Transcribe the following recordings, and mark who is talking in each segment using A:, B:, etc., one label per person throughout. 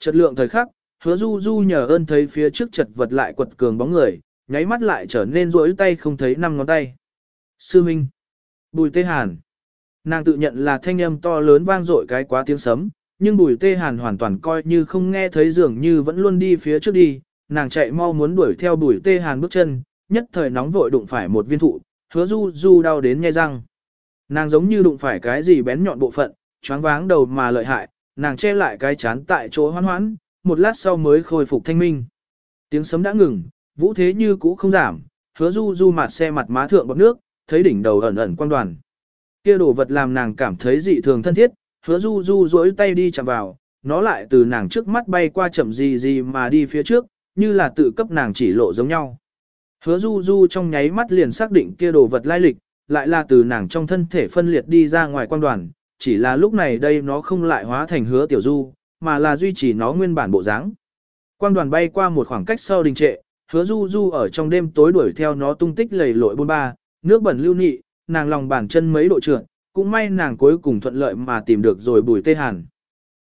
A: Chật lượng thời khắc, hứa du du nhờ ơn thấy phía trước chật vật lại quật cường bóng người, nháy mắt lại trở nên rỗi tay không thấy năm ngón tay. Sư Minh. Bùi Tê Hàn. Nàng tự nhận là thanh âm to lớn vang dội cái quá tiếng sấm, nhưng bùi Tê Hàn hoàn toàn coi như không nghe thấy dường như vẫn luôn đi phía trước đi, nàng chạy mau muốn đuổi theo bùi Tê Hàn bước chân, nhất thời nóng vội đụng phải một viên thụ, hứa du du đau đến nghe răng. Nàng giống như đụng phải cái gì bén nhọn bộ phận, choáng váng đầu mà lợi hại, nàng che lại cái chán tại chỗ hoan hoãn, một lát sau mới khôi phục thanh minh. Tiếng sấm đã ngừng, vũ thế như cũ không giảm, hứa du du mặt xe mặt má thượng bọt nước, thấy đỉnh đầu ẩn ẩn quang đoàn. Kia đồ vật làm nàng cảm thấy dị thường thân thiết, hứa du du duỗi tay đi chạm vào, nó lại từ nàng trước mắt bay qua chậm gì gì mà đi phía trước, như là tự cấp nàng chỉ lộ giống nhau. Hứa du du trong nháy mắt liền xác định kia đồ vật lai lịch, lại là từ nàng trong thân thể phân liệt đi ra ngoài quan đoàn, chỉ là lúc này đây nó không lại hóa thành hứa tiểu du, mà là duy trì nó nguyên bản bộ dáng. Quang đoàn bay qua một khoảng cách sau đình trệ, hứa du du ở trong đêm tối đuổi theo nó tung tích lầy lội bôn ba, nước bẩn lưu nị, nàng lòng bàn chân mấy độ trượt, cũng may nàng cuối cùng thuận lợi mà tìm được rồi bùi tê hàn.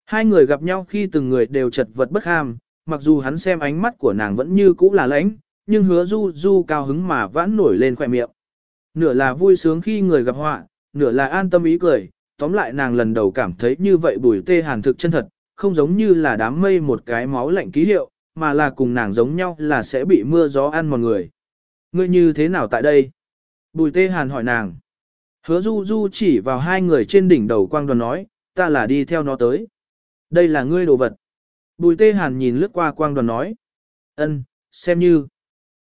A: Hai người gặp nhau khi từng người đều chật vật bất ham, mặc dù hắn xem ánh mắt của nàng vẫn như cũ là lãnh, nhưng hứa du du cao hứng mà vãn nổi lên khỏe miệng. Nửa là vui sướng khi người gặp họa, nửa là an tâm ý cười, tóm lại nàng lần đầu cảm thấy như vậy bùi tê hàn thực chân thật, không giống như là đám mây một cái máu lạnh ký hiệu, mà là cùng nàng giống nhau là sẽ bị mưa gió ăn mòn người. Ngươi như thế nào tại đây? Bùi tê hàn hỏi nàng. Hứa du du chỉ vào hai người trên đỉnh đầu quang đoàn nói, ta là đi theo nó tới. Đây là ngươi đồ vật. Bùi tê hàn nhìn lướt qua quang đoàn nói. ân, xem như.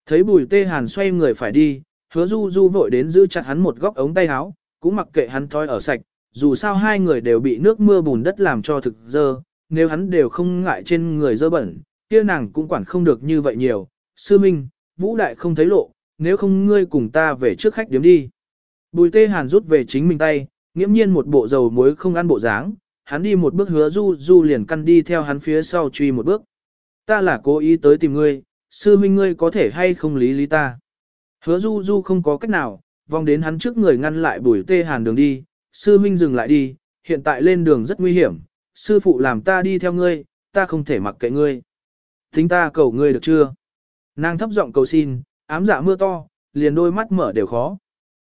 A: Thấy bùi tê hàn xoay người phải đi, hứa du du vội đến giữ chặt hắn một góc ống tay áo, cũng mặc kệ hắn thói ở sạch, dù sao hai người đều bị nước mưa bùn đất làm cho thực dơ, nếu hắn đều không ngại trên người dơ bẩn, kia nàng cũng quản không được như vậy nhiều. Sư Minh, Vũ Đại không thấy lộ, nếu không ngươi cùng ta về trước khách điếm đi. Bùi tê hàn rút về chính mình tay, nghiễm nhiên một bộ dầu muối không ăn bộ dáng, hắn đi một bước hứa du du liền căn đi theo hắn phía sau truy một bước. Ta là cố ý tới tìm ngươi, sư minh ngươi có thể hay không lý lý ta. Hứa du du không có cách nào, vòng đến hắn trước người ngăn lại bùi tê hàn đường đi, sư minh dừng lại đi, hiện tại lên đường rất nguy hiểm, sư phụ làm ta đi theo ngươi, ta không thể mặc kệ ngươi. Thính ta cầu ngươi được chưa? Nàng thấp giọng cầu xin, ám dạ mưa to, liền đôi mắt mở đều khó.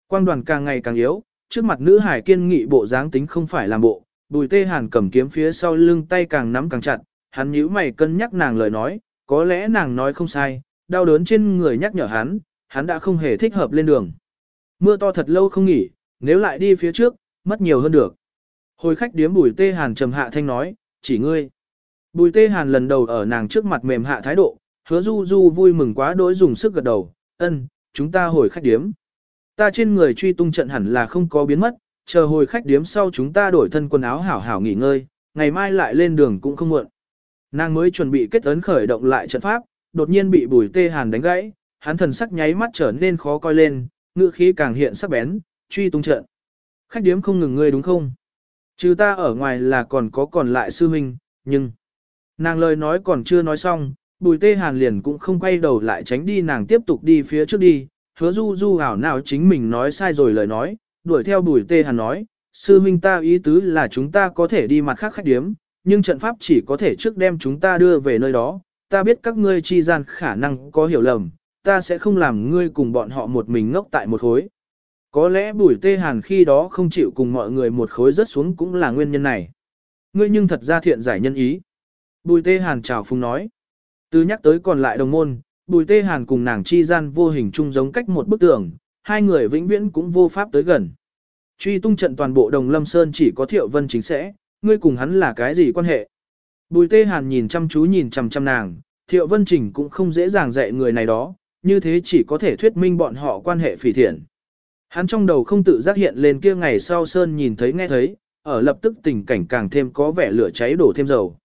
A: Quang đoàn càng ngày càng yếu, trước mặt nữ hải kiên nghị bộ dáng tính không phải làm bộ, bùi tê hàn cầm kiếm phía sau lưng tay càng nắm càng chặt, hắn nhíu mày cân nhắc nàng lời nói, có lẽ nàng nói không sai, đau đớn trên người nhắc nhở hắn, hắn đã không hề thích hợp lên đường. Mưa to thật lâu không nghỉ, nếu lại đi phía trước, mất nhiều hơn được. Hồi khách điếm bùi tê hàn trầm hạ thanh nói, chỉ ngươi. Bùi tê hàn lần đầu ở nàng trước mặt mềm hạ thái độ, hứa du du vui mừng quá đỗi dùng sức gật đầu, ân, chúng ta hồi khách điếm. Ta trên người truy tung trận hẳn là không có biến mất, chờ hồi khách điếm sau chúng ta đổi thân quần áo hảo hảo nghỉ ngơi, ngày mai lại lên đường cũng không muộn. Nàng mới chuẩn bị kết ấn khởi động lại trận pháp, đột nhiên bị bùi tê hàn đánh gãy, hắn thần sắc nháy mắt trở nên khó coi lên, ngựa khí càng hiện sắc bén, truy tung trận. Khách điếm không ngừng ngươi đúng không? Chứ ta ở ngoài là còn có còn lại sư huynh, nhưng... Nàng lời nói còn chưa nói xong, bùi tê hàn liền cũng không quay đầu lại tránh đi nàng tiếp tục đi phía trước đi, hứa du du ảo nào chính mình nói sai rồi lời nói, đuổi theo bùi tê hàn nói, sư huynh ta ý tứ là chúng ta có thể đi mặt khác khách điếm, nhưng trận pháp chỉ có thể trước đem chúng ta đưa về nơi đó, ta biết các ngươi chi gian khả năng có hiểu lầm, ta sẽ không làm ngươi cùng bọn họ một mình ngốc tại một khối. Có lẽ bùi tê hàn khi đó không chịu cùng mọi người một khối rớt xuống cũng là nguyên nhân này. Ngươi nhưng thật ra thiện giải nhân ý. Bùi tê hàn chào phung nói. Từ nhắc tới còn lại đồng môn, bùi tê hàn cùng nàng chi gian vô hình chung giống cách một bức tường, hai người vĩnh viễn cũng vô pháp tới gần. Truy tung trận toàn bộ đồng lâm sơn chỉ có thiệu vân chính sẽ, ngươi cùng hắn là cái gì quan hệ? Bùi tê hàn nhìn chăm chú nhìn chăm chăm nàng, thiệu vân trình cũng không dễ dàng dạy người này đó, như thế chỉ có thể thuyết minh bọn họ quan hệ phỉ thiện. Hắn trong đầu không tự giác hiện lên kia ngày sau sơn nhìn thấy nghe thấy, ở lập tức tình cảnh càng thêm có vẻ lửa cháy đổ thêm dầu.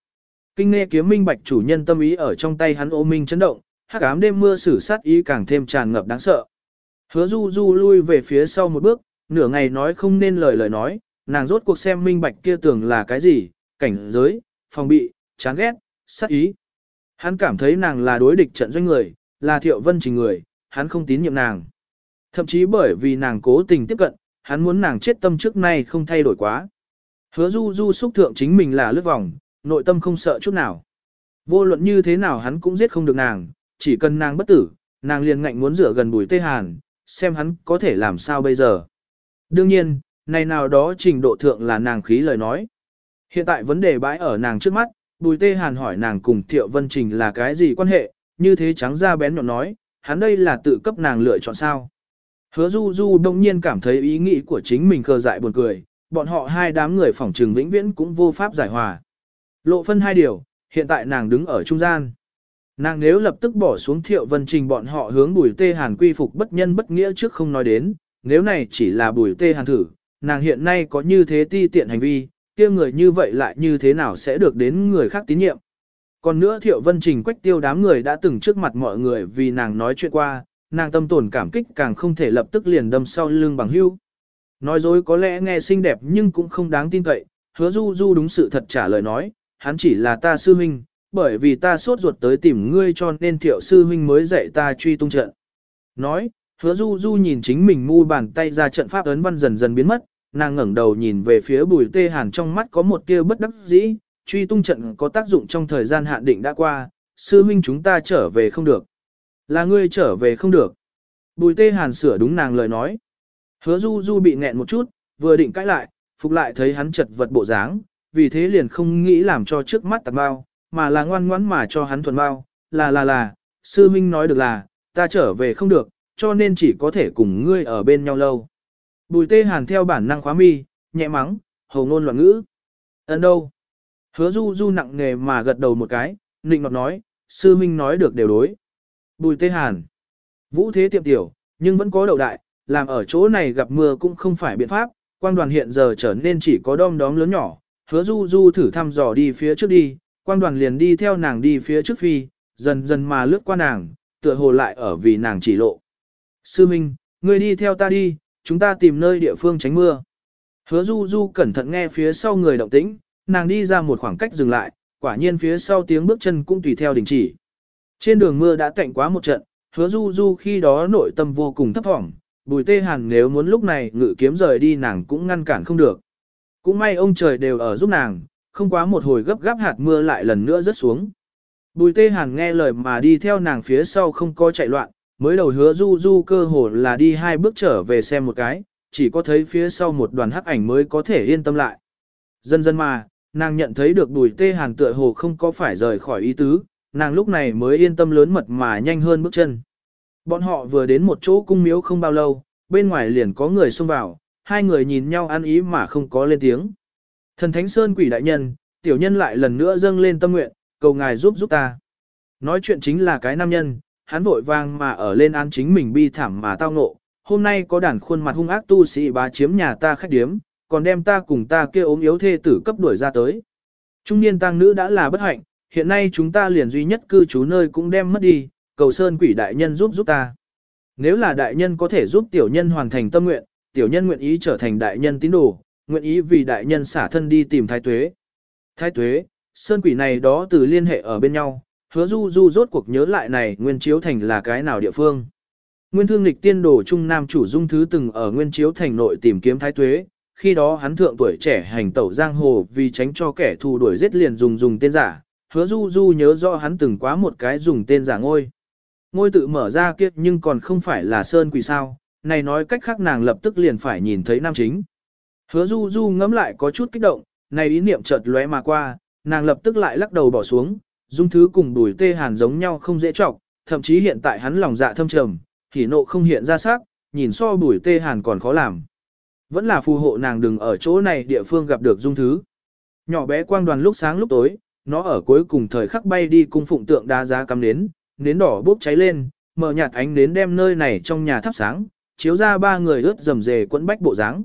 A: Kinh nghe kiếm minh bạch chủ nhân tâm ý ở trong tay hắn ô minh chấn động, hắc ám đêm mưa sử sát ý càng thêm tràn ngập đáng sợ. Hứa du du lui về phía sau một bước, nửa ngày nói không nên lời lời nói, nàng rốt cuộc xem minh bạch kia tưởng là cái gì, cảnh giới, phòng bị, chán ghét, sát ý. Hắn cảm thấy nàng là đối địch trận doanh người, là thiệu vân trình người, hắn không tín nhiệm nàng. Thậm chí bởi vì nàng cố tình tiếp cận, hắn muốn nàng chết tâm trước nay không thay đổi quá. Hứa du du xúc thượng chính mình là lướt vòng, nội tâm không sợ chút nào. Vô luận như thế nào hắn cũng giết không được nàng, chỉ cần nàng bất tử, nàng liền ngạnh muốn rửa gần bùi tê hàn, xem hắn có thể làm sao bây giờ. Đương nhiên, này nào đó trình độ thượng là nàng khí lời nói. Hiện tại vấn đề bãi ở nàng trước mắt, bùi tê hàn hỏi nàng cùng Thiệu Vân Trình là cái gì quan hệ, như thế trắng ra bén nhọn nói, hắn đây là tự cấp nàng lựa chọn sao. Hứa du du đông nhiên cảm thấy ý nghĩ của chính mình khờ dại buồn cười, bọn họ hai đám người phỏng trừng vĩnh viễn cũng vô pháp giải hòa. Lộ phân hai điều, hiện tại nàng đứng ở trung gian. Nàng nếu lập tức bỏ xuống thiệu vân trình bọn họ hướng bùi tê hàn quy phục bất nhân bất nghĩa trước không nói đến, nếu này chỉ là bùi tê hàn thử, nàng hiện nay có như thế ti tiện hành vi, kia người như vậy lại như thế nào sẽ được đến người khác tín nhiệm. Còn nữa thiệu vân trình quách tiêu đám người đã từng trước mặt mọi người vì nàng nói chuyện qua, nàng tâm tổn cảm kích càng không thể lập tức liền đâm sau lưng bằng hưu. Nói dối có lẽ nghe xinh đẹp nhưng cũng không đáng tin cậy, hứa du du đúng sự thật trả lời nói, hắn chỉ là ta sư huynh, bởi vì ta sốt ruột tới tìm ngươi cho nên thiệu sư huynh mới dạy ta truy tung trận. Nói, hứa du du nhìn chính mình mu bàn tay ra trận pháp ấn văn dần dần biến mất, nàng ngẩng đầu nhìn về phía bùi tê hàn trong mắt có một tia bất đắc dĩ, truy tung trận có tác dụng trong thời gian hạn định đã qua, sư huynh chúng ta trở về không được. Là ngươi trở về không được. Bùi tê hàn sửa đúng nàng lời nói. Hứa du du bị nghẹn một chút, vừa định cãi lại, phục lại thấy hắn chật vật bộ dáng, vì thế liền không nghĩ làm cho trước mắt tạt bao, mà là ngoan ngoãn mà cho hắn thuần bao, là là là, sư minh nói được là, ta trở về không được, cho nên chỉ có thể cùng ngươi ở bên nhau lâu. Bùi tê hàn theo bản năng khóa mi, nhẹ mắng, hầu ngôn loạn ngữ. Ấn đâu? Hứa du du nặng nề mà gật đầu một cái, nịnh ngọt nói, sư minh nói được đều đối. Bùi tê hàn. Vũ thế tiệm tiểu, nhưng vẫn có đậu đại, làm ở chỗ này gặp mưa cũng không phải biện pháp, quang đoàn hiện giờ trở nên chỉ có đom đóm lớn nhỏ, hứa du du thử thăm dò đi phía trước đi, quang đoàn liền đi theo nàng đi phía trước phi, dần dần mà lướt qua nàng, tựa hồ lại ở vì nàng chỉ lộ. Sư Minh, ngươi đi theo ta đi, chúng ta tìm nơi địa phương tránh mưa. Hứa du du cẩn thận nghe phía sau người động tĩnh, nàng đi ra một khoảng cách dừng lại, quả nhiên phía sau tiếng bước chân cũng tùy theo đình chỉ. Trên đường mưa đã tạnh quá một trận, hứa du du khi đó nội tâm vô cùng thấp thỏm, bùi tê hàn nếu muốn lúc này ngự kiếm rời đi nàng cũng ngăn cản không được. Cũng may ông trời đều ở giúp nàng, không quá một hồi gấp gáp hạt mưa lại lần nữa rớt xuống. Bùi tê hàn nghe lời mà đi theo nàng phía sau không có chạy loạn, mới đầu hứa du du cơ hồ là đi hai bước trở về xem một cái, chỉ có thấy phía sau một đoàn hắc ảnh mới có thể yên tâm lại. Dần dần mà, nàng nhận thấy được bùi tê hàn tựa hồ không có phải rời khỏi ý tứ, nàng lúc này mới yên tâm lớn mật mà nhanh hơn bước chân. Bọn họ vừa đến một chỗ cung miếu không bao lâu, bên ngoài liền có người xông vào, hai người nhìn nhau ăn ý mà không có lên tiếng. Thần Thánh Sơn quỷ đại nhân, tiểu nhân lại lần nữa dâng lên tâm nguyện, cầu ngài giúp giúp ta. Nói chuyện chính là cái nam nhân, hắn vội vang mà ở lên án chính mình bi thảm mà tao ngộ. Hôm nay có đàn khuôn mặt hung ác tu sĩ bá chiếm nhà ta khách điếm, còn đem ta cùng ta kia ốm yếu thê tử cấp đuổi ra tới. Trung niên tăng nữ đã là bất hạnh, hiện nay chúng ta liền duy nhất cư trú nơi cũng đem mất đi, cầu sơn quỷ đại nhân giúp giúp ta. Nếu là đại nhân có thể giúp tiểu nhân hoàn thành tâm nguyện, tiểu nhân nguyện ý trở thành đại nhân tín đồ, nguyện ý vì đại nhân xả thân đi tìm thái tuế. Thái tuế, sơn quỷ này đó từ liên hệ ở bên nhau, hứa du du rốt cuộc nhớ lại này nguyên chiếu thành là cái nào địa phương. Nguyên thương lịch tiên đồ trung nam chủ dung thứ từng ở nguyên chiếu thành nội tìm kiếm thái tuế, khi đó hắn thượng tuổi trẻ hành tẩu giang hồ vì tránh cho kẻ thù đuổi giết liền dùng dùng tên giả, hứa du du nhớ rõ hắn từng quá một cái dùng tên giả ngôi. Ngôi tự mở ra kia nhưng còn không phải là sơn quỷ sao, này nói cách khác nàng lập tức liền phải nhìn thấy nam chính. Hứa du du ngẫm lại có chút kích động, này ý niệm chợt lóe mà qua, nàng lập tức lại lắc đầu bỏ xuống, dung thứ cùng đùi tê hàn giống nhau không dễ trọng, thậm chí hiện tại hắn lòng dạ thâm trầm, thì nộ không hiện ra sắc, nhìn so đùi tê hàn còn khó làm. Vẫn là phù hộ nàng đừng ở chỗ này địa phương gặp được dung thứ. Nhỏ bé quang đoàn lúc sáng lúc tối, nó ở cuối cùng thời khắc bay đi cung phụng tượng đá giá cắm nến, nến đỏ bốc cháy lên, mở nhạt ánh nến đem nơi này trong nhà thắp sáng, chiếu ra ba người ướt rầm rề quẫn bách bộ dáng.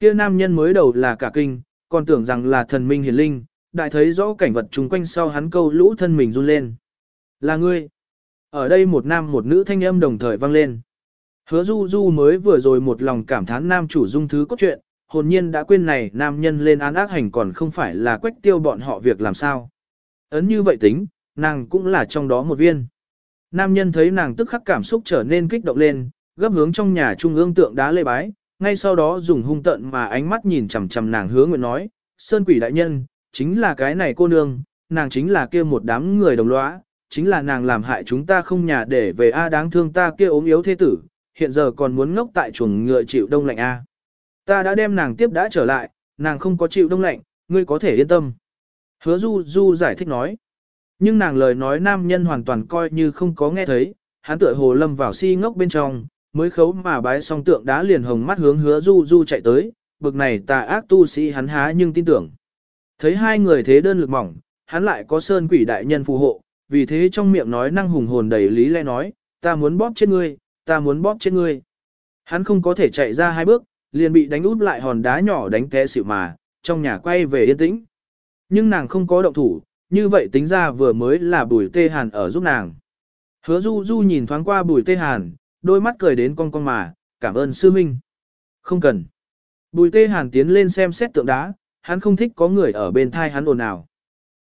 A: Kia nam nhân mới đầu là cả kinh, còn tưởng rằng là thần minh hiền linh, đại thấy rõ cảnh vật chung quanh sau hắn câu lũ thân mình run lên. Là ngươi. Ở đây một nam một nữ thanh âm đồng thời vang lên. Hứa du du mới vừa rồi một lòng cảm thán nam chủ dung thứ cốt truyện, hồn nhiên đã quên này nam nhân lên án ác hành còn không phải là quách tiêu bọn họ việc làm sao. Ấn như vậy tính, nàng cũng là trong đó một viên. Nam nhân thấy nàng tức khắc cảm xúc trở nên kích động lên, gấp hướng trong nhà trung ương tượng đá lê bái, ngay sau đó dùng hung tận mà ánh mắt nhìn chằm chằm nàng hứa nguyện nói, Sơn quỷ đại nhân, chính là cái này cô nương, nàng chính là kia một đám người đồng lõa, chính là nàng làm hại chúng ta không nhà để về A đáng thương ta kia ốm yếu thế tử, hiện giờ còn muốn ngốc tại chuồng ngựa chịu đông lạnh A. Ta đã đem nàng tiếp đã trở lại, nàng không có chịu đông lạnh, ngươi có thể yên tâm. Hứa Du Du giải thích nói. Nhưng nàng lời nói nam nhân hoàn toàn coi như không có nghe thấy, hắn tựa hồ lâm vào si ngốc bên trong, mới khấu mà bái xong tượng đá liền hồng mắt hướng hứa Du Du chạy tới, bực này tà ác tu sĩ hắn há nhưng tin tưởng. Thấy hai người thế đơn lực mỏng, hắn lại có sơn quỷ đại nhân phù hộ, vì thế trong miệng nói năng hùng hồn đầy lý lẽ nói, ta muốn bóp chết ngươi, ta muốn bóp chết ngươi. Hắn không có thể chạy ra hai bước, liền bị đánh út lại hòn đá nhỏ đánh té xỉu mà, trong nhà quay về yên tĩnh. Nhưng nàng không có động thủ, như vậy tính ra vừa mới là bùi tê hàn ở giúp nàng. Hứa du du nhìn thoáng qua bùi tê hàn, đôi mắt cười đến con con mà, cảm ơn sư minh. Không cần. Bùi tê hàn tiến lên xem xét tượng đá, hắn không thích có người ở bên thai hắn ồn ào.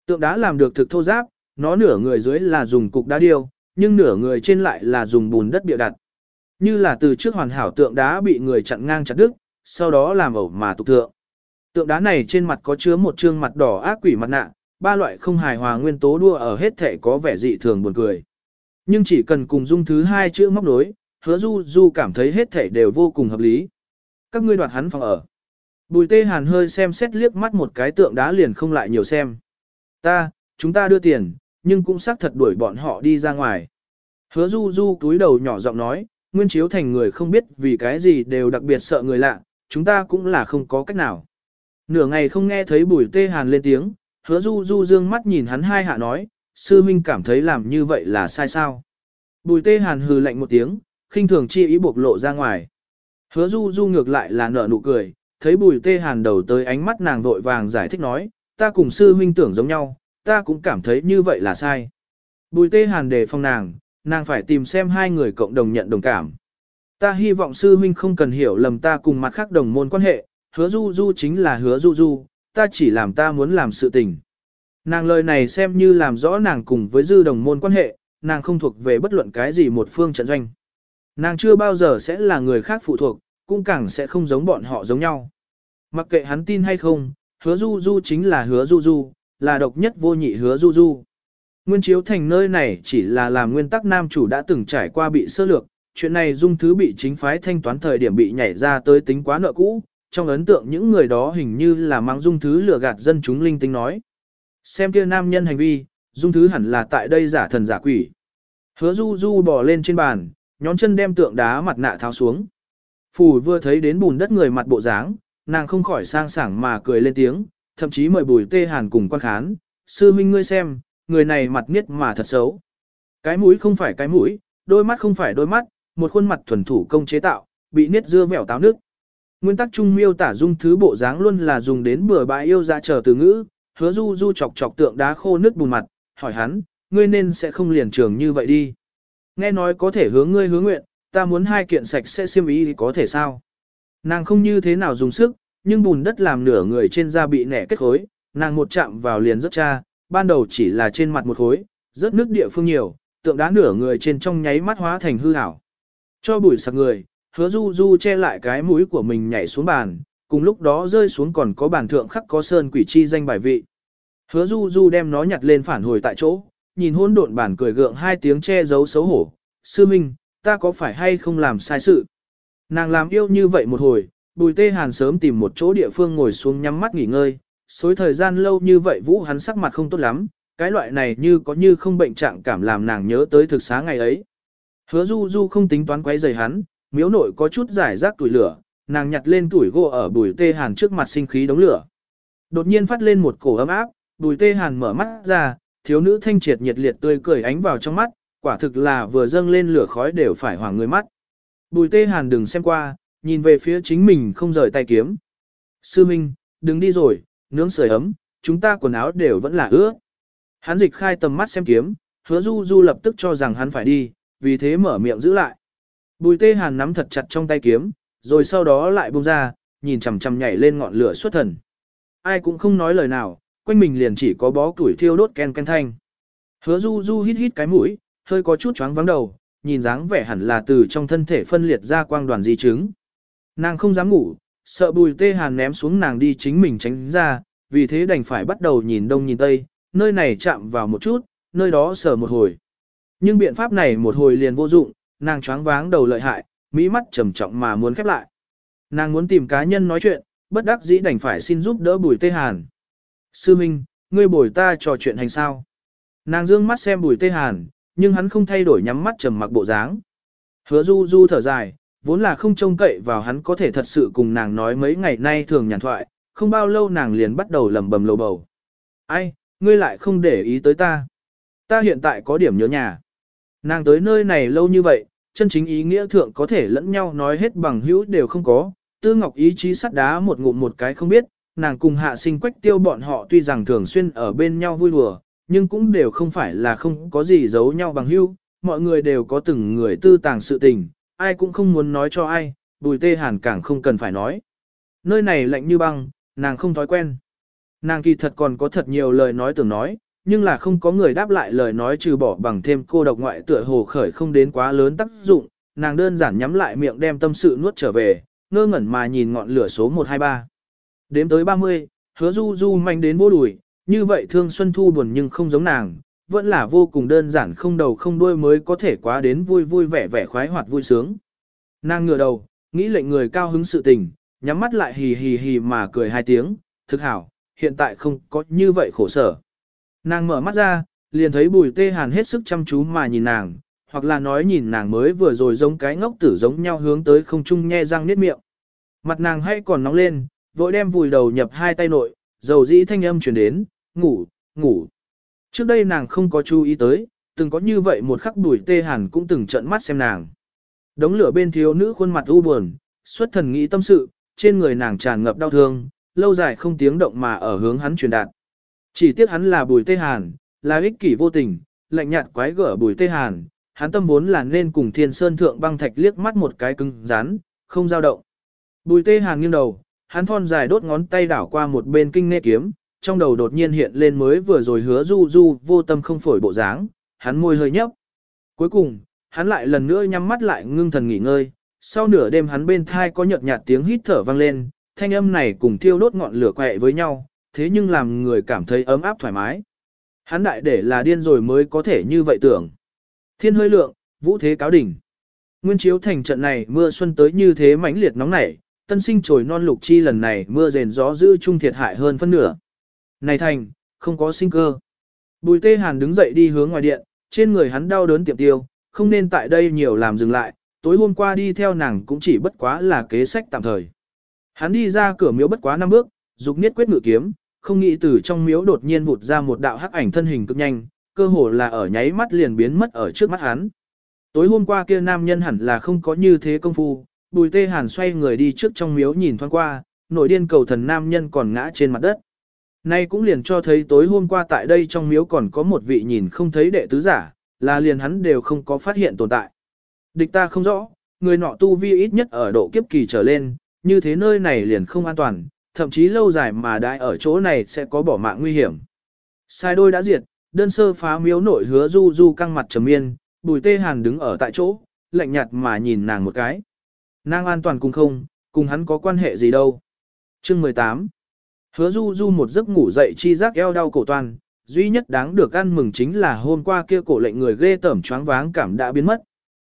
A: Tượng đá làm được thực thô giáp, nó nửa người dưới là dùng cục đá điêu, nhưng nửa người trên lại là dùng bùn đất bịa đặt. Như là từ trước hoàn hảo tượng đá bị người chặn ngang chặt đứt, sau đó làm ẩu mà tục tượng. Tượng đá này trên mặt có chứa một trương mặt đỏ ác quỷ mặt nạ, ba loại không hài hòa nguyên tố đua ở hết thể có vẻ dị thường buồn cười. Nhưng chỉ cần cùng dung thứ hai chữ móc đối, hứa du du cảm thấy hết thể đều vô cùng hợp lý. Các ngươi đoạt hắn phòng ở. Bùi tê hàn hơi xem xét liếc mắt một cái tượng đá liền không lại nhiều xem. Ta, chúng ta đưa tiền, nhưng cũng xác thật đuổi bọn họ đi ra ngoài. Hứa du du túi đầu nhỏ giọng nói, nguyên chiếu thành người không biết vì cái gì đều đặc biệt sợ người lạ, chúng ta cũng là không có cách nào. Nửa ngày không nghe thấy bùi tê hàn lên tiếng, hứa du du dương mắt nhìn hắn hai hạ nói, sư minh cảm thấy làm như vậy là sai sao. Bùi tê hàn hừ lạnh một tiếng, khinh thường chi ý bộc lộ ra ngoài. Hứa du du ngược lại là nở nụ cười, thấy bùi tê hàn đầu tới ánh mắt nàng vội vàng giải thích nói, ta cùng sư huynh tưởng giống nhau, ta cũng cảm thấy như vậy là sai. Bùi tê hàn đề phòng nàng, nàng phải tìm xem hai người cộng đồng nhận đồng cảm. Ta hy vọng sư huynh không cần hiểu lầm ta cùng mặt khác đồng môn quan hệ, hứa du du chính là hứa du du, ta chỉ làm ta muốn làm sự tình. Nàng lời này xem như làm rõ nàng cùng với dư đồng môn quan hệ, nàng không thuộc về bất luận cái gì một phương trận doanh. Nàng chưa bao giờ sẽ là người khác phụ thuộc, cũng càng sẽ không giống bọn họ giống nhau. Mặc kệ hắn tin hay không, hứa du du chính là hứa du du, là độc nhất vô nhị hứa du du. Nguyên chiếu thành nơi này chỉ là làm nguyên tắc nam chủ đã từng trải qua bị sơ lược, chuyện này dung thứ bị chính phái thanh toán thời điểm bị nhảy ra tới tính quá nợ cũ, trong ấn tượng những người đó hình như là mang dung thứ lừa gạt dân chúng linh tinh nói. Xem kia nam nhân hành vi, dung thứ hẳn là tại đây giả thần giả quỷ. Hứa du du bò lên trên bàn, nhón chân đem tượng đá mặt nạ tháo xuống. Phù vừa thấy đến bùn đất người mặt bộ dáng, nàng không khỏi sang sảng mà cười lên tiếng, thậm chí mời bùi tê hàn cùng quan khán, sư minh ngươi xem, người này mặt niết mà thật xấu. Cái mũi không phải cái mũi, đôi mắt không phải đôi mắt, một khuôn mặt thuần thủ công chế tạo, bị niết dưa vẻo táo nước. Nguyên tắc trung miêu tả dung thứ bộ dáng luôn là dùng đến bừa bãi yêu ra chờ từ ngữ, hứa du du chọc chọc tượng đá khô nước bùn mặt, hỏi hắn, ngươi nên sẽ không liền trường như vậy đi. Nghe nói có thể hướng ngươi hướng nguyện, ta muốn hai kiện sạch sẽ xiêm ý thì có thể sao. Nàng không như thế nào dùng sức, nhưng bùn đất làm nửa người trên da bị nẻ kết khối, nàng một chạm vào liền rất cha, ban đầu chỉ là trên mặt một khối, rất nước địa phương nhiều, tượng đá nửa người trên trong nháy mắt hóa thành hư ảo. Cho bụi sặc người, hứa du du che lại cái mũi của mình nhảy xuống bàn, cùng lúc đó rơi xuống còn có bàn thượng khắc có sơn quỷ chi danh bài vị. Hứa du du đem nó nhặt lên phản hồi tại chỗ, nhìn hôn độn bản cười gượng hai tiếng che giấu xấu hổ. Sư Minh, ta có phải hay không làm sai sự? Nàng làm yêu như vậy một hồi, bùi tê hàn sớm tìm một chỗ địa phương ngồi xuống nhắm mắt nghỉ ngơi, xối thời gian lâu như vậy vũ hắn sắc mặt không tốt lắm, cái loại này như có như không bệnh trạng cảm làm nàng nhớ tới thực xá ngày ấy. Hứa du du không tính toán quấy rầy hắn, miếu nội có chút giải rác tuổi lửa, nàng nhặt lên tuổi gỗ ở bùi tê hàn trước mặt sinh khí đống lửa. Đột nhiên phát lên một cổ ấm áp, bùi tê hàn mở mắt ra, thiếu nữ thanh triệt nhiệt liệt tươi cười ánh vào trong mắt, quả thực là vừa dâng lên lửa khói đều phải hoảng người mắt. Bùi tê hàn đừng xem qua, nhìn về phía chính mình không rời tay kiếm. Sư Minh, đừng đi rồi, nướng sưởi ấm, chúng ta quần áo đều vẫn là ướt. Hắn dịch khai tầm mắt xem kiếm, hứa du du lập tức cho rằng hắn phải đi, vì thế mở miệng giữ lại. Bùi tê hàn nắm thật chặt trong tay kiếm, rồi sau đó lại buông ra, nhìn chằm chằm nhảy lên ngọn lửa xuất thần. Ai cũng không nói lời nào, quanh mình liền chỉ có bó củi thiêu đốt ken ken thanh. Hứa du du hít hít cái mũi, hơi có chút chóng vắng đầu, nhìn dáng vẻ hẳn là từ trong thân thể phân liệt ra quang đoàn di chứng. Nàng không dám ngủ, sợ bùi tê hàn ném xuống nàng đi chính mình tránh ra, vì thế đành phải bắt đầu nhìn đông nhìn tây, nơi này chạm vào một chút, nơi đó sờ một hồi. Nhưng biện pháp này một hồi liền vô dụng, nàng choáng váng đầu lợi hại, mỹ mắt trầm trọng mà muốn khép lại. Nàng muốn tìm cá nhân nói chuyện, bất đắc dĩ đành phải xin giúp đỡ bùi tê hàn. Sư Minh, ngươi bồi ta trò chuyện hành sao. Nàng dương mắt xem bùi tê hàn, nhưng hắn không thay đổi nhắm mắt trầm mặc bộ dáng. Hứa du du thở dài, vốn là không trông cậy vào hắn có thể thật sự cùng nàng nói mấy ngày nay thường nhàn thoại, không bao lâu nàng liền bắt đầu lầm bầm lầu bầu. Ai, ngươi lại không để ý tới ta. Ta hiện tại có điểm nhớ nhà. Nàng tới nơi này lâu như vậy, chân chính ý nghĩa thượng có thể lẫn nhau nói hết bằng hữu đều không có. Tư Ngọc ý chí sắt đá một ngụm một cái không biết, nàng cùng hạ sinh quách tiêu bọn họ tuy rằng thường xuyên ở bên nhau vui đùa, nhưng cũng đều không phải là không có gì giấu nhau bằng hữu, mọi người đều có từng người tư tàng sự tình, ai cũng không muốn nói cho ai, bùi tê hàn càng không cần phải nói. Nơi này lạnh như băng, nàng không thói quen. Nàng kỳ thật còn có thật nhiều lời nói tưởng nói, nhưng là không có người đáp lại lời nói trừ bỏ bằng thêm cô độc ngoại tựa hồ khởi không đến quá lớn tác dụng, nàng đơn giản nhắm lại miệng đem tâm sự nuốt trở về, ngơ ngẩn mà nhìn ngọn lửa số 123. Đếm tới 30, hứa du du manh đến vô đùi, như vậy thương Xuân Thu buồn nhưng không giống nàng, vẫn là vô cùng đơn giản không đầu không đuôi mới có thể quá đến vui vui vẻ vẻ khoái hoạt vui sướng. Nàng ngửa đầu, nghĩ lệnh người cao hứng sự tình, nhắm mắt lại hì hì hì mà cười hai tiếng, thực hảo, hiện tại không có như vậy khổ sở. Nàng mở mắt ra, liền thấy bùi tê hàn hết sức chăm chú mà nhìn nàng, hoặc là nói nhìn nàng mới vừa rồi giống cái ngốc tử giống nhau hướng tới không trung nhe răng niết miệng. Mặt nàng hay còn nóng lên, vội đem vùi đầu nhập hai tay nội, dầu dĩ thanh âm truyền đến, ngủ, ngủ. Trước đây nàng không có chú ý tới, từng có như vậy một khắc đuổi tê hàn cũng từng trận mắt xem nàng. Đống lửa bên thiếu nữ khuôn mặt u buồn, xuất thần nghĩ tâm sự, trên người nàng tràn ngập đau thương, lâu dài không tiếng động mà ở hướng hắn truyền đạt. Chỉ tiếc hắn là bùi tê hàn, là ích kỷ vô tình, lạnh nhạt quái gở bùi tê hàn, hắn tâm vốn là nên cùng thiên sơn thượng băng thạch liếc mắt một cái cứng rắn, không dao động. Bùi tê hàn nghiêng đầu, hắn thon dài đốt ngón tay đảo qua một bên kinh nê kiếm, trong đầu đột nhiên hiện lên mới vừa rồi hứa du du vô tâm không phổi bộ dáng, hắn môi hơi nhấp. Cuối cùng, hắn lại lần nữa nhắm mắt lại ngưng thần nghỉ ngơi, sau nửa đêm hắn bên thai có nhợt nhạt tiếng hít thở vang lên, thanh âm này cùng thiêu đốt ngọn lửa quẹ với nhau, thế nhưng làm người cảm thấy ấm áp thoải mái. Hắn đại để là điên rồi mới có thể như vậy tưởng. Thiên hơi lượng, vũ thế cáo đỉnh. Nguyên chiếu thành trận này mưa xuân tới như thế mãnh liệt nóng nảy, tân sinh trồi non lục chi lần này mưa rền gió giữ chung thiệt hại hơn phân nửa. Này thành, không có sinh cơ. Bùi tê hàn đứng dậy đi hướng ngoài điện, trên người hắn đau đớn tiệm tiêu, không nên tại đây nhiều làm dừng lại, tối hôm qua đi theo nàng cũng chỉ bất quá là kế sách tạm thời. Hắn đi ra cửa miếu bất quá năm bước, dục niết quyết ngự kiếm, không nghĩ từ trong miếu đột nhiên vụt ra một đạo hắc ảnh thân hình cực nhanh, cơ hồ là ở nháy mắt liền biến mất ở trước mắt hắn. Tối hôm qua kia nam nhân hẳn là không có như thế công phu, bùi tê hàn xoay người đi trước trong miếu nhìn thoáng qua, nội điên cầu thần nam nhân còn ngã trên mặt đất. Nay cũng liền cho thấy tối hôm qua tại đây trong miếu còn có một vị nhìn không thấy đệ tứ giả, là liền hắn đều không có phát hiện tồn tại. Địch ta không rõ, người nọ tu vi ít nhất ở độ kiếp kỳ trở lên, như thế nơi này liền không an toàn, thậm chí lâu dài mà đại ở chỗ này sẽ có bỏ mạng nguy hiểm. Sai đôi đã diệt, đơn sơ phá miếu nội hứa du du căng mặt trầm miên, bùi tê hàn đứng ở tại chỗ, lạnh nhạt mà nhìn nàng một cái. Nàng an toàn cùng không, cùng hắn có quan hệ gì đâu. Chương 18 Hứa du du một giấc ngủ dậy chi giác eo đau cổ toàn, duy nhất đáng được ăn mừng chính là hôm qua kia cổ lệnh người ghê tởm choáng váng cảm đã biến mất.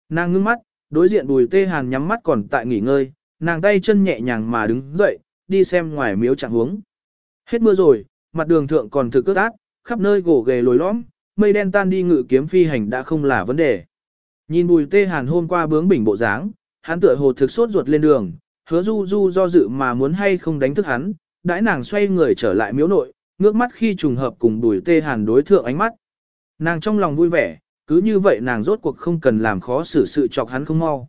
A: Nàng ngưng mắt, đối diện bùi tê hàn nhắm mắt còn tại nghỉ ngơi, nàng tay chân nhẹ nhàng mà đứng dậy, đi xem ngoài miếu trạng huống. Hết mưa rồi, mặt đường thượng còn thực ướt át, khắp nơi gỗ ghề lồi lõm, mây đen tan đi ngự kiếm phi hành đã không là vấn đề. Nhìn bùi tê hàn hôm qua bướng bỉnh bộ dáng, hắn tựa hồ thực sốt ruột lên đường, hứa du du do dự mà muốn hay không đánh thức hắn, đãi nàng xoay người trở lại miếu nội, ngước mắt khi trùng hợp cùng bùi tê hàn đối thượng ánh mắt. Nàng trong lòng vui vẻ, cứ như vậy nàng rốt cuộc không cần làm khó xử sự chọc hắn không mau.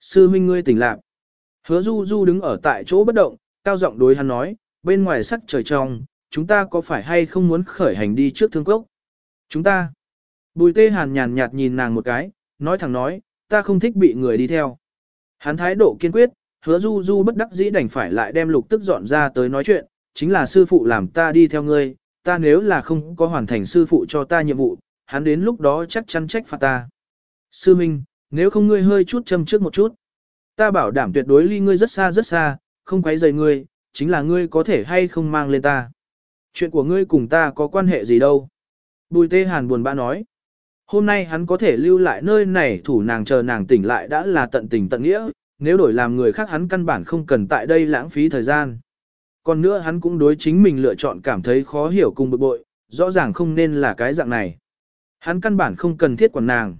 A: Sư huynh ngươi tỉnh lạc. Hứa du du đứng ở tại chỗ bất động, cao giọng đối hắn nói, bên ngoài sắc trời trong, chúng ta có phải hay không muốn khởi hành đi trước thương cốc? Chúng ta. Bùi tê hàn nhàn nhạt nhìn nàng một cái, nói thẳng nói, ta không thích bị người đi theo. Hắn thái độ kiên quyết, hứa du du bất đắc dĩ đành phải lại đem lục tức dọn ra tới nói chuyện, chính là sư phụ làm ta đi theo ngươi, ta nếu là không có hoàn thành sư phụ cho ta nhiệm vụ, hắn đến lúc đó chắc chắn trách phạt ta. Sư Minh, nếu không ngươi hơi chút châm trước một chút, ta bảo đảm tuyệt đối ly ngươi rất xa rất xa, không quấy rầy ngươi, chính là ngươi có thể hay không mang lên ta. Chuyện của ngươi cùng ta có quan hệ gì đâu? Bùi tê hàn buồn bã nói. Hôm nay hắn có thể lưu lại nơi này thủ nàng chờ nàng tỉnh lại đã là tận tình tận nghĩa, nếu đổi làm người khác hắn căn bản không cần tại đây lãng phí thời gian. Còn nữa hắn cũng đối chính mình lựa chọn cảm thấy khó hiểu cùng bực bội, rõ ràng không nên là cái dạng này. Hắn căn bản không cần thiết quản nàng.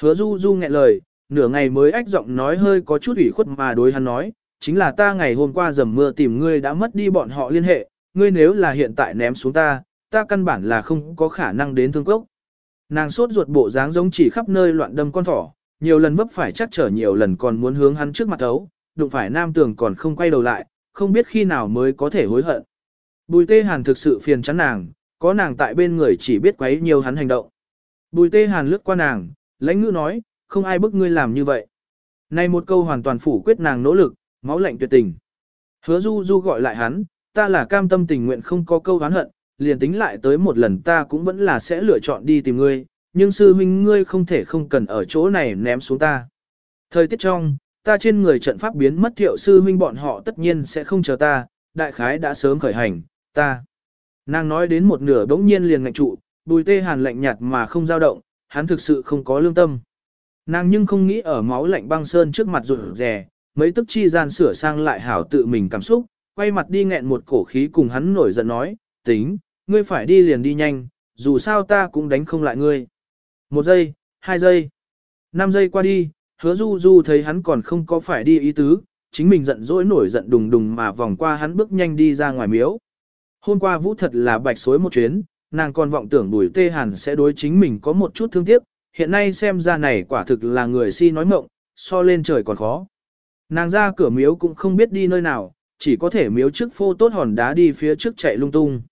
A: Hứa du du nghẹn lời, nửa ngày mới ách giọng nói hơi có chút ủy khuất mà đối hắn nói, chính là ta ngày hôm qua dầm mưa tìm ngươi đã mất đi bọn họ liên hệ, ngươi nếu là hiện tại ném xuống ta, ta căn bản là không có khả năng đến thương cốc. Nàng sốt ruột bộ dáng giống chỉ khắp nơi loạn đâm con thỏ, nhiều lần vấp phải chắc trở nhiều lần còn muốn hướng hắn trước mặt thấu, đụng phải nam tường còn không quay đầu lại, không biết khi nào mới có thể hối hận. Bùi tê hàn thực sự phiền chán nàng, có nàng tại bên người chỉ biết quấy nhiều hắn hành động. Bùi tê hàn lướt qua nàng, lãnh ngữ nói, không ai bức ngươi làm như vậy. Này một câu hoàn toàn phủ quyết nàng nỗ lực, máu lạnh tuyệt tình. Hứa du du gọi lại hắn, ta là cam tâm tình nguyện không có câu oán hận, liền tính lại tới một lần ta cũng vẫn là sẽ lựa chọn đi tìm ngươi, nhưng sư huynh ngươi không thể không cần ở chỗ này ném xuống ta. Thời tiết trong, ta trên người trận pháp biến mất thiệu sư huynh bọn họ tất nhiên sẽ không chờ ta, đại khái đã sớm khởi hành, ta. Nàng nói đến một nửa bỗng nhiên liền ngạch trụ, bùi tê hàn lạnh nhạt mà không dao động, hắn thực sự không có lương tâm. Nàng nhưng không nghĩ ở máu lạnh băng sơn trước mặt rụt rè, mấy tức chi gian sửa sang lại hảo tự mình cảm xúc, quay mặt đi nghẹn một cổ khí cùng hắn nổi giận nói, tính, ngươi phải đi liền đi nhanh, dù sao ta cũng đánh không lại ngươi. Một giây, hai giây, năm giây qua đi, hứa du du thấy hắn còn không có phải đi ý tứ, chính mình giận dỗi nổi giận đùng đùng mà vòng qua hắn bước nhanh đi ra ngoài miếu. Hôm qua vũ thật là bạch xối một chuyến, nàng còn vọng tưởng đuổi tê hàn sẽ đối chính mình có một chút thương tiếc, hiện nay xem ra này quả thực là người si nói mộng, so lên trời còn khó. Nàng ra cửa miếu cũng không biết đi nơi nào, chỉ có thể miếu trước phô tốt hòn đá đi phía trước chạy lung tung.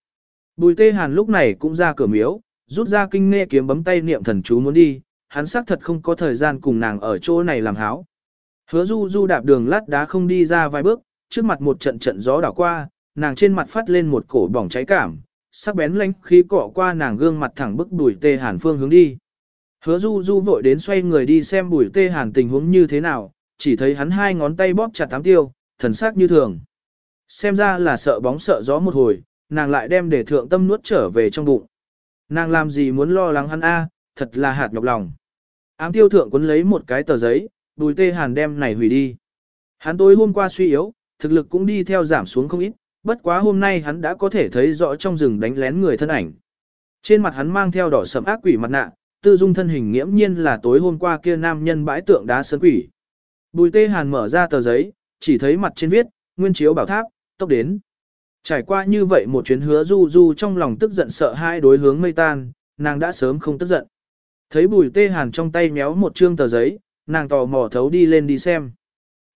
A: Bùi tê hàn lúc này cũng ra cửa miếu, rút ra kinh nghe kiếm bấm tay niệm thần chú muốn đi, hắn xác thật không có thời gian cùng nàng ở chỗ này làm háo. Hứa du du đạp đường lát đá không đi ra vài bước, trước mặt một trận trận gió đảo qua, nàng trên mặt phát lên một cổ bỏng cháy cảm, sắc bén lánh khí cọ qua nàng gương mặt thẳng bức bùi tê hàn phương hướng đi. Hứa du du vội đến xoay người đi xem bùi tê hàn tình huống như thế nào, chỉ thấy hắn hai ngón tay bóp chặt tám tiêu, thần sắc như thường. Xem ra là sợ bóng sợ gió một hồi, nàng lại đem để thượng tâm nuốt trở về trong bụng. Nàng làm gì muốn lo lắng hắn a, à, thật là hạt nhọc lòng. Ám tiêu thượng quấn lấy một cái tờ giấy, bùi tê hàn đem này hủy đi. Hắn tối hôm qua suy yếu, thực lực cũng đi theo giảm xuống không ít, bất quá hôm nay hắn đã có thể thấy rõ trong rừng đánh lén người thân ảnh. Trên mặt hắn mang theo đỏ sẫm ác quỷ mặt nạ, tư dung thân hình nghiễm nhiên là tối hôm qua kia nam nhân bãi tượng đá sơn quỷ. Bùi tê hàn mở ra tờ giấy, chỉ thấy mặt trên viết, nguyên chiếu bảo tháp, tốc đến. Trải qua như vậy một chuyến hứa du du trong lòng tức giận sợ hai đối hướng mây tan, nàng đã sớm không tức giận. Thấy bùi tê hàn trong tay méo một trương tờ giấy, nàng tò mò thấu đi lên đi xem.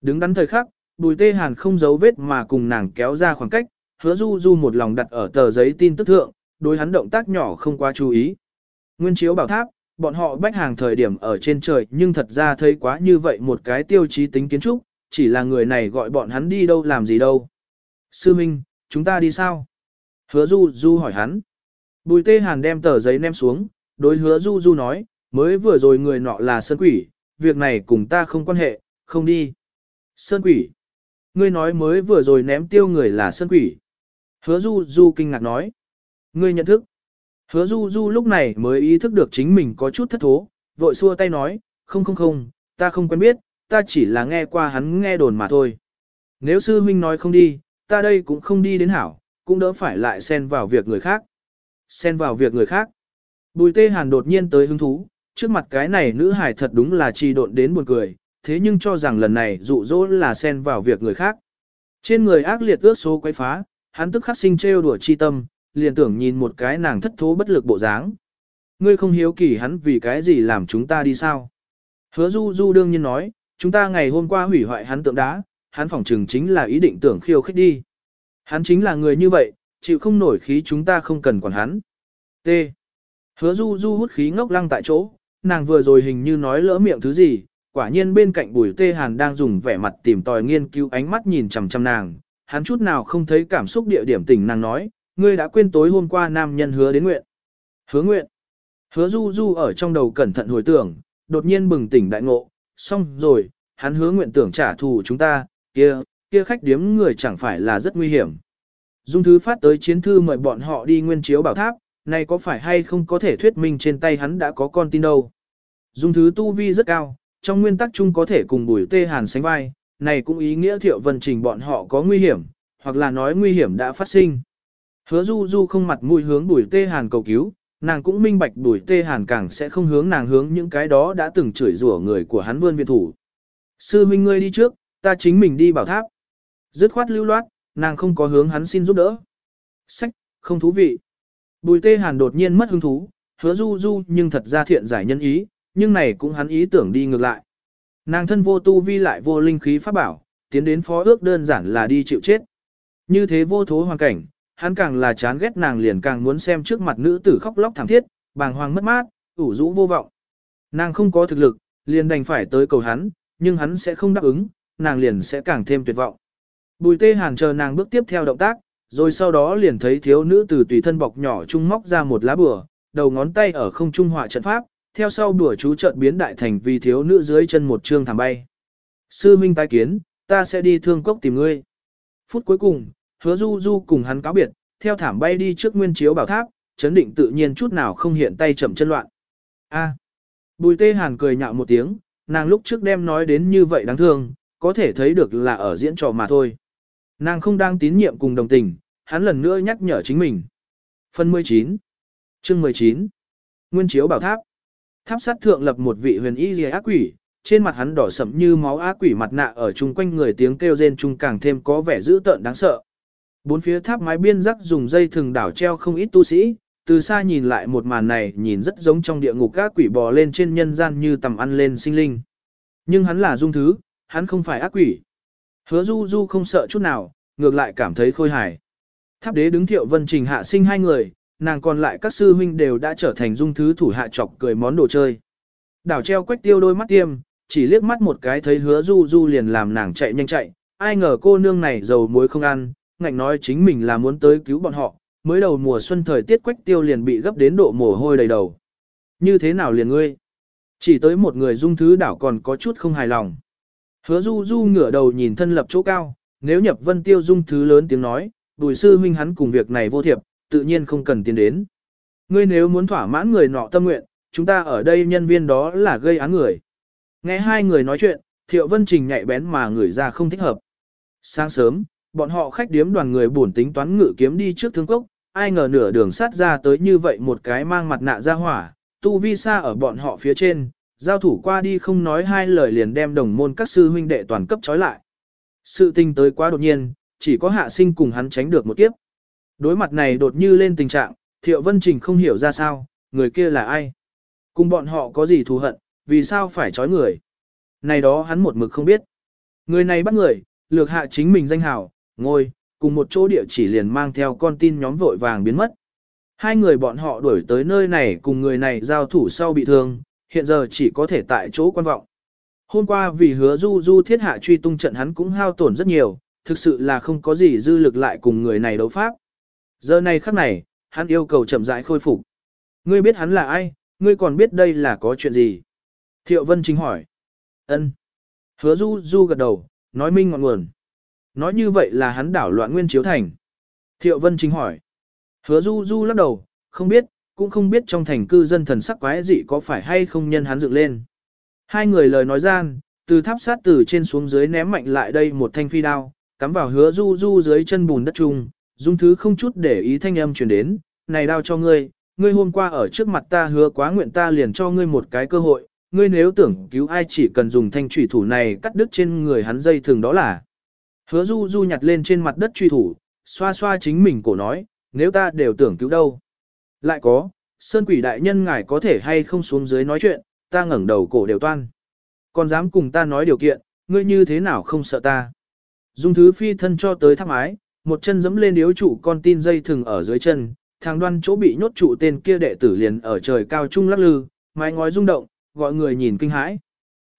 A: Đứng đắn thời khắc, bùi tê hàn không giấu vết mà cùng nàng kéo ra khoảng cách, hứa du du một lòng đặt ở tờ giấy tin tức thượng, đối hắn động tác nhỏ không quá chú ý. Nguyên chiếu bảo tháp, bọn họ bách hàng thời điểm ở trên trời nhưng thật ra thấy quá như vậy một cái tiêu chí tính kiến trúc, chỉ là người này gọi bọn hắn đi đâu làm gì đâu. Sư Minh, chúng ta đi sao? Hứa Du Du hỏi hắn. Bùi tê hàn đem tờ giấy ném xuống, đối hứa Du Du nói, mới vừa rồi người nọ là sơn quỷ, việc này cùng ta không quan hệ, không đi. Sơn quỷ. Ngươi nói mới vừa rồi ném tiêu người là sơn quỷ. Hứa Du Du kinh ngạc nói. Ngươi nhận thức. Hứa Du Du lúc này mới ý thức được chính mình có chút thất thố, vội xua tay nói, không không không, ta không quen biết, ta chỉ là nghe qua hắn nghe đồn mà thôi. Nếu sư huynh nói không đi, ta đây cũng không đi đến hảo, cũng đỡ phải lại xen vào việc người khác. Xen vào việc người khác. Bùi tê hàn đột nhiên tới hứng thú, trước mặt cái này nữ hải thật đúng là trì độn đến buồn cười, thế nhưng cho rằng lần này dụ dỗ là xen vào việc người khác. Trên người ác liệt ước số quấy phá, hắn tức khắc sinh trêu đùa chi tâm, liền tưởng nhìn một cái nàng thất thố bất lực bộ dáng. Ngươi không hiếu kỳ hắn vì cái gì làm chúng ta đi sao? Hứa du du đương nhiên nói, chúng ta ngày hôm qua hủy hoại hắn tượng đá, hắn phỏng trừng chính là ý định tưởng khiêu khích đi. Hắn chính là người như vậy, chịu không nổi khí chúng ta không cần quản hắn. T. Hứa du du hút khí ngốc lăng tại chỗ, nàng vừa rồi hình như nói lỡ miệng thứ gì, quả nhiên bên cạnh bùi tê hàn đang dùng vẻ mặt tìm tòi nghiên cứu ánh mắt nhìn chằm chằm nàng, hắn chút nào không thấy cảm xúc địa điểm tỉnh nàng nói, ngươi đã quên tối hôm qua nam nhân hứa đến nguyện. Hứa nguyện. Hứa du du ở trong đầu cẩn thận hồi tưởng, đột nhiên bừng tỉnh đại ngộ, xong rồi, hắn hứa nguyện tưởng trả thù chúng ta, kia, kia khách điếm người chẳng phải là rất nguy hiểm. Dung thứ phát tới chiến thư mời bọn họ đi nguyên chiếu bảo tháp, này có phải hay không có thể thuyết minh trên tay hắn đã có con tin đâu. Dung thứ tu vi rất cao, trong nguyên tắc chung có thể cùng bùi tê hàn sánh vai, này cũng ý nghĩa thiệu vân trình bọn họ có nguy hiểm, hoặc là nói nguy hiểm đã phát sinh. Hứa du du không mặt mũi hướng bùi tê hàn cầu cứu, nàng cũng minh bạch bùi tê hàn càng sẽ không hướng nàng hướng những cái đó đã từng chửi rủa người của hắn vươn viện thủ. Sư huynh ngươi đi trước, ta chính mình đi bảo tháp. Dứt khoát lưu loát, nàng không có hướng hắn xin giúp đỡ. Sách, không thú vị. Bùi tê hàn đột nhiên mất hứng thú, hứa du du nhưng thật ra thiện giải nhân ý, nhưng này cũng hắn ý tưởng đi ngược lại. Nàng thân vô tu vi lại vô linh khí pháp bảo, tiến đến phó ước đơn giản là đi chịu chết. Như thế vô thố hoàn cảnh, hắn càng là chán ghét nàng liền càng muốn xem trước mặt nữ tử khóc lóc thảm thiết, bàng hoàng mất mát, ủ rũ vô vọng. Nàng không có thực lực, liền đành phải tới cầu hắn, nhưng hắn sẽ không đáp ứng, nàng liền sẽ càng thêm tuyệt vọng. Bùi tê hàn chờ nàng bước tiếp theo động tác, rồi sau đó liền thấy thiếu nữ từ tùy thân bọc nhỏ trung móc ra một lá bùa, đầu ngón tay ở không trung họa trận pháp, theo sau bùa chú trận biến đại thành vì thiếu nữ dưới chân một trương thảm bay. Sư minh tái kiến, ta sẽ đi thương cốc tìm ngươi. Phút cuối cùng, hứa du du cùng hắn cáo biệt, theo thảm bay đi trước nguyên chiếu bảo tháp, chấn định tự nhiên chút nào không hiện tay chậm chân loạn. A. Bùi tê hàn cười nhạo một tiếng, nàng lúc trước đem nói đến như vậy đáng thương, có thể thấy được là ở diễn trò mà thôi. Nàng không đang tín nhiệm cùng đồng tình, hắn lần nữa nhắc nhở chính mình. Phần 19 Chương 19 Nguyên chiếu bảo tháp Tháp sát thượng lập một vị huyền y ác quỷ, trên mặt hắn đỏ sẫm như máu ác quỷ mặt nạ ở chung quanh người tiếng kêu rên chung càng thêm có vẻ dữ tợn đáng sợ. Bốn phía tháp mái biên rắc dùng dây thừng đảo treo không ít tu sĩ, từ xa nhìn lại một màn này nhìn rất giống trong địa ngục các quỷ bò lên trên nhân gian như tầm ăn lên sinh linh. Nhưng hắn là dung thứ, hắn không phải ác quỷ. Hứa du du không sợ chút nào, ngược lại cảm thấy khôi hài. Tháp đế đứng thiệu vân trình hạ sinh hai người, nàng còn lại các sư huynh đều đã trở thành dung thứ thủ hạ chọc cười món đồ chơi. Đảo treo quách tiêu đôi mắt tiêm, chỉ liếc mắt một cái thấy hứa du du liền làm nàng chạy nhanh chạy, ai ngờ cô nương này dầu muối không ăn, ngạnh nói chính mình là muốn tới cứu bọn họ, mới đầu mùa xuân thời tiết quách tiêu liền bị gấp đến độ mồ hôi đầy đầu. Như thế nào liền ngươi? Chỉ tới một người dung thứ đảo còn có chút không hài lòng. Hứa du du ngửa đầu nhìn thân lập chỗ cao, nếu nhập vân tiêu dung thứ lớn tiếng nói, bùi sư huynh hắn cùng việc này vô thiệp, tự nhiên không cần tiến đến. Ngươi nếu muốn thỏa mãn người nọ tâm nguyện, chúng ta ở đây nhân viên đó là gây án người. Nghe hai người nói chuyện, thiệu vân trình nhạy bén mà người ra không thích hợp. Sáng sớm, bọn họ khách điếm đoàn người buồn tính toán ngự kiếm đi trước thương cốc, ai ngờ nửa đường sát ra tới như vậy một cái mang mặt nạ ra hỏa, tu vi xa ở bọn họ phía trên, giao thủ qua đi không nói hai lời liền đem đồng môn các sư huynh đệ toàn cấp trói lại. Sự tình tới quá đột nhiên, chỉ có hạ sinh cùng hắn tránh được một kiếp. Đối mặt này đột như lên tình trạng, Thiệu Vân Trình không hiểu ra sao, người kia là ai. Cùng bọn họ có gì thù hận, vì sao phải trói người. Này đó hắn một mực không biết. Người này bắt người, lược hạ chính mình danh hào, ngồi cùng một chỗ địa chỉ liền mang theo con tin nhóm vội vàng biến mất. Hai người bọn họ đuổi tới nơi này cùng người này giao thủ sau bị thương, hiện giờ chỉ có thể tại chỗ quan vọng. Hôm qua vì hứa du du thiết hạ truy tung trận hắn cũng hao tổn rất nhiều, thực sự là không có gì dư lực lại cùng người này đấu pháp. Giờ này khắc này, hắn yêu cầu chậm rãi khôi phục. Ngươi biết hắn là ai, ngươi còn biết đây là có chuyện gì? Thiệu Vân Chính hỏi. Ân. Hứa du du gật đầu, nói minh ngọn nguồn. Nói như vậy là hắn đảo loạn nguyên chiếu thành. Thiệu Vân Chính hỏi. Hứa du du lắc đầu, không biết, cũng không biết trong thành cư dân thần sắc quái dị có phải hay không nhân hắn dựng lên. Hai người lời nói gian, từ tháp sát từ trên xuống dưới ném mạnh lại đây một thanh phi đao, cắm vào hứa du du dưới chân bùn đất trung, dung thứ không chút để ý thanh âm truyền đến, này đao cho ngươi, ngươi hôm qua ở trước mặt ta hứa quá nguyện ta liền cho ngươi một cái cơ hội, ngươi nếu tưởng cứu ai chỉ cần dùng thanh trùy thủ này cắt đứt trên người hắn dây thường đó là. Hứa du du nhặt lên trên mặt đất truy thủ, xoa xoa chính mình cổ nói, nếu ta đều tưởng cứu đâu. Lại có, sơn quỷ đại nhân ngài có thể hay không xuống dưới nói chuyện, ta ngẩng đầu cổ đều toan. Còn dám cùng ta nói điều kiện, ngươi như thế nào không sợ ta. Dung thứ phi thân cho tới tháp ái, một chân dẫm lên điếu trụ con tin dây thừng ở dưới chân, thang đoan chỗ bị nhốt trụ tên kia đệ tử liền ở trời cao trung lắc lư, mái ngói rung động, gọi người nhìn kinh hãi.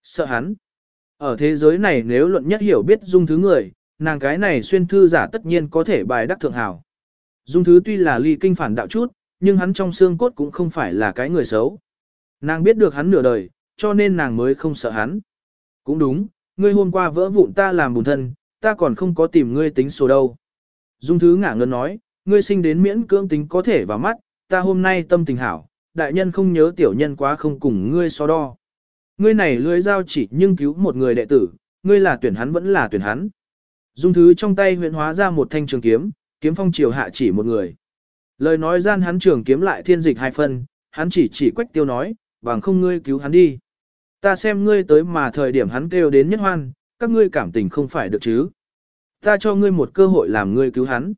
A: Sợ hắn. Ở thế giới này nếu luận nhất hiểu biết dung thứ người, nàng cái này xuyên thư giả tất nhiên có thể bài đắc thượng hảo. Dung thứ tuy là ly kinh phản đạo chút, nhưng hắn trong xương cốt cũng không phải là cái người xấu. Nàng biết được hắn nửa đời, cho nên nàng mới không sợ hắn. Cũng đúng, ngươi hôm qua vỡ vụn ta làm bùn thân, ta còn không có tìm ngươi tính sổ đâu. Dung Thứ ngả ngân nói, ngươi sinh đến miễn cưỡng tính có thể vào mắt, ta hôm nay tâm tình hảo, đại nhân không nhớ tiểu nhân quá không cùng ngươi so đo. Ngươi này lưới giao chỉ nhưng cứu một người đệ tử, ngươi là tuyển hắn vẫn là tuyển hắn. Dung Thứ trong tay huyện hóa ra một thanh trường kiếm, kiếm phong chiều hạ chỉ một người. Lời nói gian hắn trường kiếm lại thiên dịch hai phân, hắn chỉ chỉ quách tiêu nói, bằng không ngươi cứu hắn đi. Ta xem ngươi tới mà thời điểm hắn kêu đến nhất hoan, các ngươi cảm tình không phải được chứ. Ta cho ngươi một cơ hội làm ngươi cứu hắn.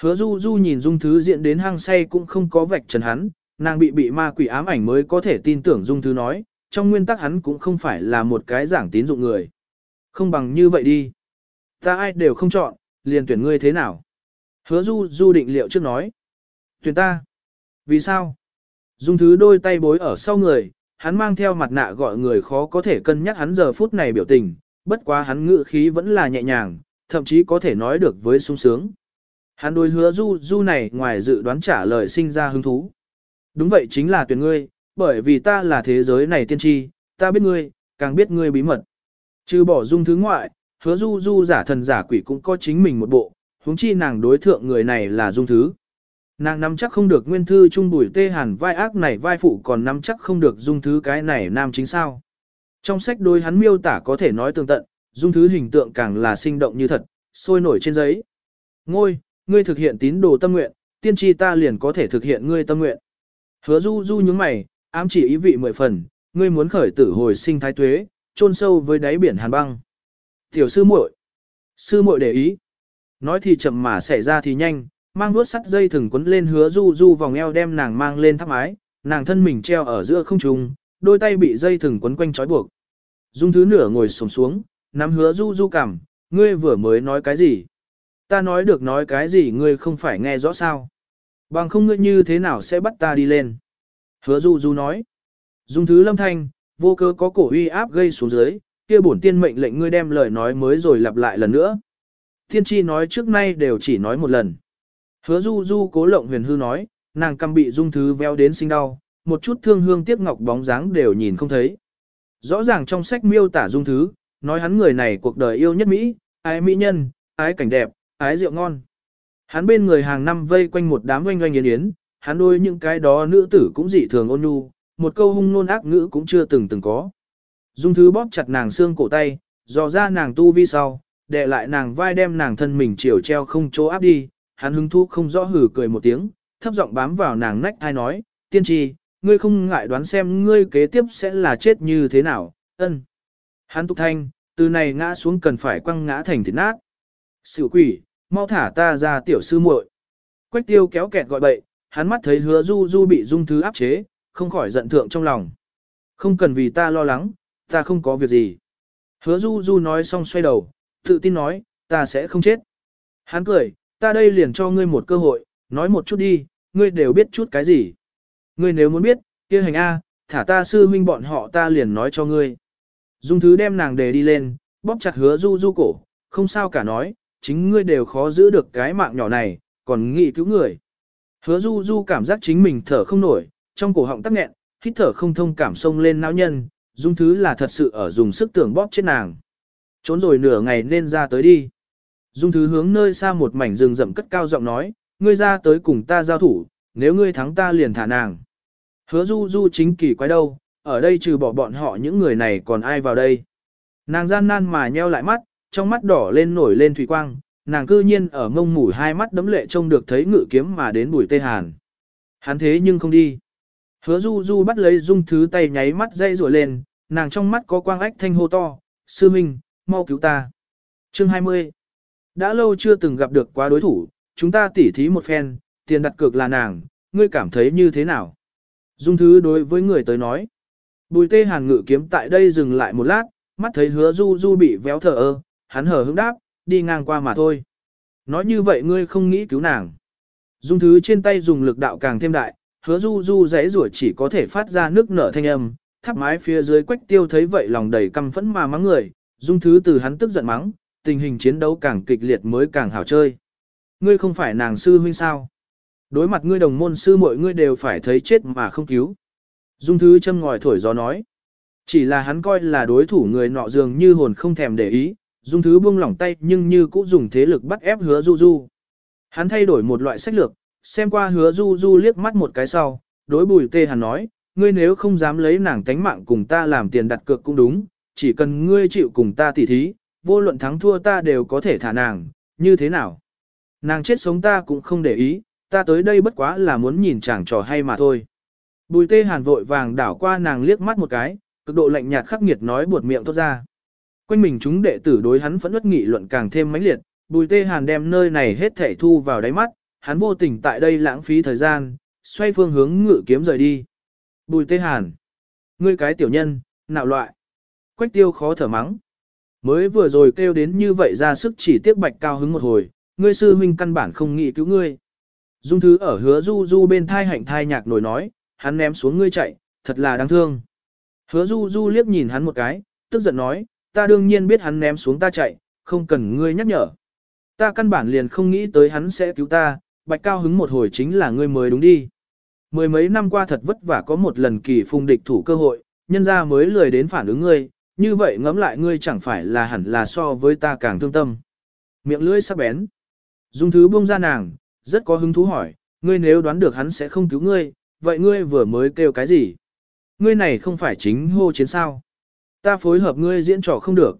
A: Hứa du du nhìn dung thứ diện đến hang say cũng không có vạch trần hắn, nàng bị bị ma quỷ ám ảnh mới có thể tin tưởng dung thứ nói, trong nguyên tắc hắn cũng không phải là một cái giảng tín dụng người. Không bằng như vậy đi. Ta ai đều không chọn, liền tuyển ngươi thế nào. Hứa du du định liệu trước nói. Tuyển ta. Vì sao? Dung thứ đôi tay bối ở sau người, hắn mang theo mặt nạ gọi người khó có thể cân nhắc hắn giờ phút này biểu tình, bất quá hắn ngự khí vẫn là nhẹ nhàng, thậm chí có thể nói được với sung sướng. Hắn đối hứa du du này ngoài dự đoán trả lời sinh ra hứng thú. Đúng vậy chính là tuyển ngươi, bởi vì ta là thế giới này tiên tri, ta biết ngươi, càng biết ngươi bí mật. Trừ bỏ dung thứ ngoại, hứa du du giả thần giả quỷ cũng có chính mình một bộ, huống chi nàng đối thượng người này là dung thứ. Nàng nắm chắc không được nguyên thư trung bùi tê hàn vai ác này vai phụ còn nắm chắc không được dung thứ cái này nam chính sao. Trong sách đối hắn miêu tả có thể nói tương tận, dung thứ hình tượng càng là sinh động như thật, sôi nổi trên giấy. Ngôi, ngươi thực hiện tín đồ tâm nguyện, tiên tri ta liền có thể thực hiện ngươi tâm nguyện. Hứa du du nhướng mày, ám chỉ ý vị mười phần, ngươi muốn khởi tử hồi sinh thái tuế, chôn sâu với đáy biển hàn băng. Tiểu sư muội, sư muội để ý. Nói thì chậm mà xảy ra thì nhanh, mang vuốt sắt dây thừng quấn lên hứa du du vòng eo đem nàng mang lên tháp ái, nàng thân mình treo ở giữa không trung, đôi tay bị dây thừng quấn quanh trói buộc. Dung thứ nửa ngồi xổm xuống, nắm hứa du du cằm, ngươi vừa mới nói cái gì? Ta nói được nói cái gì ngươi không phải nghe rõ sao? Bằng không ngươi như thế nào sẽ bắt ta đi lên? Hứa du du nói. Dung thứ lâm thanh, vô cơ có cổ uy áp gây xuống dưới, kia bổn tiên mệnh lệnh ngươi đem lời nói mới rồi lặp lại lần nữa. Thiên tri nói trước nay đều chỉ nói một lần. Hứa du du cố lộng huyền hư nói, nàng cầm bị dung thứ véo đến sinh đau, một chút thương hương tiếc ngọc bóng dáng đều nhìn không thấy. Rõ ràng trong sách miêu tả dung thứ, nói hắn người này cuộc đời yêu nhất Mỹ, ái mỹ nhân, ái cảnh đẹp, ái rượu ngon. Hắn bên người hàng năm vây quanh một đám oanh oanh yến yến, hắn đôi những cái đó nữ tử cũng dị thường ôn nhu, một câu hung nôn ác ngữ cũng chưa từng từng có. Dung thứ bóp chặt nàng xương cổ tay, dò ra nàng tu vi sau, để lại nàng vai đem nàng thân mình chiều treo không chỗ áp đi, hắn hứng thu không rõ hử cười một tiếng, thấp giọng bám vào nàng nách thai nói, tiên tri, ngươi không ngại đoán xem ngươi kế tiếp sẽ là chết như thế nào, ân. Hắn tục thanh, từ này ngã xuống cần phải quăng ngã thành thịt nát. Sự quỷ, mau thả ta ra tiểu sư muội. Quách tiêu kéo kẹt gọi bậy, hắn mắt thấy hứa du du bị dung thứ áp chế, không khỏi giận thượng trong lòng. Không cần vì ta lo lắng, ta không có việc gì. Hứa du du nói xong xoay đầu, tự tin nói, ta sẽ không chết. Hắn cười, ta đây liền cho ngươi một cơ hội, nói một chút đi, ngươi đều biết chút cái gì. Ngươi nếu muốn biết, kia hành A, thả ta sư huynh bọn họ ta liền nói cho ngươi. Dung thứ đem nàng đề đi lên, bóp chặt hứa du du cổ, không sao cả nói, chính ngươi đều khó giữ được cái mạng nhỏ này, còn nghĩ cứu người. Hứa du du cảm giác chính mình thở không nổi, trong cổ họng tắc nghẹn, hít thở không thông cảm sông lên não nhân, dung thứ là thật sự ở dùng sức tưởng bóp chết nàng. Trốn rồi nửa ngày nên ra tới đi. Dung thứ hướng nơi xa một mảnh rừng rậm cất cao giọng nói, ngươi ra tới cùng ta giao thủ, nếu ngươi thắng ta liền thả nàng. Hứa du du chính kỳ quái đâu, ở đây trừ bỏ bọn họ những người này còn ai vào đây. Nàng gian nan mà nheo lại mắt, trong mắt đỏ lên nổi lên thủy quang, nàng cư nhiên ở ngông mủi hai mắt đấm lệ trông được thấy ngự kiếm mà đến bùi tê hàn. Hắn thế nhưng không đi. Hứa du du bắt lấy dung thứ tay nháy mắt dây rủa lên, nàng trong mắt có quang ách thanh hô to, sư minh, mau cứu ta. Chương 20 đã lâu chưa từng gặp được quá đối thủ, chúng ta tỉ thí một phen, tiền đặt cược là nàng, ngươi cảm thấy như thế nào? Dung thứ đối với người tới nói. Bùi tê hàn ngự kiếm tại đây dừng lại một lát, mắt thấy hứa du du bị véo thở ơ, hắn hở hứng đáp, đi ngang qua mà thôi. Nói như vậy ngươi không nghĩ cứu nàng. Dung thứ trên tay dùng lực đạo càng thêm đại, hứa du du rẽ rủa chỉ có thể phát ra nước nở thanh âm, tháp mái phía dưới quách tiêu thấy vậy lòng đầy căm phẫn mà mắng người, dung thứ từ hắn tức giận mắng, tình hình chiến đấu càng kịch liệt mới càng hảo chơi. Ngươi không phải nàng sư huynh sao? Đối mặt ngươi đồng môn sư mọi ngươi đều phải thấy chết mà không cứu. Dung thứ châm ngòi thổi gió nói. Chỉ là hắn coi là đối thủ người nọ dường như hồn không thèm để ý, dung thứ buông lỏng tay nhưng như cũng dùng thế lực bắt ép hứa du du. Hắn thay đổi một loại sách lược, xem qua hứa du du liếc mắt một cái sau, đối bùi tê hắn nói, ngươi nếu không dám lấy nàng tánh mạng cùng ta làm tiền đặt cược cũng đúng, chỉ cần ngươi chịu cùng ta tỉ thí, vô luận thắng thua ta đều có thể thả nàng, như thế nào? Nàng chết sống ta cũng không để ý, ta tới đây bất quá là muốn nhìn chàng trò hay mà thôi. Bùi tê hàn vội vàng đảo qua nàng liếc mắt một cái, cực độ lạnh nhạt khắc nghiệt nói buột miệng tốt ra. Quanh mình chúng đệ tử đối hắn vẫn bất nghị luận càng thêm mãnh liệt, bùi tê hàn đem nơi này hết thể thu vào đáy mắt, hắn vô tình tại đây lãng phí thời gian, xoay phương hướng ngự kiếm rời đi. Bùi tê hàn, ngươi cái tiểu nhân, nạo loại. Quách tiêu khó thở mắng. Mới vừa rồi kêu đến như vậy ra sức chỉ tiếc bạch cao hứng một hồi, ngươi sư huynh căn bản không nghĩ cứu ngươi. Dung thứ ở hứa du du bên thai hạnh thai nhạc nổi nói, hắn ném xuống ngươi chạy, thật là đáng thương. Hứa du du liếc nhìn hắn một cái, tức giận nói, ta đương nhiên biết hắn ném xuống ta chạy, không cần ngươi nhắc nhở. Ta căn bản liền không nghĩ tới hắn sẽ cứu ta, bạch cao hứng một hồi chính là ngươi mới đúng đi. Mười mấy năm qua thật vất vả có một lần kỳ phùng địch thủ cơ hội, nhân ra mới lười đến phản ứng ngươi, như vậy ngẫm lại ngươi chẳng phải là hẳn là so với ta càng thương tâm. Miệng lưỡi sắc bén. Dung thứ buông ra nàng, rất có hứng thú hỏi, ngươi nếu đoán được hắn sẽ không cứu ngươi, vậy ngươi vừa mới kêu cái gì? Ngươi này không phải chính hô chiến sao? Ta phối hợp ngươi diễn trò không được.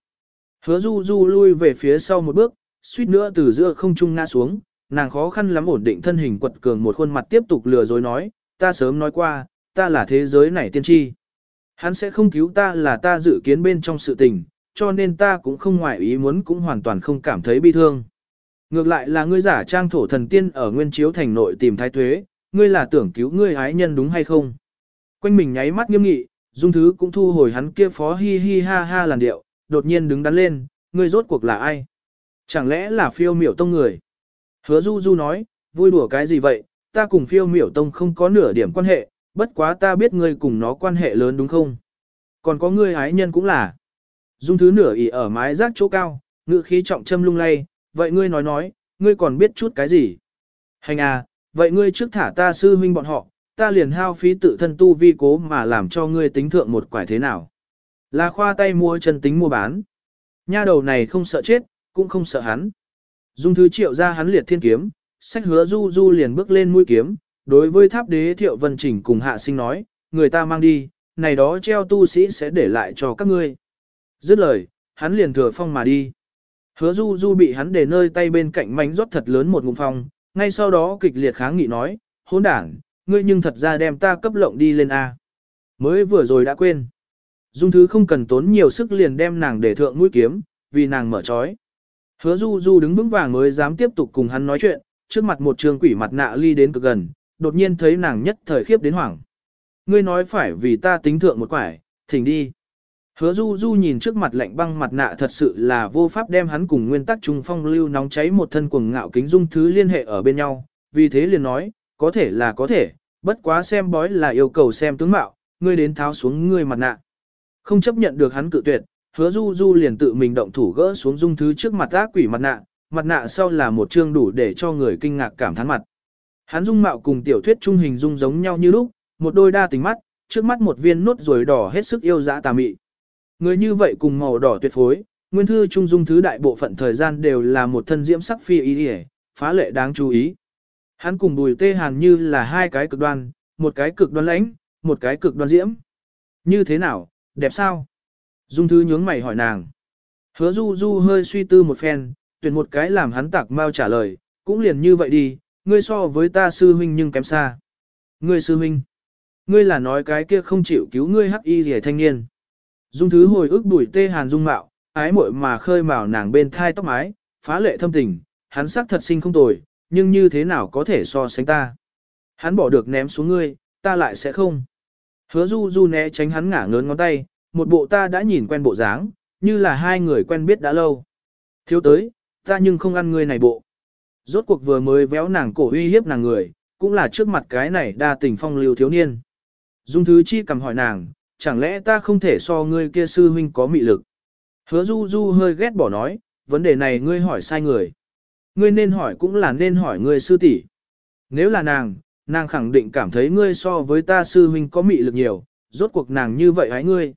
A: Hứa du du lui về phía sau một bước, suýt nữa từ giữa không trung ngã xuống, nàng khó khăn lắm ổn định thân hình quật cường một khuôn mặt tiếp tục lừa dối nói, ta sớm nói qua, ta là thế giới này tiên tri. Hắn sẽ không cứu ta là ta dự kiến bên trong sự tình, cho nên ta cũng không ngoại ý muốn cũng hoàn toàn không cảm thấy bi thương. Ngược lại là ngươi giả trang thổ thần tiên ở nguyên chiếu thành nội tìm thái tuế, ngươi là tưởng cứu ngươi ái nhân đúng hay không? Quanh mình nháy mắt nghiêm nghị, dung thứ cũng thu hồi hắn kia phó hi hi ha ha làn điệu, đột nhiên đứng đắn lên, ngươi rốt cuộc là ai? Chẳng lẽ là phiêu miểu tông người? Hứa du du nói, vui đùa cái gì vậy, ta cùng phiêu miểu tông không có nửa điểm quan hệ, bất quá ta biết ngươi cùng nó quan hệ lớn đúng không? Còn có ngươi ái nhân cũng là. Dung thứ nửa ỉ ở mái rác chỗ cao, ngự khí trọng châm lung lay, vậy ngươi nói nói, ngươi còn biết chút cái gì? Hành à, vậy ngươi trước thả ta sư huynh bọn họ, ta liền hao phí tự thân tu vi cố mà làm cho ngươi tính thượng một quải thế nào? Là khoa tay mua chân tính mua bán. Nha đầu này không sợ chết, cũng không sợ hắn. Dung thứ triệu ra hắn liệt thiên kiếm, sách hứa du du liền bước lên mũi kiếm, đối với tháp đế thiệu vân chỉnh cùng hạ sinh nói, người ta mang đi, này đó treo tu sĩ sẽ để lại cho các ngươi. Dứt lời, hắn liền thừa phong mà đi. Hứa du du bị hắn để nơi tay bên cạnh mánh rót thật lớn một ngụm phong, ngay sau đó kịch liệt kháng nghị nói, hỗn đảng, ngươi nhưng thật ra đem ta cấp lộng đi lên A. Mới vừa rồi đã quên. Dung thứ không cần tốn nhiều sức liền đem nàng để thượng mũi kiếm, vì nàng mở trói. Hứa du du đứng vững vàng mới dám tiếp tục cùng hắn nói chuyện, trước mặt một trường quỷ mặt nạ ly đến cực gần, đột nhiên thấy nàng nhất thời khiếp đến hoảng. Ngươi nói phải vì ta tính thượng một quải, thỉnh đi. Hứa du du nhìn trước mặt lạnh băng mặt nạ thật sự là vô pháp đem hắn cùng nguyên tắc trung phong lưu nóng cháy một thân cuồng ngạo kính dung thứ liên hệ ở bên nhau, vì thế liền nói, có thể là có thể, bất quá xem bói là yêu cầu xem tướng mạo, ngươi đến tháo xuống ngươi mặt nạ. Không chấp nhận được hắn cự tuyệt, hứa du du liền tự mình động thủ gỡ xuống dung thứ trước mặt ác quỷ mặt nạ, mặt nạ sau là một chương đủ để cho người kinh ngạc cảm thán mặt. Hắn dung mạo cùng tiểu thuyết trung hình dung giống nhau như lúc, một đôi đa tình mắt, trước mắt một viên nốt ruồi đỏ hết sức yêu dã tà mị. Người như vậy cùng màu đỏ tuyệt phối, nguyên thư trung dung thứ đại bộ phận thời gian đều là một thân diễm sắc phi ý hề, phá lệ đáng chú ý. Hắn cùng bùi tê hàn như là hai cái cực đoan, một cái cực đoan lãnh, một cái cực đoan diễm. Như thế nào, đẹp sao? Dung thứ nhướng mày hỏi nàng. Hứa du du hơi suy tư một phen, tuyển một cái làm hắn tạc mau trả lời, cũng liền như vậy đi, ngươi so với ta sư huynh nhưng kém xa. Ngươi sư huynh, ngươi là nói cái kia không chịu cứu ngươi hắc y rẻ thanh niên. Dung thứ hồi ức đuổi tê hàn dung mạo, ái muội mà khơi mào nàng bên thai tóc mái, phá lệ thâm tình, hắn sắc thật sinh không tồi, nhưng như thế nào có thể so sánh ta. Hắn bỏ được ném xuống ngươi, ta lại sẽ không. Hứa du du né tránh hắn ngả ngớn ngón tay, một bộ ta đã nhìn quen bộ dáng, như là hai người quen biết đã lâu. Thiếu tới, ta nhưng không ăn ngươi này bộ. Rốt cuộc vừa mới véo nàng cổ uy hiếp nàng người, cũng là trước mặt cái này đa tình phong lưu thiếu niên. Dung thứ chi cầm hỏi nàng, chẳng lẽ ta không thể so ngươi kia sư huynh có mị lực. Hứa du du hơi ghét bỏ nói, vấn đề này ngươi hỏi sai người. Ngươi nên hỏi cũng là nên hỏi ngươi sư tỷ. Nếu là nàng, nàng khẳng định cảm thấy ngươi so với ta sư huynh có mị lực nhiều, rốt cuộc nàng như vậy hái ngươi.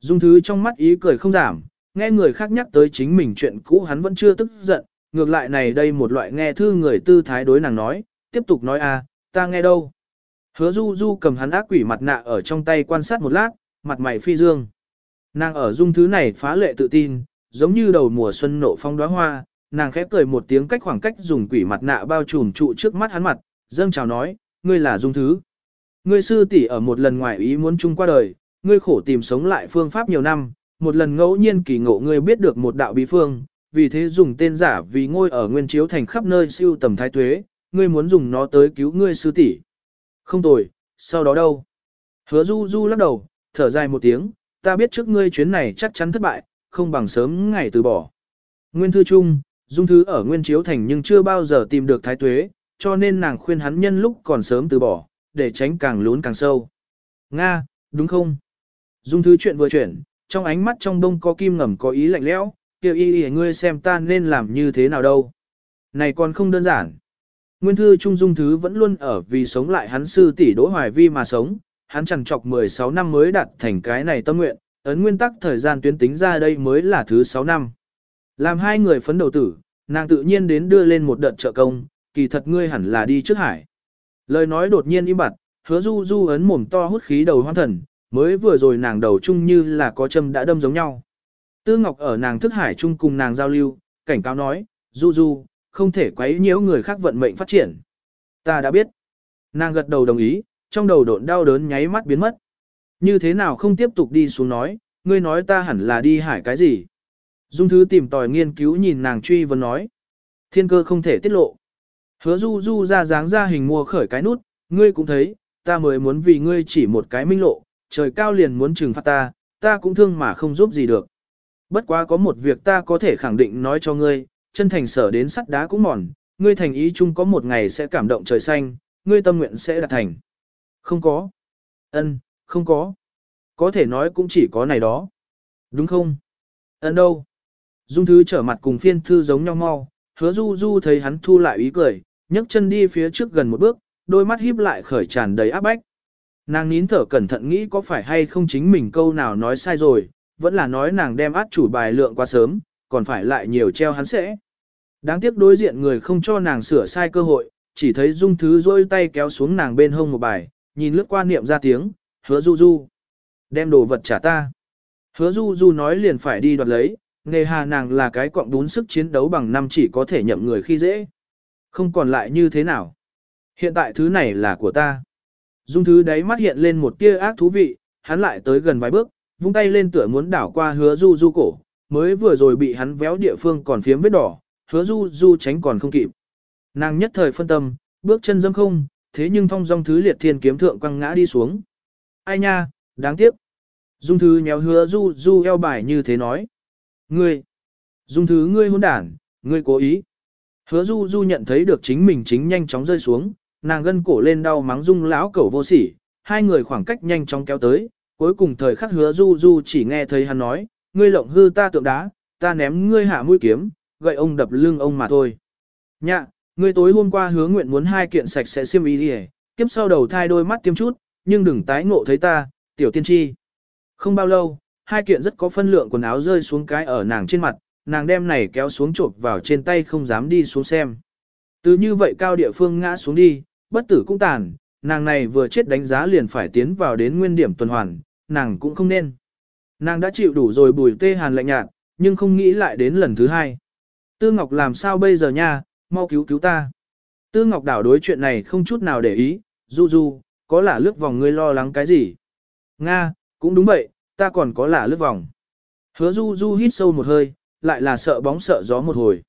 A: Dung thứ trong mắt ý cười không giảm, nghe người khác nhắc tới chính mình chuyện cũ hắn vẫn chưa tức giận, ngược lại này đây một loại nghe thư người tư thái đối nàng nói, tiếp tục nói a, ta nghe đâu. Hứa du du cầm hắn ác quỷ mặt nạ ở trong tay quan sát một lát, mặt mày phi dương. Nàng ở dung thứ này phá lệ tự tin, giống như đầu mùa xuân nộ phong đóa hoa, nàng khẽ cười một tiếng cách khoảng cách dùng quỷ mặt nạ bao trùm trụ trước mắt hắn mặt, dâng chào nói, ngươi là dung thứ. Ngươi sư tỷ ở một lần ngoài ý muốn chung qua đời, ngươi khổ tìm sống lại phương pháp nhiều năm, một lần ngẫu nhiên kỳ ngộ ngươi biết được một đạo bí phương, vì thế dùng tên giả vì ngôi ở nguyên chiếu thành khắp nơi siêu tầm thái tuế, ngươi muốn dùng nó tới cứu ngươi sư tỷ. Không tồi, sau đó đâu? Hứa du du lắc đầu, thở dài một tiếng, ta biết trước ngươi chuyến này chắc chắn thất bại, không bằng sớm ngày từ bỏ. Nguyên thư chung, dung thứ ở nguyên chiếu thành nhưng chưa bao giờ tìm được thái tuế, cho nên nàng khuyên hắn nhân lúc còn sớm từ bỏ, để tránh càng lún càng sâu. Nga, đúng không? Dung thứ chuyện vừa chuyển, trong ánh mắt trong đông có kim ngầm có ý lạnh lẽo, kêu y y ngươi xem ta nên làm như thế nào đâu. Này còn không đơn giản. Nguyên thư Trung Dung Thứ vẫn luôn ở vì sống lại hắn sư tỷ Đỗ Hoài Vi mà sống, hắn chẳng chọc 16 năm mới đạt thành cái này tâm nguyện, ấn nguyên tắc thời gian tuyến tính ra đây mới là thứ 6 năm. Làm hai người phấn đầu tử, nàng tự nhiên đến đưa lên một đợt trợ công, kỳ thật ngươi hẳn là đi trước hải. Lời nói đột nhiên im bặt, hứa du du ấn mồm to hút khí đầu hoan thần, mới vừa rồi nàng đầu chung như là có châm đã đâm giống nhau. Tư Ngọc ở nàng thức hải chung cùng nàng giao lưu, cảnh cáo nói, du du, không thể quấy nhiễu người khác vận mệnh phát triển. Ta đã biết. Nàng gật đầu đồng ý, trong đầu độn đau đớn nháy mắt biến mất. Như thế nào không tiếp tục đi xuống nói, ngươi nói ta hẳn là đi hải cái gì. Dung thứ tìm tòi nghiên cứu nhìn nàng truy vấn nói. Thiên cơ không thể tiết lộ. Hứa du du ra dáng ra hình mua khởi cái nút, ngươi cũng thấy, ta mới muốn vì ngươi chỉ một cái minh lộ, trời cao liền muốn trừng phạt ta, ta cũng thương mà không giúp gì được. Bất quá có một việc ta có thể khẳng định nói cho ngươi, chân thành sở đến sắt đá cũng mòn, ngươi thành ý chung có một ngày sẽ cảm động trời xanh, ngươi tâm nguyện sẽ đạt thành. Không có. Ân, không có. Có thể nói cũng chỉ có này đó. Đúng không? Ân đâu? Dung thứ trở mặt cùng phiên thư giống nhau mau, hứa du du thấy hắn thu lại ý cười, nhấc chân đi phía trước gần một bước, đôi mắt híp lại khởi tràn đầy áp bách. Nàng nín thở cẩn thận nghĩ có phải hay không chính mình câu nào nói sai rồi, vẫn là nói nàng đem át chủ bài lượng quá sớm, còn phải lại nhiều treo hắn sẽ. Đáng tiếc đối diện người không cho nàng sửa sai cơ hội, chỉ thấy dung thứ rôi tay kéo xuống nàng bên hông một bài, nhìn lướt qua niệm ra tiếng, hứa du du. Đem đồ vật trả ta. Hứa du du nói liền phải đi đoạt lấy, nghề hà nàng là cái cọng đún sức chiến đấu bằng năm chỉ có thể nhậm người khi dễ. Không còn lại như thế nào. Hiện tại thứ này là của ta. Dung thứ đáy mắt hiện lên một tia ác thú vị, hắn lại tới gần vài bước, vung tay lên tựa muốn đảo qua hứa du du cổ, mới vừa rồi bị hắn véo địa phương còn phiếm vết đỏ, hứa du du tránh còn không kịp. Nàng nhất thời phân tâm, bước chân dâm không, thế nhưng thong dong thứ liệt thiên kiếm thượng quăng ngã đi xuống. Ai nha, đáng tiếc. Dung thứ nhéo hứa du du eo bài như thế nói. Ngươi, dung thứ ngươi hôn đản, ngươi cố ý. Hứa du du nhận thấy được chính mình chính nhanh chóng rơi xuống, nàng gân cổ lên đau mắng dung lão cẩu vô sỉ, hai người khoảng cách nhanh chóng kéo tới, cuối cùng thời khắc hứa du du chỉ nghe thấy hắn nói, ngươi lộng hư ta tượng đá, ta ném ngươi hạ mũi kiếm, gậy ông đập lưng ông mà thôi. Nhạ, ngươi tối hôm qua hứa nguyện muốn hai kiện sạch sẽ xiêm y đi kiếp sau đầu thai đôi mắt tiêm chút, nhưng đừng tái ngộ thấy ta, tiểu tiên tri. Không bao lâu, hai kiện rất có phân lượng quần áo rơi xuống cái ở nàng trên mặt, nàng đem này kéo xuống chộp vào trên tay không dám đi xuống xem. Từ như vậy cao địa phương ngã xuống đi, bất tử cũng tàn, nàng này vừa chết đánh giá liền phải tiến vào đến nguyên điểm tuần hoàn, nàng cũng không nên. Nàng đã chịu đủ rồi bùi tê hàn lạnh nhạt, nhưng không nghĩ lại đến lần thứ hai. Tư Ngọc làm sao bây giờ nha, mau cứu cứu ta. Tư Ngọc đảo đối chuyện này không chút nào để ý, du du, có lả lướt vòng ngươi lo lắng cái gì? Nga, cũng đúng vậy, ta còn có lả lướt vòng. Hứa du du hít sâu một hơi, lại là sợ bóng sợ gió một hồi.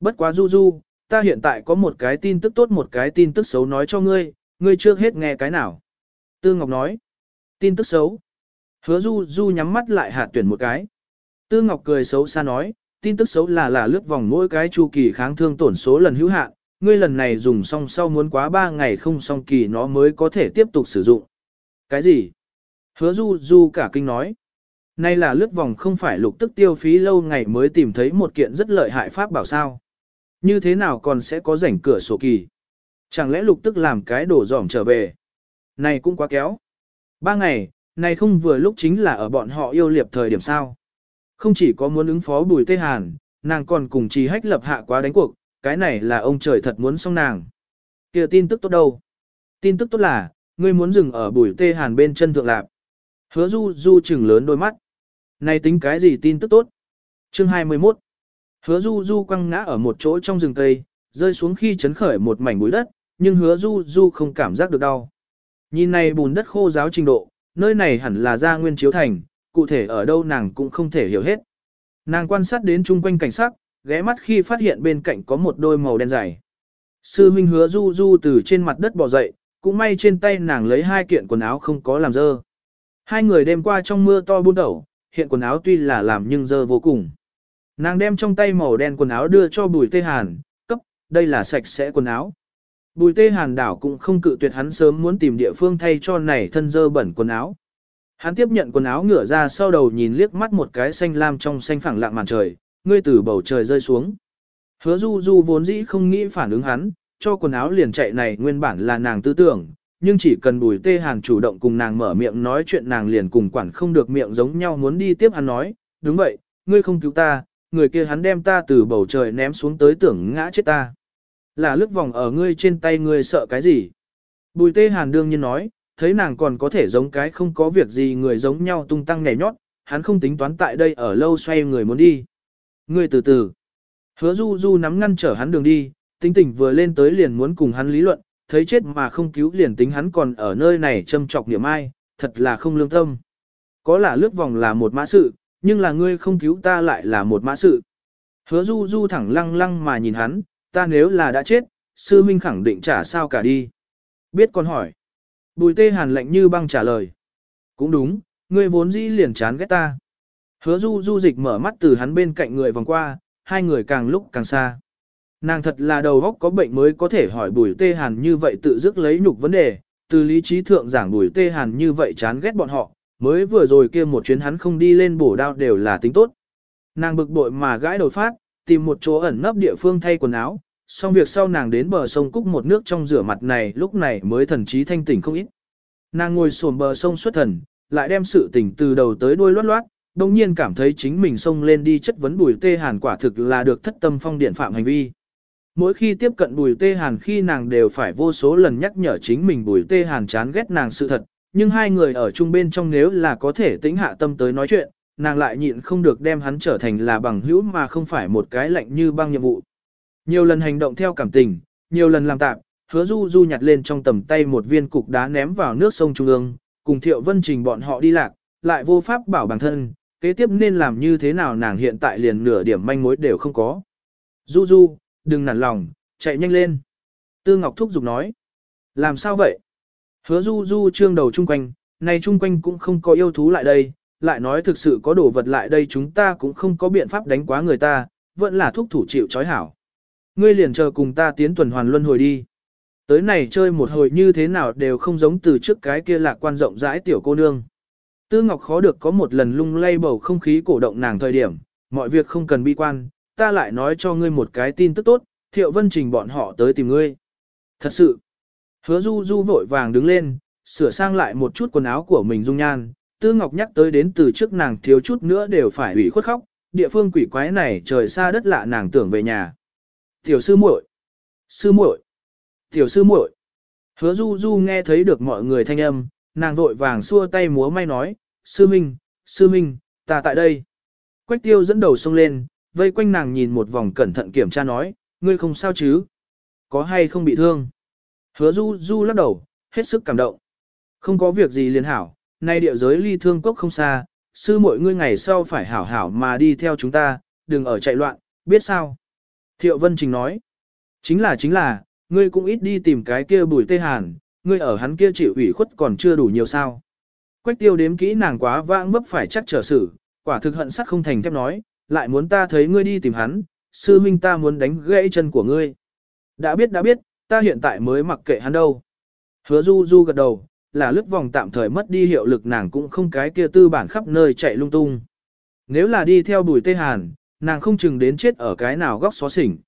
A: Bất quá du du, ta hiện tại có một cái tin tức tốt một cái tin tức xấu nói cho ngươi, ngươi trước hết nghe cái nào. Tư Ngọc nói, tin tức xấu. Hứa du du nhắm mắt lại hạt tuyển một cái. Tư Ngọc cười xấu xa nói, tin tức xấu là là lướt vòng mỗi cái chu kỳ kháng thương tổn số lần hữu hạn, ngươi lần này dùng xong sau muốn quá 3 ngày không xong kỳ nó mới có thể tiếp tục sử dụng. Cái gì? Hứa du du cả kinh nói. Nay là lướt vòng không phải lục tức tiêu phí lâu ngày mới tìm thấy một kiện rất lợi hại pháp bảo sao. Như thế nào còn sẽ có rảnh cửa sổ kỳ? Chẳng lẽ lục tức làm cái đổ dỏm trở về? Này cũng quá kéo. Ba ngày, này không vừa lúc chính là ở bọn họ yêu liệp thời điểm sao. Không chỉ có muốn ứng phó bùi tê hàn, nàng còn cùng trì hách lập hạ quá đánh cuộc, cái này là ông trời thật muốn xong nàng. Kìa tin tức tốt đâu? Tin tức tốt là, ngươi muốn dừng ở bùi tê hàn bên chân thượng lạp. Hứa du du chừng lớn đôi mắt. Này tính cái gì tin tức tốt? Chương 21 Hứa du du quăng ngã ở một chỗ trong rừng cây, rơi xuống khi chấn khởi một mảnh bụi đất, nhưng hứa du du không cảm giác được đau. Nhìn này bùn đất khô giáo trình độ, nơi này hẳn là gia nguyên chiếu thành, cụ thể ở đâu nàng cũng không thể hiểu hết. Nàng quan sát đến chung quanh cảnh sắc, ghé mắt khi phát hiện bên cạnh có một đôi màu đen dày. Sư Minh hứa du du từ trên mặt đất bò dậy, cũng may trên tay nàng lấy hai kiện quần áo không có làm dơ. Hai người đêm qua trong mưa to buôn đầu, hiện quần áo tuy là làm nhưng dơ vô cùng. Nàng đem trong tay màu đen quần áo đưa cho bùi tê hàn, cấp, đây là sạch sẽ quần áo. Bùi tê hàn đảo cũng không cự tuyệt hắn sớm muốn tìm địa phương thay cho này thân dơ bẩn quần áo. Hắn tiếp nhận quần áo ngửa ra sau đầu nhìn liếc mắt một cái xanh lam trong xanh phẳng lạng màn trời, ngươi từ bầu trời rơi xuống. Hứa du du vốn dĩ không nghĩ phản ứng hắn, cho quần áo liền chạy này nguyên bản là nàng tư tưởng, nhưng chỉ cần bùi tê hàn chủ động cùng nàng mở miệng nói chuyện nàng liền cùng quản không được miệng giống nhau muốn đi tiếp hắn nói, đúng vậy, ngươi không cứu ta, người kia hắn đem ta từ bầu trời ném xuống tới tưởng ngã chết ta. Là lướt vòng ở ngươi trên tay ngươi sợ cái gì? Bùi tê hàn đương nhiên nói, thấy nàng còn có thể giống cái không có việc gì người giống nhau tung tăng nhảy nhót, hắn không tính toán tại đây ở lâu xoay người muốn đi. Ngươi từ từ. Hứa du du nắm ngăn trở hắn đường đi, tính tình vừa lên tới liền muốn cùng hắn lý luận, thấy chết mà không cứu liền tính hắn còn ở nơi này châm trọc niệm ai, thật là không lương tâm. Có là lướt vòng là một mã sự, nhưng là ngươi không cứu ta lại là một mã sự. Hứa du du thẳng lăng lăng mà nhìn hắn, ta nếu là đã chết, sư minh khẳng định trả sao cả đi. Biết con hỏi. Bùi tê hàn lạnh như băng trả lời. Cũng đúng, ngươi vốn dĩ liền chán ghét ta. Hứa du du dịch mở mắt từ hắn bên cạnh người vòng qua, hai người càng lúc càng xa. Nàng thật là đầu óc có bệnh mới có thể hỏi bùi tê hàn như vậy tự dứt lấy nhục vấn đề, từ lý trí thượng giảng bùi tê hàn như vậy chán ghét bọn họ, mới vừa rồi kia một chuyến hắn không đi lên bổ đao đều là tính tốt. Nàng bực bội mà gãi đầu phát, tìm một chỗ ẩn nấp địa phương thay quần áo, xong việc sau nàng đến bờ sông cúc một nước trong rửa mặt này lúc này mới thần trí thanh tỉnh không ít. Nàng ngồi xổm bờ sông xuất thần, lại đem sự tỉnh từ đầu tới đuôi loát loát, đồng nhiên cảm thấy chính mình xông lên đi chất vấn bùi tê hàn quả thực là được thất tâm phong điện phạm hành vi. Mỗi khi tiếp cận bùi tê hàn khi nàng đều phải vô số lần nhắc nhở chính mình bùi tê hàn chán ghét nàng sự thật, nhưng hai người ở chung bên trong nếu là có thể tĩnh hạ tâm tới nói chuyện, nàng lại nhịn không được đem hắn trở thành là bằng hữu mà không phải một cái lạnh như băng nhiệm vụ. Nhiều lần hành động theo cảm tình, nhiều lần làm tạm, hứa du du nhặt lên trong tầm tay một viên cục đá ném vào nước sông Trung ương, cùng thiệu vân trình bọn họ đi lạc, lại vô pháp bảo bản thân, kế tiếp nên làm như thế nào nàng hiện tại liền nửa điểm manh mối đều không có. Du du, đừng nản lòng, chạy nhanh lên. Tư Ngọc thúc giục nói. Làm sao vậy? Hứa du du trương đầu chung quanh, này chung quanh cũng không có yêu thú lại đây, lại nói thực sự có đồ vật lại đây chúng ta cũng không có biện pháp đánh quá người ta, vẫn là thúc thủ chịu chói hảo. Ngươi liền chờ cùng ta tiến tuần hoàn luân hồi đi. Tới này chơi một hồi như thế nào đều không giống từ trước cái kia lạc quan rộng rãi tiểu cô nương. Tư Ngọc khó được có một lần lung lay bầu không khí cổ động nàng thời điểm, mọi việc không cần bi quan, ta lại nói cho ngươi một cái tin tức tốt, Thiệu Vân Trình bọn họ tới tìm ngươi. Thật sự, hứa du du vội vàng đứng lên, sửa sang lại một chút quần áo của mình dung nhan, Tư Ngọc nhắc tới đến từ trước nàng thiếu chút nữa đều phải ủy khuất khóc, địa phương quỷ quái này trời xa đất lạ nàng tưởng về nhà. Tiểu sư muội, sư muội, tiểu sư muội. Hứa Du Du nghe thấy được mọi người thanh âm, nàng vội vàng xua tay múa may nói, sư minh, sư minh, ta tại đây. Quách tiêu dẫn đầu xông lên, vây quanh nàng nhìn một vòng cẩn thận kiểm tra nói, ngươi không sao chứ? Có hay không bị thương? Hứa Du Du lắc đầu, hết sức cảm động. Không có việc gì liền hảo, nay địa giới ly thương cốc không xa, sư mỗi ngươi ngày sau phải hảo hảo mà đi theo chúng ta, đừng ở chạy loạn, biết sao? Thiệu Vân Trình nói, chính là chính là, ngươi cũng ít đi tìm cái kia bùi tê hàn, ngươi ở hắn kia chịu ủy khuất còn chưa đủ nhiều sao. Quách tiêu đếm kỹ nàng quá vãng vấp phải chắc trở xử, quả thực hận sắt không thành thép nói, lại muốn ta thấy ngươi đi tìm hắn, sư minh ta muốn đánh gãy chân của ngươi. Đã biết đã biết, ta hiện tại mới mặc kệ hắn đâu. Hứa du du gật đầu, là lướt vòng tạm thời mất đi hiệu lực nàng cũng không cái kia tư bản khắp nơi chạy lung tung. Nếu là đi theo bùi tê hàn, nàng không chừng đến chết ở cái nào góc xó xỉnh.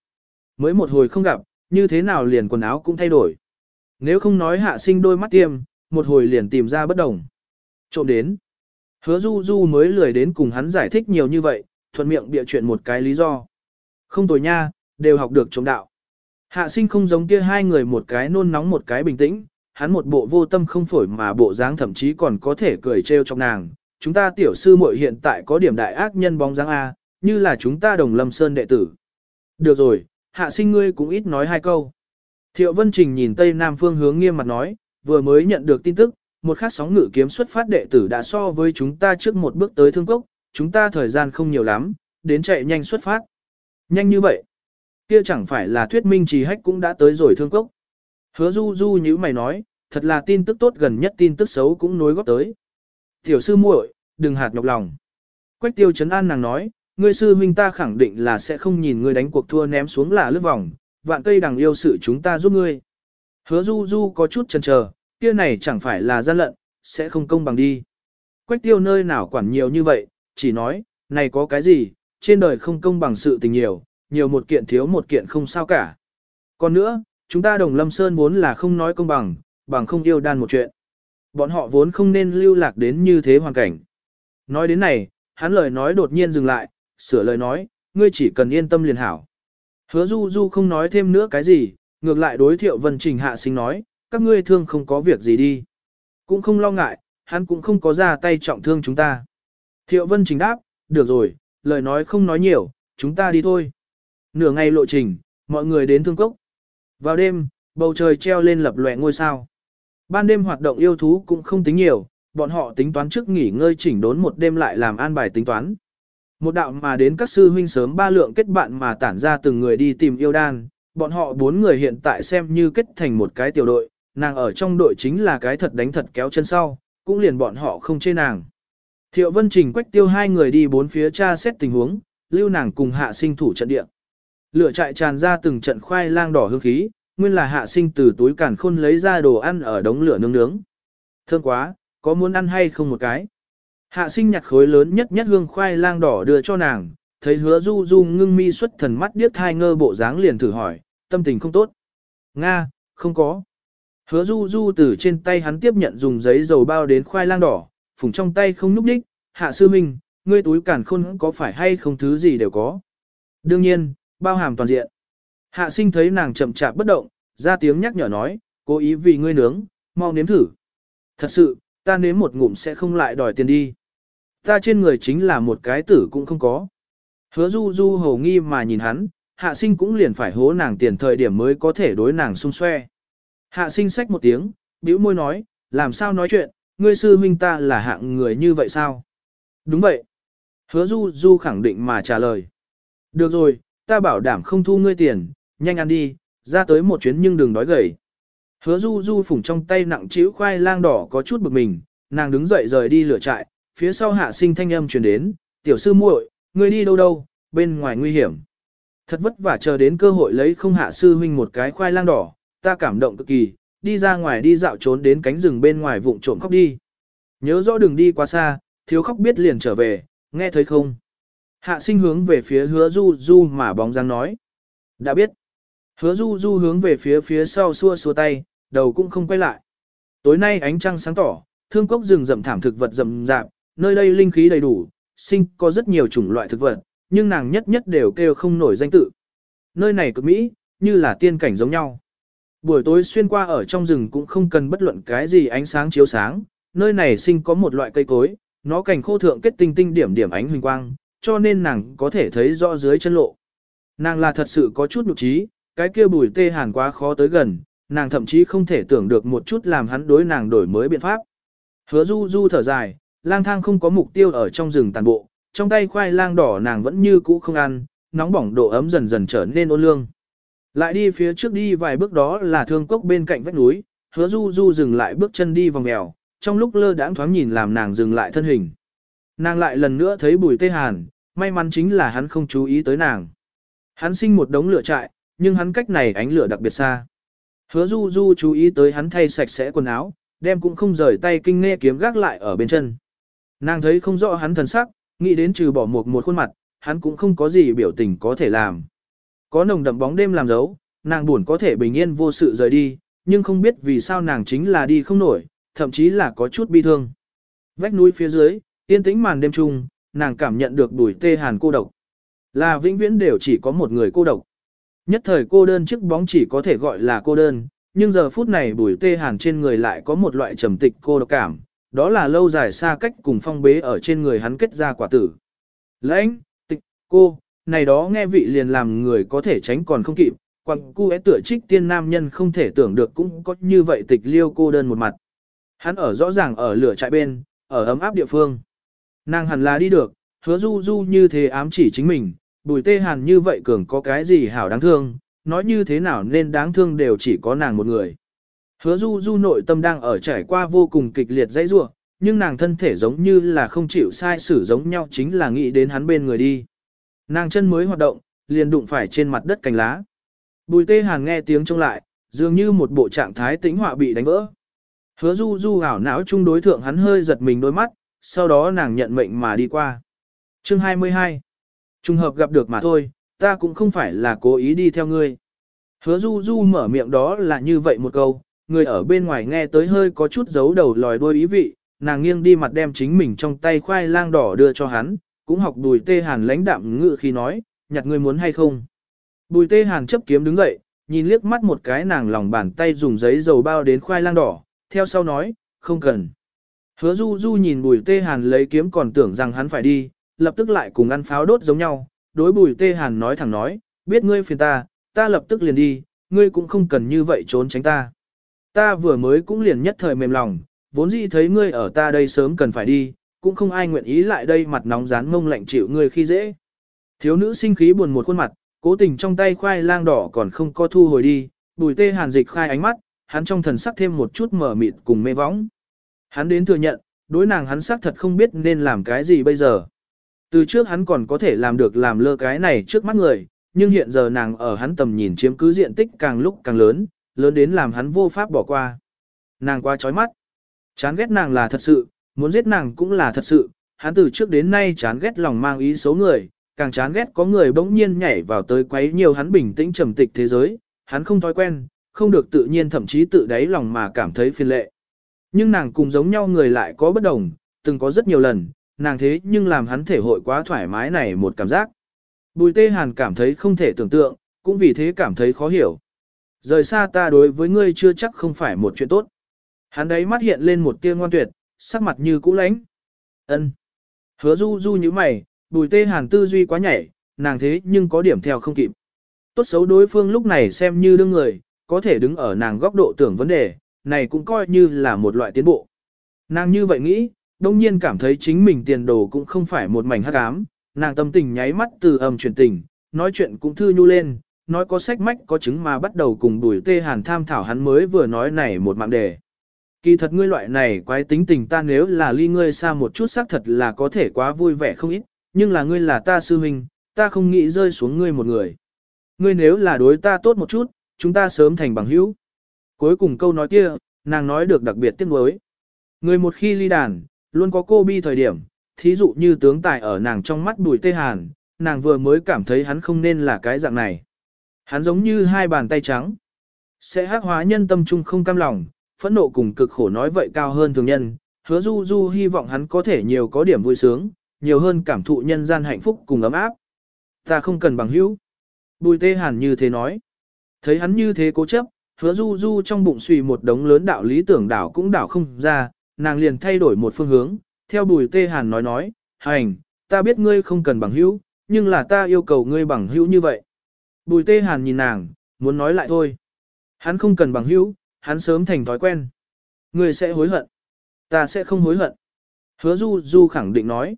A: Mới một hồi không gặp, như thế nào liền quần áo cũng thay đổi. Nếu không nói hạ sinh đôi mắt tiêm, một hồi liền tìm ra bất đồng. Trộm đến. Hứa du du mới lười đến cùng hắn giải thích nhiều như vậy, thuận miệng bịa chuyện một cái lý do. Không tồi nha, đều học được trộm đạo. Hạ sinh không giống kia hai người một cái nôn nóng một cái bình tĩnh, hắn một bộ vô tâm không phổi mà bộ dáng thậm chí còn có thể cười trêu trong nàng. Chúng ta tiểu sư muội hiện tại có điểm đại ác nhân bóng dáng A, như là chúng ta đồng lâm sơn đệ tử. Được rồi, hạ sinh ngươi cũng ít nói hai câu. Thiệu Vân Trình nhìn Tây Nam phương hướng nghiêm mặt nói, vừa mới nhận được tin tức, một khát sóng ngự kiếm xuất phát đệ tử đã so với chúng ta trước một bước tới thương cốc, chúng ta thời gian không nhiều lắm, đến chạy nhanh xuất phát. Nhanh như vậy, kia chẳng phải là thuyết minh trì hách cũng đã tới rồi thương cốc. Hứa du du như mày nói, thật là tin tức tốt gần nhất tin tức xấu cũng nối góp tới. Tiểu sư muội, đừng hạt nhọc lòng. Quách tiêu chấn an nàng nói, ngươi sư huynh ta khẳng định là sẽ không nhìn ngươi đánh cuộc thua ném xuống là lướt vòng, vạn cây đằng yêu sự chúng ta giúp ngươi. Hứa du du có chút chần chờ, kia này chẳng phải là gian lận, sẽ không công bằng đi. Quách tiêu nơi nào quản nhiều như vậy, chỉ nói, này có cái gì, trên đời không công bằng sự tình nhiều, nhiều một kiện thiếu một kiện không sao cả. Còn nữa, chúng ta đồng lâm sơn vốn là không nói công bằng, bằng không yêu đan một chuyện. Bọn họ vốn không nên lưu lạc đến như thế hoàn cảnh. Nói đến này, hắn lời nói đột nhiên dừng lại, sửa lời nói, ngươi chỉ cần yên tâm liền hảo. Hứa du du không nói thêm nữa cái gì, ngược lại đối thiệu vân trình hạ sinh nói, các ngươi thương không có việc gì đi. Cũng không lo ngại, hắn cũng không có ra tay trọng thương chúng ta. Thiệu vân trình đáp, được rồi, lời nói không nói nhiều, chúng ta đi thôi. Nửa ngày lộ trình, mọi người đến thương cốc. Vào đêm, bầu trời treo lên lập lòe ngôi sao. Ban đêm hoạt động yêu thú cũng không tính nhiều, bọn họ tính toán trước nghỉ ngơi chỉnh đốn một đêm lại làm an bài tính toán. Một đạo mà đến các sư huynh sớm ba lượng kết bạn mà tản ra từng người đi tìm yêu đan, bọn họ bốn người hiện tại xem như kết thành một cái tiểu đội, nàng ở trong đội chính là cái thật đánh thật kéo chân sau, cũng liền bọn họ không chê nàng. Thiệu Vân Trình quách tiêu hai người đi bốn phía tra xét tình huống, lưu nàng cùng hạ sinh thủ trận địa. Lửa trại tràn ra từng trận khoai lang đỏ hương khí, nguyên là hạ sinh từ túi cản khôn lấy ra đồ ăn ở đống lửa nướng nướng. Thơm quá, có muốn ăn hay không một cái? Hạ sinh nhặt khối lớn nhất nhất hương khoai lang đỏ đưa cho nàng, thấy hứa du du ngưng mi xuất thần mắt điếc thai ngơ bộ dáng liền thử hỏi, tâm tình không tốt. Nga, không có. Hứa du du từ trên tay hắn tiếp nhận dùng giấy dầu bao đến khoai lang đỏ, phùng trong tay không núp đích, hạ sư minh, ngươi túi cản khôn có phải hay không thứ gì đều có. Đương nhiên, bao hàm toàn diện. Hạ sinh thấy nàng chậm chạp bất động, ra tiếng nhắc nhở nói, cố ý vì ngươi nướng, mau nếm thử. Thật sự, ta nếm một ngụm sẽ không lại đòi tiền đi. Ta trên người chính là một cái tử cũng không có. Hứa du du hầu nghi mà nhìn hắn, hạ sinh cũng liền phải hố nàng tiền thời điểm mới có thể đối nàng xung xoe. Hạ sinh sách một tiếng, bĩu môi nói, làm sao nói chuyện, ngươi sư huynh ta là hạng người như vậy sao? Đúng vậy. Hứa du du khẳng định mà trả lời. Được rồi, ta bảo đảm không thu ngươi tiền, nhanh ăn đi, ra tới một chuyến nhưng đừng đói gầy. Hứa du du phủng trong tay nặng chịu khoai lang đỏ có chút bực mình, nàng đứng dậy rời đi lửa trại, phía sau hạ sinh thanh âm truyền đến, tiểu sư muội, ngươi đi đâu đâu, bên ngoài nguy hiểm. Thật vất vả chờ đến cơ hội lấy không hạ sư huynh một cái khoai lang đỏ, ta cảm động cực kỳ, đi ra ngoài đi dạo trốn đến cánh rừng bên ngoài vụng trộm khóc đi. Nhớ rõ đừng đi quá xa, thiếu khóc biết liền trở về, nghe thấy không? Hạ sinh hướng về phía hứa du du mà bóng dáng nói. Đã biết. Hứa du du hướng về phía phía sau xua xua tay, đầu cũng không quay lại. Tối nay ánh trăng sáng tỏ, thương cốc rừng rậm thảm thực vật rậm rạp, nơi đây linh khí đầy đủ, sinh có rất nhiều chủng loại thực vật, nhưng nàng nhất nhất đều kêu không nổi danh tự. Nơi này cực mỹ, như là tiên cảnh giống nhau. Buổi tối xuyên qua ở trong rừng cũng không cần bất luận cái gì ánh sáng chiếu sáng, nơi này sinh có một loại cây cối, nó cành khô thượng kết tinh tinh điểm điểm ánh huỳnh quang, cho nên nàng có thể thấy rõ dưới chân lộ. Nàng là thật sự có chút nhục trí, cái kia bùi tê hàn quá khó tới gần, nàng thậm chí không thể tưởng được một chút làm hắn đối nàng đổi mới biện pháp. Hứa du du thở dài, lang thang không có mục tiêu ở trong rừng tàn bộ, trong tay khoai lang đỏ nàng vẫn như cũ không ăn, nóng bỏng độ ấm dần dần trở nên ôn lương. Lại đi phía trước đi vài bước đó là thương cốc bên cạnh vách núi, hứa du du dừng lại bước chân đi vòng mèo, trong lúc lơ đãng thoáng nhìn làm nàng dừng lại thân hình. Nàng lại lần nữa thấy bùi tê hàn, may mắn chính là hắn không chú ý tới nàng. Hắn sinh một đống lửa trại, nhưng hắn cách này ánh lửa đặc biệt xa. Hứa du du chú ý tới hắn thay sạch sẽ quần áo, đem cũng không rời tay kinh nghe kiếm gác lại ở bên chân. Nàng thấy không rõ hắn thần sắc, nghĩ đến trừ bỏ một một khuôn mặt, hắn cũng không có gì biểu tình có thể làm. Có nồng đậm bóng đêm làm dấu, nàng buồn có thể bình yên vô sự rời đi, nhưng không biết vì sao nàng chính là đi không nổi, thậm chí là có chút bi thương. Vách núi phía dưới, yên tĩnh màn đêm trung, nàng cảm nhận được đuổi tê hàn cô độc. Là vĩnh viễn đều chỉ có một người cô độc. Nhất thời cô đơn chiếc bóng chỉ có thể gọi là cô đơn, nhưng giờ phút này bùi tê hàn trên người lại có một loại trầm tịch cô độc cảm, đó là lâu dài xa cách cùng phong bế ở trên người hắn kết ra quả tử. Lãnh, tịch, cô, này đó nghe vị liền làm người có thể tránh còn không kịp, quặng cu é tựa trích tiên nam nhân không thể tưởng được cũng có như vậy tịch liêu cô đơn một mặt. Hắn ở rõ ràng ở lửa trại bên, ở ấm áp địa phương. Nàng hẳn là đi được, hứa du du như thế ám chỉ chính mình, bùi tê hàn như vậy cường có cái gì hảo đáng thương, nói như thế nào nên đáng thương đều chỉ có nàng một người. Hứa du du nội tâm đang ở trải qua vô cùng kịch liệt dãy rua, nhưng nàng thân thể giống như là không chịu sai xử giống nhau chính là nghĩ đến hắn bên người đi. Nàng chân mới hoạt động, liền đụng phải trên mặt đất cành lá. Bùi tê hàn nghe tiếng trông lại, dường như một bộ trạng thái tĩnh họa bị đánh vỡ. Hứa du du ảo não chung đối thượng hắn hơi giật mình đôi mắt, sau đó nàng nhận mệnh mà đi qua. Chương 22 Trùng hợp gặp được mà thôi, ta cũng không phải là cố ý đi theo ngươi. Hứa du du mở miệng đó là như vậy một câu, người ở bên ngoài nghe tới hơi có chút giấu đầu lòi đuôi ý vị, nàng nghiêng đi mặt đem chính mình trong tay khoai lang đỏ đưa cho hắn, cũng học bùi tê hàn lãnh đạm ngự khi nói, nhặt ngươi muốn hay không. Bùi tê hàn chấp kiếm đứng dậy, nhìn liếc mắt một cái nàng lòng bàn tay dùng giấy dầu bao đến khoai lang đỏ, theo sau nói, không cần. Hứa du du nhìn bùi tê hàn lấy kiếm còn tưởng rằng hắn phải đi, lập tức lại cùng ăn pháo đốt giống nhau, đối bùi tê hàn nói thẳng nói, biết ngươi phiền ta, ta lập tức liền đi, ngươi cũng không cần như vậy trốn tránh ta. Ta vừa mới cũng liền nhất thời mềm lòng, vốn dĩ thấy ngươi ở ta đây sớm cần phải đi, cũng không ai nguyện ý lại đây mặt nóng rán mông lạnh chịu ngươi khi dễ. Thiếu nữ sinh khí buồn một khuôn mặt, cố tình trong tay khoai lang đỏ còn không có thu hồi đi, bùi tê hàn dịch khai ánh mắt, hắn trong thần sắc thêm một chút mở mịt cùng mê võng. Hắn đến thừa nhận, đối nàng hắn xác thật không biết nên làm cái gì bây giờ. Từ trước hắn còn có thể làm được làm lơ cái này trước mắt người, nhưng hiện giờ nàng ở hắn tầm nhìn chiếm cứ diện tích càng lúc càng lớn, lớn đến làm hắn vô pháp bỏ qua. Nàng quá chói mắt. Chán ghét nàng là thật sự, muốn giết nàng cũng là thật sự, hắn từ trước đến nay chán ghét lòng mang ý xấu người, càng chán ghét có người bỗng nhiên nhảy vào tới quấy nhiều hắn bình tĩnh trầm tịch thế giới, hắn không thói quen, không được tự nhiên thậm chí tự đáy lòng mà cảm thấy phiền lệ. Nhưng nàng cùng giống nhau người lại có bất đồng, từng có rất nhiều lần, nàng thế nhưng làm hắn thể hội quá thoải mái này một cảm giác. Bùi tê hàn cảm thấy không thể tưởng tượng, cũng vì thế cảm thấy khó hiểu. Rời xa ta đối với ngươi chưa chắc không phải một chuyện tốt. Hắn đấy mắt hiện lên một tia ngoan tuyệt, sắc mặt như cũ lánh. ân Hứa du du như mày, bùi tê hàn tư duy quá nhảy, nàng thế nhưng có điểm theo không kịp. Tốt xấu đối phương lúc này xem như đương người, có thể đứng ở nàng góc độ tưởng vấn đề, này cũng coi như là một loại tiến bộ. Nàng như vậy nghĩ, đông nhiên cảm thấy chính mình tiền đồ cũng không phải một mảnh hắc ám, nàng tâm tình nháy mắt từ âm chuyển tình, nói chuyện cũng thư nhu lên, nói có sách mách có chứng mà bắt đầu cùng đuổi tê hàn tham thảo hắn mới vừa nói này một mạng đề. Kỳ thật ngươi loại này quái tính tình ta nếu là ly ngươi xa một chút xác thật là có thể quá vui vẻ không ít, nhưng là ngươi là ta sư huynh, ta không nghĩ rơi xuống ngươi một người. Ngươi nếu là đối ta tốt một chút, chúng ta sớm thành bằng hữu. Cuối cùng câu nói kia, nàng nói được đặc biệt tiếc nuối. Người một khi ly đàn, luôn có cô bi thời điểm, thí dụ như tướng tài ở nàng trong mắt bùi tê hàn, nàng vừa mới cảm thấy hắn không nên là cái dạng này. Hắn giống như hai bàn tay trắng. Sẽ hắc hóa nhân tâm trung không cam lòng, phẫn nộ cùng cực khổ nói vậy cao hơn thường nhân. Hứa du du hy vọng hắn có thể nhiều có điểm vui sướng, nhiều hơn cảm thụ nhân gian hạnh phúc cùng ấm áp. Ta không cần bằng hữu. Bùi tê hàn như thế nói. Thấy hắn như thế cố chấp, hứa du du trong bụng suy một đống lớn đạo lý tưởng đảo cũng đảo không ra, nàng liền thay đổi một phương hướng, theo bùi tê hàn nói nói, hành, ta biết ngươi không cần bằng hữu, nhưng là ta yêu cầu ngươi bằng hữu như vậy. Bùi tê hàn nhìn nàng, muốn nói lại thôi. Hắn không cần bằng hữu, hắn sớm thành thói quen. Ngươi sẽ hối hận. Ta sẽ không hối hận. Hứa du du khẳng định nói.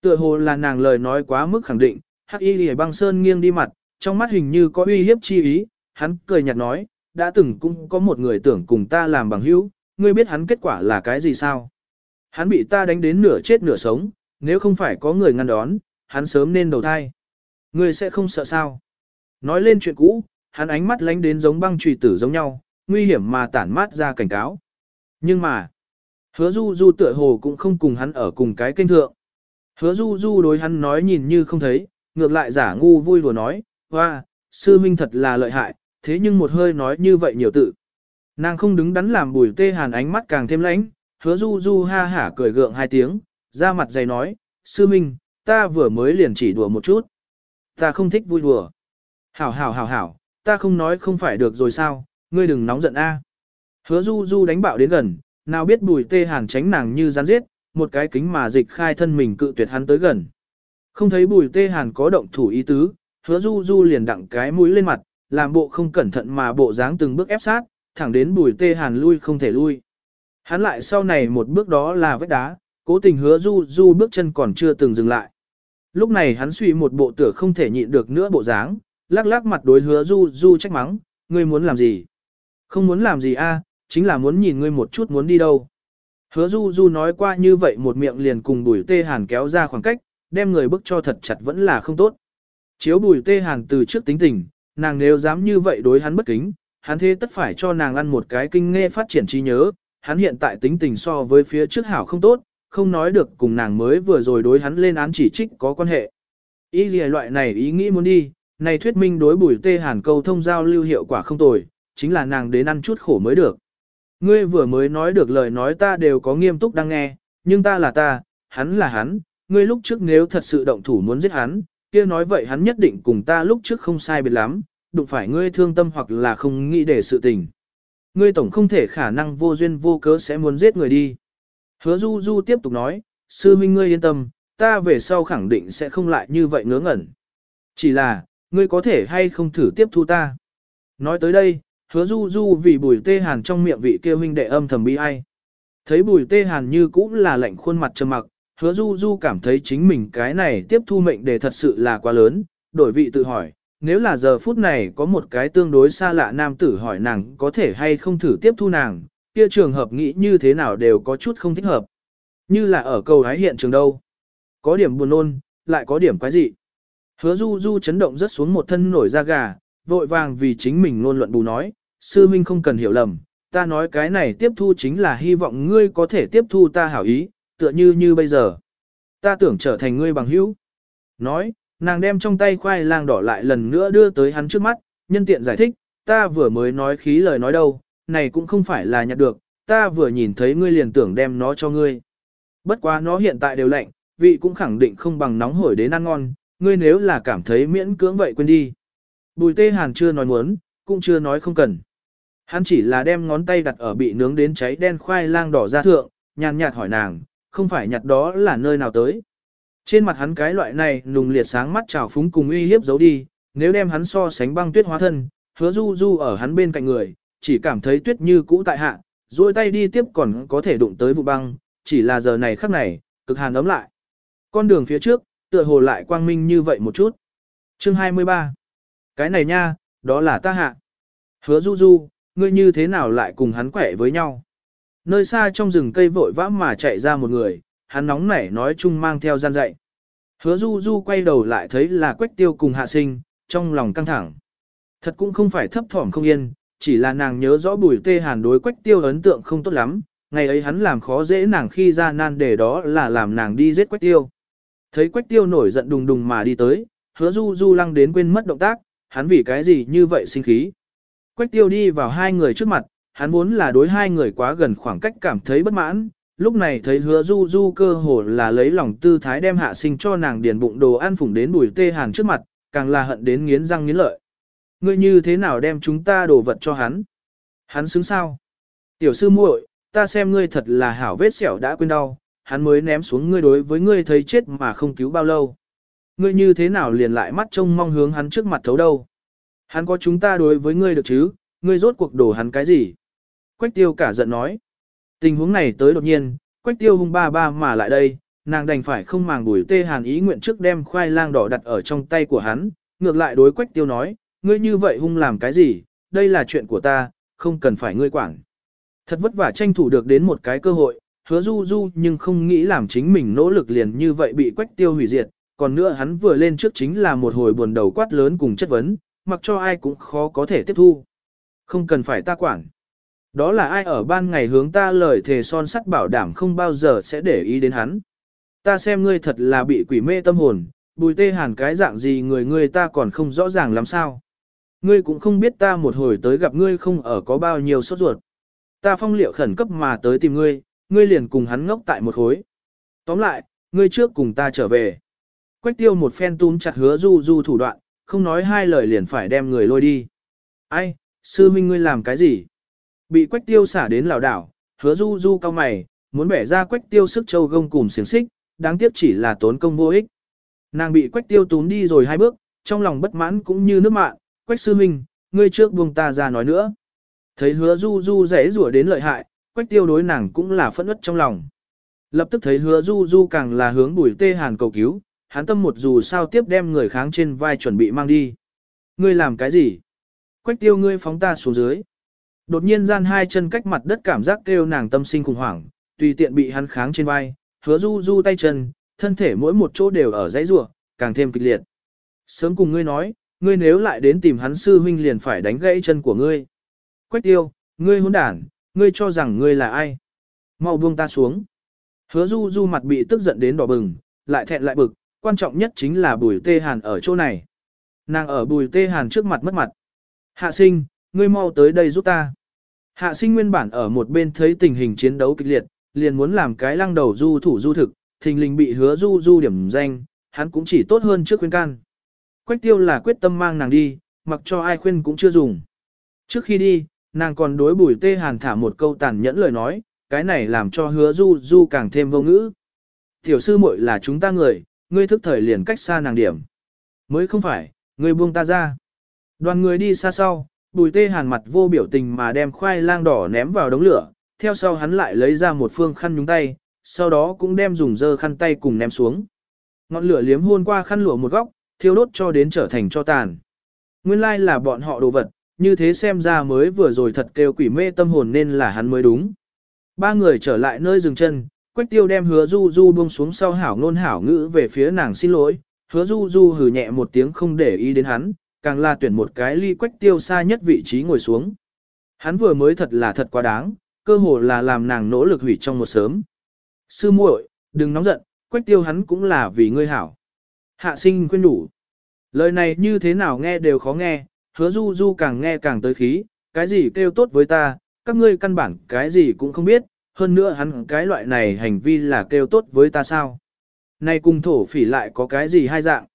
A: Tựa hồ là nàng lời nói quá mức khẳng định, hắc y lìa băng sơn nghiêng đi mặt, trong mắt hình như có uy hiếp chi ý, hắn cười nhạt nói, đã từng cũng có một người tưởng cùng ta làm bằng hữu, ngươi biết hắn kết quả là cái gì sao? Hắn bị ta đánh đến nửa chết nửa sống, nếu không phải có người ngăn đón, hắn sớm nên đầu thai. Ngươi sẽ không sợ sao? Nói lên chuyện cũ, hắn ánh mắt lánh đến giống băng trùy tử giống nhau, nguy hiểm mà tản mát ra cảnh cáo. Nhưng mà, hứa du du tựa hồ cũng không cùng hắn ở cùng cái kênh thượng. Hứa du du đối hắn nói nhìn như không thấy, ngược lại giả ngu vui đùa nói, hoa, sư minh thật là lợi hại, thế nhưng một hơi nói như vậy nhiều tự. Nàng không đứng đắn làm bùi tê hàn ánh mắt càng thêm lãnh, hứa du du ha hả cười gượng hai tiếng, ra mặt dày nói, sư minh, ta vừa mới liền chỉ đùa một chút. Ta không thích vui đùa. Hảo hảo hảo hảo, ta không nói không phải được rồi sao, ngươi đừng nóng giận a. Hứa du du đánh bạo đến gần, nào biết bùi tê hàn tránh nàng như rắn giết, một cái kính mà dịch khai thân mình cự tuyệt hắn tới gần. Không thấy bùi tê hàn có động thủ ý tứ, hứa du du liền đặng cái mũi lên mặt, làm bộ không cẩn thận mà bộ dáng từng bước ép sát, thẳng đến bùi tê hàn lui không thể lui. Hắn lại sau này một bước đó là vết đá, cố tình hứa du du bước chân còn chưa từng dừng lại. Lúc này hắn suy một bộ tựa không thể nhịn được nữa bộ dáng, lắc lắc mặt đối hứa du du trách mắng, ngươi muốn làm gì? Không muốn làm gì a, chính là muốn nhìn ngươi một chút muốn đi đâu. Hứa du du nói qua như vậy một miệng liền cùng bùi tê hàn kéo ra khoảng cách, đem người bức cho thật chặt vẫn là không tốt. Chiếu bùi tê hàn từ trước tính tình, nàng nếu dám như vậy đối hắn bất kính, hắn thế tất phải cho nàng ăn một cái kinh nghe phát triển trí nhớ, hắn hiện tại tính tình so với phía trước hảo không tốt, không nói được cùng nàng mới vừa rồi đối hắn lên án chỉ trích có quan hệ. Ý gì loại này ý nghĩ muốn đi, này thuyết minh đối bùi tê hàn câu thông giao lưu hiệu quả không tồi, chính là nàng đến ăn chút khổ mới được. Ngươi vừa mới nói được lời nói ta đều có nghiêm túc đang nghe, nhưng ta là ta, hắn là hắn, ngươi lúc trước nếu thật sự động thủ muốn giết hắn, kia nói vậy hắn nhất định cùng ta lúc trước không sai biệt lắm, đụng phải ngươi thương tâm hoặc là không nghĩ để sự tình. Ngươi tổng không thể khả năng vô duyên vô cớ sẽ muốn giết người đi. Hứa Du Du tiếp tục nói, sư minh ngươi yên tâm, ta về sau khẳng định sẽ không lại như vậy ngớ ngẩn. Chỉ là, ngươi có thể hay không thử tiếp thu ta. Nói tới đây, hứa Du Du vì bùi tê hàn trong miệng vị kia huynh đệ âm thầm bi ai. Thấy bùi tê hàn như cũng là lạnh khuôn mặt trầm mặc, hứa Du Du cảm thấy chính mình cái này tiếp thu mệnh đề thật sự là quá lớn, đổi vị tự hỏi, nếu là giờ phút này có một cái tương đối xa lạ nam tử hỏi nàng có thể hay không thử tiếp thu nàng, kia trường hợp nghĩ như thế nào đều có chút không thích hợp. Như là ở cầu hái hiện trường đâu. Có điểm buồn nôn, lại có điểm quái dị. Hứa du du chấn động rất xuống một thân nổi da gà, vội vàng vì chính mình luôn luận bù nói, sư minh không cần hiểu lầm, ta nói cái này tiếp thu chính là hy vọng ngươi có thể tiếp thu ta hảo ý, tựa như như bây giờ. Ta tưởng trở thành ngươi bằng hữu. Nói, nàng đem trong tay khoai lang đỏ lại lần nữa đưa tới hắn trước mắt, nhân tiện giải thích, ta vừa mới nói khí lời nói đâu, này cũng không phải là nhặt được, ta vừa nhìn thấy ngươi liền tưởng đem nó cho ngươi. Bất quá nó hiện tại đều lạnh, vị cũng khẳng định không bằng nóng hổi đến ăn ngon, ngươi nếu là cảm thấy miễn cưỡng vậy quên đi. Bùi tê hàn chưa nói muốn, cũng chưa nói không cần. Hắn chỉ là đem ngón tay đặt ở bị nướng đến cháy đen khoai lang đỏ ra thượng, nhàn nhạt hỏi nàng, không phải nhặt đó là nơi nào tới. Trên mặt hắn cái loại này nùng liệt sáng mắt trào phúng cùng uy hiếp giấu đi, nếu đem hắn so sánh băng tuyết hóa thân, hứa du du ở hắn bên cạnh người, chỉ cảm thấy tuyết như cũ tại hạ, duỗi tay đi tiếp còn có thể đụng tới vụ băng, chỉ là giờ này khắc này, cực hàn ấm lại. Con đường phía trước, tựa hồ lại quang minh như vậy một chút. Chương 23 Cái này nha, đó là ta hạ. Hứa du du, ngươi như thế nào lại cùng hắn quẻ với nhau? Nơi xa trong rừng cây vội vã mà chạy ra một người, hắn nóng nảy nói chung mang theo gian dạy. Hứa du du quay đầu lại thấy là quách tiêu cùng hạ sinh, trong lòng căng thẳng. Thật cũng không phải thấp thỏm không yên, chỉ là nàng nhớ rõ bùi tê hàn đối quách tiêu ấn tượng không tốt lắm, ngày ấy hắn làm khó dễ nàng khi ra nan để đó là làm nàng đi giết quách tiêu. Thấy quách tiêu nổi giận đùng đùng mà đi tới, hứa du du lăng đến quên mất động tác, hắn vì cái gì như vậy sinh khí. Quách tiêu đi vào hai người trước mặt, hắn vốn là đối hai người quá gần khoảng cách cảm thấy bất mãn, lúc này thấy hứa du du cơ hồ là lấy lòng tư thái đem hạ sinh cho nàng điền bụng đồ ăn phủng đến bùi tê hàn trước mặt, càng là hận đến nghiến răng nghiến lợi. Ngươi như thế nào đem chúng ta đồ vật cho hắn? Hắn xứng sao? Tiểu sư muội, ta xem ngươi thật là hảo vết sẹo đã quên đau, hắn mới ném xuống ngươi đối với ngươi thấy chết mà không cứu bao lâu. Ngươi như thế nào liền lại mắt trông mong hướng hắn trước mặt thấu đâu? Hắn có chúng ta đối với ngươi được chứ, ngươi rốt cuộc đổ hắn cái gì? Quách tiêu cả giận nói. Tình huống này tới đột nhiên, quách tiêu hung ba ba mà lại đây, nàng đành phải không màng bùi tê hàn ý nguyện trước đem khoai lang đỏ đặt ở trong tay của hắn, ngược lại đối quách tiêu nói, ngươi như vậy hung làm cái gì, đây là chuyện của ta, không cần phải ngươi quản. Thật vất vả tranh thủ được đến một cái cơ hội, hứa du du nhưng không nghĩ làm chính mình nỗ lực liền như vậy bị quách tiêu hủy diệt, còn nữa hắn vừa lên trước chính là một hồi buồn đầu quát lớn cùng chất vấn, mặc cho ai cũng khó có thể tiếp thu. Không cần phải ta quản. Đó là ai ở ban ngày hướng ta lời thề son sắt bảo đảm không bao giờ sẽ để ý đến hắn. Ta xem ngươi thật là bị quỷ mê tâm hồn, bùi tê hàn cái dạng gì người ngươi ta còn không rõ ràng làm sao. Ngươi cũng không biết ta một hồi tới gặp ngươi không ở có bao nhiêu sốt ruột. Ta phong liệu khẩn cấp mà tới tìm ngươi, ngươi liền cùng hắn ngốc tại một khối. Tóm lại, ngươi trước cùng ta trở về. Quách tiêu một phen túm chặt hứa du du thủ đoạn, không nói hai lời liền phải đem người lôi đi. Ai, sư minh ngươi làm cái gì? Bị quách tiêu xả đến lảo đảo, hứa du du cao mày, muốn bẻ ra quách tiêu sức châu gông cùng xiềng xích, đáng tiếc chỉ là tốn công vô ích. Nàng bị quách tiêu tún đi rồi hai bước, trong lòng bất mãn cũng như nước mạn, quách sư minh, ngươi trước buông ta ra nói nữa. Thấy hứa du du rẽ rủa đến lợi hại, quách tiêu đối nàng cũng là phẫn ức trong lòng. Lập tức thấy hứa du du càng là hướng bùi tê hàn cầu cứu, hắn tâm một dù sao tiếp đem người kháng trên vai chuẩn bị mang đi. Ngươi làm cái gì? Quách tiêu ngươi phóng ta xuống dưới. Đột nhiên gian hai chân cách mặt đất cảm giác kêu nàng tâm sinh khủng hoảng, tùy tiện bị hắn kháng trên vai, hứa du du tay chân, thân thể mỗi một chỗ đều ở dãy rủa, càng thêm kịch liệt. Sớm cùng ngươi nói, ngươi nếu lại đến tìm hắn sư huynh liền phải đánh gãy chân của ngươi. Quách tiêu, ngươi hỗn đản, ngươi cho rằng ngươi là ai? Mau buông ta xuống. Hứa du du mặt bị tức giận đến đỏ bừng, lại thẹn lại bực, quan trọng nhất chính là bùi tê hàn ở chỗ này. Nàng ở bùi tê hàn trước mặt mất mặt. Hạ sinh, ngươi mau tới đây giúp ta. Hạ sinh nguyên bản ở một bên thấy tình hình chiến đấu kịch liệt, liền muốn làm cái lăng đầu du thủ du thực, thình lình bị hứa du du điểm danh, hắn cũng chỉ tốt hơn trước khuyên can. Quách tiêu là quyết tâm mang nàng đi, mặc cho ai khuyên cũng chưa dùng. Trước khi đi, nàng còn đối bùi tê hàn thả một câu tàn nhẫn lời nói, cái này làm cho hứa du du càng thêm vô ngữ. Tiểu sư muội là chúng ta người, ngươi thức thời liền cách xa nàng điểm. Mới không phải, ngươi buông ta ra. Đoàn người đi xa sau, bùi tê hàn mặt vô biểu tình mà đem khoai lang đỏ ném vào đống lửa, theo sau hắn lại lấy ra một phương khăn nhúng tay, sau đó cũng đem dùng dơ khăn tay cùng ném xuống. Ngọn lửa liếm hôn qua khăn lụa một góc, thiêu đốt cho đến trở thành cho tàn. Nguyên lai là bọn họ đồ vật, như thế xem ra mới vừa rồi thật kêu quỷ mê tâm hồn nên là hắn mới đúng. Ba người trở lại nơi dừng chân, Quách Tiêu đem hứa Du Du buông xuống sau hảo ngôn hảo ngữ về phía nàng xin lỗi, hứa Du Du hừ nhẹ một tiếng không để ý đến hắn, càng là tuyển một cái ly Quách Tiêu xa nhất vị trí ngồi xuống. Hắn vừa mới thật là thật quá đáng, cơ hồ là làm nàng nỗ lực hủy trong một sớm. Sư muội, đừng nóng giận, Quách Tiêu hắn cũng là vì ngươi hảo. Hạ sinh khuyên đủ. Lời này như thế nào nghe đều khó nghe, hứa Du Du càng nghe càng tới khí, cái gì kêu tốt với ta, các ngươi căn bản cái gì cũng không biết, hơn nữa hắn cái loại này hành vi là kêu tốt với ta sao. Này cùng thổ phỉ lại có cái gì hai dạng.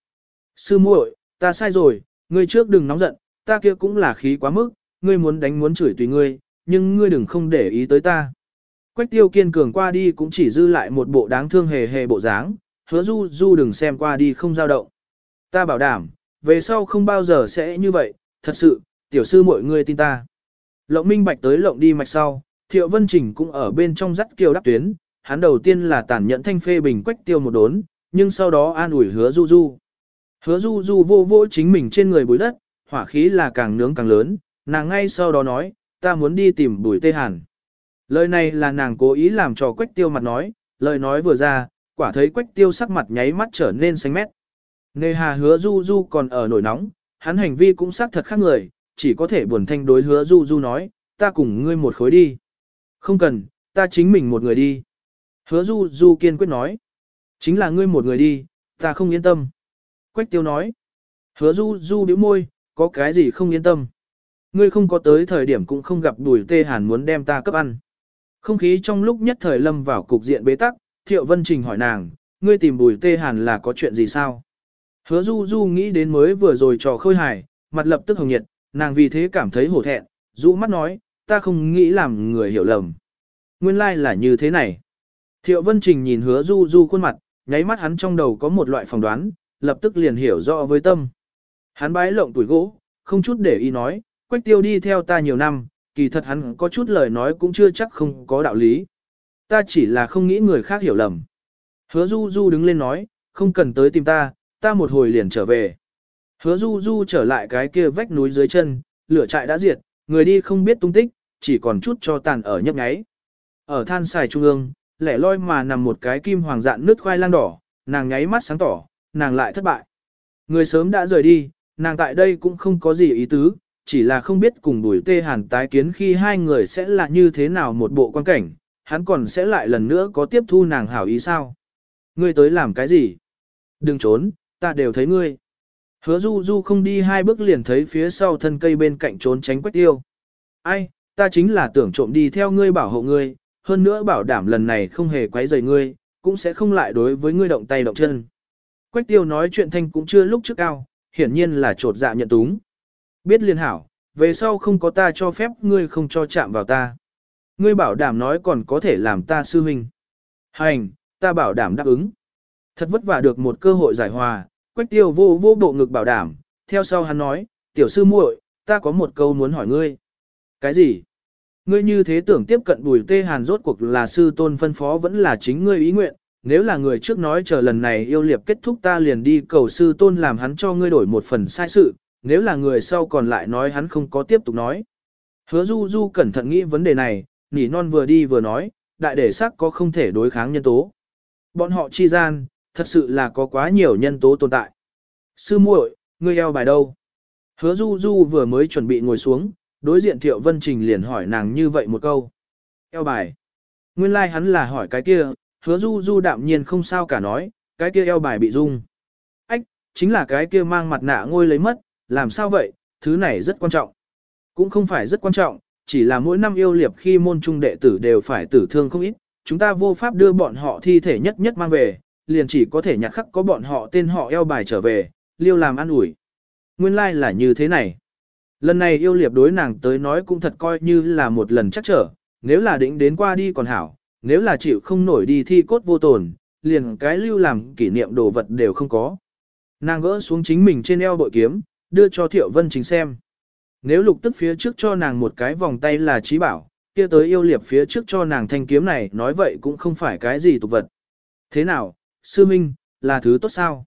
A: Sư muội, ta sai rồi, ngươi trước đừng nóng giận, ta kia cũng là khí quá mức, ngươi muốn đánh muốn chửi tùy ngươi, nhưng ngươi đừng không để ý tới ta. Quách tiêu kiên cường qua đi cũng chỉ dư lại một bộ đáng thương hề hề bộ dáng, hứa du du đừng xem qua đi không dao động. Ta bảo đảm, về sau không bao giờ sẽ như vậy, thật sự, tiểu sư mọi người tin ta. Lộng minh bạch tới lộng đi mạch sau, thiệu vân trình cũng ở bên trong dắt kiều đắp tuyến, hắn đầu tiên là tàn nhẫn thanh phê bình quách tiêu một đốn, nhưng sau đó an ủi hứa du du. Hứa du du vô vô chính mình trên người bùi đất, hỏa khí là càng nướng càng lớn, nàng ngay sau đó nói, ta muốn đi tìm bùi tê hàn. Lời này là nàng cố ý làm cho quách tiêu mặt nói, lời nói vừa ra, quả thấy quách tiêu sắc mặt nháy mắt trở nên xanh mét. Nề hà hứa du du còn ở nổi nóng, hắn hành vi cũng xác thật khác người, chỉ có thể buồn thanh đối hứa du du nói, ta cùng ngươi một khối đi. Không cần, ta chính mình một người đi. Hứa du du kiên quyết nói, chính là ngươi một người đi, ta không yên tâm. Quách tiêu nói, hứa du du bĩu môi, có cái gì không yên tâm. Ngươi không có tới thời điểm cũng không gặp đùi tê hàn muốn đem ta cấp ăn. Không khí trong lúc nhất thời lâm vào cục diện bế tắc, Thiệu Vân Trình hỏi nàng, ngươi tìm bùi tê hàn là có chuyện gì sao? Hứa du du nghĩ đến mới vừa rồi trò khơi hài, mặt lập tức hồng nhiệt, nàng vì thế cảm thấy hổ thẹn, rũ mắt nói, ta không nghĩ làm người hiểu lầm. Nguyên lai like là như thế này. Thiệu Vân Trình nhìn hứa du du khuôn mặt, nháy mắt hắn trong đầu có một loại phỏng đoán, lập tức liền hiểu rõ với tâm. Hắn bái lộng tuổi gỗ, không chút để ý nói, quách tiêu đi theo ta nhiều năm, kỳ thật hắn có chút lời nói cũng chưa chắc không có đạo lý. Ta chỉ là không nghĩ người khác hiểu lầm. Hứa du du đứng lên nói, không cần tới tìm ta, ta một hồi liền trở về. Hứa du du trở lại cái kia vách núi dưới chân, lửa trại đã diệt, người đi không biết tung tích, chỉ còn chút cho tàn ở nhấp nháy. Ở than xài trung ương, lẻ loi mà nằm một cái kim hoàng dạn nước khoai lang đỏ, nàng nháy mắt sáng tỏ, nàng lại thất bại. Người sớm đã rời đi, nàng tại đây cũng không có gì ý tứ, chỉ là không biết cùng đuổi tê hàn tái kiến khi hai người sẽ là như thế nào một bộ quan cảnh, hắn còn sẽ lại lần nữa có tiếp thu nàng hảo ý sao. Ngươi tới làm cái gì? Đừng trốn, ta đều thấy ngươi. Hứa du du không đi hai bước liền thấy phía sau thân cây bên cạnh trốn tránh quách tiêu. Ai, ta chính là tưởng trộm đi theo ngươi bảo hộ ngươi, hơn nữa bảo đảm lần này không hề quấy rầy ngươi, cũng sẽ không lại đối với ngươi động tay động chân. Quách tiêu nói chuyện thanh cũng chưa lúc trước cao, hiển nhiên là trột dạ nhận túng. Biết liên hảo, về sau không có ta cho phép ngươi không cho chạm vào ta. Ngươi bảo đảm nói còn có thể làm ta sư huynh. Hành, ta bảo đảm đáp ứng. Thật vất vả được một cơ hội giải hòa, quách tiêu vô vô bộ ngực bảo đảm, theo sau hắn nói, tiểu sư muội, ta có một câu muốn hỏi ngươi. Cái gì? Ngươi như thế tưởng tiếp cận bùi tê hàn rốt cuộc là sư tôn phân phó vẫn là chính ngươi ý nguyện, nếu là người trước nói chờ lần này yêu liệp kết thúc ta liền đi cầu sư tôn làm hắn cho ngươi đổi một phần sai sự, nếu là người sau còn lại nói hắn không có tiếp tục nói. Hứa du du cẩn thận nghĩ vấn đề này, nỉ non vừa đi vừa nói, đại để sắc có không thể đối kháng nhân tố. Bọn họ chi gian, thật sự là có quá nhiều nhân tố tồn tại. Sư muội, ngươi eo bài đâu? Hứa du du vừa mới chuẩn bị ngồi xuống, đối diện Thiệu Vân Trình liền hỏi nàng như vậy một câu. Eo bài. Nguyên lai like hắn là hỏi cái kia, hứa du du đạm nhiên không sao cả nói, cái kia eo bài bị rung. Ách, chính là cái kia mang mặt nạ ngôi lấy mất, làm sao vậy, thứ này rất quan trọng. Cũng không phải rất quan trọng, chỉ là mỗi năm yêu liệp khi môn trung đệ tử đều phải tử thương không ít, chúng ta vô pháp đưa bọn họ thi thể nhất nhất mang về, liền chỉ có thể nhặt khắc có bọn họ tên họ eo bài trở về, liêu làm ăn ủi. Nguyên lai like là như thế này. Lần này yêu liệp đối nàng tới nói cũng thật coi như là một lần chắc trở, nếu là định đến qua đi còn hảo, nếu là chịu không nổi đi thi cốt vô tồn, liền cái lưu làm kỷ niệm đồ vật đều không có. Nàng gỡ xuống chính mình trên eo bội kiếm, đưa cho Thiệu Vân Chính xem. Nếu lục tức phía trước cho nàng một cái vòng tay là trí bảo, kia tới yêu liệp phía trước cho nàng thanh kiếm này nói vậy cũng không phải cái gì tục vật. Thế nào, sư minh, là thứ tốt sao?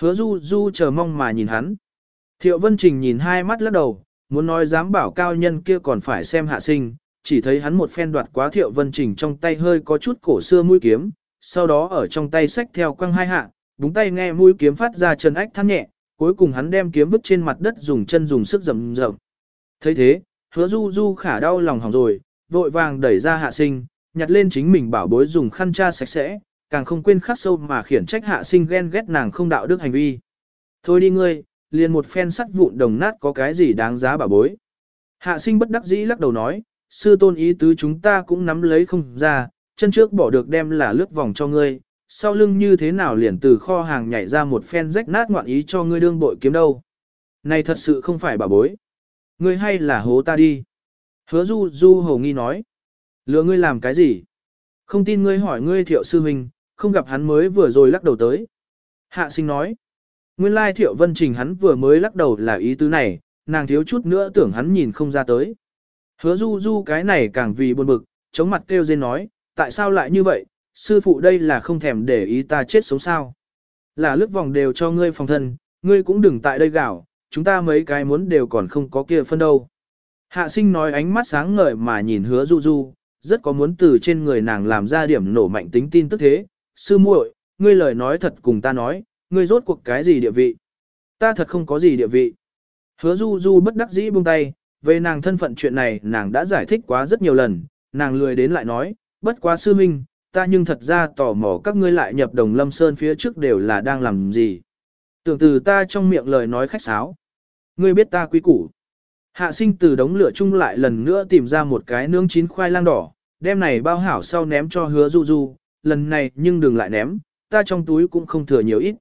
A: Hứa du du chờ mong mà nhìn hắn. Thiệu Vân Trình nhìn hai mắt lắc đầu, muốn nói dám bảo cao nhân kia còn phải xem hạ sinh, chỉ thấy hắn một phen đoạt quá Thiệu Vân Trình trong tay hơi có chút cổ xưa mũi kiếm, sau đó ở trong tay xách theo quăng hai hạ, búng tay nghe mũi kiếm phát ra chân ách than nhẹ, cuối cùng hắn đem kiếm vứt trên mặt đất dùng chân dùng sức rầm rầm. thấy thế, hứa du du khả đau lòng hỏng rồi, vội vàng đẩy ra hạ sinh, nhặt lên chính mình bảo bối dùng khăn cha sạch sẽ, càng không quên khắc sâu mà khiển trách hạ sinh ghen ghét nàng không đạo đức hành vi. Thôi đi ngươi, liền một phen sắt vụn đồng nát có cái gì đáng giá bảo bối. Hạ sinh bất đắc dĩ lắc đầu nói, sư tôn ý tứ chúng ta cũng nắm lấy không ra, chân trước bỏ được đem là lướt vòng cho ngươi, sau lưng như thế nào liền từ kho hàng nhảy ra một phen rách nát ngoạn ý cho ngươi đương bội kiếm đâu. Này thật sự không phải bà bối. Ngươi hay là hố ta đi. Hứa du du hầu nghi nói. Lừa ngươi làm cái gì? Không tin ngươi hỏi ngươi thiệu sư huynh, không gặp hắn mới vừa rồi lắc đầu tới. Hạ sinh nói. Nguyên lai thiệu vân trình hắn vừa mới lắc đầu là ý tứ này, nàng thiếu chút nữa tưởng hắn nhìn không ra tới. Hứa du du cái này càng vì buồn bực, chống mặt kêu dên nói, tại sao lại như vậy, sư phụ đây là không thèm để ý ta chết sống sao. Là lướt vòng đều cho ngươi phòng thân, ngươi cũng đừng tại đây gạo, chúng ta mấy cái muốn đều còn không có kia phân đâu. Hạ sinh nói ánh mắt sáng ngời mà nhìn hứa du du, rất có muốn từ trên người nàng làm ra điểm nổ mạnh tính tin tức thế. Sư muội, ngươi lời nói thật cùng ta nói, ngươi rốt cuộc cái gì địa vị? Ta thật không có gì địa vị. Hứa du du bất đắc dĩ buông tay, về nàng thân phận chuyện này nàng đã giải thích quá rất nhiều lần, nàng lười đến lại nói, bất quá sư minh, ta nhưng thật ra tò mò các ngươi lại nhập đồng lâm sơn phía trước đều là đang làm gì. Tưởng từ ta trong miệng lời nói khách sáo. Ngươi biết ta quý củ. Hạ sinh từ đống lửa chung lại lần nữa tìm ra một cái nướng chín khoai lang đỏ, đem này bao hảo sau ném cho hứa du du, lần này nhưng đừng lại ném, ta trong túi cũng không thừa nhiều ít.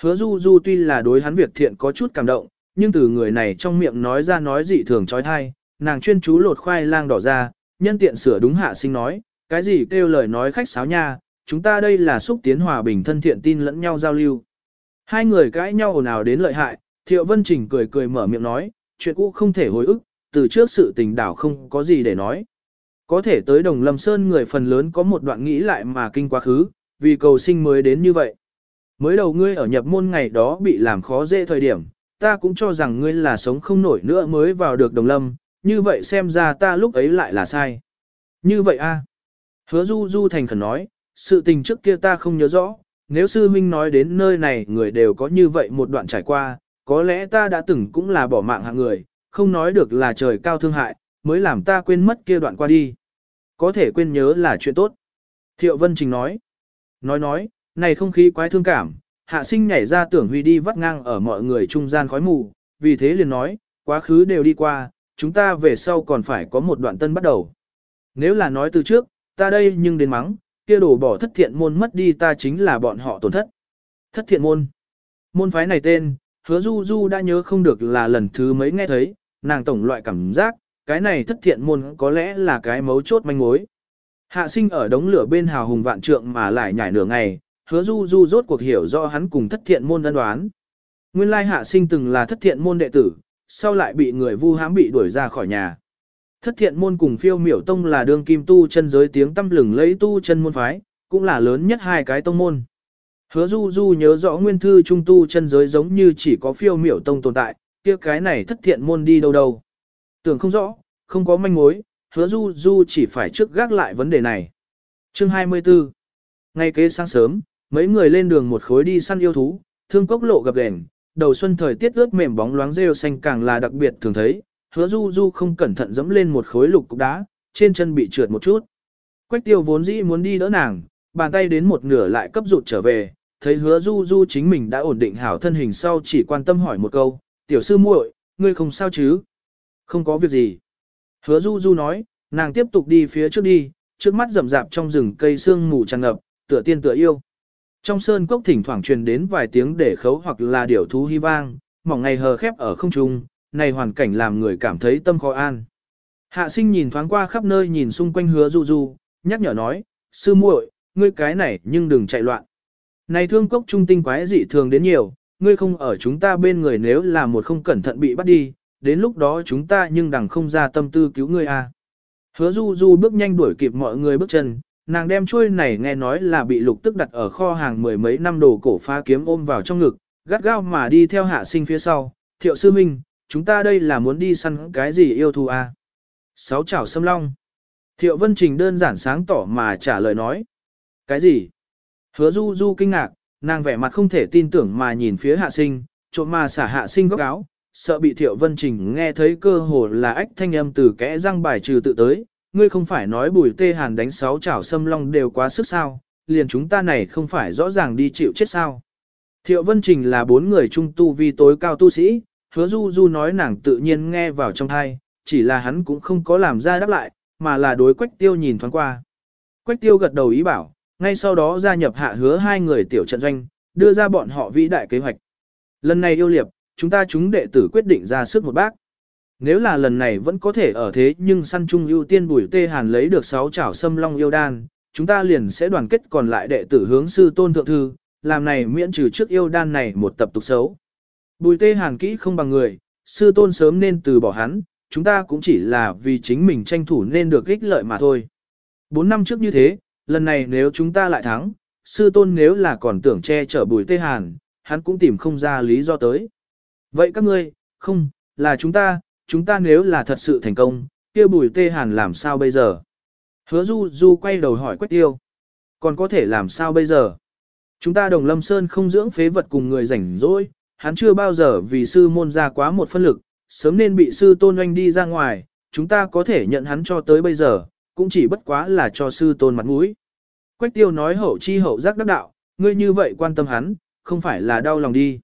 A: Hứa du du tuy là đối hắn việc thiện có chút cảm động, nhưng từ người này trong miệng nói ra nói dị thường trói thai, nàng chuyên chú lột khoai lang đỏ ra, nhân tiện sửa đúng hạ sinh nói, cái gì kêu lời nói khách sáo nha, chúng ta đây là xúc tiến hòa bình thân thiện tin lẫn nhau giao lưu. Hai người cãi nhau ồn ào đến lợi hại, Thiệu Vân Trình cười cười mở miệng nói, chuyện cũ không thể hồi ức, từ trước sự tình đảo không có gì để nói. Có thể tới Đồng Lâm Sơn người phần lớn có một đoạn nghĩ lại mà kinh quá khứ, vì cầu sinh mới đến như vậy. Mới đầu ngươi ở nhập môn ngày đó bị làm khó dễ thời điểm, ta cũng cho rằng ngươi là sống không nổi nữa mới vào được Đồng Lâm, như vậy xem ra ta lúc ấy lại là sai. Như vậy a Hứa Du Du thành khẩn nói, sự tình trước kia ta không nhớ rõ, nếu sư huynh nói đến nơi này người đều có như vậy một đoạn trải qua, có lẽ ta đã từng cũng là bỏ mạng hạng người, không nói được là trời cao thương hại, mới làm ta quên mất kia đoạn qua đi. Có thể quên nhớ là chuyện tốt. Thiệu Vân Trình nói, nói nói, này không khí quái thương cảm, hạ sinh nhảy ra tưởng huy đi vắt ngang ở mọi người trung gian khói mù, vì thế liền nói, quá khứ đều đi qua, chúng ta về sau còn phải có một đoạn tân bắt đầu. Nếu là nói từ trước, ta đây nhưng đến mắng, kia đổ bỏ thất thiện môn mất đi ta chính là bọn họ tổn thất. Thất thiện môn. Môn phái này tên, hứa du du đã nhớ không được là lần thứ mấy nghe thấy, nàng tổng loại cảm giác, cái này thất thiện môn có lẽ là cái mấu chốt manh mối. Hạ sinh ở đống lửa bên hào hùng vạn trượng mà lại nhảy nửa ngày, hứa du du rốt cuộc hiểu do hắn cùng thất thiện môn ân đoán. Nguyên lai hạ sinh từng là thất thiện môn đệ tử, sau lại bị người vu hãm bị đuổi ra khỏi nhà. Thất thiện môn cùng phiêu miểu tông là đương kim tu chân giới tiếng tâm lừng lấy tu chân môn phái, cũng là lớn nhất hai cái tông môn. Hứa du du nhớ rõ nguyên thư trung tu chân giới giống như chỉ có phiêu miểu tông tồn tại, kia cái này thất thiện môn đi đâu đâu. Tưởng không rõ, không có manh mối, hứa du du chỉ phải trước gác lại vấn đề này. Chương 24 Ngay kế sáng sớm, mấy người lên đường một khối đi săn yêu thú, thương cốc lộ gặp đèn, đầu xuân thời tiết ướt mềm bóng loáng rêu xanh càng là đặc biệt thường thấy, hứa du du không cẩn thận dẫm lên một khối lục cục đá, trên chân bị trượt một chút. Quách tiêu vốn dĩ muốn đi đỡ nàng, bàn tay đến một nửa lại cấp rụt trở về, thấy hứa du du chính mình đã ổn định hảo thân hình sau chỉ quan tâm hỏi một câu, tiểu sư muội, ngươi không sao chứ? Không có việc gì. Hứa du du nói, nàng tiếp tục đi phía trước đi, trước mắt rậm rạp trong rừng cây sương mù tràn ngập, tựa tiên tựa yêu. Trong sơn cốc thỉnh thoảng truyền đến vài tiếng để khấu hoặc là điểu thú hy vang, mỏng ngày hờ khép ở không trung, này hoàn cảnh làm người cảm thấy tâm khó an. Hạ sinh nhìn thoáng qua khắp nơi nhìn xung quanh hứa du du, nhắc nhở nói, sư muội, ngươi cái này nhưng đừng chạy loạn. Này thương cốc trung tinh quái dị thường đến nhiều, ngươi không ở chúng ta bên người nếu là một không cẩn thận bị bắt đi, đến lúc đó chúng ta nhưng đằng không ra tâm tư cứu ngươi a. À. Hứa du du bước nhanh đuổi kịp mọi người bước chân, nàng đem chuôi này nghe nói là bị lục tức đặt ở kho hàng mười mấy năm đồ cổ phá kiếm ôm vào trong ngực, gắt gao mà đi theo hạ sinh phía sau, thiệu sư minh, chúng ta đây là muốn đi săn cái gì yêu thù? À? Sáu chảo sâm long. Thiệu Vân Trình đơn giản sáng tỏ mà trả lời nói. Cái gì? Hứa du du kinh ngạc, nàng vẻ mặt không thể tin tưởng mà nhìn phía hạ sinh, trộm mà xả hạ sinh góc áo, sợ bị Thiệu Vân Trình nghe thấy cơ hồ là ách thanh âm từ kẽ răng bài trừ tự tới, ngươi không phải nói bùi tê hàn đánh sáu chảo xâm long đều quá sức sao, liền chúng ta này không phải rõ ràng đi chịu chết sao. Thiệu Vân Trình là bốn người trung tu vi tối cao tu sĩ, hứa du du nói nàng tự nhiên nghe vào trong thai, chỉ là hắn cũng không có làm ra đáp lại, mà là đối quách tiêu nhìn thoáng qua. Quách tiêu gật đầu ý bảo, ngay sau đó gia nhập hạ hứa hai người tiểu trận doanh, đưa ra bọn họ vĩ đại kế hoạch. Lần này yêu liệp, chúng ta chúng đệ tử quyết định ra sức một bác. Nếu là lần này vẫn có thể ở thế nhưng săn chung ưu tiên bùi tê hàn lấy được 6 chảo sâm long yêu đan, chúng ta liền sẽ đoàn kết còn lại đệ tử hướng sư tôn thượng thư, làm này miễn trừ trước yêu đan này một tập tục xấu. Bùi tê hàn kỹ không bằng người, sư tôn sớm nên từ bỏ hắn, chúng ta cũng chỉ là vì chính mình tranh thủ nên được ích lợi mà thôi. Bốn năm trước như thế, lần này nếu chúng ta lại thắng, sư tôn nếu là còn tưởng che chở bùi tê hàn, hắn cũng tìm không ra lý do tới. Vậy các ngươi, không, là chúng ta, chúng ta nếu là thật sự thành công, kia bùi tê hàn làm sao bây giờ? Hứa du du quay đầu hỏi quách tiêu. Còn có thể làm sao bây giờ? Chúng ta đồng lâm sơn không dưỡng phế vật cùng người rảnh rỗi, hắn chưa bao giờ vì sư môn ra quá một phân lực, sớm nên bị sư tôn oanh đi ra ngoài, chúng ta có thể nhận hắn cho tới bây giờ, cũng chỉ bất quá là cho sư tôn mặt mũi. Quách tiêu nói hậu chi hậu giác đắc đạo, ngươi như vậy quan tâm hắn, không phải là đau lòng đi.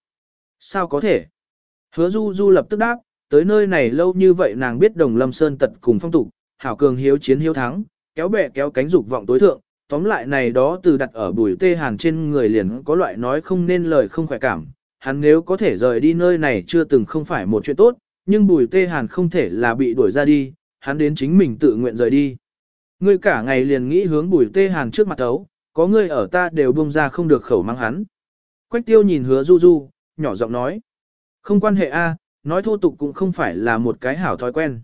A: Sao có thể? Hứa du du lập tức đáp, tới nơi này lâu như vậy nàng biết đồng lâm sơn tật cùng phong tục, hảo cường hiếu chiến hiếu thắng, kéo bè kéo cánh dục vọng tối thượng, tóm lại này đó từ đặt ở bùi tê hàn trên người liền có loại nói không nên lời không khỏe cảm, hắn nếu có thể rời đi nơi này chưa từng không phải một chuyện tốt, nhưng bùi tê hàn không thể là bị đuổi ra đi, hắn đến chính mình tự nguyện rời đi. Ngươi cả ngày liền nghĩ hướng bùi tê hàn trước mặt ấu, có ngươi ở ta đều buông ra không được khẩu mang hắn. Quách tiêu nhìn hứa du du, nhỏ giọng nói. Không quan hệ a, nói thô tục cũng không phải là một cái hảo thói quen.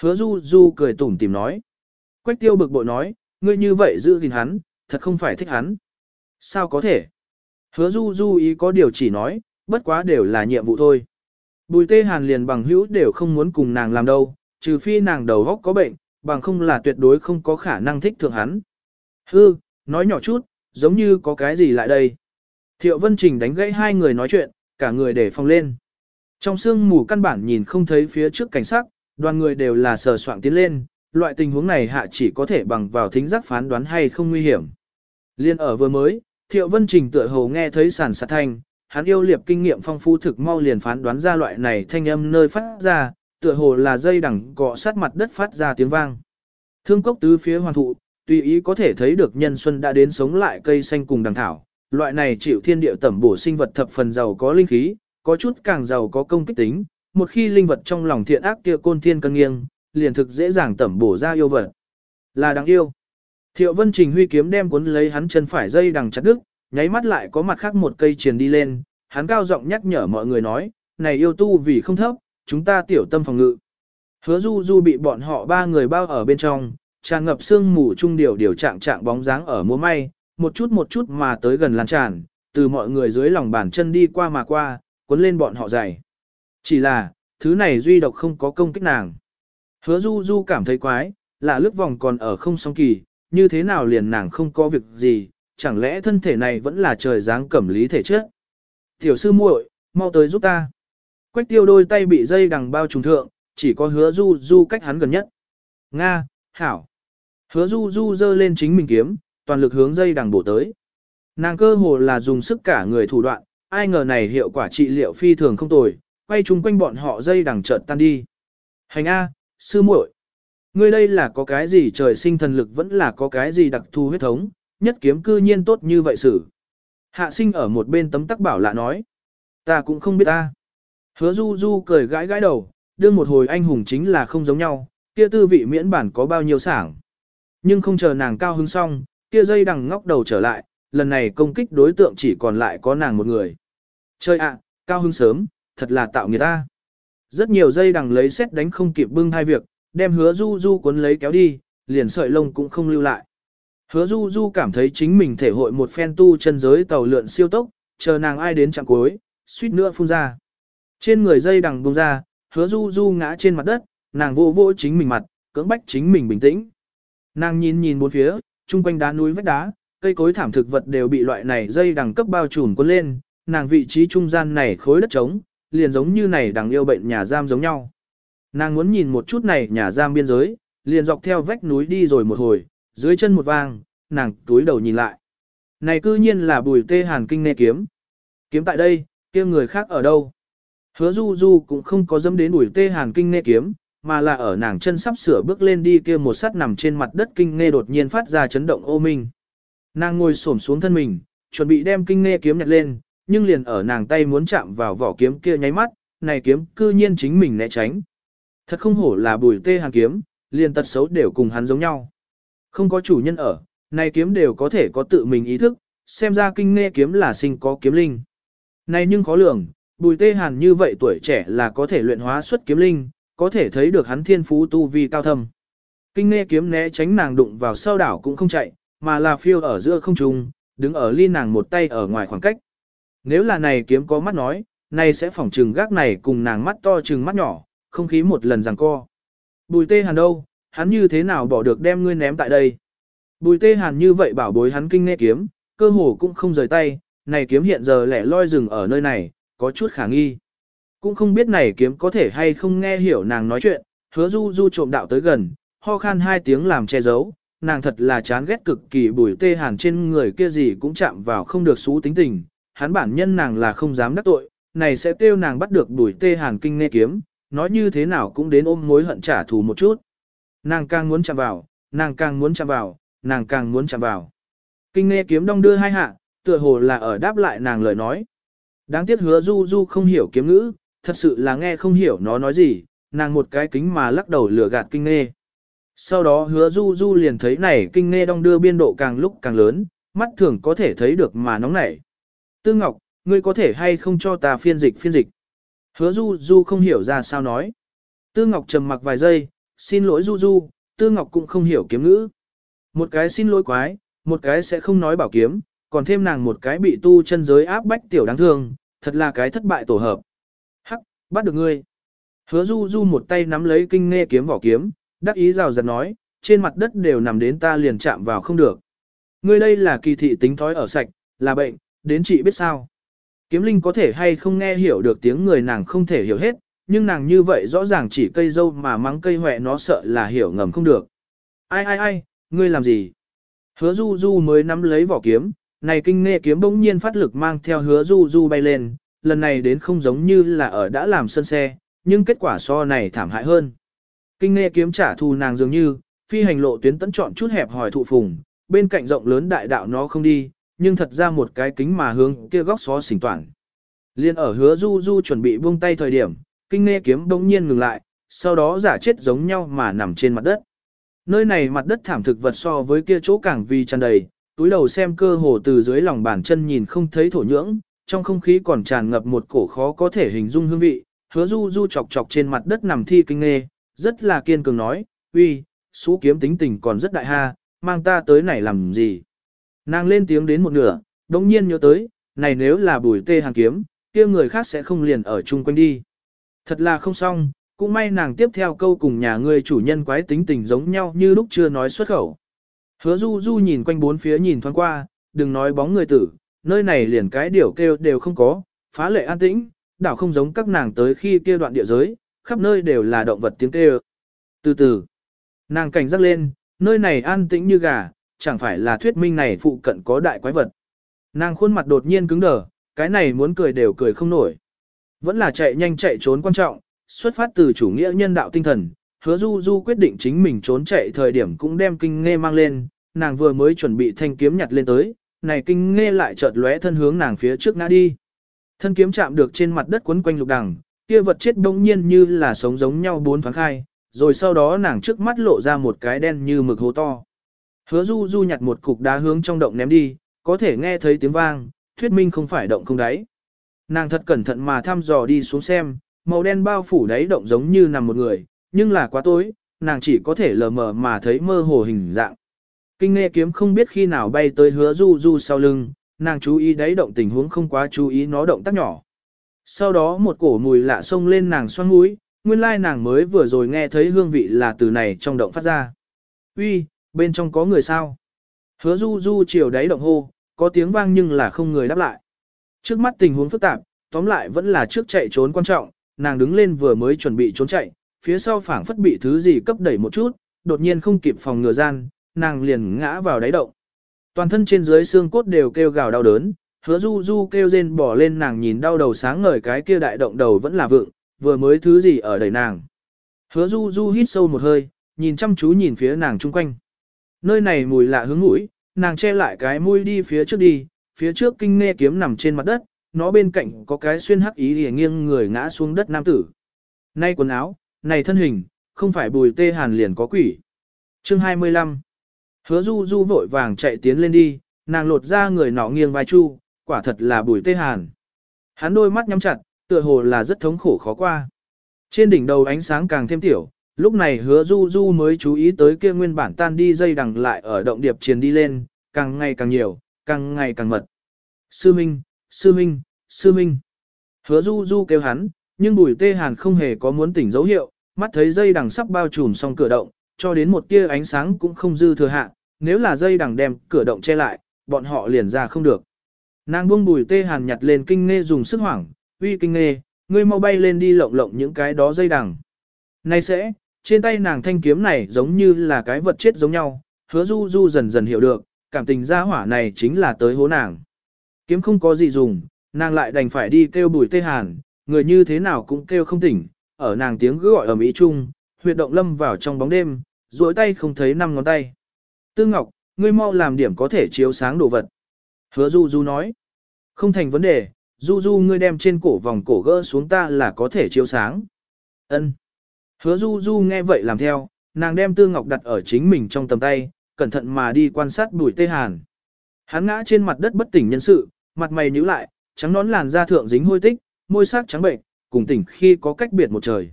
A: Hứa du du cười tủm tìm nói. Quách tiêu bực bội nói, ngươi như vậy giữ gìn hắn, thật không phải thích hắn. Sao có thể? Hứa du du ý có điều chỉ nói, bất quá đều là nhiệm vụ thôi. Bùi tê hàn liền bằng hữu đều không muốn cùng nàng làm đâu, trừ phi nàng đầu góc có bệnh, bằng không là tuyệt đối không có khả năng thích thượng hắn. Hư, nói nhỏ chút, giống như có cái gì lại đây. Thiệu Vân Trình đánh gãy hai người nói chuyện, cả người để phòng lên. Trong sương mù căn bản nhìn không thấy phía trước cảnh sát, đoàn người đều là sờ soạng tiến lên, loại tình huống này hạ chỉ có thể bằng vào thính giác phán đoán hay không nguy hiểm. Liên ở vừa mới, Thiệu Vân Trình tựa hồ nghe thấy sản sạt thanh, hắn yêu liệp kinh nghiệm phong phú thực mau liền phán đoán ra loại này thanh âm nơi phát ra, tựa hồ là dây đằng cọ sát mặt đất phát ra tiếng vang. Thương cốc tứ phía hoàn thụ, tùy ý có thể thấy được nhân xuân đã đến sống lại cây xanh cùng đằng thảo, loại này chịu thiên địa tẩm bổ sinh vật thập phần giàu có linh khí, có chút càng giàu có công kích tính, một khi linh vật trong lòng thiện ác kia côn thiên cân nghiêng, liền thực dễ dàng tẩm bổ ra yêu vật. Là đáng yêu. Thiệu Vân Trình huy kiếm đem cuốn lấy hắn chân phải dây đằng chặt đứt, nháy mắt lại có mặt khác một cây truyền đi lên, hắn cao giọng nhắc nhở mọi người nói, này yêu tu vì không thấp, chúng ta tiểu tâm phòng ngự. Hứa du du bị bọn họ ba người bao ở bên trong, tràn ngập sương mù trung điều điều trạng trạng bóng dáng ở múa may, một chút một chút mà tới gần lan tràn, từ mọi người dưới lòng bàn chân đi qua mà qua, cuốn lên bọn họ dày. Chỉ là, thứ này duy độc không có công kích nàng. Hứa du du cảm thấy quái, là lướt vòng còn ở không song kỳ, như thế nào liền nàng không có việc gì, chẳng lẽ thân thể này vẫn là trời dáng cẩm lý thể chất. Tiểu sư muội, mau tới giúp ta. Quách tiêu đôi tay bị dây đằng bao trùng thượng, chỉ có hứa du du cách hắn gần nhất. Nga, hảo. Hứa du du dơ lên chính mình kiếm, toàn lực hướng dây đằng bổ tới. Nàng cơ hồ là dùng sức cả người thủ đoạn, ai ngờ này hiệu quả trị liệu phi thường không tồi, quay chung quanh bọn họ dây đằng chợt tan đi. Hành A, sư muội, Ngươi đây là có cái gì trời sinh thần lực vẫn là có cái gì đặc thù huyết thống, nhất kiếm cư nhiên tốt như vậy xử. Hạ sinh ở một bên tấm tắc bảo lạ nói. Ta cũng không biết ta. Hứa du du cười gãi gãi đầu, đương một hồi anh hùng chính là không giống nhau, kia tư vị miễn bản có bao nhiêu sảng. Nhưng không chờ nàng cao hứng xong, kia dây đằng ngóc đầu trở lại, lần này công kích đối tượng chỉ còn lại có nàng một người. Chơi ạ, cao hứng sớm, thật là tạo người ta. Rất nhiều dây đằng lấy xét đánh không kịp bưng hai việc, đem hứa du du cuốn lấy kéo đi, liền sợi lông cũng không lưu lại. Hứa du du cảm thấy chính mình thể hội một phen tu chân giới tàu lượn siêu tốc, chờ nàng ai đến chặng cuối, suýt nữa phun ra. Trên người dây đằng bung ra, hứa du du ngã trên mặt đất, nàng vô vô chính mình mặt, cưỡng bách chính mình bình tĩnh. Nàng nhìn nhìn bốn phía, chung quanh đá núi vách đá, cây cối thảm thực vật đều bị loại này dây đằng cấp bao trùm cuốn lên, nàng vị trí trung gian này khối đất trống, liền giống như này đằng yêu bệnh nhà giam giống nhau. Nàng muốn nhìn một chút này nhà giam biên giới, liền dọc theo vách núi đi rồi một hồi, dưới chân một vang, nàng túi đầu nhìn lại. Này cư nhiên là bùi tê hàn kinh nê kiếm. Kiếm tại đây, kia người khác ở đâu? Hứa du du cũng không có dâm đến bùi tê hàn kinh nê kiếm, mà là ở nàng chân sắp sửa bước lên đi kia một sắt nằm trên mặt đất kinh nê đột nhiên phát ra chấn động ô minh. Nàng ngồi xổm xuống thân mình, chuẩn bị đem kinh nê kiếm nhặt lên, nhưng liền ở nàng tay muốn chạm vào vỏ kiếm kia nháy mắt, này kiếm cư nhiên chính mình né tránh. Thật không hổ là bùi tê hàng kiếm, liền tật xấu đều cùng hắn giống nhau. Không có chủ nhân ở, này kiếm đều có thể có tự mình ý thức, xem ra kinh nghe kiếm là sinh có kiếm linh. Này nhưng khó lường, bùi tê hàn như vậy tuổi trẻ là có thể luyện hóa xuất kiếm linh, có thể thấy được hắn thiên phú tu vi cao thâm. Kinh nghe kiếm né tránh nàng đụng vào sau đảo cũng không chạy, mà là phiêu ở giữa không trung, đứng ở ly nàng một tay ở ngoài khoảng cách. Nếu là này kiếm có mắt nói, nay sẽ phỏng trừng gác này cùng nàng mắt to trừng mắt nhỏ, không khí một lần giằng co. Bùi tê hàn đâu, hắn như thế nào bỏ được đem ngươi ném tại đây. Bùi tê hàn như vậy bảo bối hắn kinh nghe kiếm, cơ hồ cũng không rời tay, này kiếm hiện giờ lẻ loi rừng ở nơi này, có chút khả nghi. Cũng không biết này kiếm có thể hay không nghe hiểu nàng nói chuyện, hứa du du trộm đạo tới gần, ho khan hai tiếng làm che giấu, nàng thật là chán ghét cực kỳ bùi tê hàn trên người kia gì cũng chạm vào không được xú tính tình, hắn bản nhân nàng là không dám đắc tội, này sẽ kêu nàng bắt được đuổi tê hàn kinh nghe kiếm, nói như thế nào cũng đến ôm mối hận trả thù một chút. Nàng càng muốn chạm vào, nàng càng muốn chạm vào, nàng càng muốn chạm vào. Kinh nghe kiếm đong đưa hai hạ, tựa hồ là ở đáp lại nàng lời nói. Đáng tiếc hứa du du không hiểu kiếm ngữ, thật sự là nghe không hiểu nó nói gì, nàng một cái kính mà lắc đầu lừa gạt kinh nghe. Sau đó hứa du du liền thấy này kinh nghe đong đưa biên độ càng lúc càng lớn, mắt thường có thể thấy được mà nóng nảy. Tư Ngọc, ngươi có thể hay không cho ta phiên dịch phiên dịch. Hứa Du Du không hiểu ra sao nói. Tư Ngọc trầm mặc vài giây, xin lỗi Du Du, Tư Ngọc cũng không hiểu kiếm ngữ. Một cái xin lỗi quái, một cái sẽ không nói bảo kiếm, còn thêm nàng một cái bị tu chân giới áp bách tiểu đáng thương, thật là cái thất bại tổ hợp. Hắc, bắt được ngươi. Hứa Du Du một tay nắm lấy kinh nghe kiếm vỏ kiếm, đắc ý rào rạt nói, trên mặt đất đều nằm đến ta liền chạm vào không được. Ngươi đây là kỳ thị tính thói ở sạch, là bệnh, đến chị biết sao. Kiếm linh có thể hay không nghe hiểu được tiếng người nàng không thể hiểu hết, nhưng nàng như vậy rõ ràng chỉ cây dâu mà mắng cây hòe nó sợ là hiểu ngầm không được. Ai ai ai, ngươi làm gì? Hứa du du mới nắm lấy vỏ kiếm, này kinh nghe kiếm bỗng nhiên phát lực mang theo hứa du du bay lên, lần này đến không giống như là ở đã làm sân xe, nhưng kết quả so này thảm hại hơn. Kinh nghe kiếm trả thù nàng dường như, phi hành lộ tuyến tấn chọn chút hẹp hỏi thụ phùng, bên cạnh rộng lớn đại đạo nó không đi, nhưng thật ra một cái kính mà hướng kia góc xó xỉnh toàn. Liên ở hứa du du chuẩn bị buông tay thời điểm, kinh nghe kiếm bỗng nhiên ngừng lại, sau đó giả chết giống nhau mà nằm trên mặt đất. Nơi này mặt đất thảm thực vật so với kia chỗ càng vì tràn đầy, túi đầu xem cơ hồ từ dưới lòng bàn chân nhìn không thấy thổ nhưỡng, trong không khí còn tràn ngập một cổ khó có thể hình dung hương vị, hứa du du chọc chọc trên mặt đất nằm thi kinh nghe, rất là kiên cường nói, uy, xú kiếm tính tình còn rất đại ha, mang ta tới này làm gì. Nàng lên tiếng đến một nửa, đồng nhiên nhớ tới, này nếu là bùi tê hàng kiếm, kia người khác sẽ không liền ở chung quanh đi. Thật là không xong, cũng may nàng tiếp theo câu cùng nhà ngươi chủ nhân quái tính tình giống nhau như lúc chưa nói xuất khẩu. Hứa du du nhìn quanh bốn phía nhìn thoáng qua, đừng nói bóng người tử, nơi này liền cái điều kêu đều không có, phá lệ an tĩnh, đảo không giống các nàng tới khi kia đoạn địa giới, khắp nơi đều là động vật tiếng kêu. Từ từ, nàng cảnh giác lên, nơi này an tĩnh như gà, chẳng phải là thuyết minh này phụ cận có đại quái vật. Nàng khuôn mặt đột nhiên cứng đờ, cái này muốn cười đều cười không nổi. Vẫn là chạy nhanh chạy trốn quan trọng, xuất phát từ chủ nghĩa nhân đạo tinh thần, hứa du du quyết định chính mình trốn chạy thời điểm cũng đem kinh nghe mang lên, nàng vừa mới chuẩn bị thanh kiếm nhặt lên tới, này kinh nghe lại chợt lóe thân hướng nàng phía trước ngã đi. Thân kiếm chạm được trên mặt đất quấn quanh lục đằng, kia vật chết bỗng nhiên như là sống giống nhau bốn thoáng khai, rồi sau đó nàng trước mắt lộ ra một cái đen như mực hố to. Hứa du du nhặt một cục đá hướng trong động ném đi, có thể nghe thấy tiếng vang, thuyết minh không phải động không đáy. Nàng thật cẩn thận mà thăm dò đi xuống xem, màu đen bao phủ đáy động giống như nằm một người, nhưng là quá tối, nàng chỉ có thể lờ mờ mà thấy mơ hồ hình dạng. Kinh nghe kiếm không biết khi nào bay tới hứa du du sau lưng, nàng chú ý đáy động tình huống không quá chú ý nó động tác nhỏ. Sau đó một cổ mùi lạ xông lên nàng xoăn mũi, nguyên lai nàng mới vừa rồi nghe thấy hương vị là từ này trong động phát ra. Uy, bên trong có người sao? Hứa du du chiều đáy động hô, có tiếng vang nhưng là không người đáp lại. Trước mắt tình huống phức tạp, tóm lại vẫn là trước chạy trốn quan trọng, nàng đứng lên vừa mới chuẩn bị trốn chạy, phía sau phảng phất bị thứ gì cấp đẩy một chút, đột nhiên không kịp phòng ngừa gian, nàng liền ngã vào đáy động. Toàn thân trên dưới xương cốt đều kêu gào đau đớn, hứa du du kêu rên bỏ lên nàng nhìn đau đầu sáng ngời cái kia đại động đầu vẫn là vượng, vừa mới thứ gì ở đẩy nàng. Hứa du du hít sâu một hơi, nhìn chăm chú nhìn phía nàng chung quanh. Nơi này mùi lạ hướng mũi, nàng che lại cái mũi đi phía trước đi, phía trước kinh nghe kiếm nằm trên mặt đất, nó bên cạnh có cái xuyên hắc ý lìa nghiêng người ngã xuống đất nam tử. Nay quần áo, này thân hình, không phải bùi tê hàn liền có quỷ. Chương 25 Hứa du du vội vàng chạy tiến lên đi, nàng lột ra người nọ nghiêng vai chu, quả thật là bùi tê hàn. Hắn đôi mắt nhắm chặt, tựa hồ là rất thống khổ khó qua. Trên đỉnh đầu ánh sáng càng thêm tiểu, lúc này hứa du du mới chú ý tới kia nguyên bản tan đi dây đằng lại ở động điệp truyền đi lên, càng ngày càng nhiều, càng ngày càng mật. Sư Minh, Sư Minh, Sư Minh. Hứa du du kêu hắn, nhưng bùi tê hàn không hề có muốn tỉnh dấu hiệu, mắt thấy dây đằng sắp bao trùm xong cửa động, cho đến một tia ánh sáng cũng không dư thừa hạ, nếu là dây đằng đem cửa động che lại, bọn họ liền ra không được. Nàng buông bùi tê hàn nhặt lên kinh nghe dùng sức hoảng, uy kinh nghe, ngươi mau bay lên đi lộng lộng những cái đó dây đằng. Nay sẽ, trên tay nàng thanh kiếm này giống như là cái vật chết giống nhau, hứa du du dần dần hiểu được, cảm tình gia hỏa này chính là tới hố nàng. Kiếm không có gì dùng, nàng lại đành phải đi kêu bùi tê hàn, người như thế nào cũng kêu không tỉnh, ở nàng tiếng gọi ở Mỹ Trung, huyệt động lâm vào trong bóng đêm, duỗi tay không thấy năm ngón tay. Tư Ngọc, ngươi mau làm điểm có thể chiếu sáng đồ vật. Hứa Du Du nói, không thành vấn đề, Du Du ngươi đem trên cổ vòng cổ gỡ xuống ta là có thể chiếu sáng. Ân. Hứa Du Du nghe vậy làm theo, nàng đem Tư Ngọc đặt ở chính mình trong tầm tay, cẩn thận mà đi quan sát bùi tê hàn. Hắn ngã trên mặt đất bất tỉnh nhân sự, mặt mày nhíu lại, trắng nón làn da thượng dính hôi tích, môi sắc trắng bệnh, cùng tỉnh khi có cách biệt một trời.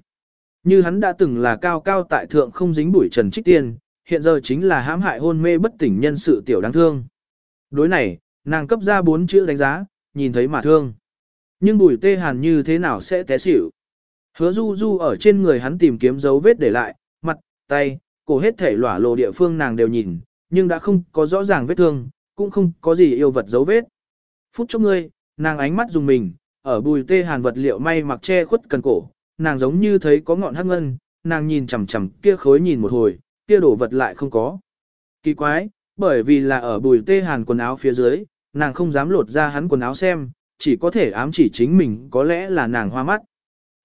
A: Như hắn đã từng là cao cao tại thượng không dính bụi trần trích tiên, hiện giờ chính là hãm hại hôn mê bất tỉnh nhân sự tiểu đáng thương. Đối này, nàng cấp ra bốn chữ đánh giá, nhìn thấy mà thương. Nhưng bùi tê hàn như thế nào sẽ té xỉu? Hứa du du ở trên người hắn tìm kiếm dấu vết để lại, mặt, tay, cổ hết thể lỏa lộ địa phương nàng đều nhìn, nhưng đã không có rõ ràng vết thương, cũng không có gì yêu vật dấu vết. Phút chốc ngươi, nàng ánh mắt dùng mình, ở bùi tê hàn vật liệu may mặc che khuất cần cổ, nàng giống như thấy có ngọn hắc ngân, nàng nhìn chằm chằm kia khối nhìn một hồi, kia đổ vật lại không có. Kỳ quái, bởi vì là ở bùi tê hàn quần áo phía dưới, nàng không dám lột ra hắn quần áo xem, chỉ có thể ám chỉ chính mình có lẽ là nàng hoa mắt.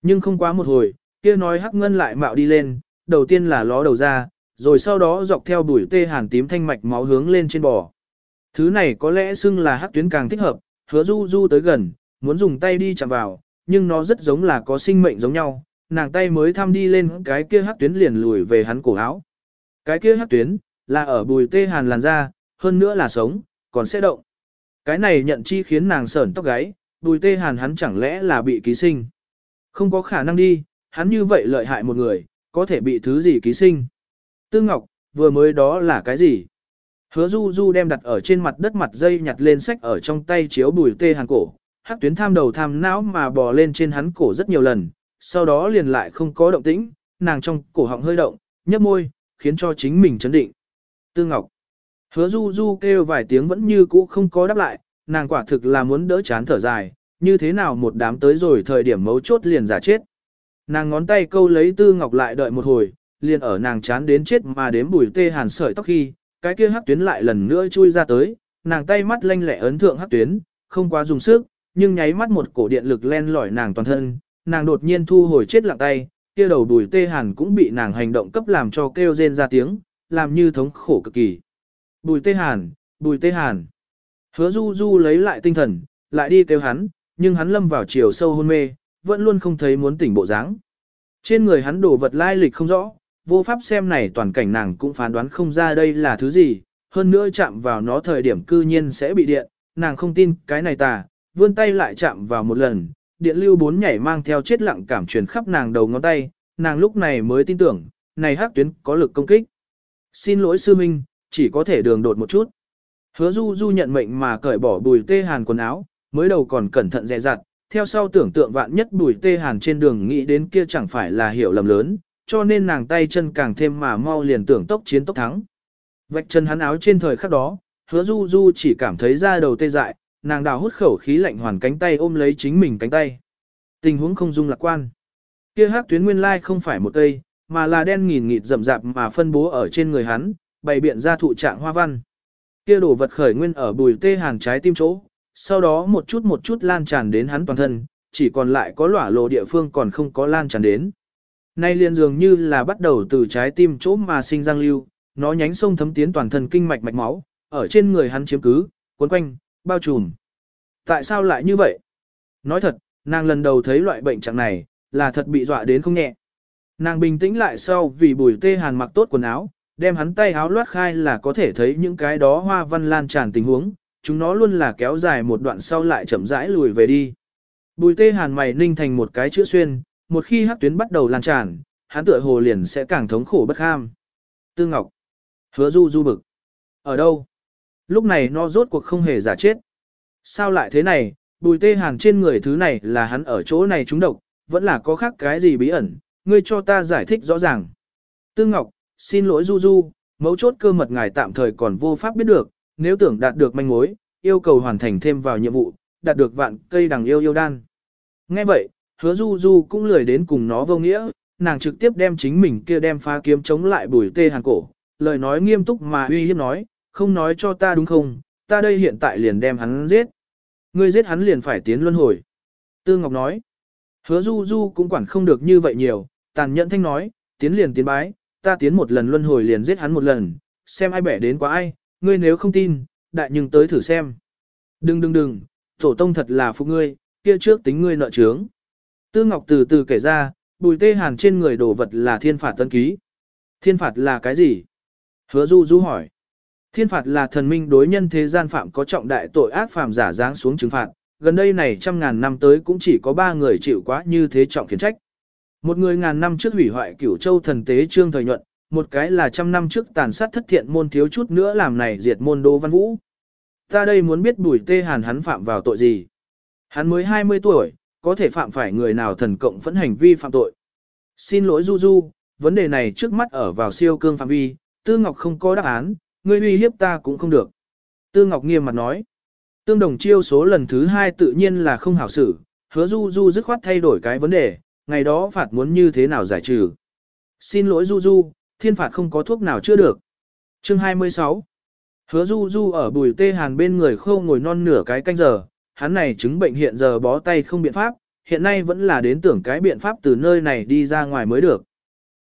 A: Nhưng không quá một hồi, kia nói hắc ngân lại mạo đi lên, đầu tiên là ló đầu ra, rồi sau đó dọc theo bùi tê hàn tím thanh mạch máu hướng lên trên bò. Thứ này có lẽ xưng là hắc tuyến càng thích hợp, hứa du du tới gần, muốn dùng tay đi chạm vào, nhưng nó rất giống là có sinh mệnh giống nhau, nàng tay mới thăm đi lên cái kia hắc tuyến liền lùi về hắn cổ áo. Cái kia hắc tuyến, là ở bùi tê hàn làn da, hơn nữa là sống, còn sẽ động. Cái này nhận chi khiến nàng sởn tóc gáy, bùi tê hàn hắn chẳng lẽ là bị ký sinh. Không có khả năng đi, hắn như vậy lợi hại một người, có thể bị thứ gì ký sinh. Tư Ngọc, vừa mới đó là cái gì? Hứa Du Du đem đặt ở trên mặt đất mặt dây nhặt lên sách ở trong tay chiếu bùi tê hàn cổ, hắc tuyến tham đầu tham não mà bò lên trên hắn cổ rất nhiều lần, sau đó liền lại không có động tĩnh, nàng trong cổ họng hơi động, nhấp môi, khiến cho chính mình chấn định. Tư Ngọc. Hứa Du Du kêu vài tiếng vẫn như cũ không có đáp lại, nàng quả thực là muốn đỡ chán thở dài, như thế nào một đám tới rồi thời điểm mấu chốt liền giả chết. Nàng ngón tay câu lấy Tư Ngọc lại đợi một hồi, liền ở nàng chán đến chết mà đếm bùi tê hàn sợi tóc khi, cái kia hắc tuyến lại lần nữa chui ra tới, nàng tay mắt lanh lẹ ấn thượng hắc tuyến, không quá dùng sức, nhưng nháy mắt một cổ điện lực len lỏi nàng toàn thân, nàng đột nhiên thu hồi chết lặng tay, kia đầu bùi tê hàn cũng bị nàng hành động cấp làm cho kêu rên ra tiếng, làm như thống khổ cực kỳ. Bùi tê hàn, bùi tê hàn. Hứa du du lấy lại tinh thần, lại đi kêu hắn, nhưng hắn lâm vào chiều sâu hôn mê, vẫn luôn không thấy muốn tỉnh bộ dáng. Trên người hắn đổ vật lai lịch không rõ, vô pháp xem này toàn cảnh nàng cũng phán đoán không ra đây là thứ gì, hơn nữa chạm vào nó thời điểm cư nhiên sẽ bị điện, nàng không tin cái này tà, vươn tay lại chạm vào một lần, điện lưu bốn nhảy mang theo chết lặng cảm truyền khắp nàng đầu ngón tay, nàng lúc này mới tin tưởng, này hắc tuyến có lực công kích. Xin lỗi sư minh, chỉ có thể đường đột một chút. Hứa du du nhận mệnh mà cởi bỏ bùi tê hàn quần áo, mới đầu còn cẩn thận dè dặt, theo sau tưởng tượng vạn nhất bùi tê hàn trên đường nghĩ đến kia chẳng phải là hiểu lầm lớn, cho nên nàng tay chân càng thêm mà mau liền tưởng tốc chiến tốc thắng. Vạch chân hắn áo trên thời khắc đó, hứa du du chỉ cảm thấy da đầu tê dại, nàng đào hút khẩu khí lạnh hoàn cánh tay ôm lấy chính mình cánh tay. Tình huống không dung lạc quan. Kia hắc tuyến nguyên lai không phải một cây, mà là đen nghìn nghịt rậm rạp mà phân bố ở trên người hắn, bày biện ra thụ trạng hoa văn. Kia đổ vật khởi nguyên ở bùi tê hàn trái tim chỗ, sau đó một chút một chút lan tràn đến hắn toàn thân, chỉ còn lại có lỏa lộ địa phương còn không có lan tràn đến. Nay liền dường như là bắt đầu từ trái tim chỗ mà sinh giang lưu, nó nhánh sông thấm tiến toàn thân kinh mạch mạch máu, ở trên người hắn chiếm cứ, cuốn quanh, bao trùm. Tại sao lại như vậy? Nói thật, nàng lần đầu thấy loại bệnh trạng này, là thật bị dọa đến không nhẹ. Nàng bình tĩnh lại sau vì bùi tê hàn mặc tốt quần áo, đem hắn tay áo loát khai là có thể thấy những cái đó hoa văn lan tràn tình huống, chúng nó luôn là kéo dài một đoạn sau lại chậm rãi lùi về đi. Bùi tê hàn mày ninh thành một cái chữ xuyên, một khi hắc tuyến bắt đầu lan tràn, hắn tựa hồ liền sẽ càng thống khổ bất ham. Tư Ngọc. Hứa du du bực. Ở đâu? Lúc này nó rốt cuộc không hề giả chết. Sao lại thế này, bùi tê hàn trên người thứ này là hắn ở chỗ này trúng độc, vẫn là có khác cái gì bí ẩn, ngươi cho ta giải thích rõ ràng. Tư Ngọc, xin lỗi Du Du, mấu chốt cơ mật ngài tạm thời còn vô pháp biết được, nếu tưởng đạt được manh mối, yêu cầu hoàn thành thêm vào nhiệm vụ, đạt được vạn cây đằng yêu yêu đan. Nghe vậy, hứa Du Du cũng lười đến cùng nó vô nghĩa, nàng trực tiếp đem chính mình kia đem phá kiếm chống lại bùi tê hàn cổ, lời nói nghiêm túc mà uy hiếp nói, không nói cho ta đúng không, ta đây hiện tại liền đem hắn giết. Ngươi giết hắn liền phải tiến luân hồi. Tư Ngọc nói, hứa Du Du cũng quản không được như vậy nhiều, tàn nhẫn thanh nói, tiến liền tiến bái, ta tiến một lần luân hồi liền giết hắn một lần, xem ai bẻ đến quá ai, ngươi nếu không tin, đại nhưng tới thử xem. Đừng đừng đừng, tổ tông thật là phục ngươi, kia trước tính ngươi nợ trướng. Tư Ngọc từ từ kể ra, bùi tê hàn trên người đồ vật là thiên phạt tân ký. Thiên phạt là cái gì? Hứa Du Du hỏi. Thiên phạt là thần minh đối nhân thế gian phạm có trọng đại tội ác phạm giả giáng xuống trừng phạt, gần đây này trăm ngàn năm tới cũng chỉ có ba người chịu quá như thế trọng khiển trách. Một người ngàn năm trước hủy hoại cửu châu thần tế trương thời nhuận, một cái là trăm năm trước tàn sát thất thiện môn thiếu chút nữa làm này diệt môn đô văn vũ. Ta đây muốn biết bùi tê hàn hắn phạm vào tội gì. Hắn mới 20 tuổi, có thể phạm phải người nào thần cộng phẫn hành vi phạm tội. Xin lỗi Du Du, vấn đề này trước mắt ở vào siêu cương phạm vi, Tư Ngọc không có đáp án, ngươi uy hiếp ta cũng không được. Tư Ngọc nghiêm mặt nói. Tương đồng chiêu số lần thứ hai tự nhiên là không hảo xử, hứa Du Du dứt khoát thay đổi cái vấn đề, ngày đó phạt muốn như thế nào giải trừ. Xin lỗi Du Du, thiên phạt không có thuốc nào chữa được. Chương 26 Hứa Du Du ở bùi tê hàn bên người khâu ngồi non nửa cái canh giờ, hắn này chứng bệnh hiện giờ bó tay không biện pháp, hiện nay vẫn là đến tưởng cái biện pháp từ nơi này đi ra ngoài mới được.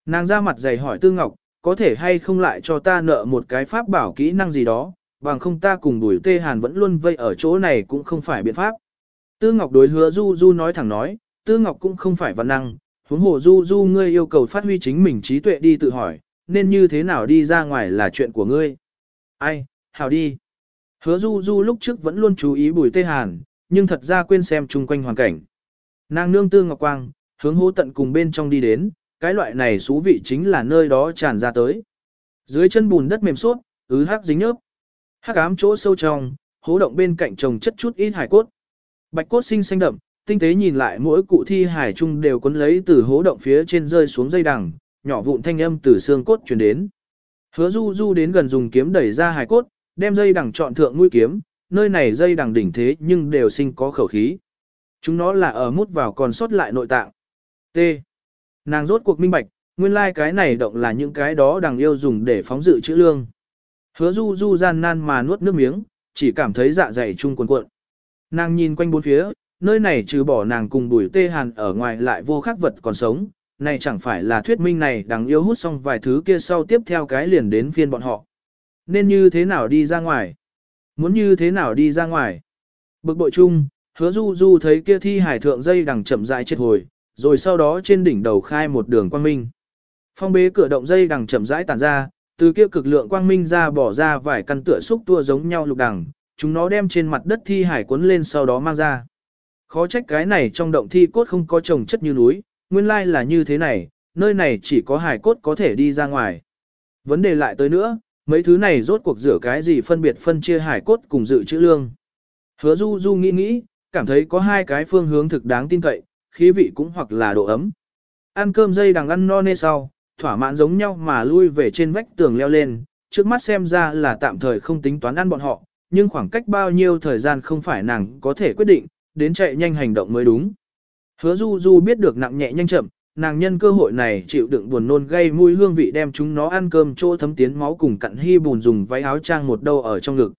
A: Nàng ra mặt dày hỏi Tư Ngọc, có thể hay không lại cho ta nợ một cái pháp bảo kỹ năng gì đó, bằng không ta cùng bùi tê hàn vẫn luôn vây ở chỗ này cũng không phải biện pháp. Tư Ngọc đối hứa Du Du nói thẳng nói, Tư Ngọc cũng không phải văn năng, huống hồ Du Du ngươi yêu cầu phát huy chính mình trí tuệ đi tự hỏi, nên như thế nào đi ra ngoài là chuyện của ngươi. Ai, hào đi. Hứa Du Du lúc trước vẫn luôn chú ý bùi tê hàn, nhưng thật ra quên xem chung quanh hoàn cảnh. Nàng nương Tư Ngọc Quang, hướng hố tận cùng bên trong đi đến, cái loại này xú vị chính là nơi đó tràn ra tới. Dưới chân bùn đất mềm suốt, ứ hắc dính nhớp. Hắc ám chỗ sâu trong, hố động bên cạnh trồng chất chút ít hải cốt. Bạch cốt sinh xanh đậm, tinh tế nhìn lại mỗi cụ thi hải chung đều cuốn lấy từ hố động phía trên rơi xuống dây đằng, nhỏ vụn thanh âm từ xương cốt truyền đến. Hứa Du Du đến gần dùng kiếm đẩy ra hài cốt, đem dây đằng chọn thượng mũi kiếm, nơi này dây đằng đỉnh thế nhưng đều sinh có khẩu khí. Chúng nó là ở mút vào còn sót lại nội tạng. T. Nàng rốt cuộc minh bạch, nguyên lai like cái này động là những cái đó đằng yêu dùng để phóng dự chữ lương. Hứa du du gian nan mà nuốt nước miếng, chỉ cảm thấy dạ dày chung cuộn cuộn. Nàng nhìn quanh bốn phía, nơi này trừ bỏ nàng cùng bùi tê hàn ở ngoài lại vô khắc vật còn sống, này chẳng phải là thuyết minh này đằng yêu hút xong vài thứ kia sau tiếp theo cái liền đến phiên bọn họ. Nên như thế nào đi ra ngoài? Muốn như thế nào đi ra ngoài? Bực bội chung, hứa du du thấy kia thi hải thượng dây đằng chậm rãi chết hồi, rồi sau đó trên đỉnh đầu khai một đường quang minh. Phong bế cửa động dây đằng chậm rãi tản ra, từ kia cực lượng quang minh ra bỏ ra vài căn tựa xúc tua giống nhau lục đằng, chúng nó đem trên mặt đất thi hải cuốn lên sau đó mang ra. Khó trách cái này trong động thi cốt không có trồng chất như núi, nguyên lai là như thế này, nơi này chỉ có hải cốt có thể đi ra ngoài. Vấn đề lại tới nữa, mấy thứ này rốt cuộc rửa cái gì phân biệt phân chia hải cốt cùng dự trữ lương. Hứa du du nghĩ nghĩ, cảm thấy có hai cái phương hướng thực đáng tin cậy, khí vị cũng hoặc là độ ấm. Ăn cơm dây đằng ăn no nê sau, thỏa mãn giống nhau mà lui về trên vách tường leo lên, trước mắt xem ra là tạm thời không tính toán ăn bọn họ, nhưng khoảng cách bao nhiêu thời gian không phải nàng có thể quyết định, đến chạy nhanh hành động mới đúng. Hứa Du Du biết được nặng nhẹ nhanh chậm, nàng nhân cơ hội này chịu đựng buồn nôn gây mùi hương vị đem chúng nó ăn cơm chỗ thấm tiến máu cùng cặn hy bùn dùng váy áo trang một đâu ở trong ngực.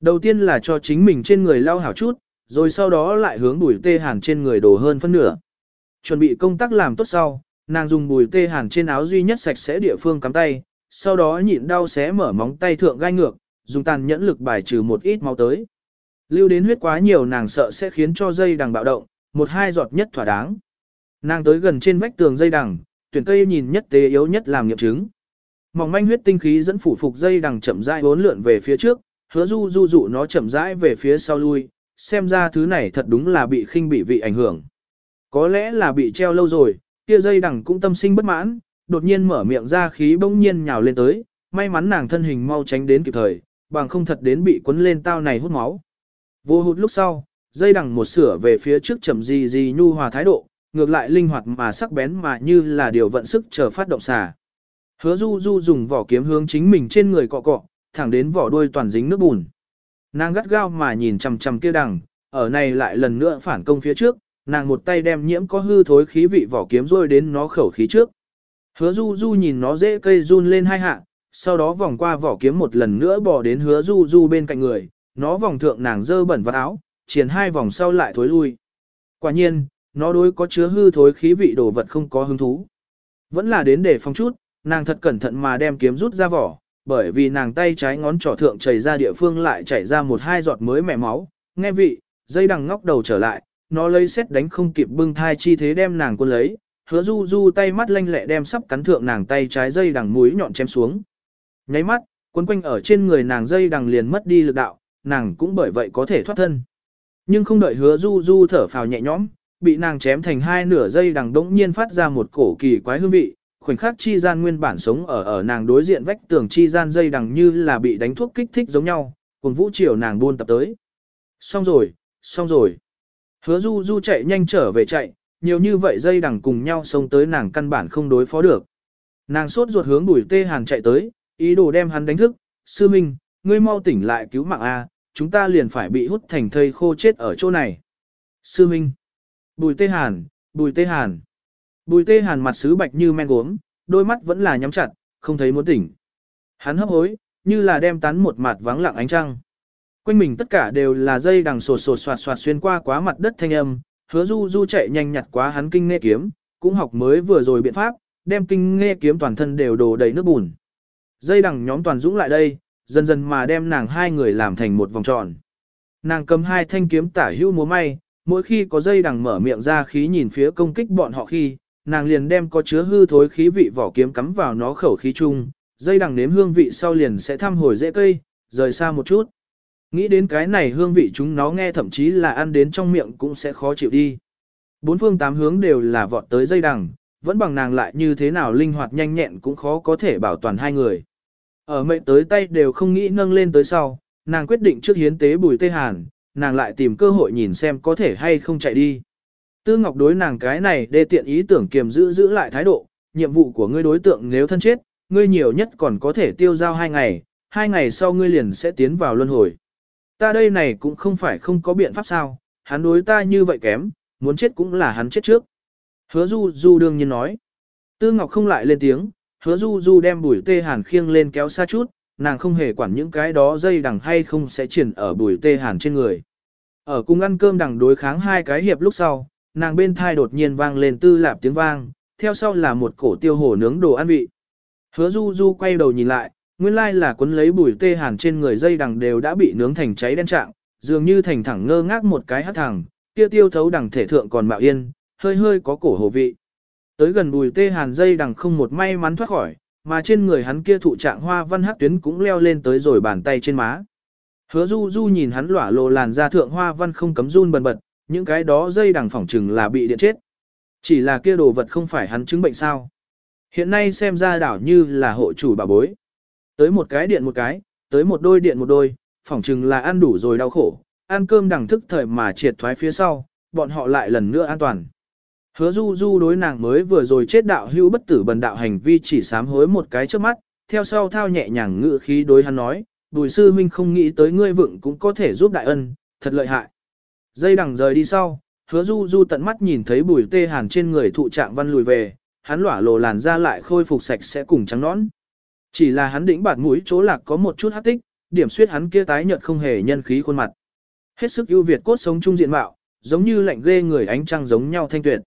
A: Đầu tiên là cho chính mình trên người lau hảo chút, rồi sau đó lại hướng bùi tê hàn trên người đổ hơn phân nửa. Chuẩn bị công tác làm tốt sau, nàng dùng bùi tê hàn trên áo duy nhất sạch sẽ địa phương cắm tay, sau đó nhịn đau xé mở móng tay thượng gai ngược, dùng tàn nhẫn lực bài trừ một ít máu tới. Lưu đến huyết quá nhiều nàng sợ sẽ khiến cho dây đằng bạo động, một hai giọt nhất thỏa đáng. Nàng tới gần trên vách tường dây đằng, tuyển cây nhìn nhất tế yếu nhất làm nghiệm chứng. Mỏng manh huyết tinh khí dẫn phủ phục dây đằng chậm rãi bốn lượn về phía trước, hứa du du dụ nó chậm rãi về phía sau lui, xem ra thứ này thật đúng là bị khinh bị vị ảnh hưởng. Có lẽ là bị treo lâu rồi, kia dây đằng cũng tâm sinh bất mãn, đột nhiên mở miệng ra khí bỗng nhiên nhào lên tới, may mắn nàng thân hình mau tránh đến kịp thời, bằng không thật đến bị cuốn lên tao này hút máu. Vô hụt lúc sau, dây đằng một sửa về phía trước chậm gì gì nhu hòa thái độ, ngược lại linh hoạt mà sắc bén mà như là điều vận sức chờ phát động xả. Hứa du du dùng vỏ kiếm hướng chính mình trên người cọ cọ, thẳng đến vỏ đuôi toàn dính nước bùn. Nàng gắt gao mà nhìn chằm chằm kia đằng, ở này lại lần nữa phản công phía trước, nàng một tay đem nhiễm có hư thối khí vị vỏ kiếm rôi đến nó khẩu khí trước. Hứa du du nhìn nó dễ cây run lên hai hạ, sau đó vòng qua vỏ kiếm một lần nữa bỏ đến hứa du du bên cạnh người, nó vòng thượng nàng dơ bẩn vào áo, triển hai vòng sau lại thối lui. Quả nhiên, nó đối có chứa hư thối khí vị đồ vật không có hứng thú. Vẫn là đến để phòng chút, nàng thật cẩn thận mà đem kiếm rút ra vỏ, bởi vì nàng tay trái ngón trỏ thượng chảy ra địa phương lại chảy ra một hai giọt mới mẻ máu, nghe vị, dây đằng ngóc đầu trở lại, nó lấy xét đánh không kịp bưng thai chi thế đem nàng quân lấy, hứa du du tay mắt lanh lẹ đem sắp cắn thượng nàng tay trái dây đằng mũi nhọn chém xuống. Nháy mắt, quấn quanh ở trên người nàng dây đằng liền mất đi lực đạo, nàng cũng bởi vậy có thể thoát thân. Nhưng không đợi hứa du du thở phào nhẹ nhõm, bị nàng chém thành hai nửa dây đằng đống nhiên phát ra một cổ kỳ quái hương vị, khoảnh khắc chi gian nguyên bản sống ở ở nàng đối diện vách tường chi gian dây đằng như là bị đánh thuốc kích thích giống nhau, cùng vũ triều nàng buôn tập tới. Xong rồi, xong rồi. Hứa du du chạy nhanh trở về chạy, nhiều như vậy dây đằng cùng nhau xông tới nàng căn bản không đối phó được. Nàng sốt ruột hướng bùi tê hàn chạy tới, ý đồ đem hắn đánh thức, sư minh, ngươi mau tỉnh lại cứu mạng A, chúng ta liền phải bị hút thành thây khô chết ở chỗ này. Sư minh, bùi tê hàn, bùi tê hàn. Bùi tê hàn mặt sứ bạch như men gốm, đôi mắt vẫn là nhắm chặt, không thấy muốn tỉnh. Hắn hấp hối, như là đem tán một mặt vắng lặng ánh trăng. Quanh mình tất cả đều là dây đằng sột sột soạt soạt xuyên qua quá mặt đất thanh âm, hứa du du chạy nhanh nhặt quá hắn kinh nghe kiếm, cũng học mới vừa rồi biện pháp, đem kinh nghe kiếm toàn thân đều đổ đầy nước bùn. Dây đằng nhóm toàn dũng lại đây, dần dần mà đem nàng hai người làm thành một vòng tròn. Nàng cầm hai thanh kiếm tả hữu múa may, mỗi khi có dây đằng mở miệng ra khí nhìn phía công kích bọn họ khi, nàng liền đem có chứa hư thối khí vị vỏ kiếm cắm vào nó khẩu khí chung, dây đằng nếm hương vị sau liền sẽ thăm hồi dễ cây, rời xa một chút. Nghĩ đến cái này hương vị chúng nó nghe thậm chí là ăn đến trong miệng cũng sẽ khó chịu đi. Bốn phương tám hướng đều là vọt tới dây đằng, vẫn bằng nàng lại như thế nào linh hoạt nhanh nhẹn cũng khó có thể bảo toàn hai người. Ở mệnh tới tay đều không nghĩ nâng lên tới sau, nàng quyết định trước hiến tế bùi tê hàn, nàng lại tìm cơ hội nhìn xem có thể hay không chạy đi. Tư Ngọc đối nàng cái này đề tiện ý tưởng kiềm giữ giữ lại thái độ, nhiệm vụ của ngươi đối tượng nếu thân chết, ngươi nhiều nhất còn có thể tiêu giao hai ngày, hai ngày sau ngươi liền sẽ tiến vào luân hồi. Ta đây này cũng không phải không có biện pháp sao, hắn đối ta như vậy kém, muốn chết cũng là hắn chết trước. Hứa Du Du đương nhiên nói. Tư Ngọc không lại lên tiếng, hứa Du Du đem bùi tê hàn khiêng lên kéo xa chút, nàng không hề quản những cái đó dây đằng hay không sẽ triển ở bùi tê hàn trên người. Ở cùng ăn cơm đằng đối kháng hai cái hiệp lúc sau, nàng bên thai đột nhiên vang lên tư lạp tiếng vang, theo sau là một cổ tiêu hổ nướng đồ ăn vị. Hứa Du Du quay đầu nhìn lại, nguyên lai là cuốn lấy bùi tê hàn trên người dây đằng đều đã bị nướng thành cháy đen trạng, dường như thành thẳng ngơ ngác một cái hát thẳng, kia tiêu thấu đằng thể thượng còn mạo yên, hơi hơi có cổ hồ vị. Tới gần bùi tê hàn dây đằng không một may mắn thoát khỏi, mà trên người hắn kia thụ trạng hoa văn hắc tuyến cũng leo lên tới rồi bàn tay trên má. Hứa du du nhìn hắn lỏa lồ làn da thượng hoa văn không cấm run bần bật, những cái đó dây đằng phỏng chừng là bị điện chết. Chỉ là kia đồ vật không phải hắn chứng bệnh sao. Hiện nay xem ra đảo như là hộ chủ bà bối. Tới một cái điện một cái, tới một đôi điện một đôi, phỏng chừng là ăn đủ rồi đau khổ, ăn cơm đằng thức thời mà triệt thoái phía sau, bọn họ lại lần nữa an toàn. Hứa du du đối nàng mới vừa rồi chết đạo hưu bất tử bần đạo hành vi chỉ sám hối một cái trước mắt, theo sau thao nhẹ nhàng ngự khí đối hắn nói, bùi sư huynh không nghĩ tới ngươi vựng cũng có thể giúp đại ân, thật lợi hại. Dây đằng rời đi sau, hứa du du tận mắt nhìn thấy bùi tê hàn trên người thụ trạng văn lùi về, hắn lỏa lồ làn ra lại khôi phục sạch sẽ cùng trắng nõn. Chỉ là hắn đỉnh bạt mũi chỗ lạc có một chút hắc tích, điểm suyết hắn kia tái nhợt không hề nhân khí khuôn mặt. Hết sức ưu việt cốt sống trung diện mạo, giống như lạnh ghê người ánh trăng giống nhau thanh tuyệt.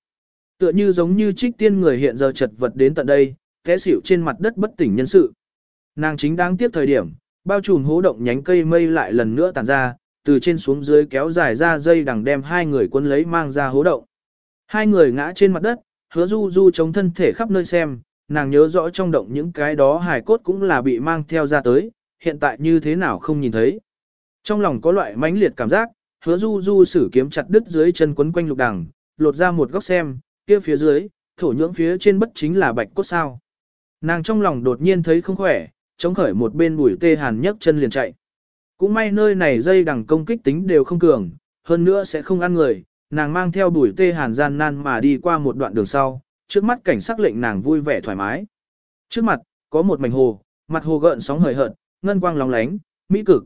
A: Tựa như giống như trích tiên người hiện giờ chật vật đến tận đây, té xỉu trên mặt đất bất tỉnh nhân sự. Nàng chính đang tiếp thời điểm, bao trùm hố động nhánh cây mây lại lần nữa tản ra, từ trên xuống dưới kéo dài ra dây đằng đem hai người quân lấy mang ra hố động. Hai người ngã trên mặt đất, hứa du du chống thân thể khắp nơi xem, nàng nhớ rõ trong động những cái đó hài cốt cũng là bị mang theo ra tới, hiện tại như thế nào không nhìn thấy. Trong lòng có loại mãnh liệt cảm giác, hứa du du sử kiếm chặt đứt dưới chân quấn quanh lục đằng, lột ra một góc xem, kia phía dưới, thổ nhưỡng phía trên bất chính là bạch cốt sao. Nàng trong lòng đột nhiên thấy không khỏe, chống khởi một bên bùi tê hàn nhấc chân liền chạy. Cũng may nơi này dây đằng công kích tính đều không cường, hơn nữa sẽ không ăn người, nàng mang theo bùi tê hàn gian nan mà đi qua một đoạn đường sau, trước mắt cảnh sắc lệnh nàng vui vẻ thoải mái. Trước mặt, có một mảnh hồ, mặt hồ gợn sóng hời hợt, ngân quang lóng lánh, mỹ cực.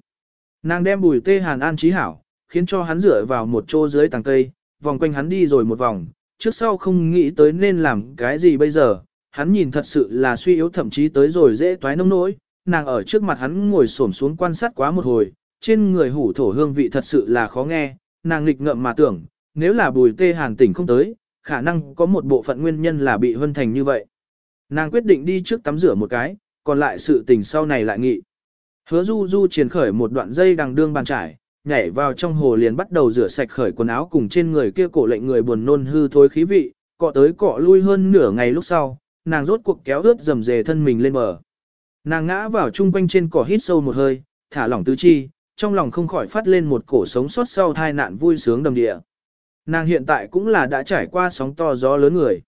A: Nàng đem bùi tê hàn an trí hảo, khiến cho hắn dựa vào một chỗ dưới tàng cây, vòng quanh hắn đi rồi một vòng, trước sau không nghĩ tới nên làm cái gì bây giờ, hắn nhìn thật sự là suy yếu thậm chí tới rồi dễ toái nông nỗi, nàng ở trước mặt hắn ngồi xổm xuống quan sát quá một hồi, trên người hủ thổ hương vị thật sự là khó nghe, nàng nghịch ngợm mà tưởng, nếu là bùi tê hàn tỉnh không tới, khả năng có một bộ phận nguyên nhân là bị hân thành như vậy. Nàng quyết định đi trước tắm rửa một cái, còn lại sự tình sau này lại nghị. Hứa du du triển khởi một đoạn dây đằng đương bàn trải, nhảy vào trong hồ liền bắt đầu rửa sạch khởi quần áo cùng trên người kia cổ lệnh người buồn nôn hư thối khí vị, cọ tới cọ lui hơn nửa ngày lúc sau, nàng rốt cuộc kéo ướt dầm dề thân mình lên bờ. Nàng ngã vào chung quanh trên cỏ hít sâu một hơi, thả lỏng tứ chi, trong lòng không khỏi phát lên một cổ sống sót sau thai nạn vui sướng đầm địa. Nàng hiện tại cũng là đã trải qua sóng to gió lớn người.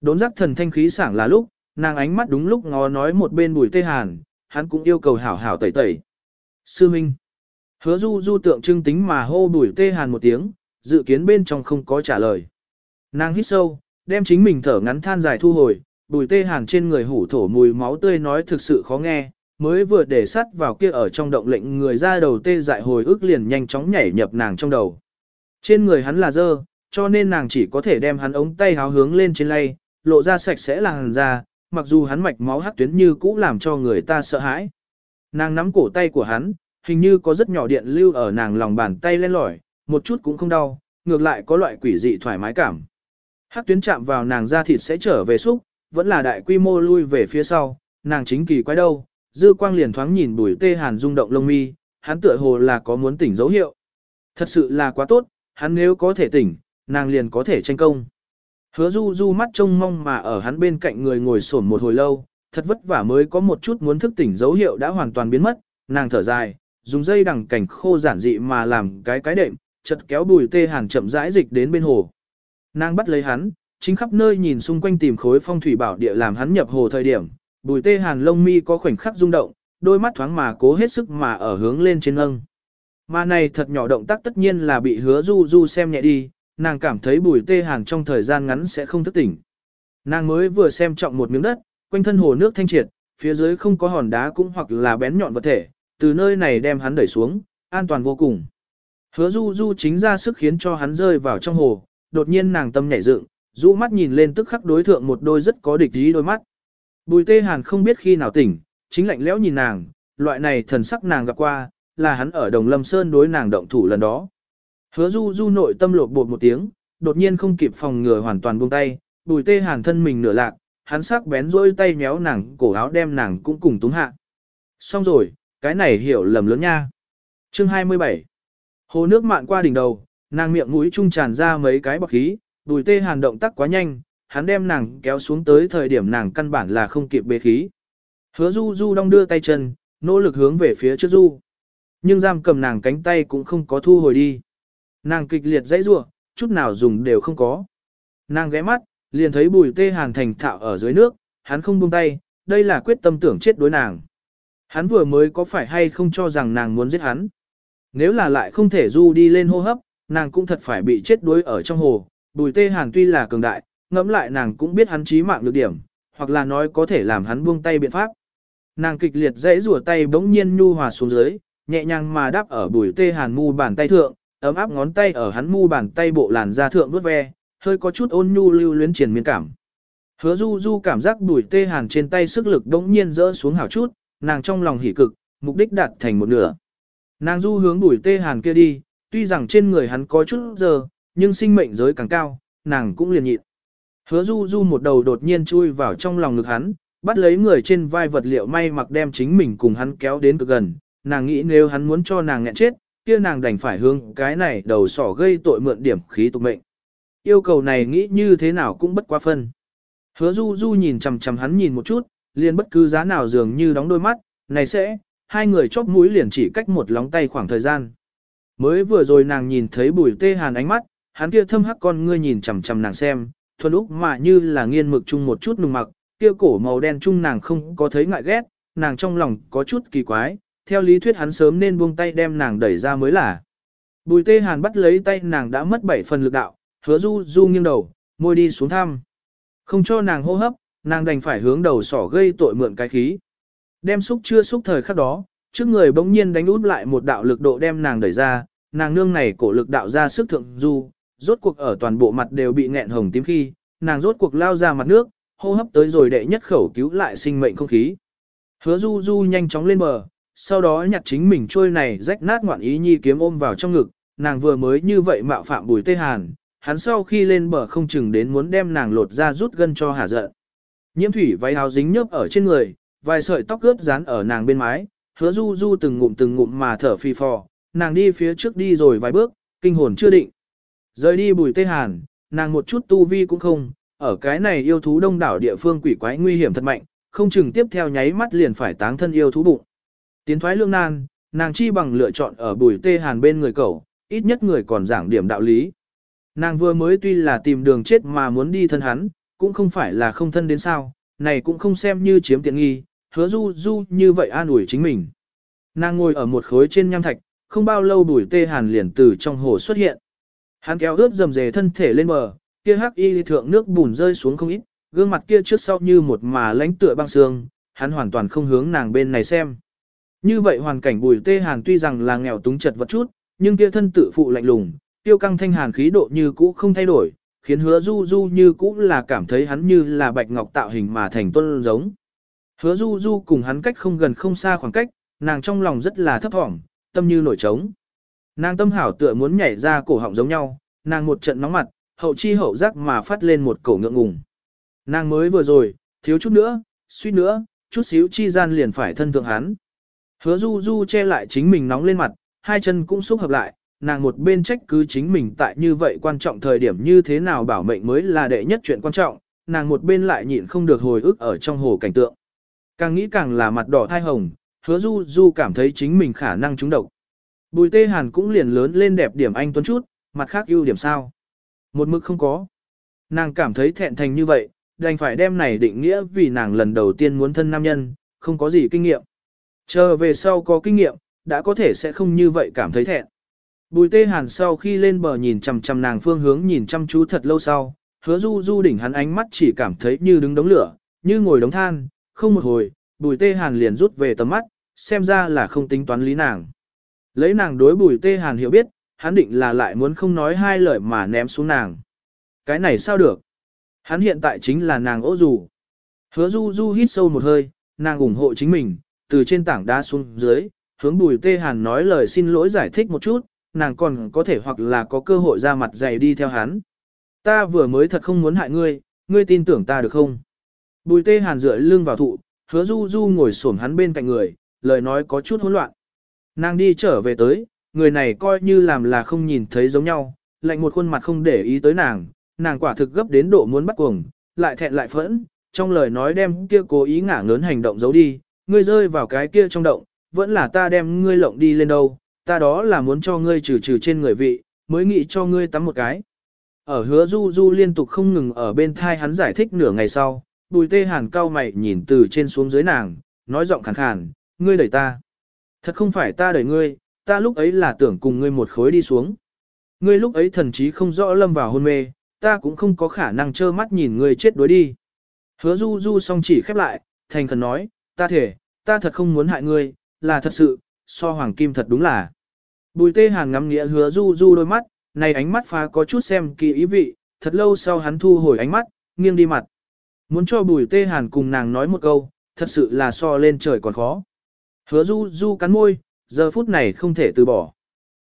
A: Đốn giác thần thanh khí sảng là lúc, nàng ánh mắt đúng lúc ngó nói một bên bùi tê hàn, hắn cũng yêu cầu hảo hảo tẩy tẩy. Sư Minh. Hứa du du tượng trưng tính mà hô bùi tê hàn một tiếng, dự kiến bên trong không có trả lời. Nàng hít sâu, đem chính mình thở ngắn than dài thu hồi, bùi tê hàn trên người hủ thổ mùi máu tươi nói thực sự khó nghe, mới vừa để sắt vào kia ở trong động lệnh người ra đầu tê dại hồi ức liền nhanh chóng nhảy nhập nàng trong đầu. Trên người hắn là dơ, cho nên nàng chỉ có thể đem hắn ống tay háo hướng lên trên lay, lộ ra sạch sẽ làn da, mặc dù hắn mạch máu hắc tuyến như cũ làm cho người ta sợ hãi. Nàng nắm cổ tay của hắn, hình như có rất nhỏ điện lưu ở nàng lòng bàn tay lên lỏi, một chút cũng không đau, ngược lại có loại quỷ dị thoải mái cảm. Hắc tuyến chạm vào nàng da thịt sẽ trở về xúc, vẫn là đại quy mô lui về phía sau, nàng chính kỳ quái đâu, dư quang liền thoáng nhìn bùi tê hàn rung động lông mi, hắn tựa hồ là có muốn tỉnh dấu hiệu. Thật sự là quá tốt, hắn nếu có thể tỉnh, nàng liền có thể tranh công. Hứa du du mắt trông mong mà ở hắn bên cạnh người ngồi sổn một hồi lâu, thật vất vả mới có một chút muốn thức tỉnh dấu hiệu đã hoàn toàn biến mất, nàng thở dài, dùng dây đằng cảnh khô giản dị mà làm cái cái đệm, chật kéo bùi tê hàn chậm rãi dịch đến bên hồ. Nàng bắt lấy hắn, chính khắp nơi nhìn xung quanh tìm khối phong thủy bảo địa làm hắn nhập hồ thời điểm, bùi tê hàn lông mi có khoảnh khắc rung động, đôi mắt thoáng mà cố hết sức mà ở hướng lên trên âng. Mà này thật nhỏ động tác tất nhiên là bị hứa du du xem nhẹ đi, nàng cảm thấy bùi tê hàn trong thời gian ngắn sẽ không thức tỉnh. Nàng mới vừa xem trọng một miếng đất, quanh thân hồ nước thanh triệt, phía dưới không có hòn đá cũng hoặc là bén nhọn vật thể, từ nơi này đem hắn đẩy xuống, an toàn vô cùng. Hứa du du chính ra sức khiến cho hắn rơi vào trong hồ, đột nhiên nàng tâm nhảy dựng, rũ mắt nhìn lên tức khắc đối thượng một đôi rất có địch ý đôi mắt. Bùi tê hàn không biết khi nào tỉnh, chính lạnh lẽo nhìn nàng, loại này thần sắc nàng gặp qua, là hắn ở Đồng Lâm Sơn đối nàng động thủ lần đó. Hứa du du nội tâm lột bột một tiếng, đột nhiên không kịp phòng ngừa hoàn toàn buông tay, bùi tê hàn thân mình nửa lạc, hắn sắc bén rôi tay méo nàng cổ áo đem nàng cũng cùng túng hạ. Xong rồi, cái này hiểu lầm lớn nha. Chương 27 Hồ nước mạn qua đỉnh đầu, nàng miệng mũi trung tràn ra mấy cái bọc khí, bùi tê hàn động tác quá nhanh, hắn đem nàng kéo xuống tới thời điểm nàng căn bản là không kịp bế khí. Hứa du du đong đưa tay chân, nỗ lực hướng về phía trước du. Nhưng giam cầm nàng cánh tay cũng không có thu hồi đi. Nàng kịch liệt dãy rủa, chút nào dùng đều không có. Nàng ghé mắt, liền thấy bùi tê hàn thành thạo ở dưới nước, hắn không buông tay, đây là quyết tâm tưởng chết đối nàng. Hắn vừa mới có phải hay không cho rằng nàng muốn giết hắn. Nếu là lại không thể du đi lên hô hấp, nàng cũng thật phải bị chết đuối ở trong hồ. Bùi tê hàn tuy là cường đại, ngẫm lại nàng cũng biết hắn trí mạng lược điểm, hoặc là nói có thể làm hắn buông tay biện pháp. Nàng kịch liệt dãy rủa tay bỗng nhiên nhu hòa xuống dưới, nhẹ nhàng mà đáp ở bùi tê hàn mu bàn tay thượng, ấm áp ngón tay ở hắn mu bàn tay bộ làn da thượng vuốt ve, hơi có chút ôn nhu lưu luyến triển miên cảm. Hứa du du cảm giác bùi tê hàn trên tay sức lực bỗng nhiên rỡ xuống hảo chút, nàng trong lòng hỉ cực, mục đích đạt thành một nửa. Nàng du hướng đuổi tê hàn kia đi, tuy rằng trên người hắn có chút giờ, nhưng sinh mệnh giới càng cao, nàng cũng liền nhịn. Hứa du du một đầu đột nhiên chui vào trong lòng ngực hắn, bắt lấy người trên vai vật liệu may mặc đem chính mình cùng hắn kéo đến cực gần, nàng nghĩ nếu hắn muốn cho nàng nghẹn chết, kia nàng đành phải hướng cái này đầu sỏ gây tội mượn điểm khí tục mệnh. Yêu cầu này nghĩ như thế nào cũng bất quá phân. Hứa du du nhìn chằm chằm hắn nhìn một chút, liền bất cứ giá nào dường như đóng đôi mắt, này sẽ, hai người chóp mũi liền chỉ cách một lóng tay khoảng thời gian. Mới vừa rồi nàng nhìn thấy bùi tê hàn ánh mắt, hắn kia thâm hắc con ngươi nhìn chằm chằm nàng xem, thuần úc mà như là nghiên mực chung một chút nùng mặc, kia cổ màu đen chung nàng không có thấy ngại ghét, nàng trong lòng có chút kỳ quái, theo lý thuyết hắn sớm nên buông tay đem nàng đẩy ra mới là. Bùi tê hàn bắt lấy tay nàng đã mất bảy phần lực đạo, hứa du du nghiêng đầu, môi đi xuống thăm. Không cho nàng hô hấp, nàng đành phải hướng đầu sỏ gây tội mượn cái khí. Đem xúc chưa xúc thời khắc đó, trước người bỗng nhiên đánh út lại một đạo lực độ đem nàng đẩy ra, nàng nương này cổ lực đạo ra sức thượng du, rốt cuộc ở toàn bộ mặt đều bị nghẹn hồng tím khi, nàng rốt cuộc lao ra mặt nước, hô hấp tới rồi đệ nhất khẩu cứu lại sinh mệnh không khí. Hứa du du nhanh chóng lên bờ, sau đó nhặt chính mình trôi này rách nát ngoạn ý nhi kiếm ôm vào trong ngực, nàng vừa mới như vậy mạo phạm bùi tê hàn, hắn sau khi lên bờ không chừng đến muốn đem nàng lột ra rút gân cho hà giận. Nhiễm thủy váy áo dính nhớp ở trên người, vài sợi tóc ướt dán ở nàng bên mái, hứa du du từng ngụm từng ngụm mà thở phi phò, nàng đi phía trước đi rồi vài bước, kinh hồn chưa định. Rời đi bùi tê hàn, nàng một chút tu vi cũng không, ở cái này yêu thú đông đảo địa phương quỷ quái nguy hiểm thật mạnh, không chừng tiếp theo nháy mắt liền phải táng thân yêu thú bụng. Tiến thoái lương nan, nàng chi bằng lựa chọn ở bùi tê hàn bên người cậu, ít nhất người còn giảng điểm đạo lý. Nàng vừa mới tuy là tìm đường chết mà muốn đi thân hắn, cũng không phải là không thân đến sao, này cũng không xem như chiếm tiện nghi, hứa du du như vậy an ủi chính mình. Nàng ngồi ở một khối trên nham thạch, không bao lâu bùi tê hàn liền từ trong hồ xuất hiện. Hắn kéo ướt dầm dề thân thể lên bờ, kia hắc y thượng nước bùn rơi xuống không ít, gương mặt kia trước sau như một mà lánh tựa băng xương, hắn hoàn toàn không hướng nàng bên này xem. Như vậy hoàn cảnh bùi tê hàn tuy rằng là nghèo túng chật vật chút, nhưng kia thân tự phụ lạnh lùng, tiêu căng thanh hàn khí độ như cũ không thay đổi, khiến hứa du du như cũ là cảm thấy hắn như là bạch ngọc tạo hình mà thành tôn giống. Hứa du du cùng hắn cách không gần không xa khoảng cách, nàng trong lòng rất là thấp thỏm, tâm như nổi trống. Nàng tâm hảo tựa muốn nhảy ra cổ họng giống nhau, nàng một trận nóng mặt, hậu chi hậu giác mà phát lên một cổ ngượng ngùng. Nàng mới vừa rồi, thiếu chút nữa, suýt nữa, chút xíu chi gian liền phải thân thượng hắn. Hứa du du che lại chính mình nóng lên mặt, hai chân cũng xúc hợp lại, nàng một bên trách cứ chính mình tại như vậy quan trọng thời điểm như thế nào bảo mệnh mới là đệ nhất chuyện quan trọng, nàng một bên lại nhịn không được hồi ức ở trong hồ cảnh tượng. Càng nghĩ càng là mặt đỏ thai hồng, hứa du du cảm thấy chính mình khả năng trúng độc. Bùi tê hàn cũng liền lớn lên đẹp điểm anh tuấn chút, mặt khác ưu điểm sao. Một mực không có. Nàng cảm thấy thẹn thành như vậy, đành phải đem này định nghĩa vì nàng lần đầu tiên muốn thân nam nhân, không có gì kinh nghiệm. Chờ về sau có kinh nghiệm, đã có thể sẽ không như vậy cảm thấy thẹn. Bùi tê hàn sau khi lên bờ nhìn chằm chằm nàng phương hướng nhìn chăm chú thật lâu sau, hứa du du đỉnh hắn ánh mắt chỉ cảm thấy như đứng đống lửa, như ngồi đống than, không một hồi, bùi tê hàn liền rút về tầm mắt, xem ra là không tính toán lý nàng. Lấy nàng đối bùi tê hàn hiểu biết, hắn định là lại muốn không nói hai lời mà ném xuống nàng. Cái này sao được? Hắn hiện tại chính là nàng ố dù. Hứa du du hít sâu một hơi, nàng ủng hộ chính mình, từ trên tảng đá xuống dưới, hướng bùi tê hàn nói lời xin lỗi giải thích một chút, nàng còn có thể hoặc là có cơ hội ra mặt dày đi theo hắn. Ta vừa mới thật không muốn hại ngươi, ngươi tin tưởng ta được không? Bùi tê hàn dựa lưng vào thụ, hứa du du ngồi xổm hắn bên cạnh người, lời nói có chút hỗn loạn. Nàng đi trở về tới, người này coi như làm là không nhìn thấy giống nhau, lạnh một khuôn mặt không để ý tới nàng, nàng quả thực gấp đến độ muốn bắt cuồng, lại thẹn lại phẫn, trong lời nói đem kia cố ý ngả ngớn hành động giấu đi, ngươi rơi vào cái kia trong động, vẫn là ta đem ngươi lộng đi lên đâu, ta đó là muốn cho ngươi trừ trừ trên người vị, mới nghĩ cho ngươi tắm một cái. Ở hứa du du liên tục không ngừng ở bên thai hắn giải thích nửa ngày sau, bùi tê hàn cao mày nhìn từ trên xuống dưới nàng, nói giọng khàn khàn, ngươi đẩy ta. Thật không phải ta đẩy ngươi, ta lúc ấy là tưởng cùng ngươi một khối đi xuống. Ngươi lúc ấy thần chí không rõ lâm vào hôn mê, ta cũng không có khả năng trơ mắt nhìn ngươi chết đuối đi. Hứa du du song chỉ khép lại, thành khẩn nói, ta thể, ta thật không muốn hại ngươi, là thật sự, so hoàng kim thật đúng là. Bùi tê hàn ngắm nghĩa hứa du du đôi mắt, này ánh mắt phá có chút xem kỳ ý vị, thật lâu sau hắn thu hồi ánh mắt, nghiêng đi mặt. Muốn cho bùi tê hàn cùng nàng nói một câu, thật sự là so lên trời còn khó. Hứa du du cắn môi, giờ phút này không thể từ bỏ.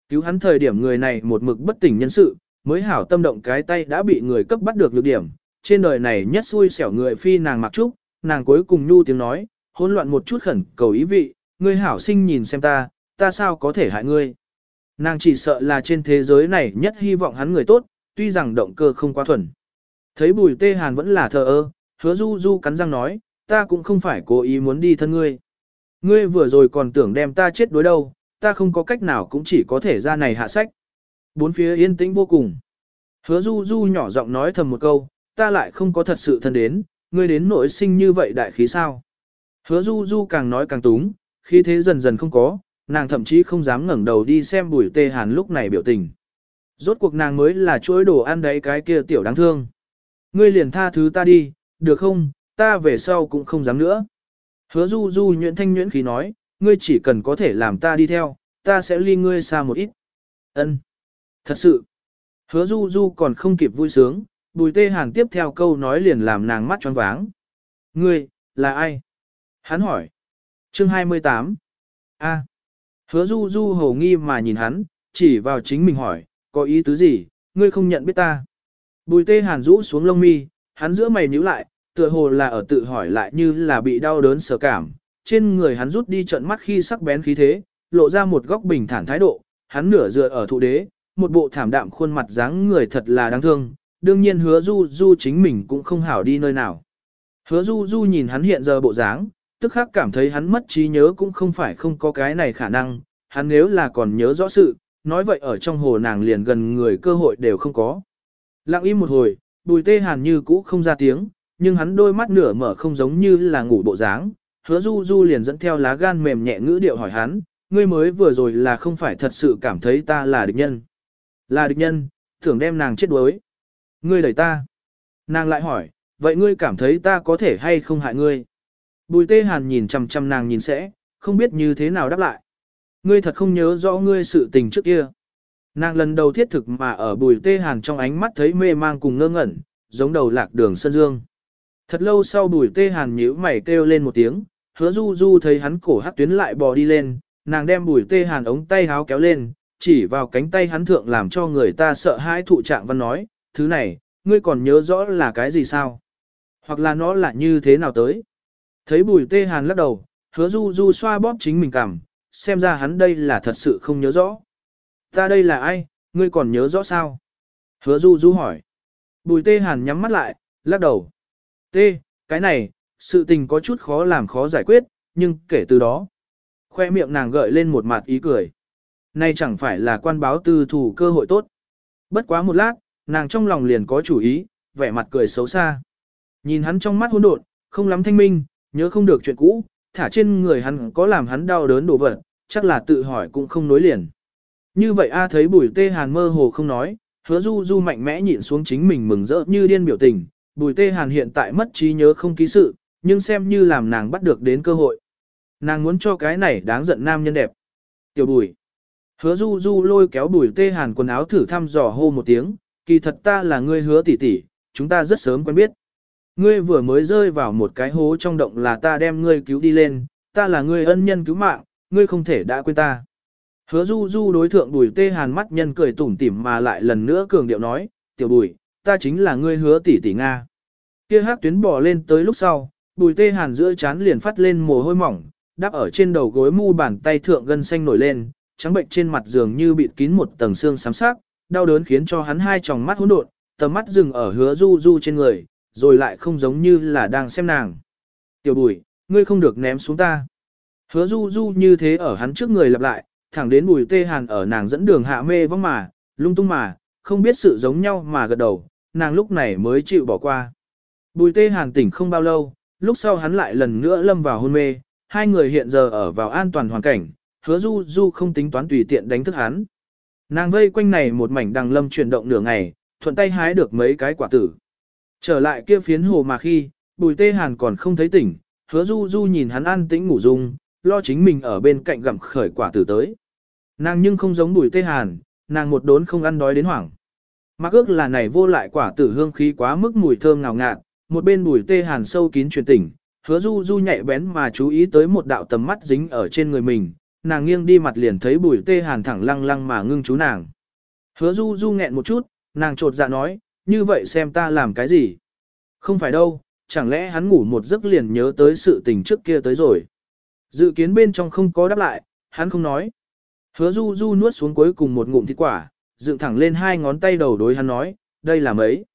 A: Cứu hắn thời điểm người này một mực bất tỉnh nhân sự, mới hảo tâm động cái tay đã bị người cấp bắt được lược điểm. Trên đời này nhất xui xẻo người phi nàng mặc trúc, nàng cuối cùng nhu tiếng nói, hỗn loạn một chút khẩn cầu ý vị, ngươi hảo sinh nhìn xem ta, ta sao có thể hại ngươi. Nàng chỉ sợ là trên thế giới này nhất hy vọng hắn người tốt, tuy rằng động cơ không quá thuần. Thấy bùi tê hàn vẫn là thờ ơ, hứa du du cắn răng nói, ta cũng không phải cố ý muốn đi thân ngươi. Ngươi vừa rồi còn tưởng đem ta chết đối đâu, ta không có cách nào cũng chỉ có thể ra này hạ sách. Bốn phía yên tĩnh vô cùng. Hứa du du nhỏ giọng nói thầm một câu, ta lại không có thật sự thân đến, ngươi đến nỗi sinh như vậy đại khí sao. Hứa du du càng nói càng túng, khi thế dần dần không có, nàng thậm chí không dám ngẩng đầu đi xem bùi tê hàn lúc này biểu tình. Rốt cuộc nàng mới là chuỗi đồ ăn đấy cái kia tiểu đáng thương. Ngươi liền tha thứ ta đi, được không, ta về sau cũng không dám nữa. Hứa du du nhuyễn thanh nhuyễn khí nói, ngươi chỉ cần có thể làm ta đi theo, ta sẽ ly ngươi xa một ít. Ân, Thật sự. Hứa du du còn không kịp vui sướng, bùi tê hàn tiếp theo câu nói liền làm nàng mắt tròn váng. Ngươi, là ai? Hắn hỏi. Chương 28. A. Hứa du du hầu nghi mà nhìn hắn, chỉ vào chính mình hỏi, có ý tứ gì, ngươi không nhận biết ta. Bùi tê hàn rũ xuống lông mi, hắn giữa mày nhíu lại, tựa hồ là ở tự hỏi lại như là bị đau đớn sở cảm. Trên người hắn rút đi trận mắt khi sắc bén khí thế, lộ ra một góc bình thản thái độ, hắn nửa dựa ở thụ đế, một bộ thảm đạm khuôn mặt dáng người thật là đáng thương, đương nhiên hứa du du chính mình cũng không hảo đi nơi nào. Hứa du du nhìn hắn hiện giờ bộ dáng, tức khắc cảm thấy hắn mất trí nhớ cũng không phải không có cái này khả năng, hắn nếu là còn nhớ rõ sự, nói vậy ở trong hồ nàng liền gần người cơ hội đều không có. Lặng im một hồi, bùi tê hàn như cũ không ra tiếng, nhưng hắn đôi mắt nửa mở không giống như là ngủ bộ dáng, hứa du du liền dẫn theo lá gan mềm nhẹ ngữ điệu hỏi hắn, ngươi mới vừa rồi là không phải thật sự cảm thấy ta là địch nhân. Là địch nhân, tưởng đem nàng chết đuối. Ngươi đẩy ta. Nàng lại hỏi, vậy ngươi cảm thấy ta có thể hay không hại ngươi? Bùi tê hàn nhìn chằm chằm nàng nhìn sẽ, không biết như thế nào đáp lại. Ngươi thật không nhớ rõ ngươi sự tình trước kia. Nàng lần đầu thiết thực mà ở bùi tê hàn trong ánh mắt thấy mê mang cùng ngơ ngẩn, giống đầu lạc đường sân dương. Thật lâu sau bùi tê hàn nhíu mày kêu lên một tiếng, hứa du du thấy hắn cổ hát tuyến lại bò đi lên, nàng đem bùi tê hàn ống tay háo kéo lên, chỉ vào cánh tay hắn thượng làm cho người ta sợ hãi thụ trạng văn nói, thứ này, ngươi còn nhớ rõ là cái gì sao? Hoặc là nó là như thế nào tới? Thấy bùi tê hàn lắc đầu, hứa du du xoa bóp chính mình cảm, xem ra hắn đây là thật sự không nhớ rõ. Ta đây là ai, ngươi còn nhớ rõ sao? Hứa du du hỏi. Bùi tê hàn nhắm mắt lại, lắc đầu. Tê, cái này, sự tình có chút khó làm khó giải quyết, nhưng kể từ đó. Khoe miệng nàng gợi lên một mặt ý cười. Nay chẳng phải là quan báo tư thủ cơ hội tốt. Bất quá một lát, nàng trong lòng liền có chủ ý, vẻ mặt cười xấu xa. Nhìn hắn trong mắt hỗn độn, không lắm thanh minh, nhớ không được chuyện cũ, thả trên người hắn có làm hắn đau đớn đổ vật, chắc là tự hỏi cũng không nối liền. Như vậy A thấy bùi tê hàn mơ hồ không nói, hứa du du mạnh mẽ nhịn xuống chính mình mừng rỡ như điên biểu tình, bùi tê hàn hiện tại mất trí nhớ không ký sự, nhưng xem như làm nàng bắt được đến cơ hội. Nàng muốn cho cái này đáng giận nam nhân đẹp. Tiểu bùi. Hứa du du lôi kéo bùi tê hàn quần áo thử thăm dò hô một tiếng, kỳ thật ta là ngươi hứa tỷ tỷ, chúng ta rất sớm quen biết. Ngươi vừa mới rơi vào một cái hố trong động là ta đem ngươi cứu đi lên, ta là ngươi ân nhân cứu mạng, ngươi không thể đã quên ta. Hứa du du đối thượng bùi tê hàn mắt nhân cười tủm tỉm mà lại lần nữa cường điệu nói, tiểu bùi, ta chính là ngươi hứa tỷ tỷ Nga. Kia hát tuyến bỏ lên tới lúc sau, bùi tê hàn giữa chán liền phát lên mồ hôi mỏng, đắp ở trên đầu gối mu bàn tay thượng gân xanh nổi lên, trắng bệnh trên mặt giường như bịt kín một tầng xương xám sắc, đau đớn khiến cho hắn hai tròng mắt hỗn độn, tầm mắt dừng ở hứa du du trên người, rồi lại không giống như là đang xem nàng. Tiểu bùi, ngươi không được ném xuống ta. Hứa du du như thế ở hắn trước người lặp lại, thẳng đến bùi tê hàn ở nàng dẫn đường hạ mê vong mà, lung tung mà, không biết sự giống nhau mà gật đầu, nàng lúc này mới chịu bỏ qua. Bùi tê hàn tỉnh không bao lâu, lúc sau hắn lại lần nữa lâm vào hôn mê, hai người hiện giờ ở vào an toàn hoàn cảnh, hứa du du không tính toán tùy tiện đánh thức hắn. Nàng vây quanh này một mảnh đằng lâm chuyển động nửa ngày, thuận tay hái được mấy cái quả tử. Trở lại kia phiến hồ mà khi, bùi tê hàn còn không thấy tỉnh, hứa du du nhìn hắn an tĩnh ngủ dung, lo chính mình ở bên cạnh gặm khởi quả tử tới. Nàng nhưng không giống bùi tê hàn, nàng một đốn không ăn đói đến hoảng. Mặc ước là này vô lại quả tử hương khí quá mức mùi thơm ngào ngạt, một bên bùi tê hàn sâu kín truyền tỉnh, hứa du du nhạy bén mà chú ý tới một đạo tầm mắt dính ở trên người mình, nàng nghiêng đi mặt liền thấy bùi tê hàn thẳng lăng lăng mà ngưng chú nàng. Hứa du du nghẹn một chút, nàng trột dạ nói, như vậy xem ta làm cái gì? Không phải đâu, chẳng lẽ hắn ngủ một giấc liền nhớ tới sự tình trước kia tới rồi. Dự kiến bên trong không có đáp lại, hắn không nói. Hứa du du nuốt xuống cuối cùng một ngụm thịt quả, dựng thẳng lên hai ngón tay đầu đối hắn nói, đây là mấy.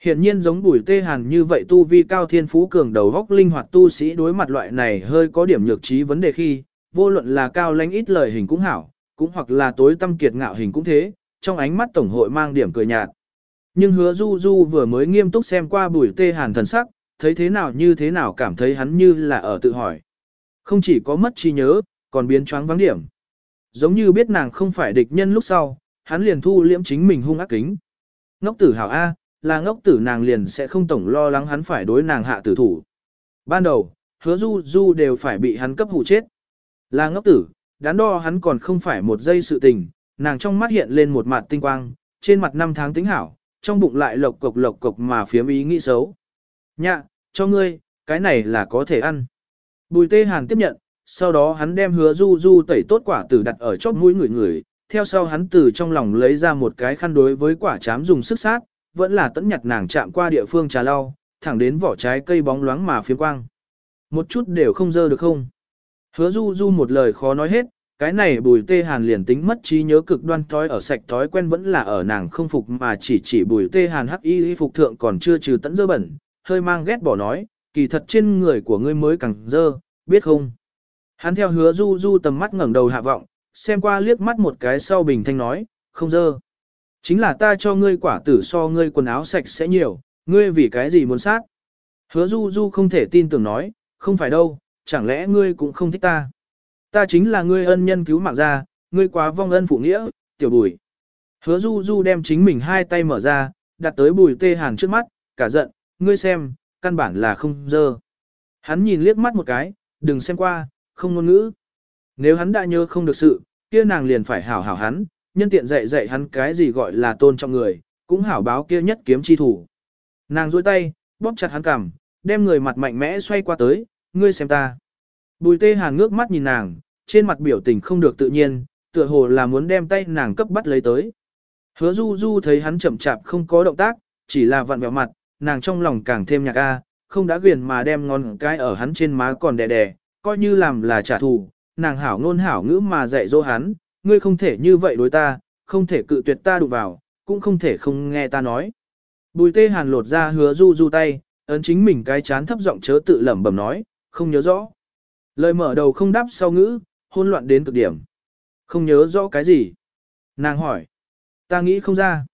A: Hiện nhiên giống bùi tê hàn như vậy tu vi cao thiên phú cường đầu góc linh hoạt tu sĩ đối mặt loại này hơi có điểm nhược trí vấn đề khi, vô luận là cao lãnh ít lời hình cũng hảo, cũng hoặc là tối tâm kiệt ngạo hình cũng thế, trong ánh mắt tổng hội mang điểm cười nhạt. Nhưng hứa du du vừa mới nghiêm túc xem qua bùi tê hàn thần sắc, thấy thế nào như thế nào cảm thấy hắn như là ở tự hỏi. Không chỉ có mất trí nhớ, còn biến choáng vắng điểm. Giống như biết nàng không phải địch nhân lúc sau, hắn liền thu liễm chính mình hung ác kính. Ngốc tử hảo A, là ngốc tử nàng liền sẽ không tổng lo lắng hắn phải đối nàng hạ tử thủ. Ban đầu, hứa du du đều phải bị hắn cấp hụ chết. Là ngốc tử, đắn đo hắn còn không phải một giây sự tình, nàng trong mắt hiện lên một mặt tinh quang, trên mặt năm tháng tính hảo, trong bụng lại lộc cộc lộc cộc mà phiếm ý nghĩ xấu. Nhạ, cho ngươi, cái này là có thể ăn. Bùi tê hàn tiếp nhận, sau đó hắn đem hứa du du tẩy tốt quả tử đặt ở chóp mũi người người, theo sau hắn từ trong lòng lấy ra một cái khăn đối với quả chám dùng sức sát, vẫn là tẫn nhặt nàng chạm qua địa phương trà lau, thẳng đến vỏ trái cây bóng loáng mà phiếm quang. Một chút đều không dơ được không? Hứa du du một lời khó nói hết, cái này bùi tê hàn liền tính mất trí nhớ cực đoan thói ở sạch thói quen vẫn là ở nàng không phục mà chỉ chỉ bùi tê hàn hắc y phục thượng còn chưa trừ tẫn dơ bẩn, hơi mang ghét bỏ nói, kỳ thật trên người của ngươi mới càng dơ, biết không? Hắn theo hứa du du tầm mắt ngẩng đầu hạ vọng, xem qua liếc mắt một cái sau bình thanh nói, không dơ. Chính là ta cho ngươi quả tử so ngươi quần áo sạch sẽ nhiều, ngươi vì cái gì muốn sát? Hứa du du không thể tin tưởng nói, không phải đâu, chẳng lẽ ngươi cũng không thích ta? Ta chính là ngươi ân nhân cứu mạng ra, ngươi quá vong ân phụ nghĩa, tiểu bùi. Hứa du du đem chính mình hai tay mở ra, đặt tới bùi tê hàn trước mắt, cả giận, ngươi xem, căn bản là không dơ. Hắn nhìn liếc mắt một cái, đừng xem qua, không ngôn ngữ. Nếu hắn đã nhớ không được sự, kia nàng liền phải hảo hảo hắn, nhân tiện dạy dạy hắn cái gì gọi là tôn trọng người, cũng hảo báo kia nhất kiếm chi thủ. Nàng duỗi tay, bóp chặt hắn cằm, đem người mặt mạnh mẽ xoay qua tới, ngươi xem ta. Bùi tê hàn ngước mắt nhìn nàng, trên mặt biểu tình không được tự nhiên, tựa hồ là muốn đem tay nàng cấp bắt lấy tới. Hứa du du thấy hắn chậm chạp không có động tác, chỉ là vặn vẹo mặt, nàng trong lòng càng thêm nhạc a, không đã quyền mà đem ngón cái ở hắn trên má còn đè đè, coi như làm là trả thù, nàng hảo ngôn hảo ngữ mà dạy dỗ hắn, ngươi không thể như vậy đối ta, không thể cự tuyệt ta đụng vào, cũng không thể không nghe ta nói. Bùi tê hàn lột ra hứa du du tay, ấn chính mình cái chán thấp giọng chớ tự lẩm bẩm nói, không nhớ rõ. Lời mở đầu không đáp sau ngữ, hôn loạn đến cực điểm. Không nhớ rõ cái gì. Nàng hỏi. Ta nghĩ không ra.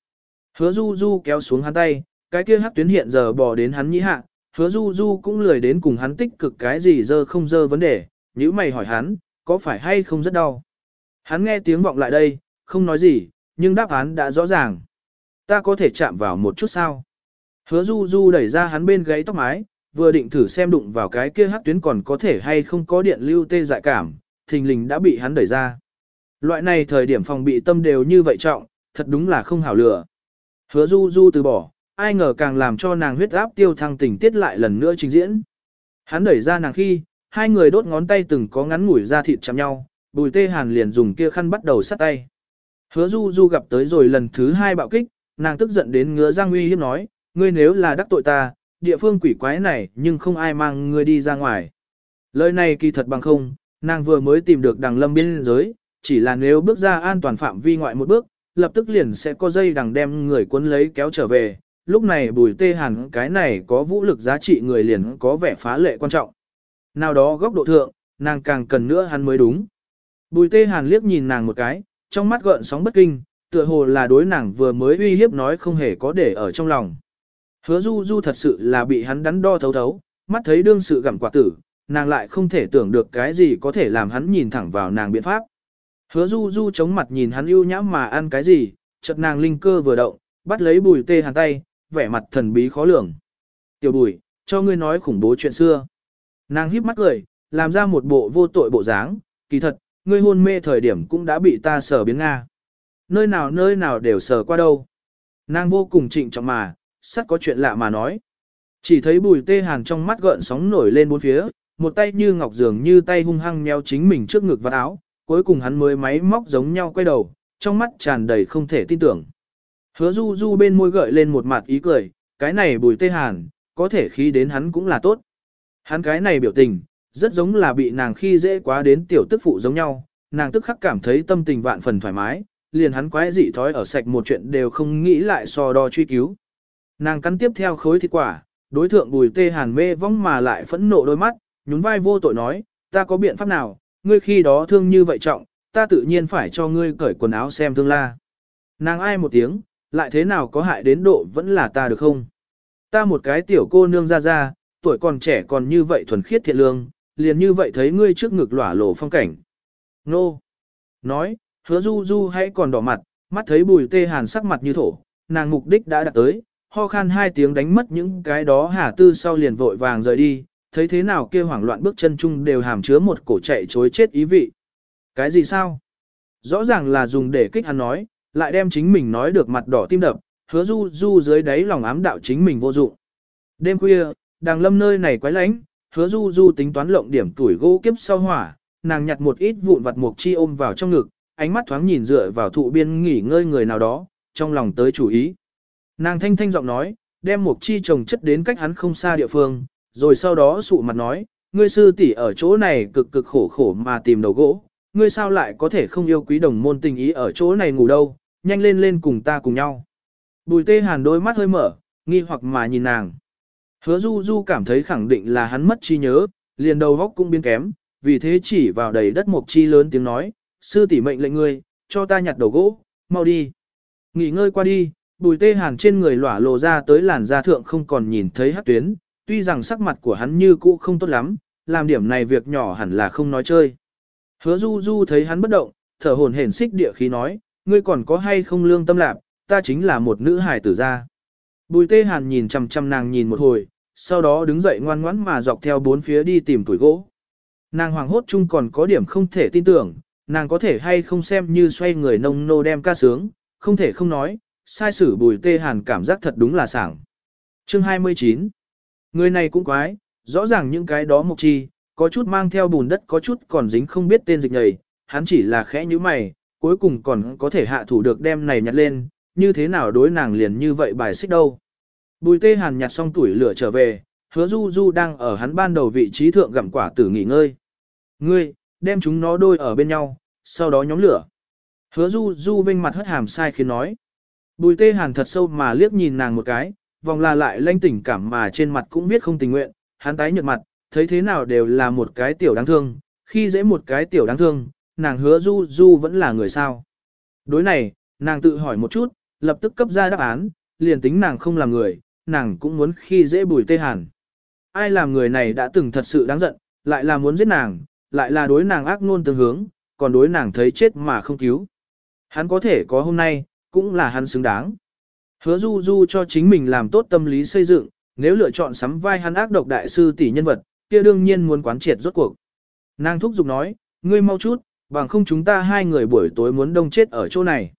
A: Hứa du du kéo xuống hắn tay, cái kia hắc tuyến hiện giờ bỏ đến hắn nhĩ hạ. Hứa du du cũng lười đến cùng hắn tích cực cái gì dơ không dơ vấn đề. Nếu mày hỏi hắn, có phải hay không rất đau. Hắn nghe tiếng vọng lại đây, không nói gì, nhưng đáp án đã rõ ràng. Ta có thể chạm vào một chút sao? Hứa du du đẩy ra hắn bên gáy tóc mái, vừa định thử xem đụng vào cái kia hắc tuyến còn có thể hay không có điện lưu tê dại cảm, thình lình đã bị hắn đẩy ra. Loại này thời điểm phòng bị tâm đều như vậy trọng, thật đúng là không hảo lựa. Hứa du du từ bỏ, ai ngờ càng làm cho nàng huyết áp tiêu thăng tình tiết lại lần nữa trình diễn. Hắn đẩy ra nàng khi, hai người đốt ngón tay từng có ngắn ngủi ra thịt chạm nhau, bùi tê hàn liền dùng kia khăn bắt đầu sát tay. Hứa du du gặp tới rồi lần thứ hai bạo kích, nàng tức giận đến ngứa ra uy hiếp nói, ngươi nếu là đắc tội ta, địa phương quỷ quái này nhưng không ai mang ngươi đi ra ngoài. Lời này kỳ thật bằng không, nàng vừa mới tìm được đằng lâm biên giới, chỉ là nếu bước ra an toàn phạm vi ngoại một bước, lập tức liền sẽ có dây đằng đem người cuốn lấy kéo trở về. Lúc này bùi tê hàn cái này có vũ lực giá trị người liền có vẻ phá lệ quan trọng. Nào đó góc độ thượng, nàng càng cần nữa hắn mới đúng. Bùi tê hàn liếc nhìn nàng một cái, trong mắt gợn sóng bất kinh, tựa hồ là đối nàng vừa mới uy hiếp nói không hề có để ở trong lòng. Hứa du du thật sự là bị hắn đắn đo thấu thấu, mắt thấy đương sự gặm quả tử, nàng lại không thể tưởng được cái gì có thể làm hắn nhìn thẳng vào nàng biện pháp. Hứa du du chống mặt nhìn hắn ưu nhãm mà ăn cái gì, chợt nàng linh cơ vừa động, bắt lấy bùi tê hàn tay, vẻ mặt thần bí khó lường. Tiểu bùi, cho ngươi nói khủng bố chuyện xưa. Nàng híp mắt cười, làm ra một bộ vô tội bộ dáng, kỳ thật, ngươi hôn mê thời điểm cũng đã bị ta sờ biến Nga. Nơi nào nơi nào đều sờ qua đâu. Nàng vô cùng trịnh trọng mà, sắt có chuyện lạ mà nói. Chỉ thấy bùi tê hàn trong mắt gợn sóng nổi lên bốn phía, một tay như ngọc dường như tay hung hăng nheo chính mình trước ngực và áo, cuối cùng hắn mới máy móc giống nhau quay đầu, trong mắt tràn đầy không thể tin tưởng. Hứa du du bên môi gợi lên một mặt ý cười, cái này bùi tê hàn, có thể khi đến hắn cũng là tốt. Hắn cái này biểu tình, rất giống là bị nàng khi dễ quá đến tiểu tức phụ giống nhau, nàng tức khắc cảm thấy tâm tình vạn phần thoải mái, liền hắn quái dị thói ở sạch một chuyện đều không nghĩ lại so đo truy cứu. Nàng cắn tiếp theo khối thịt quả, đối thượng bùi tê hàn mê vong mà lại phẫn nộ đôi mắt, nhún vai vô tội nói, ta có biện pháp nào, ngươi khi đó thương như vậy trọng, ta tự nhiên phải cho ngươi cởi quần áo xem thương la. Nàng ai một tiếng, lại thế nào có hại đến độ vẫn là ta được không? Ta một cái tiểu cô nương ra ra, tuổi còn trẻ còn như vậy thuần khiết thiện lương, liền như vậy thấy ngươi trước ngực lỏa lộ phong cảnh. Nô! Nói, hứa du du hãy còn đỏ mặt, mắt thấy bùi tê hàn sắc mặt như thổ, nàng mục đích đã đạt tới, ho khan hai tiếng đánh mất những cái đó hà tư sau liền vội vàng rời đi, thấy thế nào kia hoảng loạn bước chân chung đều hàm chứa một cổ chạy chối chết ý vị. Cái gì sao? Rõ ràng là dùng để kích hắn nói, lại đem chính mình nói được mặt đỏ tim đập, hứa du du dưới đáy lòng ám đạo chính mình vô dụng. Đêm khuya, đàng lâm nơi này quái lánh, hứa du du tính toán lộng điểm tuổi gỗ kiếp sau hỏa, nàng nhặt một ít vụn vặt mục chi ôm vào trong ngực, ánh mắt thoáng nhìn dựa vào thụ biên nghỉ ngơi người nào đó, trong lòng tới chủ ý. Nàng thanh thanh giọng nói, đem mục chi trồng chất đến cách hắn không xa địa phương, rồi sau đó sụ mặt nói, ngươi sư tỷ ở chỗ này cực cực khổ khổ mà tìm đầu gỗ, ngươi sao lại có thể không yêu quý đồng môn tình ý ở chỗ này ngủ đâu, nhanh lên lên cùng ta cùng nhau. Bùi tê hàn đôi mắt hơi mở, nghi hoặc mà nhìn nàng. Hứa du du cảm thấy khẳng định là hắn mất trí nhớ, liền đầu góc cũng biến kém, vì thế chỉ vào đầy đất mộc chi lớn tiếng nói, sư tỷ mệnh lệnh ngươi, cho ta nhặt đầu gỗ, mau đi. Nghỉ ngơi qua đi, bùi tê hàn trên người lỏa lộ ra tới làn da thượng không còn nhìn thấy hát tuyến, tuy rằng sắc mặt của hắn như cũ không tốt lắm, làm điểm này việc nhỏ hẳn là không nói chơi. Hứa du du thấy hắn bất động, thở hồn hển xích địa khí nói, ngươi còn có hay không lương tâm lạc, ta chính là một nữ hài tử gia. Bùi tê hàn nhìn chằm chằm nàng nhìn một hồi, sau đó đứng dậy ngoan ngoãn mà dọc theo bốn phía đi tìm tuổi gỗ. Nàng hoàng hốt chung còn có điểm không thể tin tưởng, nàng có thể hay không xem như xoay người nông nô đem ca sướng, không thể không nói, sai sử bùi tê hàn cảm giác thật đúng là sảng. Chương 29 Người này cũng quái, rõ ràng những cái đó mục chi, có chút mang theo bùn đất có chút còn dính không biết tên dịch nhầy, hắn chỉ là khẽ như mày, cuối cùng còn có thể hạ thủ được đem này nhặt lên, như thế nào đối nàng liền như vậy bài xích đâu. Bùi tê hàn nhặt xong tuổi lửa trở về, hứa du du đang ở hắn ban đầu vị trí thượng gặm quả tử nghỉ ngơi. Ngươi, đem chúng nó đôi ở bên nhau, sau đó nhóm lửa. Hứa du du vinh mặt hất hàm sai khiến nói. Bùi tê hàn thật sâu mà liếc nhìn nàng một cái, vòng là lại lanh tỉnh cảm mà trên mặt cũng biết không tình nguyện, hắn tái nhợt mặt, thấy thế nào đều là một cái tiểu đáng thương, khi dễ một cái tiểu đáng thương, nàng hứa du du vẫn là người sao. Đối này, nàng tự hỏi một chút, lập tức cấp ra đáp án, liền tính nàng không làm người, nàng cũng muốn khi dễ bùi tê hàn. Ai làm người này đã từng thật sự đáng giận, lại là muốn giết nàng, lại là đối nàng ác ngôn tương hướng, còn đối nàng thấy chết mà không cứu. Hắn có thể có hôm nay, cũng là hắn xứng đáng. Hứa du du cho chính mình làm tốt tâm lý xây dựng, nếu lựa chọn sắm vai hắn ác độc đại sư tỷ nhân vật, kia đương nhiên muốn quán triệt rốt cuộc. Nàng thúc giục nói, ngươi mau chút, bằng không chúng ta hai người buổi tối muốn đông chết ở chỗ này.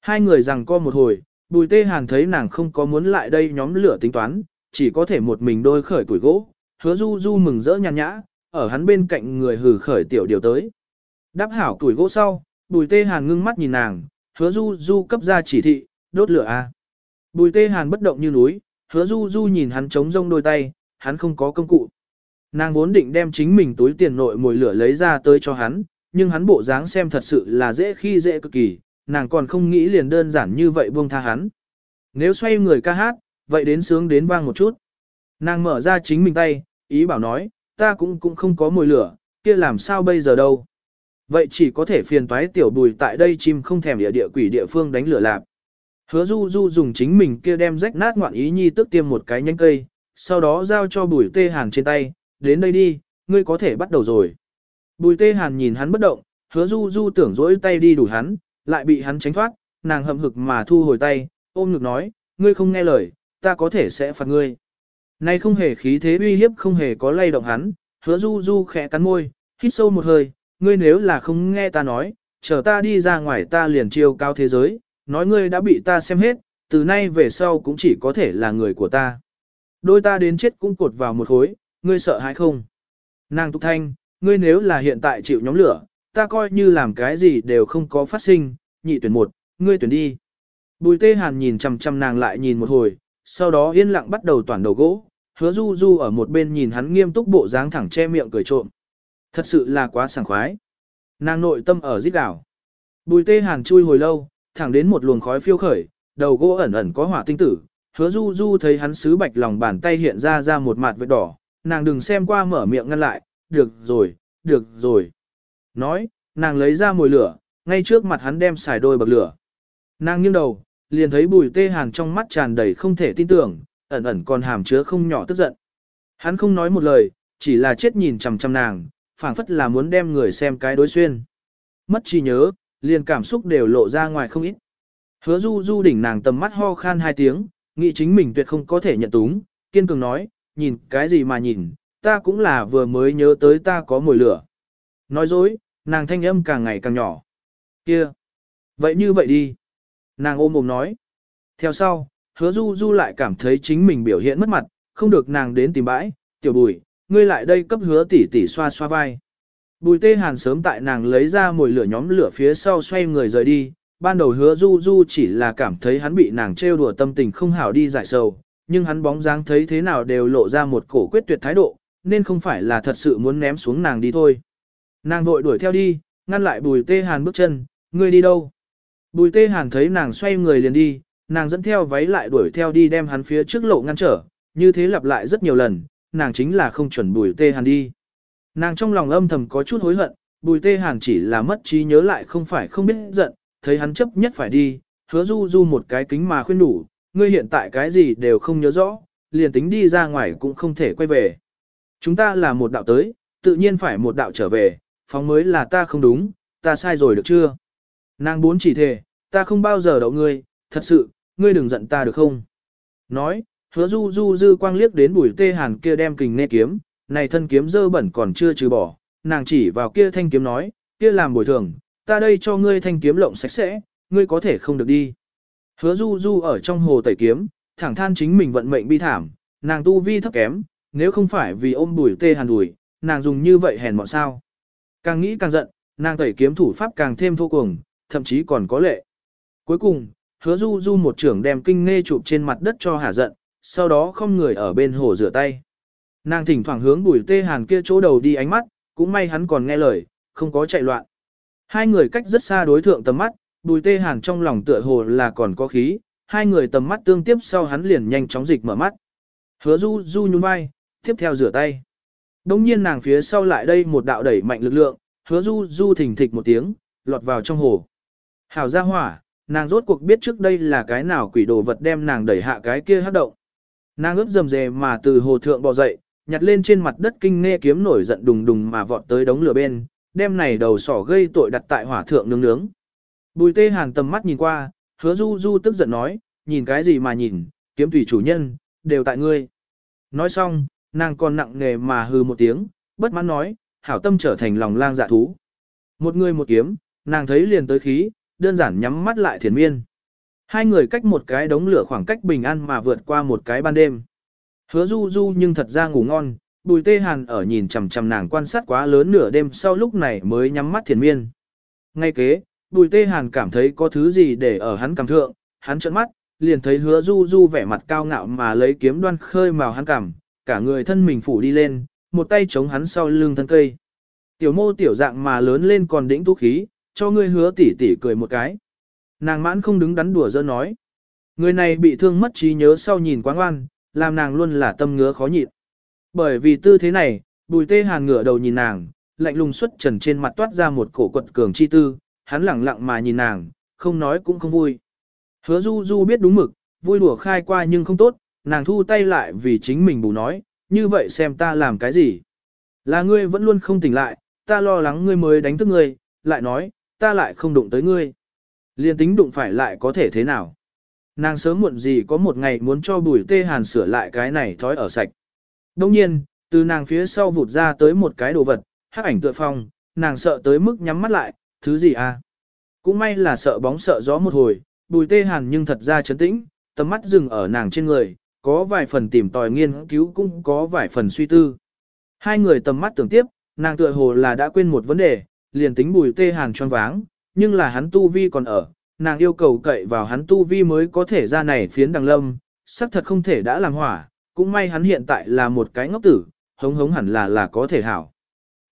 A: Hai người rằng co một hồi, bùi tê hàn thấy nàng không có muốn lại đây nhóm lửa tính toán, chỉ có thể một mình đôi khởi củi gỗ, hứa du du mừng rỡ nhàn nhã, ở hắn bên cạnh người hử khởi tiểu điều tới. Đáp hảo củi gỗ sau, bùi tê hàn ngưng mắt nhìn nàng, hứa du du cấp ra chỉ thị, đốt lửa a. Bùi tê hàn bất động như núi, hứa du du nhìn hắn trống rông đôi tay, hắn không có công cụ. Nàng vốn định đem chính mình túi tiền nội mồi lửa lấy ra tới cho hắn, nhưng hắn bộ dáng xem thật sự là dễ khi dễ cực kỳ, nàng còn không nghĩ liền đơn giản như vậy buông tha hắn. Nếu xoay người ca hát, vậy đến sướng đến vang một chút. Nàng mở ra chính mình tay, ý bảo nói, ta cũng cũng không có mồi lửa, kia làm sao bây giờ đâu. Vậy chỉ có thể phiền toái tiểu bùi tại đây chim không thèm địa địa quỷ địa phương đánh lửa lạp. Hứa du du dùng chính mình kia đem rách nát ngoạn ý nhi tức tiêm một cái nhánh cây, sau đó giao cho bùi tê hàn trên tay, đến đây đi, ngươi có thể bắt đầu rồi. Bùi tê hàn nhìn hắn bất động, hứa du du tưởng dỗi tay đi đủ hắn, lại bị hắn tránh thoát, nàng hậm hực mà thu hồi tay, ôm ngực nói, ngươi không nghe lời, ta có thể sẽ phạt ngươi. Này không hề khí thế uy hiếp không hề có lay động hắn, hứa du du khẽ cắn môi, hít sâu một hơi, ngươi nếu là không nghe ta nói, chờ ta đi ra ngoài ta liền chiêu cao thế giới, nói ngươi đã bị ta xem hết, từ nay về sau cũng chỉ có thể là người của ta. Đôi ta đến chết cũng cột vào một khối, ngươi sợ hãi không? Nàng Túc Thanh, ngươi nếu là hiện tại chịu nhóm lửa, ta coi như làm cái gì đều không có phát sinh, nhị tuyển một, ngươi tuyển đi. Bùi tê hàn nhìn chằm chằm nàng lại nhìn một hồi, sau đó yên lặng bắt đầu toàn đầu gỗ, hứa du du ở một bên nhìn hắn nghiêm túc bộ dáng thẳng che miệng cười trộm. Thật sự là quá sảng khoái. Nàng nội tâm ở giết đảo. Bùi tê hàn chui hồi lâu, thẳng đến một luồng khói phiêu khởi, đầu gỗ ẩn ẩn có hỏa tinh tử. Hứa du du thấy hắn sứ bạch lòng bàn tay hiện ra ra một mặt vết đỏ, nàng đừng xem qua mở miệng ngăn lại, được rồi, được rồi. Nói, nàng lấy ra mồi lửa, ngay trước mặt hắn đem xài đôi bậc lửa. Nàng nghiêng đầu, liền thấy bùi tê hàn trong mắt tràn đầy không thể tin tưởng, ẩn ẩn còn hàm chứa không nhỏ tức giận. Hắn không nói một lời, chỉ là chết nhìn chằm chằm nàng, phảng phất là muốn đem người xem cái đối xuyên. Mất trí nhớ, liền cảm xúc đều lộ ra ngoài không ít. Hứa du du đỉnh nàng tầm mắt ho khan hai tiếng, nghĩ chính mình tuyệt không có thể nhận túng, kiên cường nói, nhìn cái gì mà nhìn, ta cũng là vừa mới nhớ tới ta có mùi lửa. Nói dối, nàng thanh âm càng ngày càng nhỏ. Kia! Vậy như vậy đi. Nàng ôm ôm nói. Theo sau, hứa du du lại cảm thấy chính mình biểu hiện mất mặt, không được nàng đến tìm bãi, tiểu bùi, ngươi lại đây cấp hứa tỷ tỷ xoa xoa vai. Bùi tê hàn sớm tại nàng lấy ra mồi lửa nhóm lửa phía sau xoay người rời đi, ban đầu hứa du du chỉ là cảm thấy hắn bị nàng trêu đùa tâm tình không hảo đi giải sầu, nhưng hắn bóng dáng thấy thế nào đều lộ ra một cổ quyết tuyệt thái độ, nên không phải là thật sự muốn ném xuống nàng đi thôi. Nàng vội đuổi theo đi, ngăn lại bùi tê hàn bước chân, ngươi đi đâu? Bùi tê hàn thấy nàng xoay người liền đi, nàng dẫn theo váy lại đuổi theo đi đem hắn phía trước lộ ngăn trở, như thế lặp lại rất nhiều lần, nàng chính là không chuẩn bùi tê hàn đi. Nàng trong lòng âm thầm có chút hối hận, bùi tê hàn chỉ là mất trí nhớ lại không phải không biết giận, thấy hắn chấp nhất phải đi, hứa du du một cái kính mà khuyên đủ, ngươi hiện tại cái gì đều không nhớ rõ, liền tính đi ra ngoài cũng không thể quay về. Chúng ta là một đạo tới, tự nhiên phải một đạo trở về, phóng mới là ta không đúng, ta sai rồi được chưa? Nàng bốn chỉ thề, ta không bao giờ đậu ngươi, thật sự, ngươi đừng giận ta được không? Nói, hứa du du dư quang liếc đến bùi tê hàn kia đem kình nê kiếm, này thân kiếm dơ bẩn còn chưa trừ bỏ, nàng chỉ vào kia thanh kiếm nói, kia làm bồi thường, ta đây cho ngươi thanh kiếm lộng sạch sẽ, ngươi có thể không được đi. Hứa du du ở trong hồ tẩy kiếm, thẳng than chính mình vận mệnh bi thảm, nàng tu vi thấp kém, nếu không phải vì ôm bùi tê hàn đùi, nàng dùng như vậy hèn mọn sao. Càng nghĩ càng giận, nàng tẩy kiếm thủ pháp càng thêm thô cuồng, thậm chí còn có lệ. Cuối cùng, hứa du du một trưởng đem kinh nghe chụp trên mặt đất cho hả giận, sau đó không người ở bên hồ rửa tay. Nàng thỉnh thoảng hướng bùi tê hàn kia chỗ đầu đi ánh mắt, cũng may hắn còn nghe lời, không có chạy loạn. Hai người cách rất xa đối thượng tầm mắt, bùi tê hàn trong lòng tựa hồ là còn có khí, hai người tầm mắt tương tiếp sau hắn liền nhanh chóng dịch mở mắt. Hứa du du nhún vai, tiếp theo rửa tay. Đông nhiên nàng phía sau lại đây một đạo đẩy mạnh lực lượng, hứa du du thình thịch một tiếng, lọt vào trong hồ. Hảo ra hỏa, nàng rốt cuộc biết trước đây là cái nào quỷ đồ vật đem nàng đẩy hạ cái kia hát động. Nàng ướt dầm dề mà từ hồ thượng bò dậy, nhặt lên trên mặt đất kinh nghe kiếm nổi giận đùng đùng mà vọt tới đống lửa bên, đem này đầu sỏ gây tội đặt tại hỏa thượng nướng nướng. Bùi tê hàn tầm mắt nhìn qua, hứa du du tức giận nói, nhìn cái gì mà nhìn, kiếm thủy chủ nhân, đều tại ngươi. Nói xong, nàng còn nặng nề mà hừ một tiếng, bất mãn nói, hảo tâm trở thành lòng lang dạ thú. Một người một kiếm, nàng thấy liền tới khí, đơn giản nhắm mắt lại thiền miên. Hai người cách một cái đống lửa khoảng cách bình an mà vượt qua một cái ban đêm. Hứa du du nhưng thật ra ngủ ngon, bùi tê hàn ở nhìn chằm chằm nàng quan sát quá lớn nửa đêm sau lúc này mới nhắm mắt thiền miên. Ngay kế, bùi tê hàn cảm thấy có thứ gì để ở hắn cảm thượng, hắn trợn mắt, liền thấy hứa du du vẻ mặt cao ngạo mà lấy kiếm đoan khơi màu hắn cảm, cả người thân mình phủ đi lên, một tay chống hắn sau lưng thân cây. Tiểu mô tiểu dạng mà lớn lên còn đĩnh tú khí, cho ngươi hứa tỉ tỉ cười một cái. Nàng mãn không đứng đắn đùa dơ nói. Người này bị thương mất trí nhớ sau nhìn quá ngoan, làm nàng luôn là tâm ngứa khó nhịn. Bởi vì tư thế này, bùi tê hàn ngửa đầu nhìn nàng, lạnh lùng xuất trần trên mặt toát ra một cổ quật cường chi tư, hắn lẳng lặng mà nhìn nàng, không nói cũng không vui. Hứa du du biết đúng mực, vui đùa khai qua nhưng không tốt, nàng thu tay lại vì chính mình bù nói, như vậy xem ta làm cái gì. Là ngươi vẫn luôn không tỉnh lại, ta lo lắng ngươi mới đánh thức ngươi, lại nói, ta lại không đụng tới ngươi. Liên tính đụng phải lại có thể thế nào. Nàng sớm muộn gì có một ngày muốn cho bùi tê hàn sửa lại cái này thói ở sạch. Đông nhiên, từ nàng phía sau vụt ra tới một cái đồ vật, hắc ảnh tựa phong, nàng sợ tới mức nhắm mắt lại, thứ gì à? Cũng may là sợ bóng sợ gió một hồi, bùi tê hàn nhưng thật ra chấn tĩnh, tầm mắt dừng ở nàng trên người, có vài phần tìm tòi nghiên cứu cũng có vài phần suy tư. Hai người tầm mắt tưởng tiếp, nàng tựa hồ là đã quên một vấn đề, liền tính bùi tê hàn choáng váng, nhưng là hắn tu vi còn ở, nàng yêu cầu cậy vào hắn tu vi mới có thể ra này phiến đằng lâm, xác thật không thể đã làm hỏa, cũng may hắn hiện tại là một cái ngốc tử, hống hống hẳn là là có thể hảo.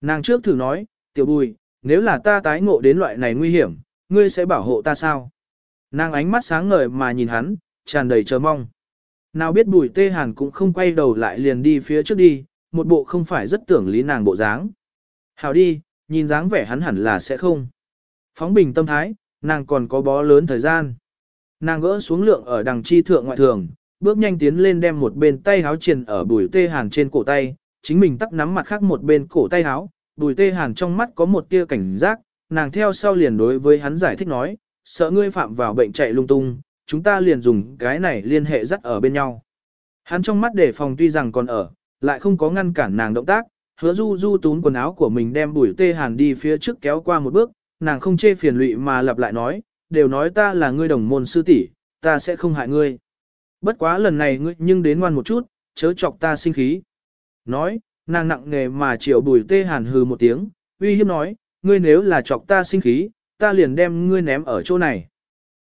A: Nàng trước thử nói, tiểu bùi, nếu là ta tái ngộ đến loại này nguy hiểm, ngươi sẽ bảo hộ ta sao? Nàng ánh mắt sáng ngời mà nhìn hắn, tràn đầy chờ mong. Nào biết bùi tê hàn cũng không quay đầu lại liền đi phía trước đi, một bộ không phải rất tưởng lý nàng bộ dáng. Hảo đi, nhìn dáng vẻ hắn hẳn là sẽ không. Phóng bình tâm thái, nàng còn có bó lớn thời gian. Nàng gỡ xuống lượng ở đằng chi thượng ngoại thường, bước nhanh tiến lên đem một bên tay háo triền ở bùi tê hàn trên cổ tay, chính mình tắt nắm mặt khác một bên cổ tay háo, bùi tê hàn trong mắt có một tia cảnh giác, nàng theo sau liền đối với hắn giải thích nói, sợ ngươi phạm vào bệnh chạy lung tung, chúng ta liền dùng cái này liên hệ dắt ở bên nhau. Hắn trong mắt đề phòng tuy rằng còn ở, lại không có ngăn cản nàng động tác, hứa du du tún quần áo của mình đem bùi tê hàn đi phía trước kéo qua một bước, nàng không chê phiền lụy mà lặp lại nói, đều nói ta là ngươi đồng môn sư tỷ, ta sẽ không hại ngươi. Bất quá lần này ngươi nhưng đến ngoan một chút, chớ chọc ta sinh khí. Nói, nàng nặng nề mà triệu bùi tê hàn hừ một tiếng, uy hiếp nói, ngươi nếu là chọc ta sinh khí, ta liền đem ngươi ném ở chỗ này.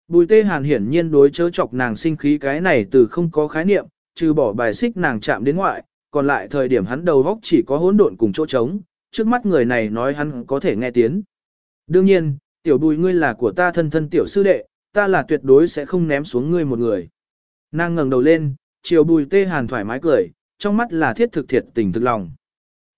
A: Bùi tê hàn hiển nhiên đối chớ chọc nàng sinh khí cái này từ không có khái niệm, trừ bỏ bài xích nàng chạm đến ngoại, còn lại thời điểm hắn đầu vóc chỉ có hỗn độn cùng chỗ trống, trước mắt người này nói hắn có thể nghe tiếng. Đương nhiên, tiểu bùi ngươi là của ta thân thân tiểu sư đệ, ta là tuyệt đối sẽ không ném xuống ngươi một người. Nàng ngẩng đầu lên, chiều bùi tê hàn thoải mái cười, trong mắt là thiết thực thiệt tình thực lòng.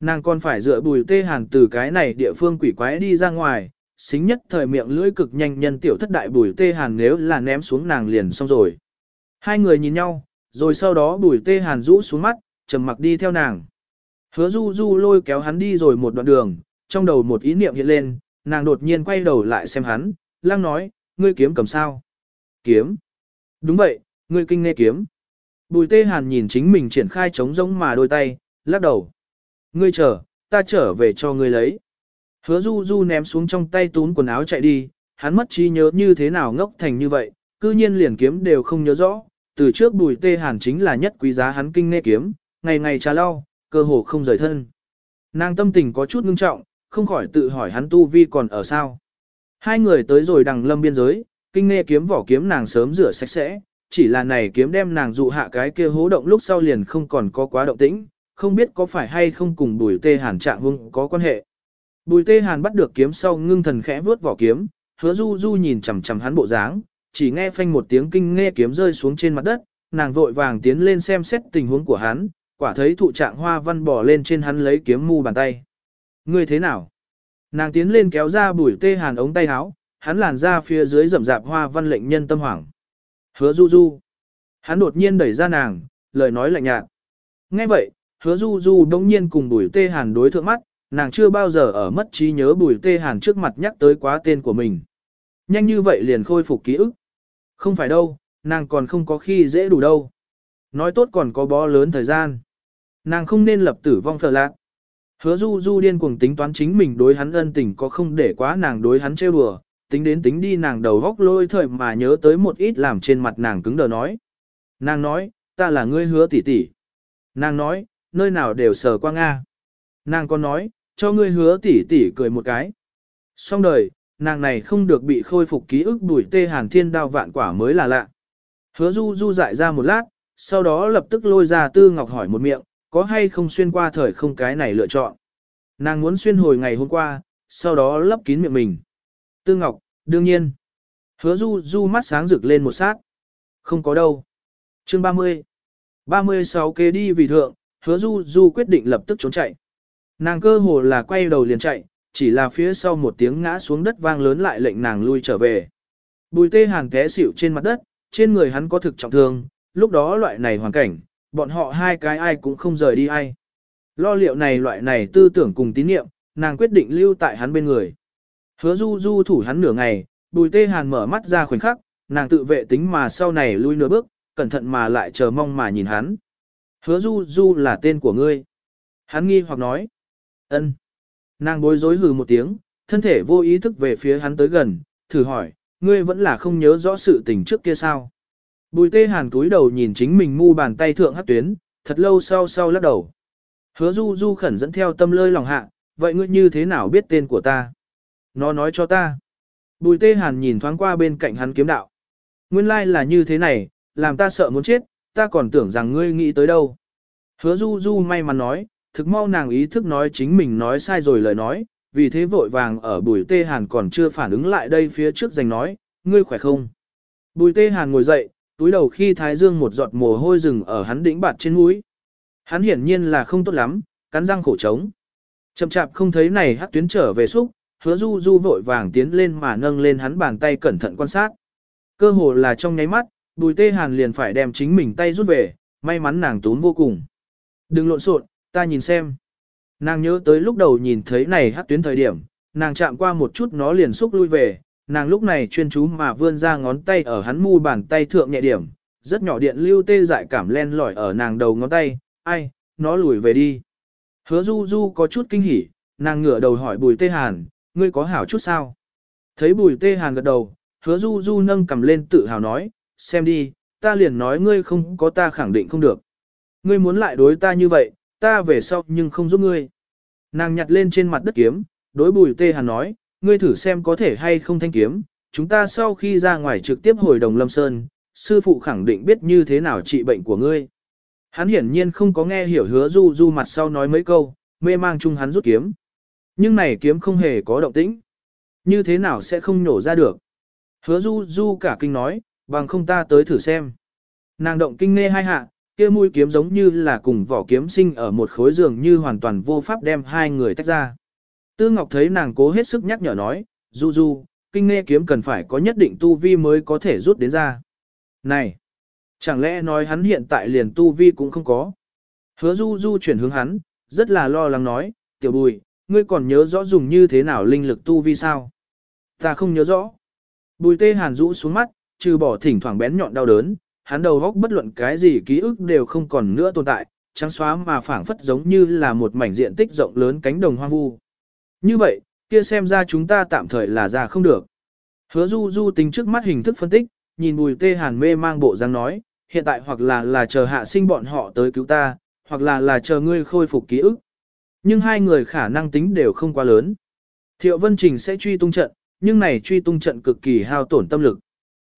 A: Nàng còn phải dựa bùi tê hàn từ cái này địa phương quỷ quái đi ra ngoài, xính nhất thời miệng lưỡi cực nhanh nhân tiểu thất đại bùi tê hàn nếu là ném xuống nàng liền xong rồi. Hai người nhìn nhau, rồi sau đó bùi tê hàn rũ xuống mắt, trầm mặc đi theo nàng. Hứa du du lôi kéo hắn đi rồi một đoạn đường, trong đầu một ý niệm hiện lên, nàng đột nhiên quay đầu lại xem hắn, lăng nói, ngươi kiếm cầm sao? Kiếm. Đúng vậy, ngươi kinh nghe kiếm. Bùi tê hàn nhìn chính mình triển khai trống rỗng mà đôi tay, lắc đầu. Ngươi chờ, ta trở về cho ngươi lấy. Hứa du du ném xuống trong tay tún quần áo chạy đi, hắn mất trí nhớ như thế nào ngốc thành như vậy, cư nhiên liền kiếm đều không nhớ rõ. Từ trước bùi tê hàn chính là nhất quý giá hắn kinh nghe kiếm, ngày ngày trà lau, cơ hồ không rời thân. Nàng tâm tình có chút ngưng trọng, không khỏi tự hỏi hắn tu vi còn ở sao. Hai người tới rồi đằng lâm biên giới, kinh nghe kiếm vỏ kiếm nàng sớm rửa sạch sẽ, chỉ là này kiếm đem nàng dụ hạ cái kia hố động lúc sau liền không còn có quá động tĩnh, không biết có phải hay không cùng bùi tê hàn trạng hung có quan hệ. Bùi tê hàn bắt được kiếm sau ngưng thần khẽ vướt vỏ kiếm, hứa du du nhìn chằm chằm hắn bộ dáng, chỉ nghe phanh một tiếng kinh nghe kiếm rơi xuống trên mặt đất, nàng vội vàng tiến lên xem xét tình huống của hắn, quả thấy thụ trạng hoa văn bỏ lên trên hắn lấy kiếm mu bàn tay. Ngươi thế nào? Nàng tiến lên kéo ra bùi tê hàn ống tay áo, hắn làn ra phía dưới rậm rạp hoa văn lệnh nhân tâm hoảng. Hứa du du. Hắn đột nhiên đẩy ra nàng, lời nói lạnh nhạt. Nghe vậy, hứa du du đông nhiên cùng bùi tê hàn đối thượng mắt, nàng chưa bao giờ ở mất trí nhớ bùi tê hàn trước mặt nhắc tới quá tên của mình. Nhanh như vậy liền khôi phục ký ức. Không phải đâu, nàng còn không có khi dễ đủ đâu. Nói tốt còn có bó lớn thời gian. Nàng không nên lập tử vong phở lạc. Hứa du du điên cuồng tính toán chính mình đối hắn ân tình có không để quá nàng đối hắn trêu đùa, tính đến tính đi nàng đầu góc lôi thời mà nhớ tới một ít làm trên mặt nàng cứng đờ nói. Nàng nói, ta là ngươi hứa tỷ tỷ. Nàng nói, nơi nào đều sờ qua Nga. Nàng còn nói, cho ngươi hứa tỷ tỷ cười một cái. Xong đời, nàng này không được bị khôi phục ký ức đuổi tê hàn thiên đao vạn quả mới là lạ. Hứa du du dại ra một lát, sau đó lập tức lôi ra tư ngọc hỏi một miệng, có hay không xuyên qua thời không cái này lựa chọn. Nàng muốn xuyên hồi ngày hôm qua, sau đó lấp kín miệng mình. Tư ngọc, đương nhiên. Hứa du du mắt sáng rực lên một sát. Không có đâu. Chương 30. 36 kế đi vì thượng, hứa du du quyết định lập tức trốn chạy. Nàng cơ hồ là quay đầu liền chạy, chỉ là phía sau một tiếng ngã xuống đất vang lớn lại lệnh nàng lui trở về. Bùi tê hàng té xỉu trên mặt đất, trên người hắn có thực trọng thương, lúc đó loại này hoàn cảnh, bọn họ hai cái ai cũng không rời đi ai. Lo liệu này loại này tư tưởng cùng tín niệm, nàng quyết định lưu tại hắn bên người. Hứa du du thủ hắn nửa ngày, bùi tê hàn mở mắt ra khoảnh khắc, nàng tự vệ tính mà sau này lui nửa bước, cẩn thận mà lại chờ mong mà nhìn hắn. Hứa du du là tên của ngươi. Hắn nghi hoặc nói. ân. Nàng bối rối hừ một tiếng, thân thể vô ý thức về phía hắn tới gần, thử hỏi, ngươi vẫn là không nhớ rõ sự tình trước kia sao. Bùi tê hàn túi đầu nhìn chính mình mu bàn tay thượng hát tuyến, thật lâu sau sau lắc đầu. Hứa du du khẩn dẫn theo tâm lơi lòng hạ, vậy ngươi như thế nào biết tên của ta? Nó nói cho ta. Bùi tê hàn nhìn thoáng qua bên cạnh hắn kiếm đạo. Nguyên lai like là như thế này, làm ta sợ muốn chết, ta còn tưởng rằng ngươi nghĩ tới đâu. Hứa du du may mắn nói, thực mau nàng ý thức nói chính mình nói sai rồi lời nói, vì thế vội vàng ở bùi tê hàn còn chưa phản ứng lại đây phía trước giành nói, ngươi khỏe không? Bùi tê hàn ngồi dậy, túi đầu khi thái dương một giọt mồ hôi rừng ở hắn đỉnh bạt trên mũi. Hắn hiển nhiên là không tốt lắm, cắn răng khổ trống. Chậm chạp không thấy này hắc tuyến trở về xúc, hứa du du vội vàng tiến lên mà nâng lên hắn bàn tay cẩn thận quan sát. Cơ hồ là trong nháy mắt, bùi tê hàn liền phải đem chính mình tay rút về, may mắn nàng tốn vô cùng. Đừng lộn xộn, ta nhìn xem. Nàng nhớ tới lúc đầu nhìn thấy này hắc tuyến thời điểm, nàng chạm qua một chút nó liền xúc lui về, nàng lúc này chuyên chú mà vươn ra ngón tay ở hắn mu bàn tay thượng nhẹ điểm, rất nhỏ điện lưu tê dại cảm len lỏi ở nàng đầu ngón tay, ai, nó lùi về đi. Hứa du du có chút kinh hỉ, nàng ngửa đầu hỏi bùi tê hàn, ngươi có hảo chút sao? Thấy bùi tê hàn gật đầu, hứa du du nâng cầm lên tự hào nói, xem đi, ta liền nói ngươi không có ta khẳng định không được. Ngươi muốn lại đối ta như vậy, ta về sau nhưng không giúp ngươi. Nàng nhặt lên trên mặt đất kiếm, đối bùi tê hàn nói, ngươi thử xem có thể hay không thanh kiếm, chúng ta sau khi ra ngoài trực tiếp hồi đồng lâm sơn, sư phụ khẳng định biết như thế nào trị bệnh của ngươi. Hắn hiển nhiên không có nghe hiểu hứa du du mặt sau nói mấy câu, mê mang chung hắn rút kiếm. Nhưng này kiếm không hề có động tĩnh. Như thế nào sẽ không nổ ra được. Hứa du du cả kinh nói, bằng không ta tới thử xem. Nàng động kinh nghe hai hạ, kia mũi kiếm giống như là cùng vỏ kiếm sinh ở một khối giường như hoàn toàn vô pháp đem hai người tách ra. Tư Ngọc thấy nàng cố hết sức nhắc nhở nói, du du, kinh nghe kiếm cần phải có nhất định tu vi mới có thể rút đến ra. Này, chẳng lẽ nói hắn hiện tại liền tu vi cũng không có. Hứa du du chuyển hướng hắn, rất là lo lắng nói, tiểu bùi, ngươi còn nhớ rõ dùng như thế nào linh lực tu vi sao? Ta không nhớ rõ. Bùi tê hàn rũ xuống mắt, trừ bỏ thỉnh thoảng bén nhọn đau đớn, hắn đầu góc bất luận cái gì ký ức đều không còn nữa tồn tại, trắng xóa mà phảng phất giống như là một mảnh diện tích rộng lớn cánh đồng hoang vu. Như vậy, kia xem ra chúng ta tạm thời là ra không được. Hứa du du tính trước mắt hình thức phân tích, nhìn bùi tê hàn mê mang bộ dáng nói, hiện tại hoặc là là chờ hạ sinh bọn họ tới cứu ta, hoặc là là chờ ngươi khôi phục ký ức. Nhưng hai người khả năng tính đều không quá lớn. Thiệu Vân Trình sẽ truy tung trận, nhưng này truy tung trận cực kỳ hao tổn tâm lực.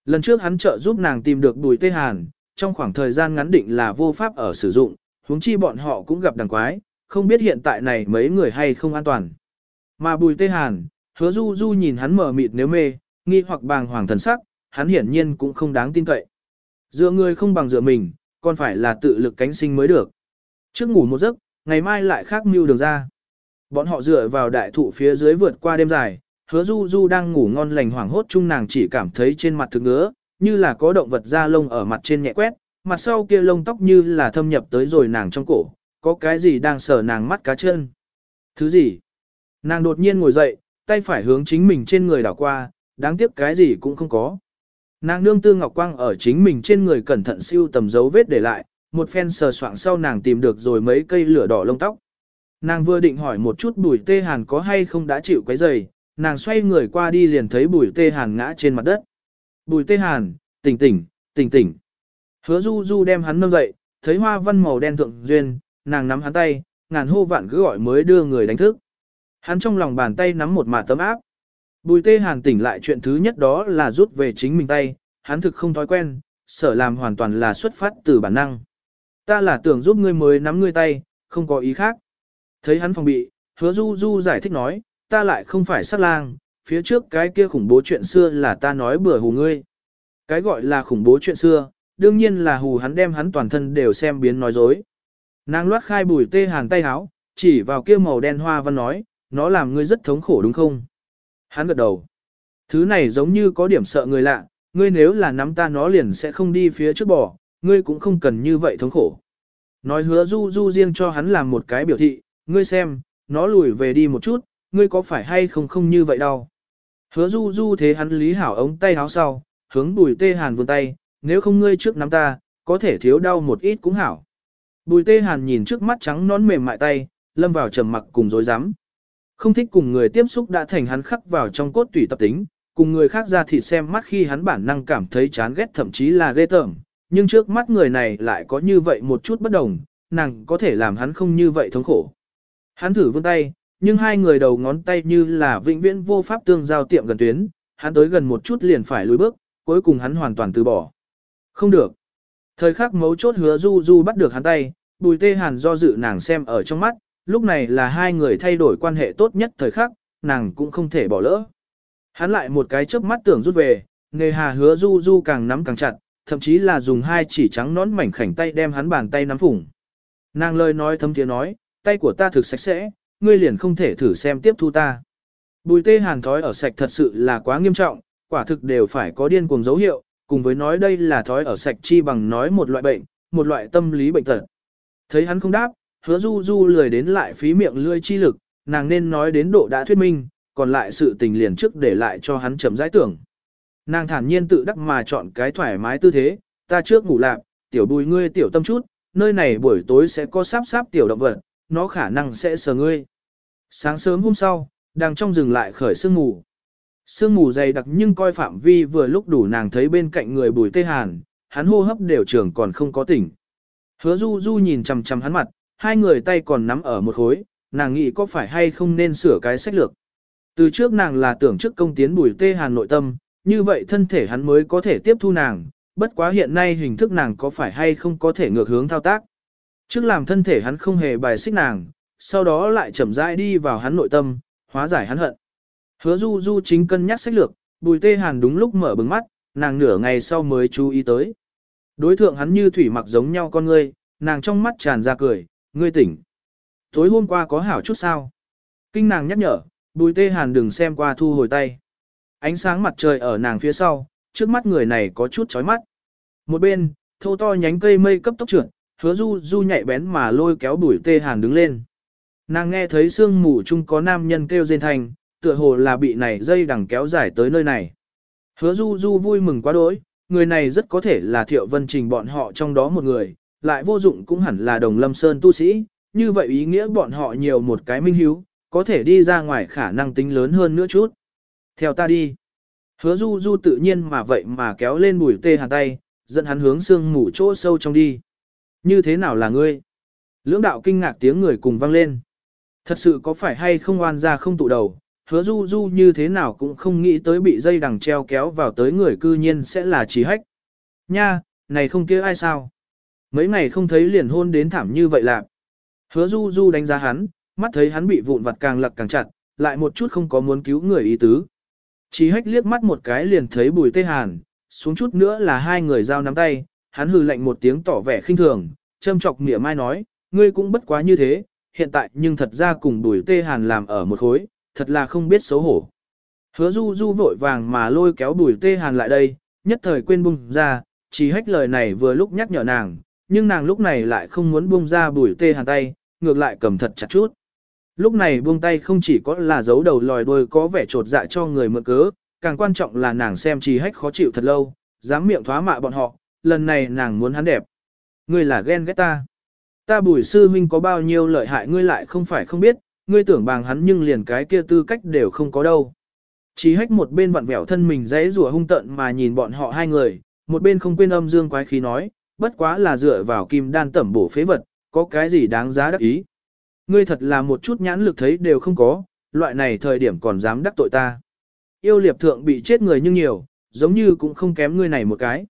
A: Lần trước hắn trợ giúp nàng tìm được bùi tê hàn, trong khoảng thời gian ngắn định là vô pháp ở sử dụng, huống chi bọn họ cũng gặp đằng quái, không biết hiện tại này mấy người hay không an toàn. Mà bùi tê hàn, hứa du du nhìn hắn mở mịt nếu mê, nghi hoặc bàng hoàng thần sắc, hắn hiển nhiên cũng không đáng tin cậy. Dựa người không bằng dựa mình, còn phải là tự lực cánh sinh mới được. Trước ngủ một giấc, ngày mai lại khác mưu đường ra. Bọn họ dựa vào đại thụ phía dưới vượt qua đêm dài, hứa du du đang ngủ ngon lành hoảng hốt chung nàng chỉ cảm thấy trên mặt thực ngứa, như là có động vật da lông ở mặt trên nhẹ quét, mặt sau kia lông tóc như là thâm nhập tới rồi nàng trong cổ, có cái gì đang sờ nàng mắt cá chân. Thứ gì? Nàng đột nhiên ngồi dậy, tay phải hướng chính mình trên người đảo qua, đáng tiếc cái gì cũng không có. Nàng nương tư ngọc quang ở chính mình trên người cẩn thận siêu tầm dấu vết để lại, một phen sờ soạng sau nàng tìm được rồi mấy cây lửa đỏ lông tóc. Nàng vừa định hỏi một chút bùi tê hàn có hay không đã chịu quấy giày, nàng xoay người qua đi liền thấy bùi tê hàn ngã trên mặt đất. Bùi tê hàn, tỉnh tỉnh, tỉnh tỉnh. Hứa du du đem hắn nâng dậy, thấy hoa văn màu đen thượng duyên, nàng nắm hắn tay, ngàn hô vạn cứ gọi mới đưa người đánh thức. Hắn trong lòng bàn tay nắm một mả tấm áp. Bùi tê hàn tỉnh lại chuyện thứ nhất đó là rút về chính mình tay, hắn thực không thói quen, sở làm hoàn toàn là xuất phát từ bản năng. Ta là tưởng giúp ngươi mới nắm ngươi tay, không có ý khác. Thấy hắn phòng bị, hứa du du giải thích nói, ta lại không phải sát lang, phía trước cái kia khủng bố chuyện xưa là ta nói bừa hù ngươi. Cái gọi là khủng bố chuyện xưa, đương nhiên là hù hắn đem hắn toàn thân đều xem biến nói dối. Nàng loát khai bùi tê hàn tay háo, chỉ vào kia màu đen hoa văn nói, nó làm ngươi rất thống khổ đúng không? Hắn gật đầu. Thứ này giống như có điểm sợ người lạ, ngươi nếu là nắm ta nó liền sẽ không đi phía trước bỏ, ngươi cũng không cần như vậy thống khổ. Nói hứa du du riêng cho hắn làm một cái biểu thị, ngươi xem, nó lùi về đi một chút, ngươi có phải hay không không như vậy đâu. Hứa du du thế hắn lý hảo ống tay áo sau, hướng bùi tê hàn vươn tay, nếu không ngươi trước nắm ta, có thể thiếu đau một ít cũng hảo. Bùi tê hàn nhìn trước mắt trắng nón mềm mại tay, lâm vào trầm mặc cùng dối rắm không thích cùng người tiếp xúc đã thành hắn khắc vào trong cốt tủy tập tính, cùng người khác ra thịt xem mắt khi hắn bản năng cảm thấy chán ghét thậm chí là ghê tởm, nhưng trước mắt người này lại có như vậy một chút bất đồng, nàng có thể làm hắn không như vậy thống khổ. Hắn thử vươn tay, nhưng hai người đầu ngón tay như là vĩnh viễn vô pháp tương giao tiệm gần tuyến, hắn tới gần một chút liền phải lùi bước, cuối cùng hắn hoàn toàn từ bỏ. Không được. Thời khắc mấu chốt hứa du du bắt được hắn tay, bùi tê hàn do dự nàng xem ở trong mắt, lúc này là hai người thay đổi quan hệ tốt nhất thời khắc, nàng cũng không thể bỏ lỡ. Hắn lại một cái chớp mắt tưởng rút về, nề hà hứa du du càng nắm càng chặt, thậm chí là dùng hai chỉ trắng nón mảnh khảnh tay đem hắn bàn tay nắm phủng. Nàng lời nói thấm tiếng nói, tay của ta thực sạch sẽ, ngươi liền không thể thử xem tiếp thu ta. Bùi tê hàn thói ở sạch thật sự là quá nghiêm trọng, quả thực đều phải có điên cuồng dấu hiệu, cùng với nói đây là thói ở sạch chi bằng nói một loại bệnh, một loại tâm lý bệnh tật. Thấy hắn không đáp, hứa du du lười đến lại phí miệng lươi chi lực, nàng nên nói đến độ đã thuyết minh, còn lại sự tình liền trước để lại cho hắn chậm giải tưởng. Nàng thản nhiên tự đắc mà chọn cái thoải mái tư thế, ta trước ngủ lạc, tiểu bùi ngươi tiểu tâm chút, nơi này buổi tối sẽ có sáp sáp tiểu động vật, nó khả năng sẽ sờ ngươi. Sáng sớm hôm sau, đang trong rừng lại khởi sương ngủ, Sương mù dày đặc nhưng coi phạm vi vừa lúc đủ nàng thấy bên cạnh người bùi tê hàn, hắn hô hấp đều trưởng còn không có tỉnh. Hứa du du nhìn chằm chằm hắn mặt, hai người tay còn nắm ở một khối, nàng nghĩ có phải hay không nên sửa cái sách lược. Từ trước nàng là tưởng trước công tiến bùi tê hàn nội tâm, như vậy thân thể hắn mới có thể tiếp thu nàng, bất quá hiện nay hình thức nàng có phải hay không có thể ngược hướng thao tác. Trước làm thân thể hắn không hề bài xích nàng, sau đó lại chậm rãi đi vào hắn nội tâm, hóa giải hắn hận. Hứa du du chính cân nhắc sách lược, bùi tê hàn đúng lúc mở bừng mắt, nàng nửa ngày sau mới chú ý tới. Đối thượng hắn như thủy mặc giống nhau con ngươi, nàng trong mắt tràn ra cười, ngươi tỉnh. Tối hôm qua có hảo chút sao. Kinh nàng nhắc nhở, bùi tê hàn đừng xem qua thu hồi tay. Ánh sáng mặt trời ở nàng phía sau, trước mắt người này có chút chói mắt. Một bên, thô to nhánh cây mây cấp tốc trượt, hứa du du nhạy bén mà lôi kéo bùi tê hàn đứng lên. Nàng nghe thấy sương mù chung có nam nhân kêu rên thành, tựa hồ là bị này dây đằng kéo dài tới nơi này. Hứa du du vui mừng quá đỗi, người này rất có thể là thiệu vân trình bọn họ trong đó một người, lại vô dụng cũng hẳn là đồng lâm sơn tu sĩ, như vậy ý nghĩa bọn họ nhiều một cái minh hiếu, có thể đi ra ngoài khả năng tính lớn hơn nữa chút. Theo ta đi. Hứa du du tự nhiên mà vậy mà kéo lên bùi tê hàn tay, dẫn hắn hướng sương mù chỗ sâu trong đi. Như thế nào là ngươi? Lưỡng đạo kinh ngạc tiếng người cùng vang lên. Thật sự có phải hay không oan ra không tụ đầu, hứa du du như thế nào cũng không nghĩ tới bị dây đằng treo kéo vào tới người cư nhiên sẽ là trí hách. Nha, này không kia ai sao? Mấy ngày không thấy liền hôn đến thảm như vậy lạc. Hứa du du đánh giá hắn, mắt thấy hắn bị vụn vặt càng lặc càng chặt, lại một chút không có muốn cứu người ý tứ. Chỉ hách liếc mắt một cái liền thấy bùi tê hàn, xuống chút nữa là hai người giao nắm tay, hắn hừ lạnh một tiếng tỏ vẻ khinh thường, châm chọc mỉa mai nói, ngươi cũng bất quá như thế, hiện tại nhưng thật ra cùng bùi tê hàn làm ở một khối, thật là không biết xấu hổ. Hứa du du vội vàng mà lôi kéo bùi tê hàn lại đây, nhất thời quên bung ra, chỉ hách lời này vừa lúc nhắc nhở nàng, nhưng nàng lúc này lại không muốn buông ra bùi tê hàn tay, ngược lại cầm thật chặt chút. Lúc này buông tay không chỉ có là giấu đầu lòi đuôi có vẻ trột dạ cho người mượn cớ, càng quan trọng là nàng xem trì hách khó chịu thật lâu, dám miệng thoá mạ bọn họ, lần này nàng muốn hắn đẹp. Ngươi là ghen ghét ta. Ta bùi sư huynh có bao nhiêu lợi hại ngươi lại không phải không biết, ngươi tưởng bằng hắn nhưng liền cái kia tư cách đều không có đâu. Chỉ hách một bên vặn vẹo thân mình dãy rùa hung tận mà nhìn bọn họ hai người, một bên không quên âm dương quái khí nói, bất quá là dựa vào kim đan tẩm bổ phế vật, có cái gì đáng giá đắc ý. Ngươi thật là một chút nhãn lực thấy đều không có, loại này thời điểm còn dám đắc tội ta. Yêu liệp thượng bị chết người nhưng nhiều, giống như cũng không kém ngươi này một cái.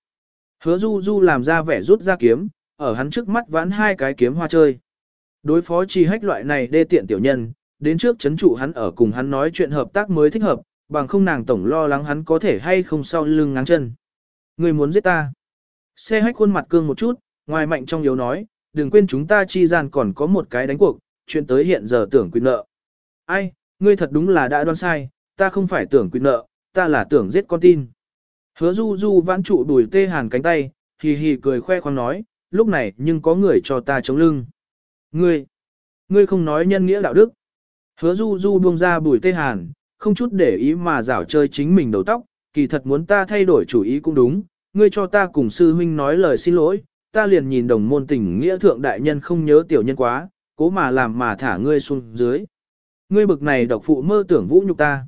A: Hứa du du làm ra vẻ rút ra kiếm, ở hắn trước mắt ván hai cái kiếm hoa chơi. Đối phó chi hách loại này đê tiện tiểu nhân, đến trước chấn trụ hắn ở cùng hắn nói chuyện hợp tác mới thích hợp, bằng không nàng tổng lo lắng hắn có thể hay không sau lưng ngáng chân. Ngươi muốn giết ta. Xe hách khuôn mặt cương một chút, ngoài mạnh trong yếu nói, đừng quên chúng ta chi gian còn có một cái đánh cuộc, chuyện tới hiện giờ tưởng quyền nợ. Ai, ngươi thật đúng là đã đoán sai, ta không phải tưởng quyền nợ, ta là tưởng giết con tin. Hứa du du vãn trụ đùi tê hàn cánh tay, hì hì cười khoe khoang nói, lúc này nhưng có người cho ta chống lưng. Ngươi, ngươi không nói nhân nghĩa đạo đức. Hứa du du buông ra bùi tê hàn, không chút để ý mà rảo chơi chính mình đầu tóc, kỳ thật muốn ta thay đổi chủ ý cũng đúng, ngươi cho ta cùng sư huynh nói lời xin lỗi, ta liền nhìn đồng môn tình nghĩa thượng đại nhân không nhớ tiểu nhân quá, cố mà làm mà thả ngươi xuống dưới. Ngươi bực này độc phụ mơ tưởng vũ nhục ta.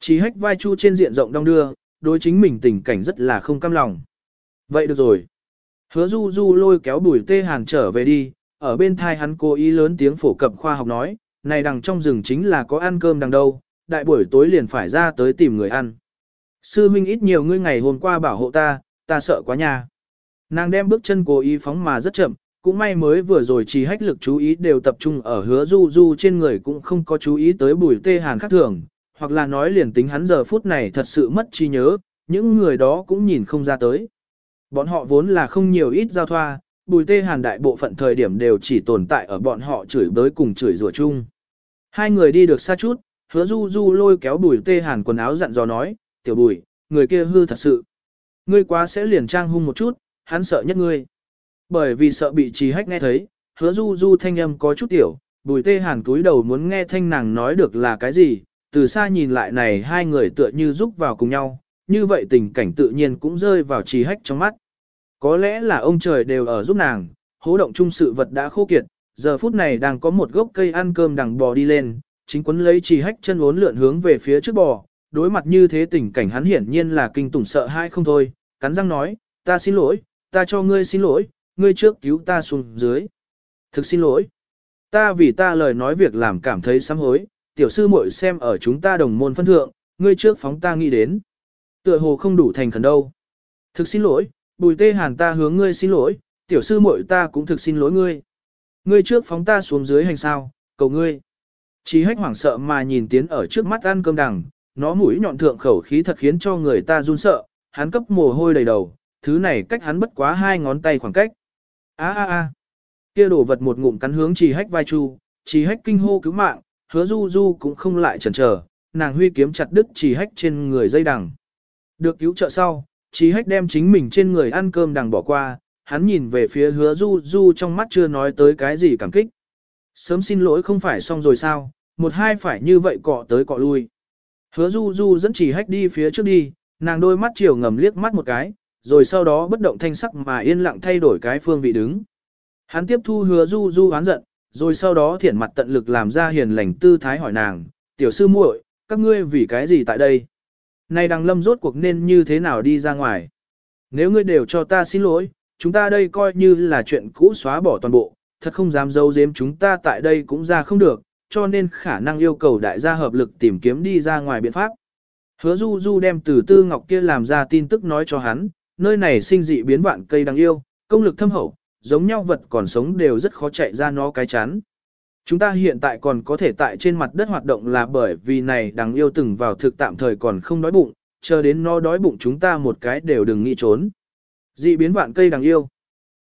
A: Chỉ hách vai chu trên diện rộng đong đưa, đối chính mình tình cảnh rất là không cam lòng. Vậy được rồi. Hứa du du lôi kéo bùi tê hàn trở về đi, ở bên thai hắn cố ý lớn tiếng phổ cập khoa học nói, này đằng trong rừng chính là có ăn cơm đằng đâu, đại buổi tối liền phải ra tới tìm người ăn. Sư huynh ít nhiều ngươi ngày hôm qua bảo hộ ta, ta sợ quá nha. Nàng đem bước chân cố ý phóng mà rất chậm, cũng may mới vừa rồi chỉ hách lực chú ý đều tập trung ở hứa du du trên người cũng không có chú ý tới bùi tê hàn khác thường, hoặc là nói liền tính hắn giờ phút này thật sự mất trí nhớ, những người đó cũng nhìn không ra tới. Bọn họ vốn là không nhiều ít giao thoa, bùi tê hàn đại bộ phận thời điểm đều chỉ tồn tại ở bọn họ chửi bới cùng chửi rủa chung. Hai người đi được xa chút, hứa du du lôi kéo bùi tê hàn quần áo dặn dò nói, tiểu bùi, người kia hư thật sự. Ngươi quá sẽ liền trang hung một chút, hắn sợ nhất ngươi. Bởi vì sợ bị trì hách nghe thấy, hứa du du thanh âm có chút tiểu, bùi tê hàn túi đầu muốn nghe thanh nàng nói được là cái gì, từ xa nhìn lại này hai người tựa như rúc vào cùng nhau, như vậy tình cảnh tự nhiên cũng rơi vào trì hách trong mắt. Có lẽ là ông trời đều ở giúp nàng, hố động chung sự vật đã khô kiệt, giờ phút này đang có một gốc cây ăn cơm đằng bò đi lên, chính quấn lấy trì hách chân uốn lượn hướng về phía trước bò, đối mặt như thế tình cảnh hắn hiển nhiên là kinh tủng sợ hai không thôi, cắn răng nói, ta xin lỗi, ta cho ngươi xin lỗi, ngươi trước cứu ta xuống dưới. Thực xin lỗi. Ta vì ta lời nói việc làm cảm thấy sám hối, tiểu sư muội xem ở chúng ta đồng môn phân thượng, ngươi trước phóng ta nghĩ đến. Tựa hồ không đủ thành khẩn đâu. Thực xin lỗi, bùi tê hàn ta hướng ngươi xin lỗi, tiểu sư muội ta cũng thực xin lỗi ngươi. Ngươi trước phóng ta xuống dưới hành sao, cầu ngươi. Chí hách hoảng sợ mà nhìn tiến ở trước mắt ăn cơm đằng, nó mũi nhọn thượng khẩu khí thật khiến cho người ta run sợ, hắn cấp mồ hôi đầy đầu, thứ này cách hắn bất quá hai ngón tay khoảng cách. A a a. Kia đồ vật một ngụm cắn hướng Trì Hách vai chu, Trì Hách kinh hô cứu mạng, Hứa Du Du cũng không lại chần chờ, nàng huy kiếm chặt đứt Trì Hách trên người dây đằng. Được cứu trợ sau, Trì Hách đem chính mình trên người ăn cơm đằng bỏ qua, hắn nhìn về phía Hứa Du Du trong mắt chưa nói tới cái gì cảm kích. Sớm xin lỗi không phải xong rồi sao, một hai phải như vậy cọ tới cọ lui. Hứa Du Du dẫn Trì Hách đi phía trước đi, nàng đôi mắt chiều ngầm liếc mắt một cái, rồi sau đó bất động thanh sắc mà yên lặng thay đổi cái phương vị đứng. Hắn tiếp thu hứa du du oán giận, rồi sau đó thiển mặt tận lực làm ra hiền lành tư thái hỏi nàng, tiểu sư muội, các ngươi vì cái gì tại đây? Này đằng lâm rốt cuộc nên như thế nào đi ra ngoài? Nếu ngươi đều cho ta xin lỗi, chúng ta đây coi như là chuyện cũ xóa bỏ toàn bộ, thật không dám giấu giếm chúng ta tại đây cũng ra không được, cho nên khả năng yêu cầu đại gia hợp lực tìm kiếm đi ra ngoài biện pháp. Hứa Du Du đem từ tư ngọc kia làm ra tin tức nói cho hắn, nơi này sinh dị biến vạn cây đáng yêu, công lực thâm hậu, giống nhau vật còn sống đều rất khó chạy ra nó cái chán. Chúng ta hiện tại còn có thể tại trên mặt đất hoạt động là bởi vì này đằng yêu từng vào thực tạm thời còn không đói bụng, chờ đến nó đói bụng chúng ta một cái đều đừng nghĩ trốn. Dị biến vạn cây đằng yêu.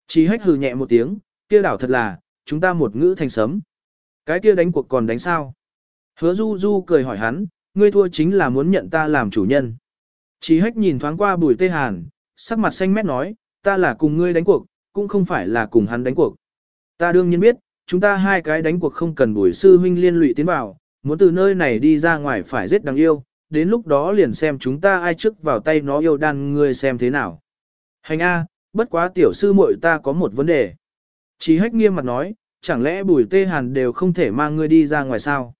A: Chỉ hách hừ nhẹ một tiếng, kia đảo thật là, chúng ta một ngữ thành sấm. Cái kia đánh cuộc còn đánh sao? Hứa du du cười hỏi hắn, ngươi thua chính là muốn nhận ta làm chủ nhân. Chí hách nhìn thoáng qua bùi tê hàn, sắc mặt xanh mét nói, ta là cùng ngươi đánh cuộc, cũng không phải là cùng hắn đánh cuộc. Ta đương nhiên biết, chúng ta hai cái đánh cuộc không cần bùi sư huynh liên lụy tiến vào, muốn từ nơi này đi ra ngoài phải giết đáng yêu, đến lúc đó liền xem chúng ta ai trước vào tay nó yêu đan ngươi xem thế nào. Hành A, bất quá tiểu sư muội ta có một vấn đề. Chí hách nghiêm mặt nói, chẳng lẽ bùi tê hàn đều không thể mang ngươi đi ra ngoài sao?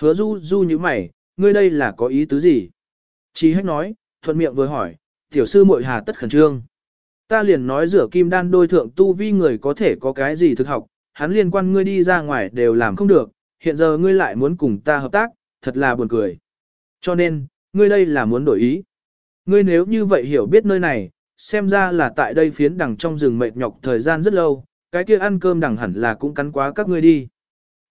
A: Hứa du du như mày, ngươi đây là có ý tứ gì? Chí hách nói, thuận miệng vừa hỏi, tiểu sư muội hà tất khẩn trương. Ta liền nói rửa kim đan đôi thượng tu vi người có thể có cái gì thực học, hắn liên quan ngươi đi ra ngoài đều làm không được, hiện giờ ngươi lại muốn cùng ta hợp tác, thật là buồn cười. Cho nên, ngươi đây là muốn đổi ý. Ngươi nếu như vậy hiểu biết nơi này, xem ra là tại đây phiến đằng trong rừng mệt nhọc thời gian rất lâu, cái kia ăn cơm đằng hẳn là cũng cắn quá các ngươi đi.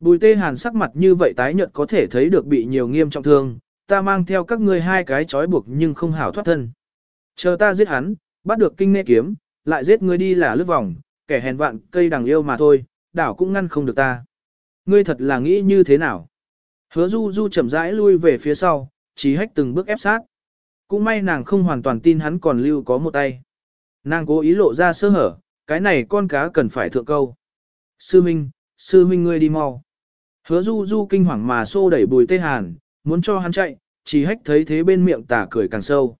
A: Bùi tê hàn sắc mặt như vậy tái nhợt có thể thấy được bị nhiều nghiêm trọng thương, ta mang theo các ngươi hai cái trói buộc nhưng không hảo thoát thân. Chờ ta giết hắn, bắt được kinh nghệ kiếm, lại giết ngươi đi là lướt vòng, kẻ hèn vạn cây đằng yêu mà thôi, đảo cũng ngăn không được ta. Ngươi thật là nghĩ như thế nào? Hứa du du chậm rãi lui về phía sau, chỉ hách từng bước ép sát. Cũng may nàng không hoàn toàn tin hắn còn lưu có một tay. Nàng cố ý lộ ra sơ hở, cái này con cá cần phải thượng câu. Sư Minh, Sư Minh ngươi đi mau. Hứa du du kinh hoàng mà xô đẩy bùi tê hàn, muốn cho hắn chạy, chỉ hách thấy thế bên miệng tả cười càng sâu.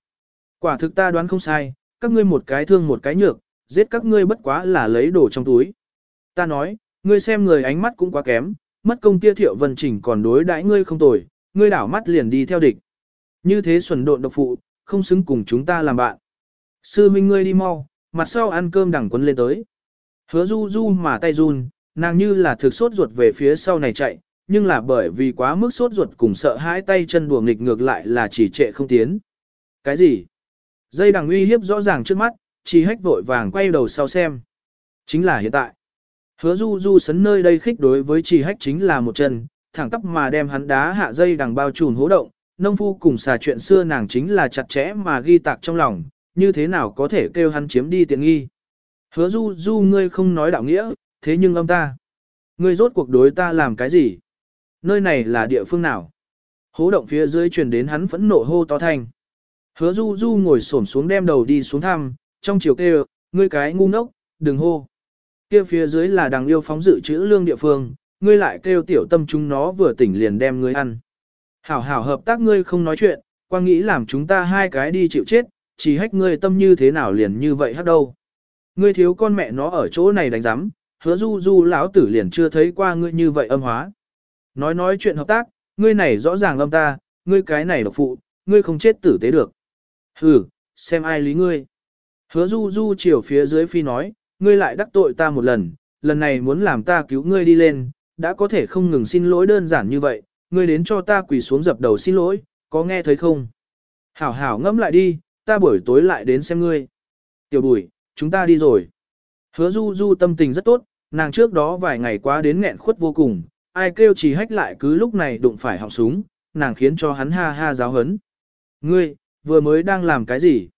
A: Quả thực ta đoán không sai, các ngươi một cái thương một cái nhược, giết các ngươi bất quá là lấy đồ trong túi. Ta nói, ngươi xem người ánh mắt cũng quá kém, mất công tia thiệu vân chỉnh còn đối đãi ngươi không tồi, ngươi đảo mắt liền đi theo địch. Như thế xuẩn độn độc phụ, không xứng cùng chúng ta làm bạn. Sư minh ngươi đi mau, mặt sau ăn cơm đẳng quấn lên tới. Hứa du du mà tay run, nàng như là thực sốt ruột về phía sau này chạy, nhưng là bởi vì quá mức sốt ruột cùng sợ hãi tay chân đùa nghịch ngược lại là chỉ trệ không tiến. Cái gì? Dây đằng uy hiếp rõ ràng trước mắt, chỉ hách vội vàng quay đầu sau xem. Chính là hiện tại. Hứa du du sấn nơi đây khích đối với chỉ hách chính là một chân, thẳng tắp mà đem hắn đá hạ dây đằng bao trùn hố động, nông phu cùng xà chuyện xưa nàng chính là chặt chẽ mà ghi tạc trong lòng, như thế nào có thể kêu hắn chiếm đi tiện nghi. Hứa du du ngươi không nói đạo nghĩa, thế nhưng âm ta. Ngươi rốt cuộc đối ta làm cái gì? Nơi này là địa phương nào? Hố động phía dưới truyền đến hắn phẫn nộ hô to thanh. Hứa du du ngồi xổm xuống đem đầu đi xuống thăm, trong chiều kêu, ngươi cái ngu ngốc, đừng hô. Kia phía dưới là đằng yêu phóng dự trữ lương địa phương, ngươi lại kêu tiểu tâm chúng nó vừa tỉnh liền đem ngươi ăn. Hảo hảo hợp tác ngươi không nói chuyện, quang nghĩ làm chúng ta hai cái đi chịu chết, chỉ hách ngươi tâm như thế nào liền như vậy hết đâu. Ngươi thiếu con mẹ nó ở chỗ này đánh giám, hứa du du lão tử liền chưa thấy qua ngươi như vậy âm hóa. Nói nói chuyện hợp tác, ngươi này rõ ràng lâm ta, ngươi cái này độc phụ, ngươi không chết tử tế được. Hừ, xem ai lý ngươi. Hứa du du chiều phía dưới phi nói, ngươi lại đắc tội ta một lần, lần này muốn làm ta cứu ngươi đi lên, đã có thể không ngừng xin lỗi đơn giản như vậy, ngươi đến cho ta quỳ xuống dập đầu xin lỗi, có nghe thấy không? Hảo hảo ngẫm lại đi, ta buổi tối lại đến xem ngươi. Tiểu bùi, chúng ta đi rồi. Hứa du du tâm tình rất tốt, nàng trước đó vài ngày quá đến nghẹn khuất vô cùng, ai kêu chỉ hách lại cứ lúc này đụng phải họng súng, nàng khiến cho hắn ha ha giáo hấn. Ngươi, vừa mới đang làm cái gì?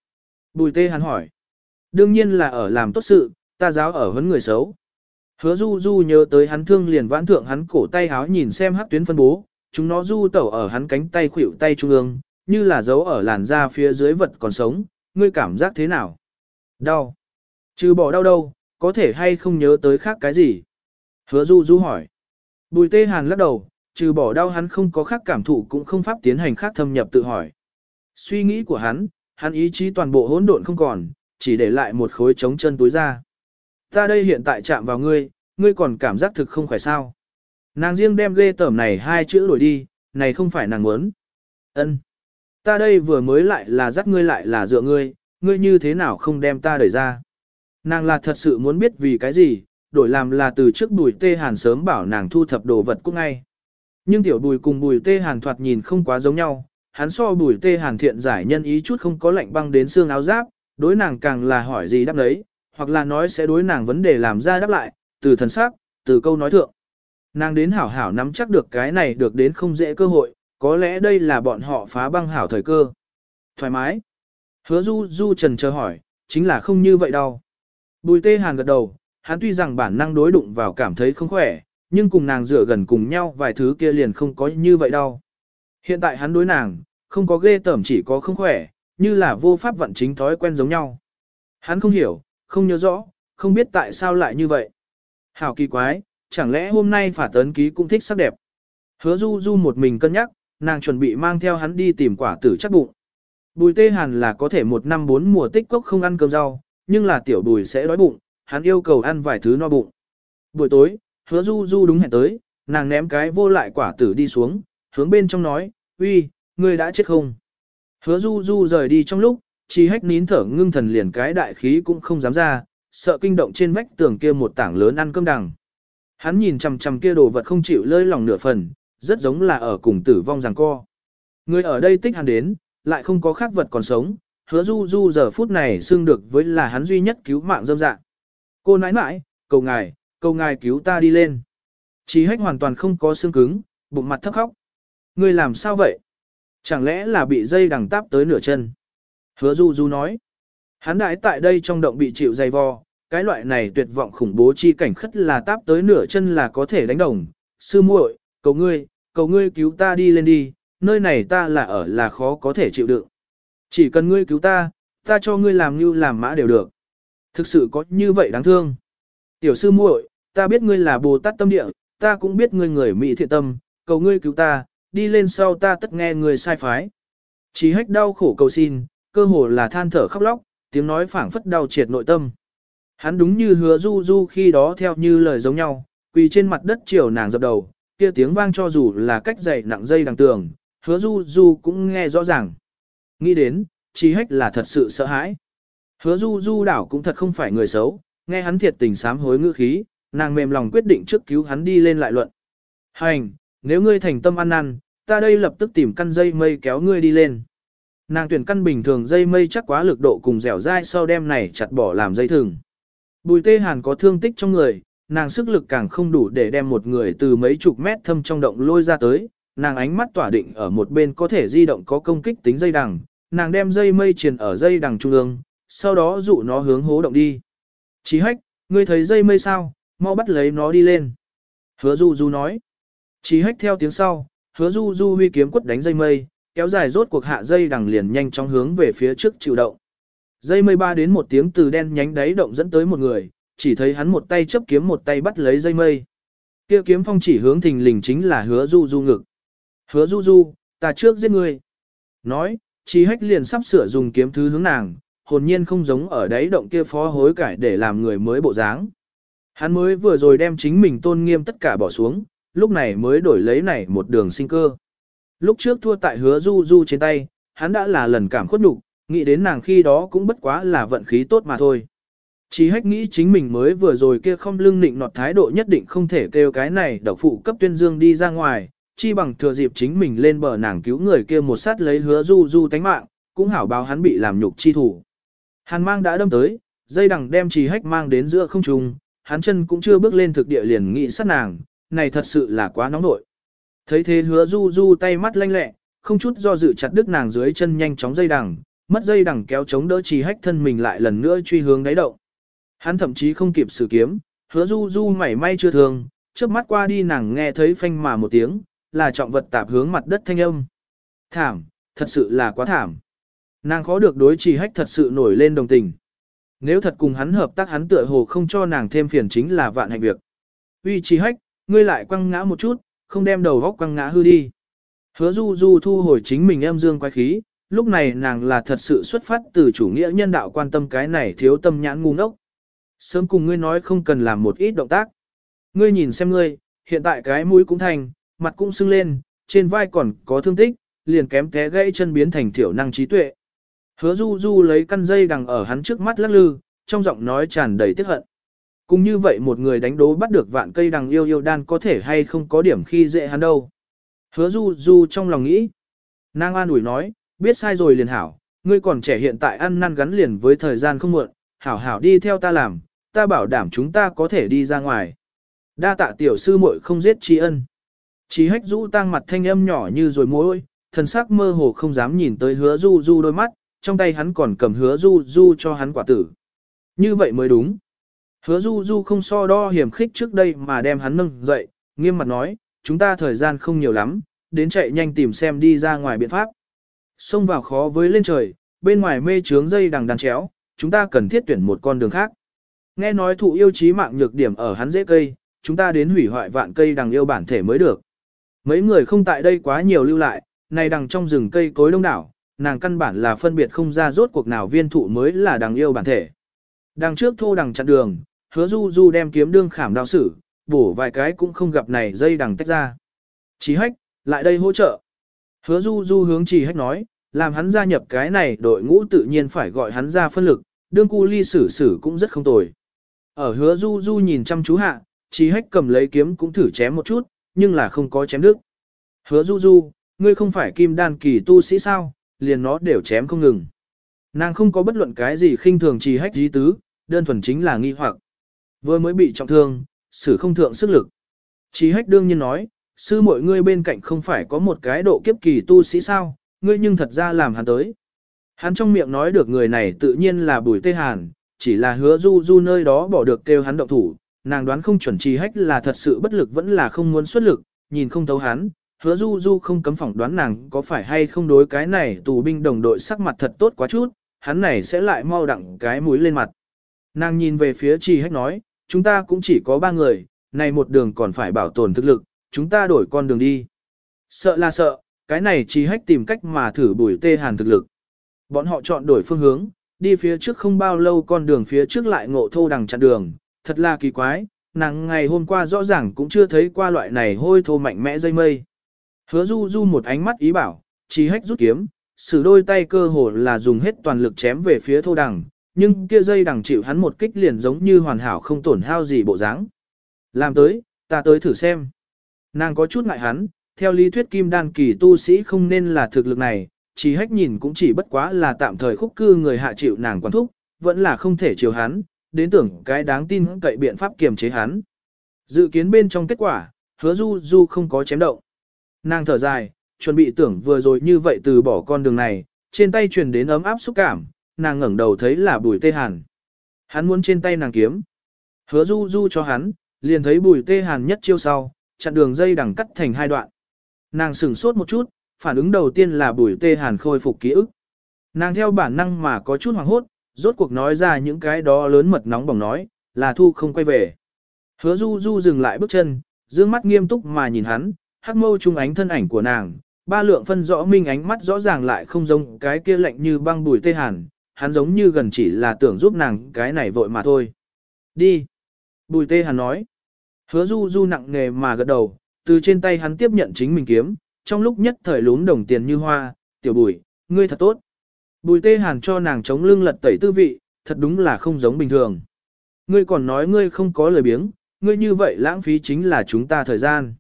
A: Bùi tê hắn hỏi. Đương nhiên là ở làm tốt sự, ta giáo ở hấn người xấu. Hứa du du nhớ tới hắn thương liền vãn thượng hắn cổ tay háo nhìn xem hắc tuyến phân bố, chúng nó du tẩu ở hắn cánh tay khuỷu tay trung ương, như là dấu ở làn da phía dưới vật còn sống, ngươi cảm giác thế nào? Đau. Trừ bỏ đau đâu, có thể hay không nhớ tới khác cái gì? Hứa du du hỏi. Bùi tê hàn lắc đầu, trừ bỏ đau hắn không có khác cảm thụ cũng không pháp tiến hành khác thâm nhập tự hỏi. Suy nghĩ của hắn, hắn ý chí toàn bộ hỗn độn không còn, chỉ để lại một khối trống chân túi ra. Ta đây hiện tại chạm vào ngươi, ngươi còn cảm giác thực không khỏe sao. Nàng riêng đem ghê tởm này hai chữ đổi đi, này không phải nàng muốn. Ân, Ta đây vừa mới lại là dắt ngươi lại là dựa ngươi, ngươi như thế nào không đem ta đẩy ra. Nàng là thật sự muốn biết vì cái gì, đổi làm là từ trước bùi tê hàn sớm bảo nàng thu thập đồ vật cũng ngay. Nhưng tiểu bùi cùng bùi tê hàn thoạt nhìn không quá giống nhau, hắn so bùi tê hàn thiện giải nhân ý chút không có lạnh băng đến xương áo giáp, đối nàng càng là hỏi gì đáp đấy, hoặc là nói sẽ đối nàng vấn đề làm ra đáp lại, từ thần sắc, từ câu nói thượng. Nàng đến hảo hảo nắm chắc được cái này được đến không dễ cơ hội, có lẽ đây là bọn họ phá băng hảo thời cơ. Thoải mái. Hứa du du trần chờ hỏi, chính là không như vậy đâu. Bùi tê hàn gật đầu, hắn tuy rằng bản năng đối đụng vào cảm thấy không khỏe, nhưng cùng nàng dựa gần cùng nhau vài thứ kia liền không có như vậy đâu. Hiện tại hắn đối nàng, không có ghê tởm chỉ có không khỏe, như là vô pháp vận chính thói quen giống nhau. Hắn không hiểu, không nhớ rõ, không biết tại sao lại như vậy. Hảo kỳ quái, chẳng lẽ hôm nay phả tấn ký cũng thích sắc đẹp. Hứa du du một mình cân nhắc, nàng chuẩn bị mang theo hắn đi tìm quả tử chắc bụng. Bùi tê hàn là có thể một năm bốn mùa tích cốc không ăn cơm rau, nhưng là tiểu bùi sẽ đói bụng, hắn yêu cầu ăn vài thứ no bụng. Buổi tối, hứa du du đúng hẹn tới, nàng ném cái vô lại quả tử đi xuống, hướng bên trong nói, uy, ngươi đã chết không? Hứa du du rời đi trong lúc, chỉ hách nín thở ngưng thần liền cái đại khí cũng không dám ra, sợ kinh động trên vách tường kia một tảng lớn ăn cơm đằng. Hắn nhìn chằm chằm kia đồ vật không chịu lơi lòng nửa phần, rất giống là ở cùng tử vong rằng co. Người ở đây tích hắn đến, lại không có khác vật còn sống, hứa du du giờ phút này xưng được với là hắn duy nhất cứu mạng dâm dạng. Cô nãi nãi, cầu ngài, cầu ngài cứu ta đi lên. Chí hách hoàn toàn không có xương cứng, bụng mặt thấp khóc. Ngươi làm sao vậy? Chẳng lẽ là bị dây đằng táp tới nửa chân? Hứa du du nói. Hắn đại tại đây trong động bị chịu dày vò, cái loại này tuyệt vọng khủng bố chi cảnh khất là táp tới nửa chân là có thể đánh đồng. Sư muội, cầu ngươi, cầu ngươi cứu ta đi lên đi, nơi này ta là ở là khó có thể chịu đựng. Chỉ cần ngươi cứu ta, ta cho ngươi làm như làm mã đều được. Thực sự có như vậy đáng thương. Tiểu sư muội, ta biết ngươi là Bồ Tát tâm địa, ta cũng biết ngươi người mỹ thiện tâm, cầu ngươi cứu ta, đi lên sau ta tất nghe ngươi sai phái. Chỉ hách đau khổ cầu xin, cơ hồ là than thở khóc lóc, tiếng nói phảng phất đau triệt nội tâm. Hắn đúng như hứa du du khi đó theo như lời giống nhau, quỳ trên mặt đất chiều nàng dập đầu, kia tiếng vang cho dù là cách dày nặng dây đằng tường, hứa du du cũng nghe rõ ràng. Nghĩ đến, chi hách là thật sự sợ hãi. Hứa du du đảo cũng thật không phải người xấu, nghe hắn thiệt tình sám hối ngữ khí, nàng mềm lòng quyết định trước cứu hắn đi lên lại luận. Hành, nếu ngươi thành tâm ăn năn, ta đây lập tức tìm căn dây mây kéo ngươi đi lên. Nàng tuyển căn bình thường dây mây chắc quá lực độ cùng dẻo dai sau đem này chặt bỏ làm dây thừng. Bùi tê hàn có thương tích trong người, nàng sức lực càng không đủ để đem một người từ mấy chục mét thâm trong động lôi ra tới, nàng ánh mắt tỏa định ở một bên có thể di động có công kích tính dây đằng, nàng đem dây mây truyền ở dây đằng trung ương, sau đó dụ nó hướng hố động đi. Chí hách, ngươi thấy dây mây sao, mau bắt lấy nó đi lên. Hứa du du nói. Chí hách theo tiếng sau, hứa du du huy kiếm quất đánh dây mây, kéo dài rốt cuộc hạ dây đằng liền nhanh chóng hướng về phía trước chịu động. Dây mây ba đến một tiếng từ đen nhánh đáy động dẫn tới một người, chỉ thấy hắn một tay chấp kiếm một tay bắt lấy dây mây. Kia kiếm phong chỉ hướng thình lình chính là hứa du du ngực. Hứa du du, ta trước giết ngươi. Nói, Chí hách liền sắp sửa dùng kiếm thứ hướng nàng, hồn nhiên không giống ở đấy động kia phó hối cải để làm người mới bộ dáng. Hắn mới vừa rồi đem chính mình tôn nghiêm tất cả bỏ xuống, lúc này mới đổi lấy này một đường sinh cơ. Lúc trước thua tại hứa du du trên tay, hắn đã là lần cảm khuất nhục, nghĩ đến nàng khi đó cũng bất quá là vận khí tốt mà thôi. Chí hách nghĩ chính mình mới vừa rồi kia không lưng nịnh nọt thái độ nhất định không thể kêu cái này độc phụ cấp tuyên dương đi ra ngoài, chi bằng thừa dịp chính mình lên bờ nàng cứu người kia một sát lấy hứa du du tánh mạng, cũng hảo báo hắn bị làm nhục chi thủ. Hàn mang đã đâm tới, dây đằng đem trì hách mang đến giữa không trung, hắn chân cũng chưa bước lên thực địa liền nghị sát nàng, này thật sự là quá nóng nội. Thấy thế hứa du du tay mắt lanh lẹ, không chút do dự chặt đứt nàng dưới chân nhanh chóng dây đằng, mất dây đằng kéo chống đỡ trì hách thân mình lại lần nữa truy hướng đáy động. Hắn thậm chí không kịp sử kiếm, hứa du du mảy may chưa thường, trước mắt qua đi nàng nghe thấy phanh mà một tiếng, là trọng vật tạp hướng mặt đất thanh âm. Thảm, thật sự là quá thảm. Nàng khó được đối trì hách thật sự nổi lên đồng tình. Nếu thật cùng hắn hợp tác hắn tựa hồ không cho nàng thêm phiền chính là vạn hạnh việc. Uy trì hách, ngươi lại quăng ngã một chút, không đem đầu góc quăng ngã hư đi. Hứa du du thu hồi chính mình em dương quái khí, lúc này nàng là thật sự xuất phát từ chủ nghĩa nhân đạo quan tâm cái này thiếu tâm nhãn ngu ngốc. Sớm cùng ngươi nói không cần làm một ít động tác. Ngươi nhìn xem ngươi, hiện tại cái mũi cũng thành, mặt cũng sưng lên, trên vai còn có thương tích, liền kém té gãy chân biến thành thiểu năng trí tuệ. Hứa du du lấy căn dây đằng ở hắn trước mắt lắc lư, trong giọng nói tràn đầy tiếc hận. Cũng như vậy một người đánh đố bắt được vạn cây đằng yêu yêu đan có thể hay không có điểm khi dễ hắn đâu. Hứa du du trong lòng nghĩ. Nàng an ủi nói, biết sai rồi liền hảo, ngươi còn trẻ hiện tại ăn năn gắn liền với thời gian không muộn, hảo hảo đi theo ta làm, ta bảo đảm chúng ta có thể đi ra ngoài. Đa tạ tiểu sư muội không giết tri ân. Chí hách rũ tang mặt thanh âm nhỏ như rồi mối, thần sắc mơ hồ không dám nhìn tới hứa du du đôi mắt, trong tay hắn còn cầm hứa du du cho hắn quả tử. Như vậy mới đúng. Hứa du du không so đo hiểm khích trước đây mà đem hắn nâng dậy, nghiêm mặt nói, chúng ta thời gian không nhiều lắm, đến chạy nhanh tìm xem đi ra ngoài biện pháp. Xông vào khó với lên trời, bên ngoài mê trướng dây đằng đàn chéo, chúng ta cần thiết tuyển một con đường khác. Nghe nói thụ yêu chí mạng nhược điểm ở hắn dễ cây, chúng ta đến hủy hoại vạn cây đằng yêu bản thể mới được. Mấy người không tại đây quá nhiều lưu lại, này đằng trong rừng cây cối đông đảo, nàng căn bản là phân biệt không ra rốt cuộc nào viên thụ mới là đằng yêu bản thể. Đằng trước thô đằng chặn đường, hứa du du đem kiếm đương khảm đao sử, bổ vài cái cũng không gặp này dây đằng tách ra. Chí hách, lại đây hỗ trợ. Hứa du du hướng chỉ hách nói, làm hắn gia nhập cái này đội ngũ tự nhiên phải gọi hắn ra phân lực, đương cu ly xử xử cũng rất không tồi. Ở hứa du du nhìn chăm chú hạ, chỉ hách cầm lấy kiếm cũng thử chém một chút, nhưng là không có chém đứt. Hứa du du, ngươi không phải kim đan kỳ tu sĩ sao, liền nó đều chém không ngừng. Nàng không có bất luận cái gì khinh thường trì hách dí tứ, đơn thuần chính là nghi hoặc. Vừa mới bị trọng thương, xử không thượng sức lực. Trì hách đương nhiên nói, sư mọi ngươi bên cạnh không phải có một cái độ kiếp kỳ tu sĩ sao, ngươi nhưng thật ra làm hắn tới. Hắn trong miệng nói được người này tự nhiên là bùi tê hàn, chỉ là hứa du du nơi đó bỏ được kêu hắn động thủ, nàng đoán không chuẩn trì hách là thật sự bất lực vẫn là không muốn xuất lực, nhìn không thấu hắn, hứa du du không cấm phỏng đoán nàng có phải hay không đối cái này tù binh đồng đội sắc mặt thật tốt quá chút, hắn này sẽ lại mau đặng cái mũi lên mặt. Nàng nhìn về phía trì hách nói, chúng ta cũng chỉ có ba người, này một đường còn phải bảo tồn thực lực, chúng ta đổi con đường đi. Sợ là sợ, cái này trì hách tìm cách mà thử bùi tê hàn thực lực. Bọn họ chọn đổi phương hướng, đi phía trước không bao lâu con đường phía trước lại ngộ thô đằng chặn đường, thật là kỳ quái, nàng ngày hôm qua rõ ràng cũng chưa thấy qua loại này hôi thô mạnh mẽ dây mây. Hứa du du một ánh mắt ý bảo, chỉ hách rút kiếm, sử đôi tay cơ hồ là dùng hết toàn lực chém về phía thô đằng, nhưng kia dây đằng chịu hắn một kích liền giống như hoàn hảo không tổn hao gì bộ dáng. Làm tới, ta tới thử xem. Nàng có chút ngại hắn, theo lý thuyết kim đan kỳ tu sĩ không nên là thực lực này, chỉ hách nhìn cũng chỉ bất quá là tạm thời khúc cư người hạ chịu nàng quản thúc, vẫn là không thể chiều hắn, đến tưởng cái đáng tin cậy biện pháp kiềm chế hắn. Dự kiến bên trong kết quả, hứa du du không có chém động. Nàng thở dài, chuẩn bị tưởng vừa rồi như vậy từ bỏ con đường này, trên tay truyền đến ấm áp xúc cảm, nàng ngẩng đầu thấy là bùi tê hàn. Hắn muốn trên tay nàng kiếm. Hứa du du cho hắn, liền thấy bùi tê hàn nhất chiêu sau, chặn đường dây đằng cắt thành hai đoạn. Nàng sửng sốt một chút, phản ứng đầu tiên là bùi tê hàn khôi phục ký ức. Nàng theo bản năng mà có chút hoảng hốt, rốt cuộc nói ra những cái đó lớn mật nóng bỏng nói, là thu không quay về. Hứa du du dừng lại bước chân, dương mắt nghiêm túc mà nhìn hắn, hắc mâu trung ánh thân ảnh của nàng, ba lượng phân rõ minh ánh mắt rõ ràng lại không giống cái kia lạnh như băng bùi tê hàn, hắn giống như gần chỉ là tưởng giúp nàng cái này vội mà thôi. Đi. Bùi tê hàn nói. Hứa du du nặng nề mà gật đầu, từ trên tay hắn tiếp nhận chính mình kiếm, trong lúc nhất thời lún đồng tiền như hoa, tiểu bùi, ngươi thật tốt. Bùi tê hàn cho nàng chống lưng lật tẩy tư vị, thật đúng là không giống bình thường. Ngươi còn nói ngươi không có lời biếng, ngươi như vậy lãng phí chính là chúng ta thời gian.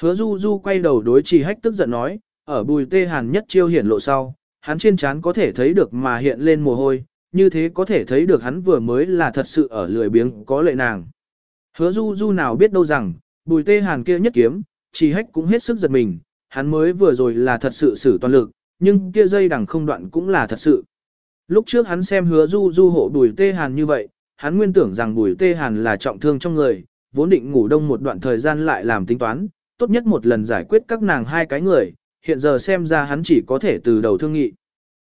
A: Hứa du du quay đầu đối trì hách tức giận nói, ở bùi tê hàn nhất chiêu hiển lộ sau, hắn trên trán có thể thấy được mà hiện lên mồ hôi, như thế có thể thấy được hắn vừa mới là thật sự ở lười biếng có lệ nàng. Hứa du du nào biết đâu rằng, bùi tê hàn kia nhất kiếm, trì hách cũng hết sức giật mình, hắn mới vừa rồi là thật sự sử toàn lực, nhưng kia dây đằng không đoạn cũng là thật sự. Lúc trước hắn xem hứa du du hộ bùi tê hàn như vậy, hắn nguyên tưởng rằng bùi tê hàn là trọng thương trong người, vốn định ngủ đông một đoạn thời gian lại làm tính toán, tốt nhất một lần giải quyết các nàng hai cái người, hiện giờ xem ra hắn chỉ có thể từ đầu thương nghị.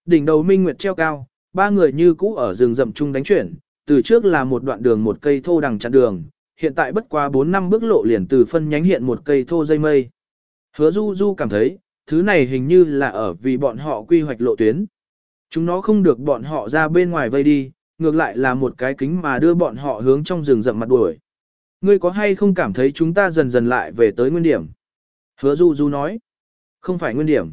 A: Đỉnh đầu minh nguyệt treo cao, ba người như cũ ở rừng rậm chung đánh chuyển, từ trước là một đoạn đường một cây thô đằng chặn đường, hiện tại bất quá 4 năm bước lộ liền từ phân nhánh hiện một cây thô dây mây. Hứa Du Du cảm thấy, thứ này hình như là ở vì bọn họ quy hoạch lộ tuyến. Chúng nó không được bọn họ ra bên ngoài vây đi, ngược lại là một cái kính mà đưa bọn họ hướng trong rừng rậm mặt đuổi. Ngươi có hay không cảm thấy chúng ta dần dần lại về tới nguyên điểm? Hứa Du Du nói. Không phải nguyên điểm.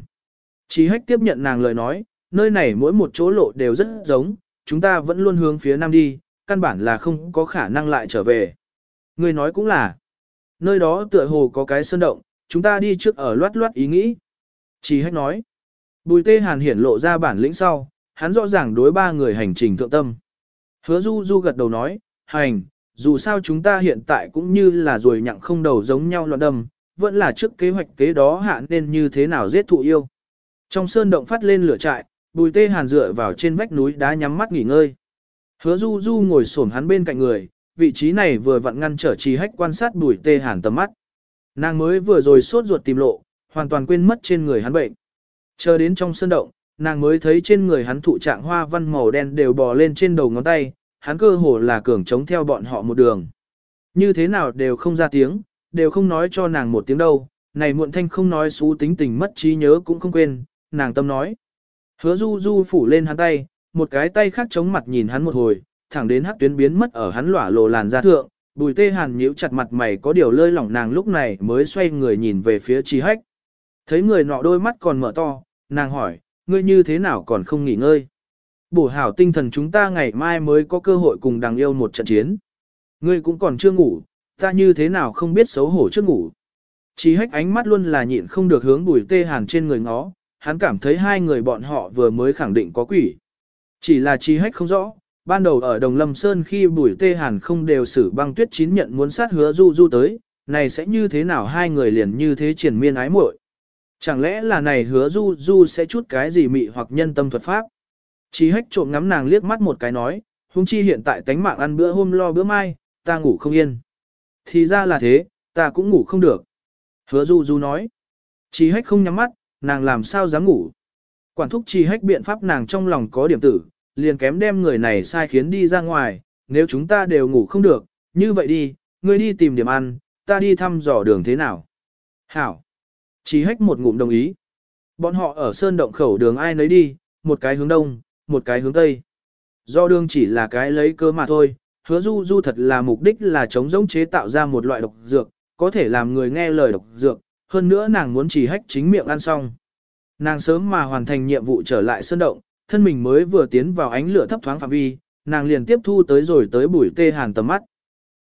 A: Chí hách tiếp nhận nàng lời nói, nơi này mỗi một chỗ lộ đều rất giống, chúng ta vẫn luôn hướng phía nam đi, căn bản là không có khả năng lại trở về. Ngươi nói cũng là. Nơi đó tựa hồ có cái sơn động, chúng ta đi trước ở loát loát ý nghĩ. Chỉ hách nói. Bùi tê hàn hiển lộ ra bản lĩnh sau, hắn rõ ràng đối ba người hành trình thượng tâm. Hứa du du gật đầu nói, hành, dù sao chúng ta hiện tại cũng như là rồi nhặng không đầu giống nhau loạn đầm, vẫn là trước kế hoạch kế đó hạ nên như thế nào giết thụ yêu. Trong sơn động phát lên lửa trại, bùi tê hàn dựa vào trên vách núi đá nhắm mắt nghỉ ngơi. Hứa du du ngồi xổm hắn bên cạnh người, vị trí này vừa vặn ngăn trở trì hách quan sát bùi tê hàn tầm mắt. Nàng mới vừa rồi sốt ruột tìm lộ, hoàn toàn quên mất trên người hắn bệnh. Chờ đến trong sân động, nàng mới thấy trên người hắn thụ trạng hoa văn màu đen đều bò lên trên đầu ngón tay, hắn cơ hồ là cường chống theo bọn họ một đường. Như thế nào đều không ra tiếng, đều không nói cho nàng một tiếng đâu, này muộn thanh không nói xú tính tình mất trí nhớ cũng không quên, nàng tâm nói. Hứa du du phủ lên hắn tay, một cái tay khác chống mặt nhìn hắn một hồi, thẳng đến hắc tuyến biến mất ở hắn lỏa lộ làn da thượng, bùi tê hàn nhíu chặt mặt mày có điều lơi lỏng nàng lúc này mới xoay người nhìn về phía trí hách. Thấy người nọ đôi mắt còn mở to, nàng hỏi, ngươi như thế nào còn không nghỉ ngơi? Bổ hảo tinh thần chúng ta ngày mai mới có cơ hội cùng đằng yêu một trận chiến. Ngươi cũng còn chưa ngủ, ta như thế nào không biết xấu hổ trước ngủ. Chí hách ánh mắt luôn là nhịn không được hướng bùi tê hàn trên người ngó, hắn cảm thấy hai người bọn họ vừa mới khẳng định có quỷ. Chỉ là chí hách không rõ, ban đầu ở Đồng Lâm Sơn khi bùi tê hàn không đều xử băng tuyết chín nhận muốn sát hứa du du tới, này sẽ như thế nào hai người liền như thế triển miên ái muội Chẳng lẽ là này hứa du du sẽ chút cái gì mị hoặc nhân tâm thuật pháp? Chí hách trộm ngắm nàng liếc mắt một cái nói, húng chi hiện tại tánh mạng ăn bữa hôm lo bữa mai, ta ngủ không yên. Thì ra là thế, ta cũng ngủ không được. Hứa du du nói. Chí hách không nhắm mắt, nàng làm sao dám ngủ. Quản thúc chi hách biện pháp nàng trong lòng có điểm tử, liền kém đem người này sai khiến đi ra ngoài, nếu chúng ta đều ngủ không được, như vậy đi, ngươi đi tìm điểm ăn, ta đi thăm dò đường thế nào. Hảo. Chí hách một ngụm đồng ý. Bọn họ ở sơn động khẩu đường ai nấy đi, một cái hướng đông, một cái hướng tây. Do đường chỉ là cái lấy cơ mà thôi, hứa du du thật là mục đích là chống giống chế tạo ra một loại độc dược, có thể làm người nghe lời độc dược, hơn nữa nàng muốn chỉ hách chính miệng ăn xong. Nàng sớm mà hoàn thành nhiệm vụ trở lại sơn động, thân mình mới vừa tiến vào ánh lửa thấp thoáng phạm vi, nàng liền tiếp thu tới rồi tới bùi tê hàn tầm mắt.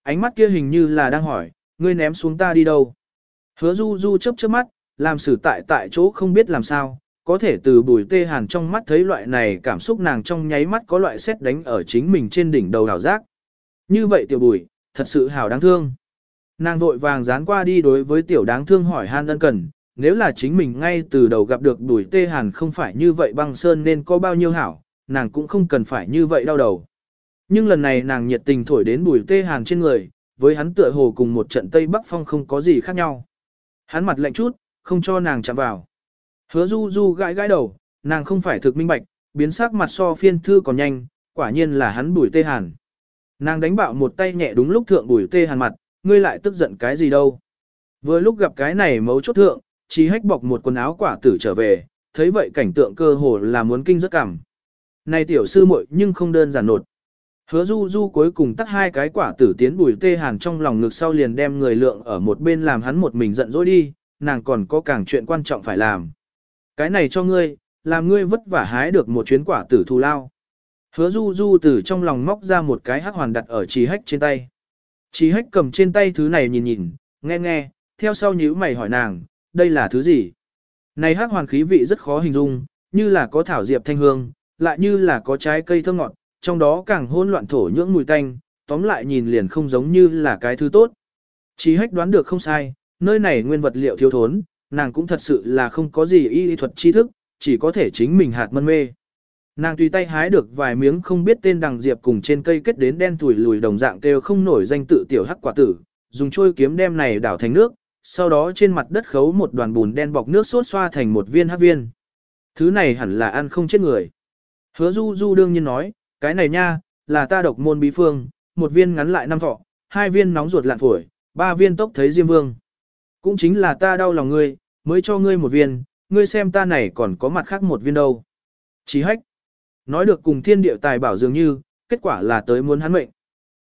A: Ánh mắt kia hình như là đang hỏi, ngươi ném xuống ta đi đâu. Hứa du du chớp chớp mắt, làm xử tại tại chỗ không biết làm sao, có thể từ bùi tê hàn trong mắt thấy loại này cảm xúc nàng trong nháy mắt có loại xét đánh ở chính mình trên đỉnh đầu hảo giác. Như vậy tiểu bùi, thật sự hảo đáng thương. Nàng vội vàng dán qua đi đối với tiểu đáng thương hỏi han ân cần, nếu là chính mình ngay từ đầu gặp được bùi tê hàn không phải như vậy băng sơn nên có bao nhiêu hảo, nàng cũng không cần phải như vậy đau đầu. Nhưng lần này nàng nhiệt tình thổi đến bùi tê hàn trên người, với hắn tựa hồ cùng một trận Tây Bắc Phong không có gì khác nhau. Hắn mặt lạnh chút, không cho nàng chạm vào. Hứa du du gãi gãi đầu, nàng không phải thực minh bạch, biến sắc mặt so phiên thư còn nhanh, quả nhiên là hắn bùi tê hàn. Nàng đánh bạo một tay nhẹ đúng lúc thượng bùi tê hàn mặt, ngươi lại tức giận cái gì đâu. Vừa lúc gặp cái này mấu chốt thượng, chỉ hách bọc một quần áo quả tử trở về, thấy vậy cảnh tượng cơ hồ là muốn kinh rất cảm. Này tiểu sư muội nhưng không đơn giản nột. Hứa du du cuối cùng tắt hai cái quả tử tiến bùi tê hàn trong lòng ngực sau liền đem người lượng ở một bên làm hắn một mình giận dỗi đi, nàng còn có càng chuyện quan trọng phải làm. Cái này cho ngươi, làm ngươi vất vả hái được một chuyến quả tử thù lao. Hứa du du từ trong lòng móc ra một cái hắc hoàn đặt ở trí hách trên tay. Trí hách cầm trên tay thứ này nhìn nhìn, nghe nghe, theo sau nhíu mày hỏi nàng, đây là thứ gì? Này hắc hoàn khí vị rất khó hình dung, như là có thảo diệp thanh hương, lại như là có trái cây thơm ngọt, trong đó càng hỗn loạn thổ nhưỡng mùi tanh, tóm lại nhìn liền không giống như là cái thứ tốt. Chí hách đoán được không sai, nơi này nguyên vật liệu thiếu thốn, nàng cũng thật sự là không có gì y thuật tri thức, chỉ có thể chính mình hạt mân mê. Nàng tùy tay hái được vài miếng không biết tên đằng diệp cùng trên cây kết đến đen thủi lùi đồng dạng kêu không nổi danh tự tiểu hắc quả tử, dùng trôi kiếm đem này đảo thành nước, sau đó trên mặt đất khấu một đoàn bùn đen bọc nước sốt xoa thành một viên hắc viên. Thứ này hẳn là ăn không chết người. Hứa du du đương nhiên nói, cái này nha, là ta độc môn bí phương, một viên ngắn lại năm thọ, hai viên nóng ruột lạn phổi, ba viên tốc thấy diêm vương. Cũng chính là ta đau lòng ngươi, mới cho ngươi một viên, ngươi xem ta này còn có mặt khác một viên đâu. Chí hách. Nói được cùng thiên địa tài bảo dường như, kết quả là tới muốn hắn mệnh.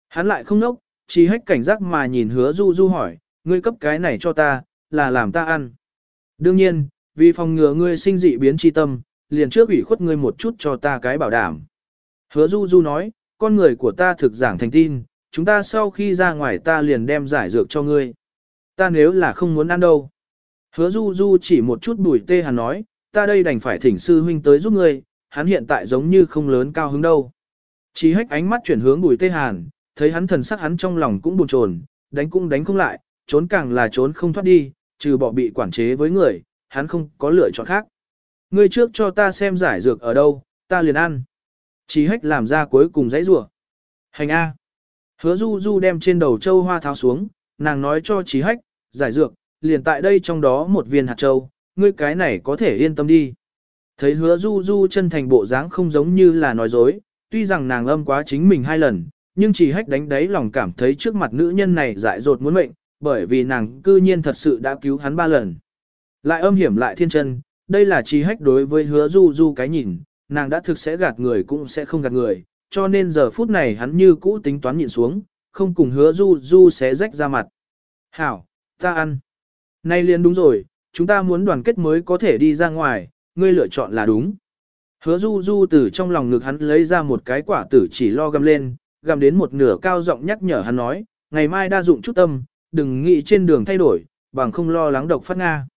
A: Hắn lại không nốc, chí hách cảnh giác mà nhìn hứa du du hỏi, ngươi cấp cái này cho ta, là làm ta ăn. Đương nhiên, vì phòng ngừa ngươi sinh dị biến chi tâm, liền trước ủy khuất ngươi một chút cho ta cái bảo đảm. Hứa du du nói, con người của ta thực giảng thành tin, chúng ta sau khi ra ngoài ta liền đem giải dược cho ngươi. Ta nếu là không muốn ăn đâu. Hứa du du chỉ một chút bùi tê hàn nói, ta đây đành phải thỉnh sư huynh tới giúp ngươi, hắn hiện tại giống như không lớn cao hứng đâu. Chí hách ánh mắt chuyển hướng bùi tê hàn, thấy hắn thần sắc hắn trong lòng cũng buồn chồn, đánh cũng đánh không lại, trốn càng là trốn không thoát đi, trừ bỏ bị quản chế với người, hắn không có lựa chọn khác. Ngươi trước cho ta xem giải dược ở đâu, ta liền ăn. Chí hách làm ra cuối cùng dãy rủa. Hành A. Hứa du du đem trên đầu châu hoa tháo xuống, nàng nói cho trí hách, giải dược, liền tại đây trong đó một viên hạt châu, ngươi cái này có thể yên tâm đi. Thấy hứa du du chân thành bộ dáng không giống như là nói dối, tuy rằng nàng âm quá chính mình hai lần, nhưng chỉ hách đánh đáy lòng cảm thấy trước mặt nữ nhân này dại dột muốn mệnh, bởi vì nàng cư nhiên thật sự đã cứu hắn ba lần. Lại âm hiểm lại thiên chân, đây là chỉ hách đối với hứa du du cái nhìn, nàng đã thực sẽ gạt người cũng sẽ không gạt người, cho nên giờ phút này hắn như cũ tính toán nhịn xuống, không cùng hứa du du sẽ rách ra mặt. Hảo, ta ăn. Nay liền đúng rồi, chúng ta muốn đoàn kết mới có thể đi ra ngoài, ngươi lựa chọn là đúng. Hứa du du từ trong lòng ngực hắn lấy ra một cái quả tử chỉ lo găm lên, găm đến một nửa cao giọng nhắc nhở hắn nói, ngày mai đa dụng chút tâm, đừng nghĩ trên đường thay đổi, bằng không lo lắng độc phát Nga.